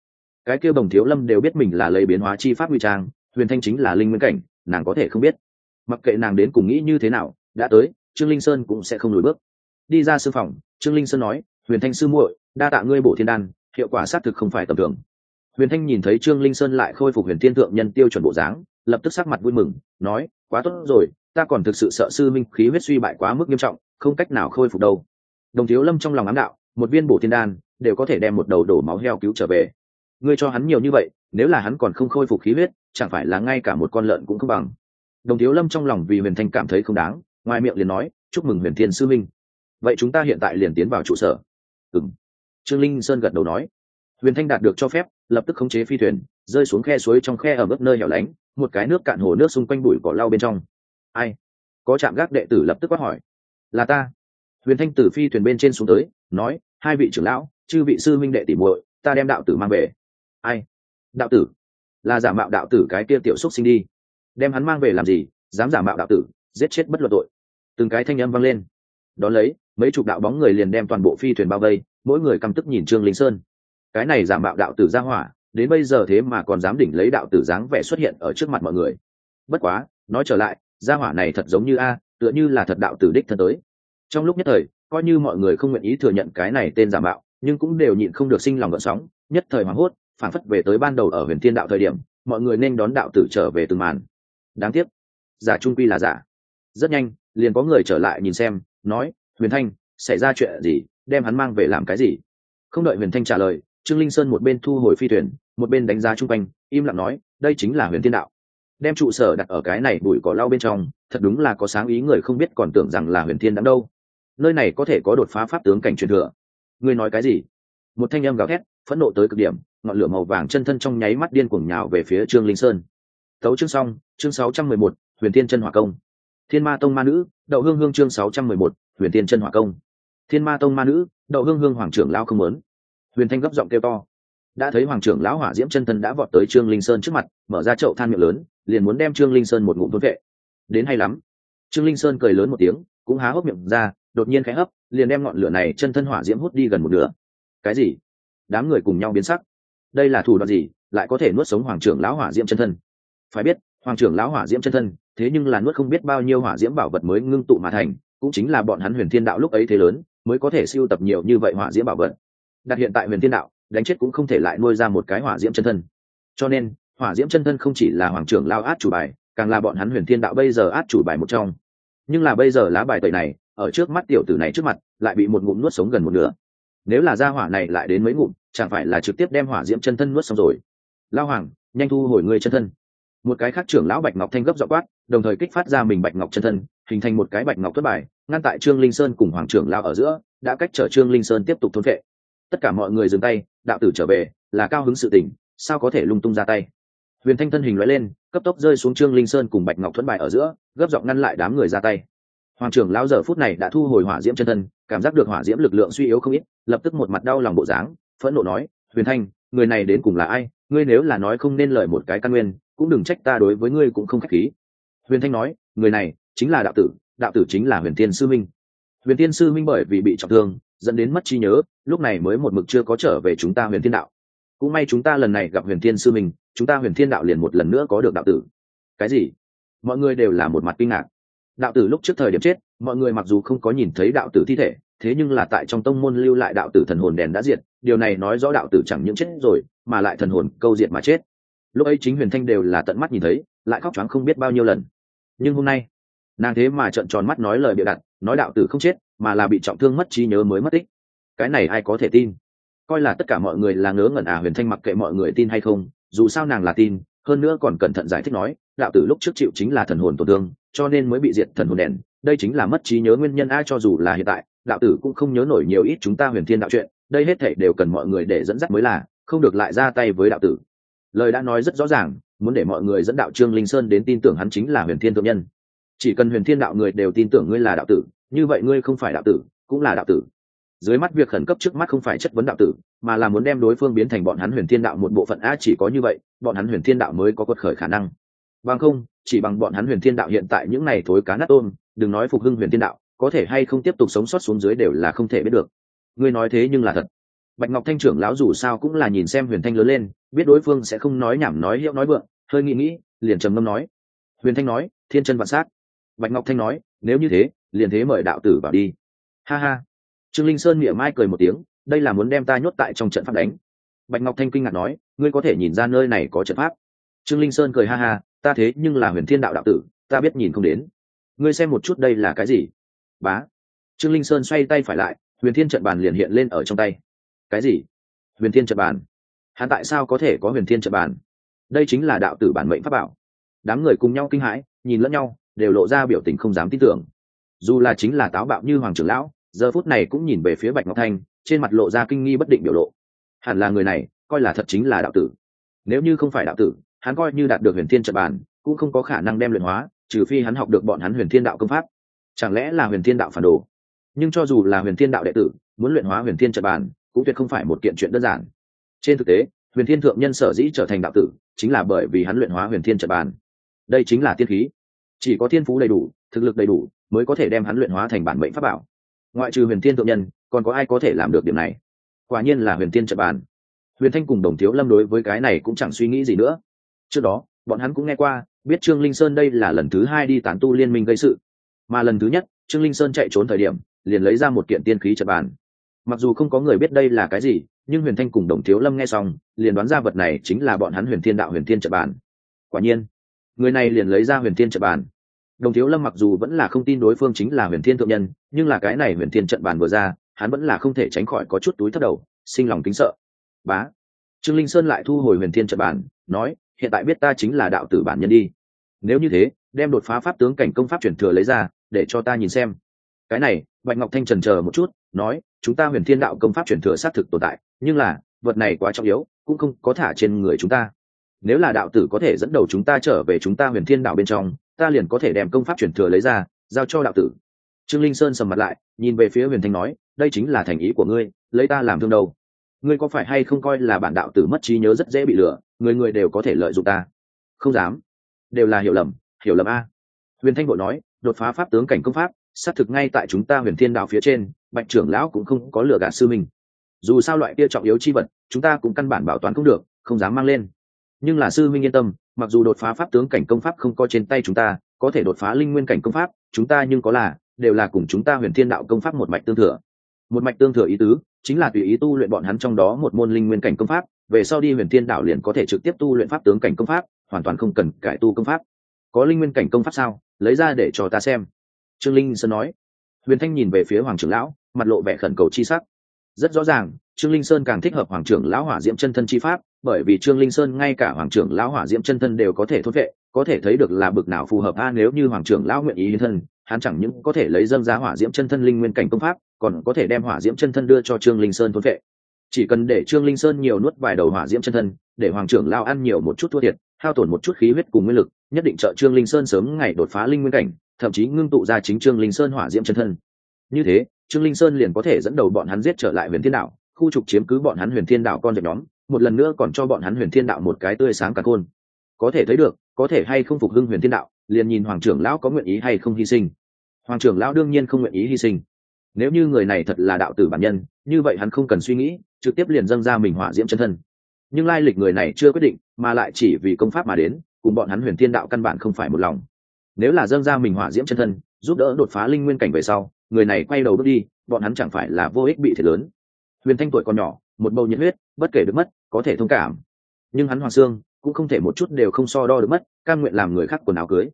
Cái kêu bồng thiếu lâm đều biết mình là lấy biến hóa chi pháp nguy trang, huyền thanh chính là linh nguyên cảnh, nàng có thể không biết. Mặc kệ nàng đến cùng nghĩ như thế nào, đã tới, trương linh sơn cũng sẽ không lùi bước. Đi ra sư phòng, trương linh sơn nói, huyền thanh sư muội, đa tạ ngươi bổ thiên đan, hiệu quả xác thực không phải tầm thường huyền thanh nhìn thấy trương linh sơn lại khôi phục huyền thiên thượng nhân tiêu chuẩn bộ dáng, lập tức sắc mặt vui mừng, nói, quá tốt rồi, ta còn thực sự sợ sư minh khí huyết suy bại quá mức nghiêm trọng, không cách nào khôi phục đâu. Đồng thiếu lâm trong lòng ám đạo, một viên bổ thiên đan, đều có thể đem một đầu đổ máu heo cứu trở về. Ngươi cho hắn nhiều như vậy, nếu là hắn còn không khôi phục khí huyết, chẳng phải là ngay cả một con lợn cũng không bằng. Đồng thiếu lâm trong lòng vì huyền thanh cảm thấy không đáng, ngoài miệng liền nói, chúc mừng huyền thiên sư minh. Vậy chúng ta hiện tại liền tiến vào trụ sở. Ừ m trương linh sơn gật đầu nói huyền thanh đạt được cho phép, lập tức khống chế phi thuyền, rơi xuống khe suối trong khe ở mức nơi hẻo lánh, một cái nước cạn hồ nước xung quanh bụi cỏ lau bên trong. Ai? Có chạm gác đệ tử lập tức quát hỏi. Là ta. Huyền thanh từ phi thuyền bên trên xuống tới, nói, hai vị trưởng lão, chư vị sư minh đệ tỉ muội, ta đem đạo tử mang về. Ai? Đạo tử? Là giả mạo đạo tử cái kia tiểu xúc sinh đi. Đem hắn mang về làm gì? Dám giả mạo đạo tử, giết chết bất luận tội. Từng cái thanh âm vang lên. Đón lấy, mấy chục đạo bóng người liền đem toàn bộ phi thuyền bao vây, mỗi người căm tức nhìn trương linh sơn cái này giả mạo đạo tử ra hỏa, đến bây giờ thế mà còn dám đỉnh lấy đạo tử dáng vẻ xuất hiện ở trước mặt mọi người. Bất quá, nói trở lại, gia hỏa này thật giống như a, tựa như là thật đạo tử đích thân tới. Trong lúc nhất thời, coi như mọi người không nguyện ý thừa nhận cái này tên giả mạo, nhưng cũng đều nhịn không được sinh lòng gợn sóng, nhất thời hoảng hốt phản phất về tới ban đầu ở huyền thiên đạo thời điểm, mọi người nên đón đạo tử trở về từng màn. Đáng tiếc, giả trung quy là giả. Rất nhanh, liền có người trở lại nhìn xem, nói, huyền thanh, xảy ra chuyện gì? Đem hắn mang về làm cái gì? Không đợi huyền thanh trả lời trương linh sơn một bên thu hồi phi thuyền, một bên đánh giá chung quanh, im lặng nói, đây chính là huyền thiên đạo. Đem trụ sở đặt ở cái này bụi cỏ lau bên trong, thật đúng là có sáng ý người không biết còn tưởng rằng là huyền thiên đắm đâu. Nơi này có thể có đột phá pháp tướng cảnh truyền thừa. Ngươi nói cái gì? Một thanh âm gào thét, phẫn nộ tới cực điểm, ngọn lửa màu vàng chân thân trong nháy mắt điên cuồng nhào về phía trương linh sơn. Tấu chương xong, chương sáu trăm mười một, huyền thiên chân hỏa công. Thiên ma tông ma nữ, đậu hương hương chương sáu trăm mười một, huyền thiên chân hỏa công. Thiên ma tông ma nữ, đậu hương hương hoàng trưởng lao không lớn huyền thanh gấp giọng kêu to. Đã thấy hoàng trưởng lão hỏa diễm chân thân đã vọt tới trương linh sơn trước mặt, mở ra chậu than miệng lớn, liền muốn đem trương linh sơn một ngụm thôn vệ. Đến hay lắm. Trương linh sơn cười lớn một tiếng, cũng há hốc miệng ra, đột nhiên khẽ hấp, liền đem ngọn lửa này chân thân hỏa diễm hút đi gần một nửa. Cái gì? Đám người cùng nhau biến sắc. Đây là thủ đoạn gì, lại có thể nuốt sống hoàng trưởng lão hỏa diễm chân thân? Phải biết, hoàng trưởng lão hỏa diễm chân thân, thế nhưng là nuốt không biết bao nhiêu hỏa diễm bảo vật mới ngưng tụ mà thành, cũng chính là bọn hắn huyền thiên đạo lúc ấy thế lớn, mới có thể siêu tập nhiều như vậy hỏa diễm bảo vật đặt hiện tại huyền thiên đạo, đánh chết cũng không thể lại nuôi ra một cái hỏa diễm chân thân. Cho nên, hỏa diễm chân thân không chỉ là hoàng trưởng lao át chủ bài, càng là bọn hắn huyền thiên đạo bây giờ át chủ bài một trong. Nhưng là bây giờ lá bài tẩy này, ở trước mắt tiểu tử này trước mặt, lại bị một ngụm nuốt sống gần một nửa. Nếu là ra hỏa này lại đến mấy ngụm, chẳng phải là trực tiếp đem hỏa diễm chân thân nuốt xong rồi? Lao hoàng, nhanh thu hồi ngươi chân thân. Một cái khác trưởng lão bạch ngọc thanh gấp dọ quát, đồng thời kích phát ra mình bạch ngọc chân thân, hình thành một cái bạch ngọc thất bài, ngăn tại trương linh sơn cùng hoàng trưởng lao ở giữa, đã cách chở trương linh sơn tiếp tục thôn vệ tất cả mọi người dừng tay, đạo tử trở về, là cao hứng sự tình, sao có thể lung tung ra tay? Huyền thanh thân hình loại lên, cấp tốc rơi xuống trương linh sơn cùng bạch ngọc thuẫn bài ở giữa, gấp giọng ngăn lại đám người ra tay. Hoàng trưởng lão giờ phút này đã thu hồi hỏa diễm chân thân, cảm giác được hỏa diễm lực lượng suy yếu không ít, lập tức một mặt đau lòng bộ dáng, phẫn nộ nói, huyền thanh, người này đến cùng là ai? Ngươi nếu là nói không nên lời một cái căn nguyên, cũng đừng trách ta đối với ngươi cũng không k h á c h khí. Huyền thanh nói, người này chính là đạo tử đạo tử chính là huyền thiên sư minh. Huyền thiên sư minh bởi vì bị trọng thương dẫn đến mất trí nhớ lúc này mới một mực chưa có trở về chúng ta huyền thiên đạo. Cũng may chúng ta lần này gặp huyền thiên sư mình, chúng ta huyền thiên đạo liền một lần nữa có được đạo tử. Cái gì? Mọi người đều là một mặt kinh ngạc. Đạo tử lúc trước thời điểm chết mọi người mặc dù không có nhìn thấy đạo tử thi thể thế nhưng là tại trong tông môn lưu lại đạo tử thần hồn đèn đã diệt điều này nói rõ đạo tử chẳng những chết rồi mà lại thần hồn câu diệt mà chết. Lúc ấy chính huyền thanh đều là tận mắt nhìn thấy lại khóc choáng không biết bao nhiêu lần. Nhưng hôm nay nàng thế mà trợn tròn mắt nói lời bịa đặt nói đạo tử không chết, mà là bị trọng thương mất trí nhớ mới mất tích. Cái này ai có thể tin? Coi là tất cả mọi người là ngớ ngẩn à huyền thanh mặc kệ mọi người tin hay không, dù sao nàng là tin, hơn nữa còn cẩn thận giải thích nói, đạo tử lúc trước chịu chính là thần hồn tổn thương, cho nên mới bị diệt thần hồn đèn, đây chính là mất trí nhớ nguyên nhân ai cho dù là hiện tại, đạo tử cũng không nhớ nổi nhiều ít chúng ta huyền thiên đạo chuyện, đây hết thể đều cần mọi người để dẫn dắt mới là, không được lại ra tay với đạo tử. Lời đã nói rất rõ ràng, muốn để mọi người dẫn đạo trương linh sơn đến tin tưởng hắn chính là huyền thiên thượng nhân chỉ cần huyền thiên đạo người đều tin tưởng ngươi là đạo tử, như vậy ngươi không phải đạo tử, cũng là đạo tử. Dưới mắt việc khẩn cấp trước mắt không phải chất vấn đạo tử, mà là muốn đem đối phương biến thành bọn hắn huyền thiên đạo một bộ phận a chỉ có như vậy, bọn hắn huyền thiên đạo mới có quật khởi khả năng. Bằng không, chỉ bằng bọn hắn huyền thiên đạo hiện tại những n à y thối cá nát tôm, đừng nói phục hưng huyền thiên đạo, có thể hay không tiếp tục sống sót xuống dưới đều là không thể biết được. Ngươi nói thế nhưng là thật. Bạch ngọc thanh trưởng lão dù sao cũng là nhìn xem huyền thanh lớn lên, biết đối phương sẽ không nói nhảm nói hiệu nói vượng, hơi nghĩ nghĩ, liền trầm ngâm nói. Huyền thanh nói, thiên chân vạn sát bạch ngọc thanh nói, nếu như thế, liền thế mời đạo tử vào đi. Ha ha. Trương linh sơn miệng mai cười một tiếng, đây là muốn đem ta nhốt tại trong trận pháp đánh. Bạch ngọc thanh kinh ngạc nói, ngươi có thể nhìn ra nơi này có trận pháp. Trương linh sơn cười ha ha, ta thế nhưng là huyền thiên đạo đạo tử, ta biết nhìn không đến. Ngươi xem một chút đây là cái gì? Bá. Trương linh sơn xoay tay phải lại, huyền thiên trận bàn liền hiện lên ở trong tay. Cái gì? Huyền thiên trận bàn. Hắn tại sao có thể có huyền thiên trận bàn? Đây chính là đạo tử bản mệnh pháp bảo. Đám người cùng nhau kinh hãi, nhìn lẫn nhau đều lộ ra biểu tình không dám tin tưởng. Dù là chính là táo bạo như hoàng trưởng lão, giờ phút này cũng nhìn về phía bạch ngọc thanh, trên mặt lộ ra kinh nghi bất định biểu lộ. Hẳn là người này, coi là thật chính là đạo tử. Nếu như không phải đạo tử, hắn coi như đạt được huyền thiên trận bàn, cũng không có khả năng đem luyện hóa, trừ phi hắn học được bọn hắn huyền thiên đạo công pháp. Chẳng lẽ là huyền thiên đạo phản đồ? Nhưng cho dù là huyền thiên đạo đệ tử, muốn luyện hóa huyền thiên trận bàn, cũng tuyệt không phải một kiện chuyện đơn giản. Trên thực tế, huyền thiên thượng nhân sở dĩ trở thành đạo tử, chính là bởi vì hắn luyện hóa huyền thiên trận bàn. Đây chính là tiên khí chỉ có thiên phú đầy đủ, thực lực đầy đủ mới có thể đem hắn luyện hóa thành bản mệnh pháp bảo. Ngoại trừ huyền thiên thượng nhân, còn có ai có thể làm được điểm này? Quả nhiên là huyền thiên trợ bàn. Huyền thanh cùng đồng thiếu lâm đối với cái này cũng chẳng suy nghĩ gì nữa. Trước đó, bọn hắn cũng nghe qua, biết trương linh sơn đây là lần thứ hai đi tán tu liên minh gây sự. Mà lần thứ nhất, trương linh sơn chạy trốn thời điểm, liền lấy ra một kiện tiên khí trợ bàn. Mặc dù không có người biết đây là cái gì, nhưng huyền thanh cùng đồng thiếu lâm nghe xong, liền đoán ra vật này chính là bọn hắn huyền thiên đạo huyền thiên trợ bàn. Quả nhiên người này liền lấy ra huyền thiên trận bàn. Đồng thiếu lâm mặc dù vẫn là không tin đối phương chính là huyền thiên thượng nhân, nhưng là cái này huyền thiên trận bàn vừa ra, hắn vẫn là không thể tránh khỏi có chút túi thất đầu, sinh lòng kính sợ. Bá. Trương linh sơn lại thu hồi huyền thiên trận bàn, nói, hiện tại biết ta chính là đạo tử bản nhân đi. Nếu như thế, đem đột phá pháp tướng cảnh công pháp chuyển thừa lấy ra, để cho ta nhìn xem. Cái này, bạch ngọc thanh trần chờ một chút, nói, chúng ta huyền thiên đạo công pháp chuyển thừa xác thực tồn tại, nhưng là, vật này quá trọng yếu, cũng không có thả trên người chúng ta nếu là đạo tử có thể dẫn đầu chúng ta trở về chúng ta huyền thiên đạo bên trong, ta liền có thể đem công pháp chuyển thừa lấy ra, giao cho đạo tử. Trương linh sơn sầm mặt lại, nhìn về phía huyền thanh nói, đây chính là thành ý của ngươi, lấy ta làm thương đầu. Ngươi có phải hay không coi là bản đạo tử mất trí nhớ rất dễ bị lừa, người người đều có thể lợi dụng ta? Không dám. Đều là hiểu lầm hiểu lầm a. Huyền thanh bộ nói, đột phá pháp tướng cảnh công pháp, xác thực ngay tại chúng ta huyền thiên đạo phía trên, bạch trưởng lão cũng không có lừa gạt sư mình dù sao loại kia trọng yếu chi vật, chúng ta cũng căn bản bảo toàn không được, không dám mang lên nhưng là sư minh yên tâm, mặc dù đột phá pháp tướng cảnh công pháp không có trên tay chúng ta, có thể đột phá linh nguyên cảnh công pháp, chúng ta nhưng có là, đều là cùng chúng ta huyền thiên đạo công pháp một mạch tương thừa. Một mạch tương thừa ý tứ, chính là tùy ý tu luyện bọn hắn trong đó một môn linh nguyên cảnh công pháp, về sau đi huyền thiên đạo liền có thể trực tiếp tu luyện pháp tướng cảnh công pháp, hoàn toàn không cần cải tu công pháp. Có linh nguyên cảnh công pháp sao? Lấy ra để cho ta xem. Trương linh sơn nói. Huyền thanh nhìn về phía hoàng trưởng lão, mặt lộ vẻ khẩn cầu chi sắc. Rất rõ ràng, trương linh sơn càng thích hợp hoàng trưởng lão hỏa diễm chân thân chi pháp bởi vì trương linh sơn ngay cả hoàng trưởng lão hỏa diễm chân thân đều có thể thốt vệ có thể thấy được là bực nào phù hợp. A nếu như hoàng trưởng lão nguyện ý hiến thân hắn chẳng những có thể lấy dâng giá hỏa diễm chân thân linh nguyên cảnh công pháp còn có thể đem hỏa diễm chân thân đưa cho trương linh sơn thốt vệ. Chỉ cần để trương linh sơn nhiều nuốt vài đầu hỏa diễm chân thân để hoàng trưởng lao ăn nhiều một chút thua thiệt hao tổn một chút khí huyết cùng nguyên lực nhất định trợ trương linh sơn sớm ngày đột phá linh nguyên cảnh thậm chí ngưng tụ ra chính trương linh sơn hỏa diễm chân thân. Như thế trương linh sơn liền có thể dẫn đầu bọn hắn giết trở lại huyền thiên đảo, khu trục chiếm cứ bọn hắn huyền thiên đảo con dẹp nhóm một lần nữa còn cho bọn hắn huyền thiên đạo một cái tươi sáng cả khôn. Có thể thấy được, có thể hay không phục hưng huyền thiên đạo, liền nhìn hoàng trưởng lão có nguyện ý hay không hy sinh. Hoàng trưởng lão đương nhiên không nguyện ý hy sinh. Nếu như người này thật là đạo tử bản nhân, như vậy hắn không cần suy nghĩ, trực tiếp liền dâng ra mình hỏa diễm chân thân. Nhưng lai lịch người này chưa quyết định, mà lại chỉ vì công pháp mà đến, cùng bọn hắn huyền thiên đạo căn bản không phải một lòng. Nếu là dâng ra mình hỏa diễm chân thân, giúp đỡ đột phá linh nguyên cảnh về sau, người này quay đầu bước đi, bọn hắn chẳng phải là vô ích bị thiệt lớn. Huyền thanh tuổi còn nhỏ một bầu nhiệt huyết, bất kể được mất, có thể thông cảm. Nhưng hắn hoàng sương cũng không thể một chút đều không so đo được mất, cam nguyện làm người khác quần áo cưới.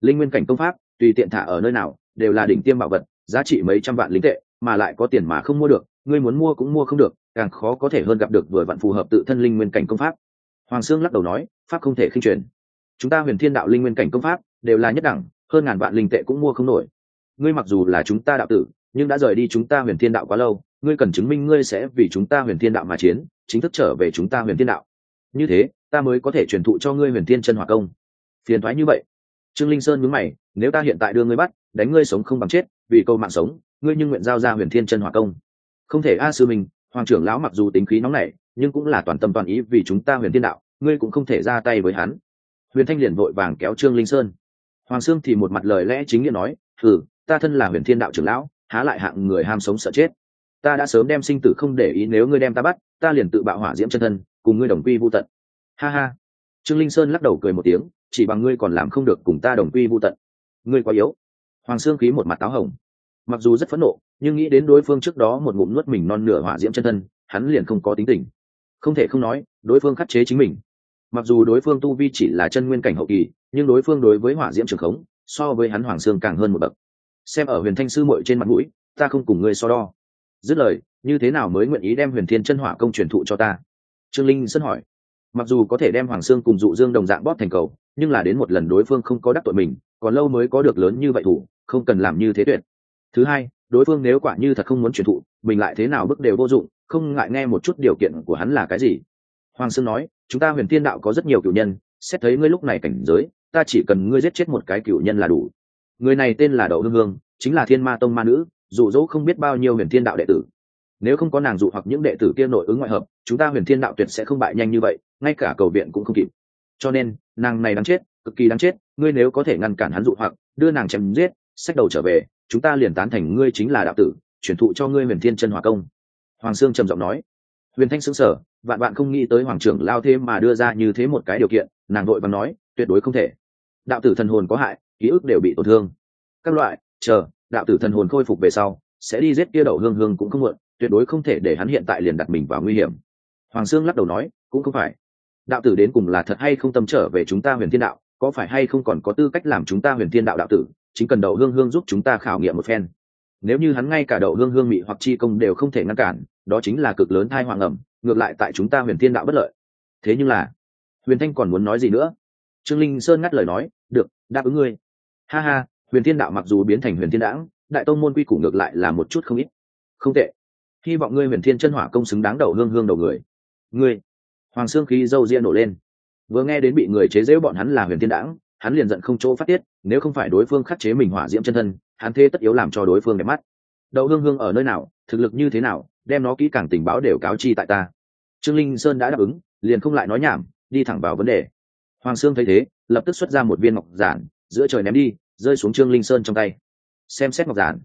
Linh nguyên cảnh công pháp, tùy tiện thả ở nơi nào, đều là đỉnh tiêm bảo vật, giá trị mấy trăm vạn linh tệ, mà lại có tiền mà không mua được, ngươi muốn mua cũng mua không được, càng khó có thể hơn gặp được vừa vặn phù hợp tự thân linh nguyên cảnh công pháp. Hoàng sương lắc đầu nói, pháp không thể khinh truyền. Chúng ta huyền thiên đạo linh nguyên cảnh công pháp đều là nhất đẳng, hơn ngàn vạn linh tệ cũng mua không nổi. Ngươi mặc dù là chúng ta đạo tử, nhưng đã rời đi chúng ta huyền thiên đạo quá lâu ngươi cần chứng minh ngươi sẽ vì chúng ta huyền thiên đạo mà chiến, chính thức trở về chúng ta huyền thiên đạo. Như thế, ta mới có thể truyền thụ cho ngươi huyền thiên chân hỏa công. Phiền thoái như vậy. Trương linh sơn mướn mày, nếu ta hiện tại đưa ngươi bắt, đánh ngươi sống không bằng chết, vì câu mạng sống, ngươi nhưng nguyện giao ra huyền thiên chân hỏa công. Không thể a sư mình hoàng trưởng lão mặc dù tính khí nóng nảy, nhưng cũng là toàn tâm toàn ý vì chúng ta huyền thiên đạo, ngươi cũng không thể ra tay với hắn. Huyền thanh liền vội vàng kéo trương linh sơn. Hoàng sương thì một mặt lời lẽ chính nghĩa nói thử ta thân là huyền thiên đạo trưởng lão, há lại hạng người ham sống sợ chết ta đã sớm đem sinh tử không để ý nếu ngươi đem ta bắt, ta liền tự bạo hỏa diễm chân thân, cùng ngươi đồng quy vô tận. Ha ha. Trương linh sơn lắc đầu cười một tiếng, chỉ bằng ngươi còn làm không được cùng ta đồng quy vô tận. Ngươi quá yếu. Hoàng sương khí một mặt táo hồng. Mặc dù rất phẫn nộ, nhưng nghĩ đến đối phương trước đó một ngụm nuốt mình non nửa hỏa diễm chân thân, hắn liền không có tính tình. Không thể không nói, đối phương khắc chế chính mình. Mặc dù đối phương tu vi chỉ là chân nguyên cảnh hậu kỳ, nhưng đối phương đối với hỏa diễm trường khống, so với hắn hoàng sương càng hơn một bậc. Xem ở huyền thanh sư muội trên mặt mũi, ta không cùng ngươi so đo dứt lời, như thế nào mới nguyện ý đem huyền thiên chân hỏa công truyền thụ cho ta? Trương linh sân hỏi. Mặc dù có thể đem hoàng sương cùng dụ dương đồng dạng bóp thành cầu, nhưng là đến một lần đối phương không có đắc tội mình, còn lâu mới có được lớn như vậy thủ, không cần làm như thế tuyệt. Thứ hai, đối phương nếu quả như thật không muốn truyền thụ, mình lại thế nào bước đều vô dụng, không ngại nghe một chút điều kiện của hắn là cái gì. Hoàng sương nói, chúng ta huyền thiên đạo có rất nhiều cựu nhân, xét thấy ngươi lúc này cảnh giới, ta chỉ cần ngươi giết chết một cái cựu nhân là đủ. Người này tên là đậu hương hương chính là thiên ma tông ma nữ dụ dỗ không biết bao nhiêu huyền thiên đạo đệ tử. Nếu không có nàng dụ hoặc những đệ tử kia nội ứng ngoại hợp, chúng ta huyền thiên đạo tuyệt sẽ không bại nhanh như vậy, ngay cả cầu viện cũng không kịp. Cho nên, nàng này đáng chết, cực kỳ đáng chết, ngươi nếu có thể ngăn cản hắn dụ hoặc, đưa nàng chém giết, sách đầu trở về, chúng ta liền tán thành ngươi chính là đạo tử chuyển thụ cho ngươi huyền thiên chân hòa công. Hoàng sương trầm giọng nói. Huyền thanh xứng sở vạn bạn không nghĩ tới hoàng trưởng lao thế mà đưa ra như thế một cái điều kiện, nàng đội và nói, tuyệt đối không thể. Đạo tử thần hồn có hại, ký ức đều bị tổn thương. Các loại, chờ đạo tử thần hồn khôi phục về sau, sẽ đi giết kia đậu hương hương cũng không muộn, tuyệt đối không thể để hắn hiện tại liền đặt mình vào nguy hiểm. Hoàng sương lắc đầu nói, cũng không phải. Đạo tử đến cùng là thật hay không tâm trở về chúng ta huyền thiên đạo, có phải hay không còn có tư cách làm chúng ta huyền thiên đạo đạo tử, chính cần đậu hương hương giúp chúng ta khảo nghiệm một phen. Nếu như hắn ngay cả đậu hương hương mị hoặc chi công đều không thể ngăn cản, đó chính là cực lớn thai hoàng ẩm ngược lại tại chúng ta huyền thiên đạo bất lợi. Thế nhưng là, huyền thanh còn muốn nói gì nữa? Trương linh sơn ngắt lời nói, được, đáp ứng ngươi. Ha ha huyền thiên đạo mặc dù biến thành huyền thiên đãng, đại tông môn quy củ ngược lại là một chút không ít. Không tệ. Hy vọng ngươi huyền thiên chân hỏa công xứng đáng đầu hương hương đầu người. Ngươi. Hoàng xương khí dâu ria nổ lên. Vừa nghe đến bị người chế giễu bọn hắn là huyền thiên đãng, hắn liền giận không chỗ phát tiết, nếu không phải đối phương khắc chế mình hỏa diễm chân thân, hắn thế tất yếu làm cho đối phương đẹp mắt. Đậu hương hương ở nơi nào, thực lực như thế nào, đem nó kỹ càng tình báo đều cáo chi tại ta. Trương linh sơn đã đáp ứng, liền không lại nói nhảm, đi thẳng vào vấn đề. Hoàng sương thấy thế, lập tức xuất ra một viên ngọc giản, giữa trời ném đi rơi xuống trương linh sơn trong tay. Xem xét ngọc giản,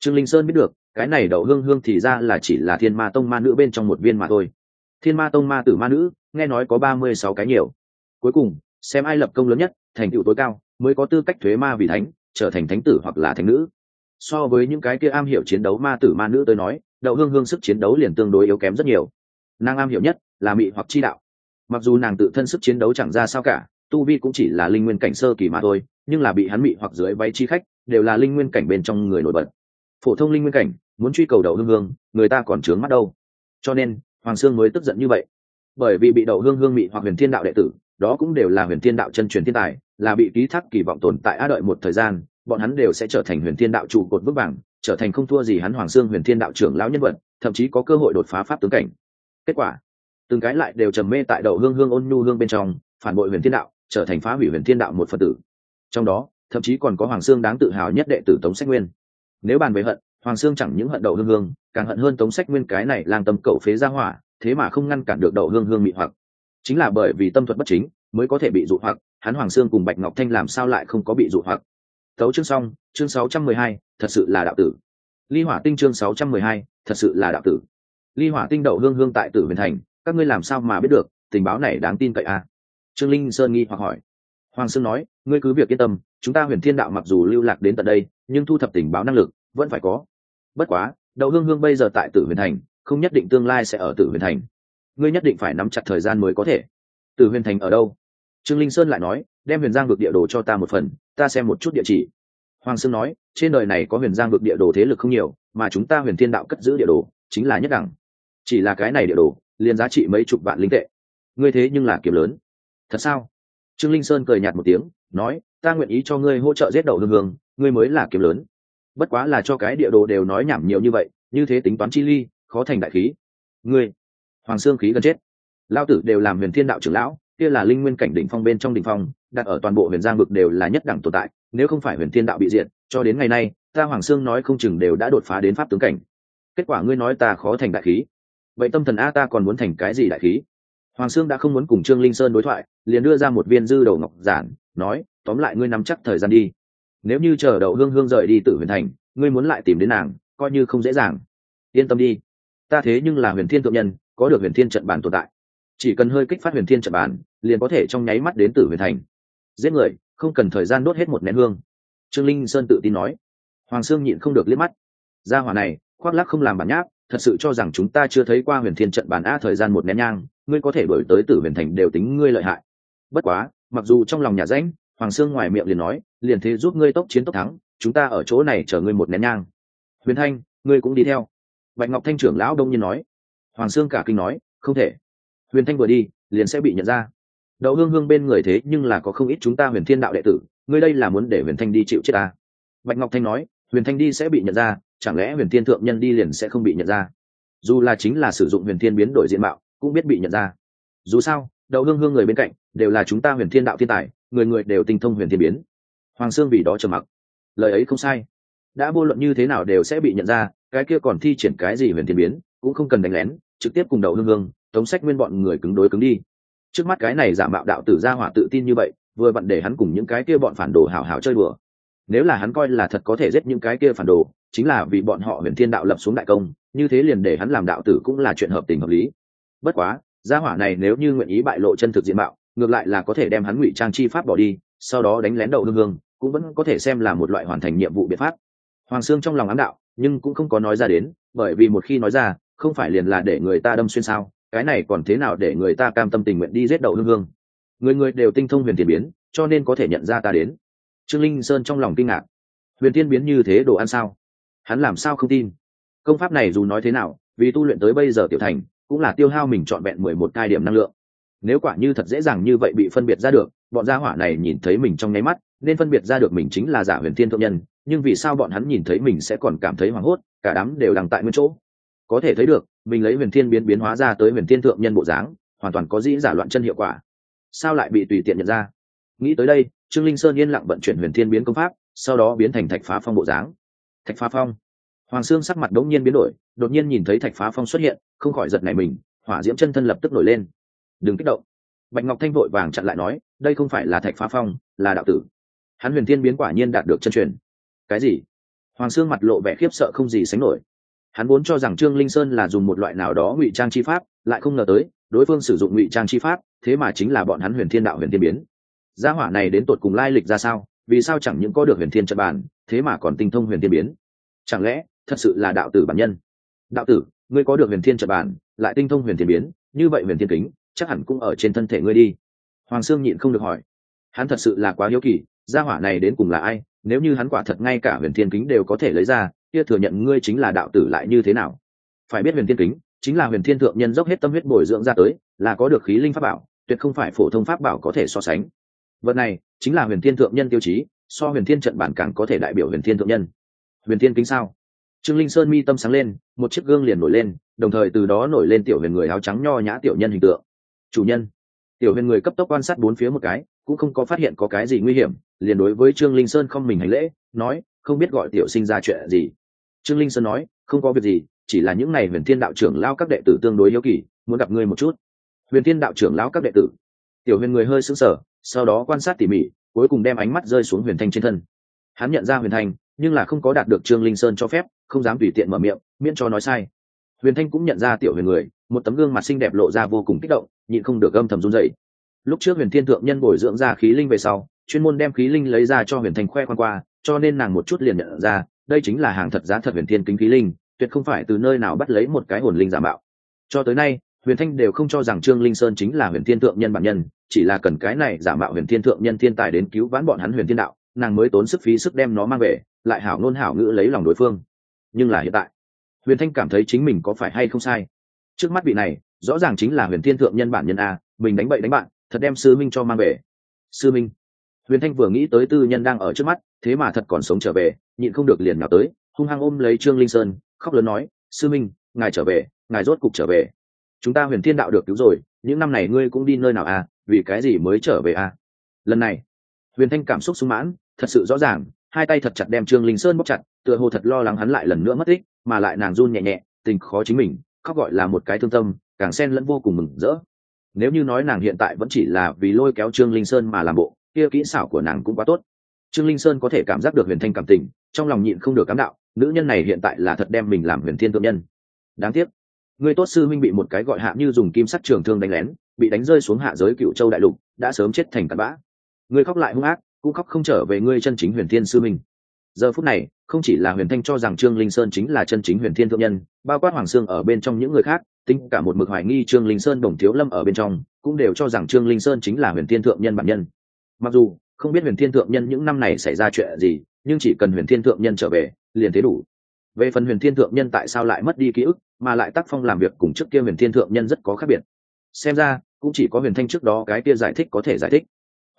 trương linh sơn biết được, cái này đậu hương hương thì ra là chỉ là thiên ma tông ma nữ bên trong một viên mà thôi. Thiên ma tông ma tử ma nữ, nghe nói có ba mươi sáu cái nhiều. Cuối cùng, xem ai lập công lớn nhất, thành tựu tối cao, mới có tư cách thuế ma vì thánh, trở thành thánh tử hoặc là thánh nữ. So với những cái kia am hiểu chiến đấu ma tử ma nữ tới nói, đậu hương hương sức chiến đấu liền tương đối yếu kém rất nhiều. Nàng am hiểu nhất là mị hoặc chi đạo. Mặc dù nàng tự thân sức chiến đấu chẳng ra sao cả tu vi cũng chỉ là linh nguyên cảnh sơ kỳ mà thôi, nhưng là bị hắn mị hoặc dưới váy chi khách, đều là linh nguyên cảnh bên trong người nổi bật. Phổ thông linh nguyên cảnh, muốn truy cầu đậu hương hương, người ta còn trướng mắt đâu. Cho nên, hoàng sương mới tức giận như vậy. Bởi vì bị đậu hương hương mị hoặc huyền thiên đạo đệ tử, đó cũng đều là huyền thiên đạo chân truyền thiên tài, là bị ký thác kỳ vọng tồn tại á đợi một thời gian, bọn hắn đều sẽ trở thành huyền thiên đạo trụ cột vững vàng, trở thành không thua gì hắn hoàng sương huyền thiên đạo trưởng lão nhân vật, thậm chí có cơ hội đột phá pháp tướng cảnh. Kết quả, từng cái lại đều trầm mê tại đậu hương hương ôn nhu hương bên trong, phản bội huyền thiên đạo trở thành phá hủy huyền thiên đạo một phần tử. Trong đó thậm chí còn có hoàng sương đáng tự hào nhất đệ tử tống sách nguyên. Nếu bàn về hận hoàng sương chẳng những hận đậu hương hương càng hận hơn tống sách nguyên cái này lang tâm cậu phế ra hỏa thế mà không ngăn cản được đậu hương hương mị hoặc. Chính là bởi vì tâm thuật bất chính mới có thể bị dụ hoặc hắn hoàng sương cùng bạch ngọc thanh làm sao lại không có bị dụ hoặc. Tấu chương xong chương 612, thật sự là đạo tử. Ly hỏa tinh chương 612, thật sự là đạo tử. Ly hỏa tinh đậu hương hương tại tử huyền thành các ngươi làm sao mà biết được tình báo này đáng tin cậy à? Trương linh sơn nghi hoặc hỏi. Hoàng sương nói, ngươi cứ việc yên tâm, chúng ta huyền thiên đạo mặc dù lưu lạc đến tận đây, nhưng thu thập tình báo năng lực vẫn phải có. Bất quá, đậu hương hương bây giờ tại tử huyền thành, không nhất định tương lai sẽ ở tử huyền thành. Ngươi nhất định phải nắm chặt thời gian mới có thể. Tử huyền thành ở đâu? Trương linh sơn lại nói, đem huyền giang vực địa đồ cho ta một phần, ta xem một chút địa chỉ. Hoàng sương nói, trên đời này có huyền giang vực địa đồ thế lực không nhiều, mà chúng ta huyền thiên đạo cất giữ địa đồ, chính là nhất đẳng. Chỉ là cái này địa đồ, liền giá trị mấy chục vạn linh tệ. Ngươi thế nhưng là kiếm lớn thật sao? Trương linh sơn cười nhạt một tiếng nói ta nguyện ý cho ngươi hỗ trợ giết đậu hương hương ngươi mới là kiếm lớn. Bất quá là cho cái địa đồ đều nói nhảm nhiều như vậy như thế tính toán chi ly khó thành đại khí. Ngươi hoàng sương khí gần chết. Lao tử đều làm huyền thiên đạo trưởng lão kia là linh nguyên cảnh đỉnh phong bên trong đỉnh phong đặt ở toàn bộ huyền giang vực đều là nhất đẳng tồn tại nếu không phải huyền thiên đạo bị diện, cho đến ngày nay ta hoàng sương nói không chừng đều đã đột phá đến pháp tướng cảnh. Kết quả ngươi nói ta khó thành đại khí. Vậy tâm thần a ta còn muốn thành cái gì đại khí? Hoàng sương đã không muốn cùng trương linh sơn đối thoại, liền đưa ra một viên dư đầu ngọc giản, nói, tóm lại ngươi nắm chắc thời gian đi. Nếu như chờ đậu hương hương rời đi tự huyền thành, ngươi muốn lại tìm đến nàng, coi như không dễ dàng. Yên tâm đi. Ta thế nhưng là huyền thiên thượng nhân, có được huyền thiên trận bản tồn tại. Chỉ cần hơi kích phát huyền thiên trận bản, liền có thể trong nháy mắt đến Tử huyền thành. Giết người, không cần thời gian đốt hết một nén hương. Trương linh sơn tự tin nói. Hoàng sương nhịn không được liếc mắt. Gia hỏa này, khoác lắc không làm bản nháp, thật sự cho rằng chúng ta chưa thấy qua huyền thiên trận bản a thời gian một nén nhang ngươi có thể đổi tới tử huyền thành đều tính ngươi lợi hại. Bất quá, mặc dù trong lòng nhà rãnh, hoàng sương ngoài miệng liền nói, liền thế giúp ngươi tốc chiến tốc thắng, chúng ta ở chỗ này chờ ngươi một nén nhang. Huyền thanh, ngươi cũng đi theo. Bạch ngọc thanh trưởng lão đông nhiên nói. Hoàng sương cả kinh nói, không thể. Huyền thanh vừa đi, liền sẽ bị nhận ra. Đậu hương hương bên người thế nhưng là có không ít chúng ta huyền thiên đạo đệ tử, ngươi đây là muốn để huyền thanh đi chịu chết ta. Bạch ngọc thanh nói, huyền thanh đi sẽ bị nhận ra, chẳng lẽ huyền thiên thượng nhân đi liền sẽ không bị nhận ra? Dù là chính là sử dụng huyền thiên biến đổi diện mạo cũng biết bị nhận ra. Dù sao, đậu hương hương người bên cạnh đều là chúng ta huyền thiên đạo thiên tài, người người đều tinh thông huyền thiên biến. Hoàng sương vì đó trầm mặc. Lời ấy không sai. Đã vô luận như thế nào đều sẽ bị nhận ra, cái kia còn thi triển cái gì huyền thiên biến, cũng không cần đánh lén, trực tiếp cùng đậu hương hương, tống sách nguyên bọn người cứng đối cứng đi. Trước mắt cái này giả mạo đạo tử gia hỏa tự tin như vậy, vừa vặn để hắn cùng những cái kia bọn phản đồ hảo hảo chơi đùa. nếu là hắn coi là thật có thể giết những cái kia phản đồ, chính là vì bọn họ huyền thiên đạo lập xuống đại công, như thế liền để hắn làm đạo tử cũng là chuyện hợp tình hợp lý bất quá, gia hỏa này nếu như nguyện ý bại lộ chân thực diện mạo, ngược lại là có thể đem hắn ngụy trang chi pháp bỏ đi, sau đó đánh lén đầu hương hương, cũng vẫn có thể xem là một loại hoàn thành nhiệm vụ biện pháp. Hoàng sương trong lòng ám đạo, nhưng cũng không có nói ra đến, bởi vì một khi nói ra, không phải liền là để người ta đâm xuyên sao, cái này còn thế nào để người ta cam tâm tình nguyện đi giết đầu hương hương? Người người đều tinh thông huyền thiên biến, cho nên có thể nhận ra ta đến. Trương linh sơn trong lòng kinh ngạc. Huyền thiên biến như thế đồ ăn sao? Hắn làm sao không tin? Công pháp này dù nói thế nào, vì tu luyện tới bây giờ tiểu thành cũng là tiêu hao mình trọn vẹn mười một cai điểm năng lượng. Nếu quả như thật dễ dàng như vậy bị phân biệt ra được, bọn gia hỏa này nhìn thấy mình trong nháy mắt, nên phân biệt ra được mình chính là giả huyền thiên thượng nhân, nhưng vì sao bọn hắn nhìn thấy mình sẽ còn cảm thấy hoảng hốt, cả đám đều đằng tại nguyên chỗ. Có thể thấy được, mình lấy huyền thiên biến biến hóa ra tới huyền thiên thượng nhân bộ dáng, hoàn toàn có dĩ giả loạn chân hiệu quả. Sao lại bị tùy tiện nhận ra? Nghĩ tới đây, trương linh sơn yên lặng vận chuyển huyền thiên biến công pháp, sau đó biến thành thạch phá phong bộ dáng. Thạch phá phong. Hoàng sương sắc mặt đống nhiên biến đổi đột nhiên nhìn thấy thạch phá phong xuất hiện, không khỏi giật này mình, hỏa diễm chân thân lập tức nổi lên. Đừng kích động. Bạch ngọc thanh vội vàng chặn lại nói, đây không phải là thạch phá phong, là đạo tử. Hắn huyền thiên biến quả nhiên đạt được chân truyền. Cái gì? Hoàng sương mặt lộ vẻ khiếp sợ không gì sánh nổi. Hắn vốn cho rằng trương linh sơn là dùng một loại nào đó ngụy trang chi pháp, lại không ngờ tới, đối phương sử dụng ngụy trang chi pháp, thế mà chính là bọn hắn huyền thiên đạo huyền thiên biến. Gia hỏa này đến tột cùng lai lịch ra sao, vì sao chẳng những có được huyền thiên trận bàn, thế mà còn tinh thông huyền thiên biến? Chẳng lẽ thật sự là đạo tử bản nhân? Đạo tử ngươi có được huyền thiên trận bản, lại tinh thông huyền thiên biến như vậy huyền thiên kính chắc hẳn cũng ở trên thân thể ngươi đi. Hoàng sương nhịn không được hỏi. Hắn thật sự là quá hiếu kỳ gia hỏa này đến cùng là ai? Nếu như hắn quả thật ngay cả huyền thiên kính đều có thể lấy ra kia thừa nhận ngươi chính là đạo tử lại như thế nào? Phải biết huyền thiên kính chính là huyền thiên thượng nhân dốc hết tâm huyết bồi dưỡng ra tới là có được khí linh pháp bảo tuyệt không phải phổ thông pháp bảo có thể so sánh. Vật này chính là huyền thiên thượng nhân tiêu chí so huyền thiên trận bản càng có thể đại biểu huyền thiên thượng nhân. Huyền thiên kính sao? Trương linh sơn mi tâm sáng lên, một chiếc gương liền nổi lên, đồng thời từ đó nổi lên tiểu huyền người áo trắng nho nhã tiểu nhân hình tượng. Chủ nhân. Tiểu huyền người cấp tốc quan sát bốn phía một cái, cũng không có phát hiện có cái gì nguy hiểm, liền đối với trương linh sơn không mình hành lễ, nói, không biết gọi tiểu sinh ra chuyện gì. Trương linh sơn nói, không có việc gì, chỉ là những ngày huyền thiên đạo trưởng lao các đệ tử tương đối yếu kỳ, muốn gặp ngươi một chút. Huyền thiên đạo trưởng lao các đệ tử. Tiểu huyền người hơi sững sờ, sau đó quan sát tỉ mỉ, cuối cùng đem ánh mắt rơi xuống huyền thanh trên thân. Hắn nhận ra huyền thanh, nhưng là không có đạt được trương linh sơn cho phép không dám tùy tiện mở miệng, miễn cho nói sai. Huyền thanh cũng nhận ra tiểu huyền người, một tấm gương mặt xinh đẹp lộ ra vô cùng kích động, nhịn không được âm thầm run dậy lúc trước huyền thiên thượng nhân bồi dưỡng ra khí linh về sau, chuyên môn đem khí linh lấy ra cho huyền thanh khoe khoan qua, cho nên nàng một chút liền nhận ra, đây chính là hàng thật giá thật huyền thiên kính khí linh, tuyệt không phải từ nơi nào bắt lấy một cái hồn linh giả mạo. Cho tới nay, huyền thanh đều không cho rằng trương linh sơn chính là huyền thiên thượng nhân bản nhân, chỉ là cần cái này giả mạo huyền thiên thượng nhân thiên tài đến cứu vãn bọn hắn huyền thiên đạo, nàng mới tốn sức phí sức đem nó mang về, lại hảo ngôn hảo ngữ lấy lòng đối phương nhưng là hiện tại. Huyền thanh cảm thấy chính mình có phải hay không sai. Trước mắt vị này, rõ ràng chính là huyền thiên thượng nhân bản nhân a, mình đánh bậy đánh bạn, thật đem sư minh cho mang về. Sư minh. Huyền thanh vừa nghĩ tới tư nhân đang ở trước mắt, thế mà thật còn sống trở về, nhịn không được liền nào tới, hung hăng ôm lấy trương linh sơn, khóc lớn nói, sư minh, ngài trở về, ngài rốt cục trở về. Chúng ta huyền thiên đạo được cứu rồi, những năm này ngươi cũng đi nơi nào à vì cái gì mới trở về à lần này, huyền thanh cảm xúc sung mãn, thật sự rõ ràng, hai tay thật chặt đem trương linh sơn bóc chặt tựa hồ thật lo lắng hắn lại lần nữa mất tích, mà lại nàng run nhẹ nhẹ, tình khó chính mình, khóc gọi là một cái thương tâm, càng xen lẫn vô cùng mừng rỡ. Nếu như nói nàng hiện tại vẫn chỉ là vì lôi kéo trương linh sơn mà làm bộ, kia kỹ xảo của nàng cũng quá tốt. Trương linh sơn có thể cảm giác được huyền thanh cảm tình, trong lòng nhịn không được cám đạo, nữ nhân này hiện tại là thật đem mình làm huyền thiên thượng nhân. Đáng tiếc, người tốt sư minh bị một cái gọi hạ như dùng kim sắt trường thương đánh lén, bị đánh rơi xuống hạ giới cựu châu đại lục, đã sớm chết thành tạt bã. Người khóc lại hung ác, cũng khóc không trở về ngươi chân chính huyền thiên sư huynh giờ phút này, không chỉ là huyền thanh cho rằng trương linh sơn chính là chân chính huyền thiên thượng nhân, bao quát hoàng sương ở bên trong những người khác, tính cả một mực hoài nghi trương linh sơn đồng thiếu lâm ở bên trong, cũng đều cho rằng trương linh sơn chính là huyền thiên thượng nhân bản nhân. Mặc dù, không biết huyền thiên thượng nhân những năm này xảy ra chuyện gì, nhưng chỉ cần huyền thiên thượng nhân trở về, liền thế đủ. Về phần huyền thiên thượng nhân tại sao lại mất đi ký ức, mà lại tác phong làm việc cùng trước kia huyền thiên thượng nhân rất có khác biệt. Xem ra, cũng chỉ có huyền thanh trước đó cái kia giải thích có thể giải thích.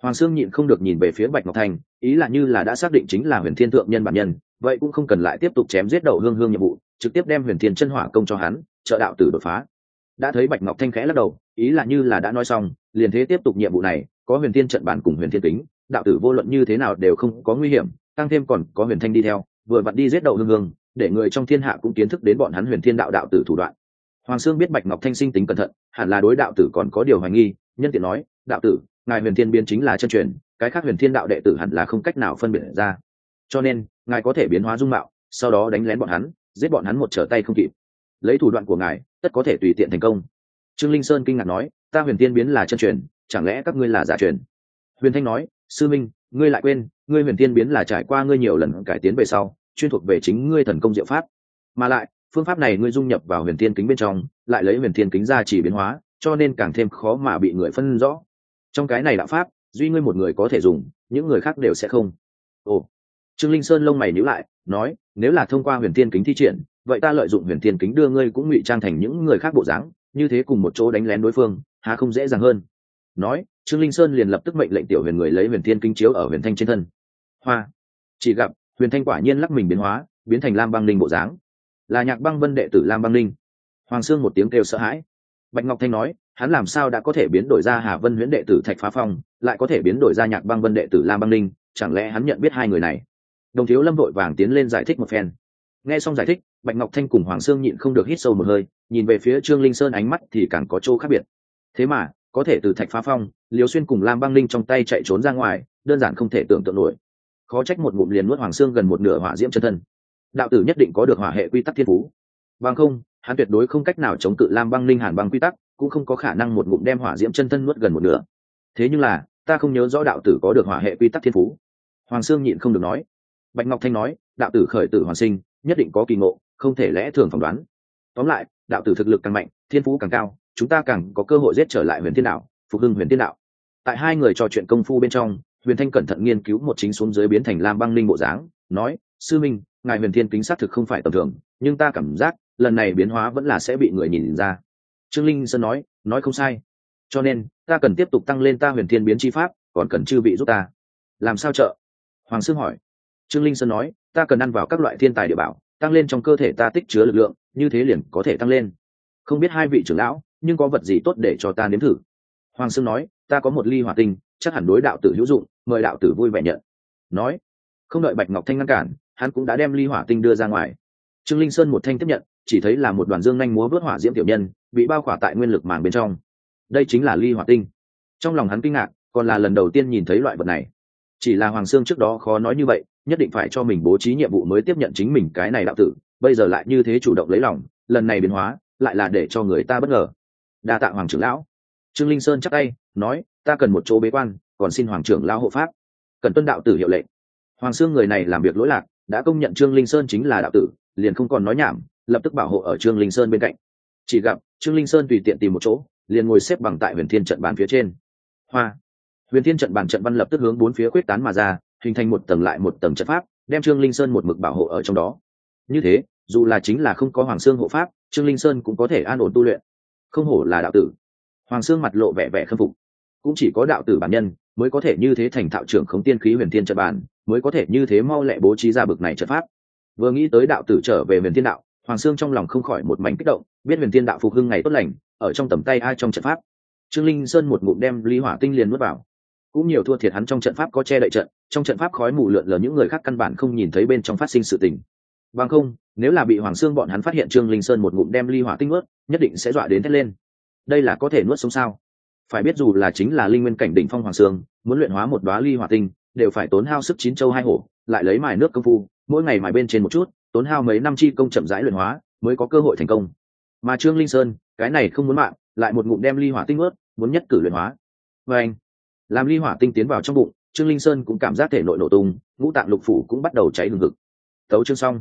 Hoàng sương nhịn không được nhìn về phía bạch ngọc thành ý là như là đã xác định chính là huyền thiên thượng nhân bản nhân, vậy cũng không cần lại tiếp tục chém giết đầu hương hương nhiệm vụ, trực tiếp đem huyền thiên chân hỏa công cho hắn, trợ đạo tử đột phá. Đã thấy bạch ngọc thanh khẽ lắc đầu, ý là như là đã nói xong, liền thế tiếp tục nhiệm vụ này, có huyền thiên trận bản cùng huyền thiên tính đạo tử vô luận như thế nào đều không có nguy hiểm, tăng thêm còn có huyền thanh đi theo, vừa vặn đi giết đầu hương hương, để người trong thiên hạ cũng kiến thức đến bọn hắn huyền thiên đạo đạo tử thủ đoạn. Hoàng sương biết bạch ngọc thanh sinh tính cẩn thận, hẳn là đối đạo tử còn có điều hoài nghi, nhân tiện nói, đạo tử, ngài huyền thiên biến chính là chân truyền cái khác huyền thiên đạo đệ tử hẳn là không cách nào phân biệt ra. Cho nên, ngài có thể biến hóa dung mạo, sau đó đánh lén bọn hắn, giết bọn hắn một trở tay không kịp. Lấy thủ đoạn của ngài, tất có thể tùy tiện thành công. Trương linh sơn kinh ngạc nói, ta huyền thiên biến là chân truyền, chẳng lẽ các ngươi là giả truyền? Huyền thanh nói, sư minh, ngươi lại quên, ngươi huyền thiên biến là trải qua ngươi nhiều lần cải tiến về sau, chuyên thuộc về chính ngươi thần công diệu pháp. Mà lại, phương pháp này ngươi dung nhập vào huyền thiên kính bên trong, lại lấy huyền thiên kính ra chỉ biến hóa, cho nên càng thêm khó mà bị người phân rõ. Trong cái này đạo pháp duy ngươi một người có thể dùng, những người khác đều sẽ không. Ồ. Trương linh sơn lông mày nhíu lại, nói, nếu là thông qua huyền thiên kính thi triển, vậy ta lợi dụng huyền thiên kính đưa ngươi cũng ngụy trang thành những người khác bộ dáng, như thế cùng một chỗ đánh lén đối phương, há không dễ dàng hơn. Nói, trương linh sơn liền lập tức mệnh lệnh tiểu huyền người lấy huyền thiên kính chiếu ở huyền thanh trên thân. Hoa. Chỉ gặp, huyền thanh quả nhiên lắc mình biến hóa, biến thành lam băng linh bộ dáng. Là nhạc băng vân đệ tử lam băng linh. Hoàng sương một tiếng kêu sợ hãi. Bạch ngọc thanh nói hắn làm sao đã có thể biến đổi ra hà vân huyễn đệ tử thạch phá phong, lại có thể biến đổi ra nhạc băng vân đệ tử lam băng linh chẳng lẽ hắn nhận biết hai người này? Đồng thiếu lâm vội vàng tiến lên giải thích một phen. Nghe xong giải thích, bạch ngọc thanh cùng hoàng sương nhịn không được hít sâu một hơi, nhìn về phía trương linh sơn ánh mắt thì càng có chỗ khác biệt. Thế mà, có thể từ thạch phá phong liều xuyên cùng lam băng linh trong tay chạy trốn ra ngoài, đơn giản không thể tưởng tượng nổi. Khó trách một ngụm liền nuốt hoàng sương gần một nửa hỏa diễm chân thân. Đạo tử nhất định có được hỏa hệ quy tắc thiên phú. Bằng không, hắn tuyệt đối không cách nào chống cự lam băng linh hàn băng quy tắc cũng không có khả năng một ngụm đem hỏa diễm chân thân nuốt gần một nửa. Thế nhưng là, ta không nhớ rõ đạo tử có được hỏa hệ quy tắc thiên phú. Hoàng sương nhịn không được nói. Bạch ngọc thanh nói, đạo tử khởi tử hoàn sinh, nhất định có kỳ ngộ, không thể lẽ thường phỏng đoán. Tóm lại, đạo tử thực lực càng mạnh, thiên phú càng cao, chúng ta càng có cơ hội giết trở lại huyền thiên đạo, phục hưng huyền thiên đạo. Tại hai người trò chuyện công phu bên trong, huyền thanh cẩn thận nghiên cứu một chính xuống dưới biến thành lam băng linh bộ dáng, nói, sư minh, ngài huyền thiên kính xác thực không phải tầm thường, nhưng ta cảm giác, lần này biến hóa vẫn là sẽ bị người nhìn ra trương linh sơn nói nói không sai. Cho nên, ta cần tiếp tục tăng lên ta huyền thiên biến chi pháp, còn cần chư vị giúp ta. Làm sao trợ? Hoàng sương hỏi. Trương linh sơn nói, ta cần ăn vào các loại thiên tài địa bảo, tăng lên trong cơ thể ta tích chứa lực lượng, như thế liền có thể tăng lên. Không biết hai vị trưởng lão, nhưng có vật gì tốt để cho ta nếm thử? Hoàng sương nói, ta có một ly hỏa tinh, chắc hẳn đối đạo tử hữu dụng, mời đạo tử vui vẻ nhận. Nói, không đợi bạch ngọc thanh ngăn cản, hắn cũng đã đem ly hỏa tinh đưa ra ngoài. Trương linh sơn một thanh tiếp nhận, chỉ thấy là một đoàn dương nhanh múa vớt hỏa diễm tiểu nhân bị bao khỏa tại nguyên lực màng bên trong. Đây chính là ly hỏa tinh. Trong lòng hắn kinh ngạc, còn là lần đầu tiên nhìn thấy loại vật này. Chỉ là hoàng sương trước đó khó nói như vậy, nhất định phải cho mình bố trí nhiệm vụ mới tiếp nhận chính mình cái này đạo tử, bây giờ lại như thế chủ động lấy lòng, lần này biến hóa, lại là để cho người ta bất ngờ. Đa tạ hoàng trưởng lão. Trương linh sơn chắc tay, nói, ta cần một chỗ bế quan, còn xin hoàng trưởng lão hộ pháp. Cần tuân đạo tử hiệu lệnh. Hoàng sương người này làm việc lỗi lạc, đã công nhận trương linh sơn chính là đạo tử, liền không còn nói nhảm, lập tức bảo hộ ở trương linh sơn bên cạnh. Chỉ gặp trương linh sơn tùy tiện tìm một chỗ, liền ngồi xếp bằng tại huyền thiên trận bàn phía trên. Hoa! Huyền thiên trận bàn trận văn lập tức hướng bốn phía quyết tán mà ra, hình thành một tầng lại một tầng trận pháp, đem trương linh sơn một mực bảo hộ ở trong đó. Như thế, dù là chính là không có hoàng sương hộ pháp, trương linh sơn cũng có thể an ổn tu luyện. Không hổ là đạo tử. Hoàng sương mặt lộ vẻ vẻ khâm phục. Cũng chỉ có đạo tử bản nhân mới có thể như thế thành thạo trưởng khống tiên khí huyền thiên trận bàn, mới có thể như thế mau lẹ bố trí ra bực này trận pháp. Vừa nghĩ tới đạo tử trở về huyền thiên đạo hoàng sương trong lòng không khỏi một mảnh kích động, biết huyền thiên đạo phục hưng ngày tốt lành, ở trong tầm tay ai trong trận pháp. Trương linh sơn một ngụm đem ly hỏa tinh liền nuốt vào. Cũng nhiều thua thiệt hắn trong trận pháp có che đậy trận, trong trận pháp khói mù lượn lờ những người khác căn bản không nhìn thấy bên trong phát sinh sự tình. Bằng không, nếu là bị hoàng sương bọn hắn phát hiện trương linh sơn một ngụm đem ly hỏa tinh nuốt, nhất định sẽ dọa đến thét lên. Đây là có thể nuốt sống sao? Phải biết dù là chính là linh nguyên cảnh đỉnh phong hoàng sương, muốn luyện hóa một đoá ly hỏa tinh, đều phải tốn hao sức chín châu hai hổ, lại lấy mài nước công phu, mỗi ngày mài bên trên một chút tốn hao mấy năm chi công chậm rãi luyện hóa, mới có cơ hội thành công. Mà trương linh sơn, cái này không muốn mạng, lại một ngụm đem ly hỏa tinh ướt, muốn nhất cử luyện hóa. Và anh, làm ly hỏa tinh tiến vào trong bụng, trương linh sơn cũng cảm giác thể nội nổ tung, ngũ tạng lục phủ cũng bắt đầu cháy lừng ngực tấu chương xong.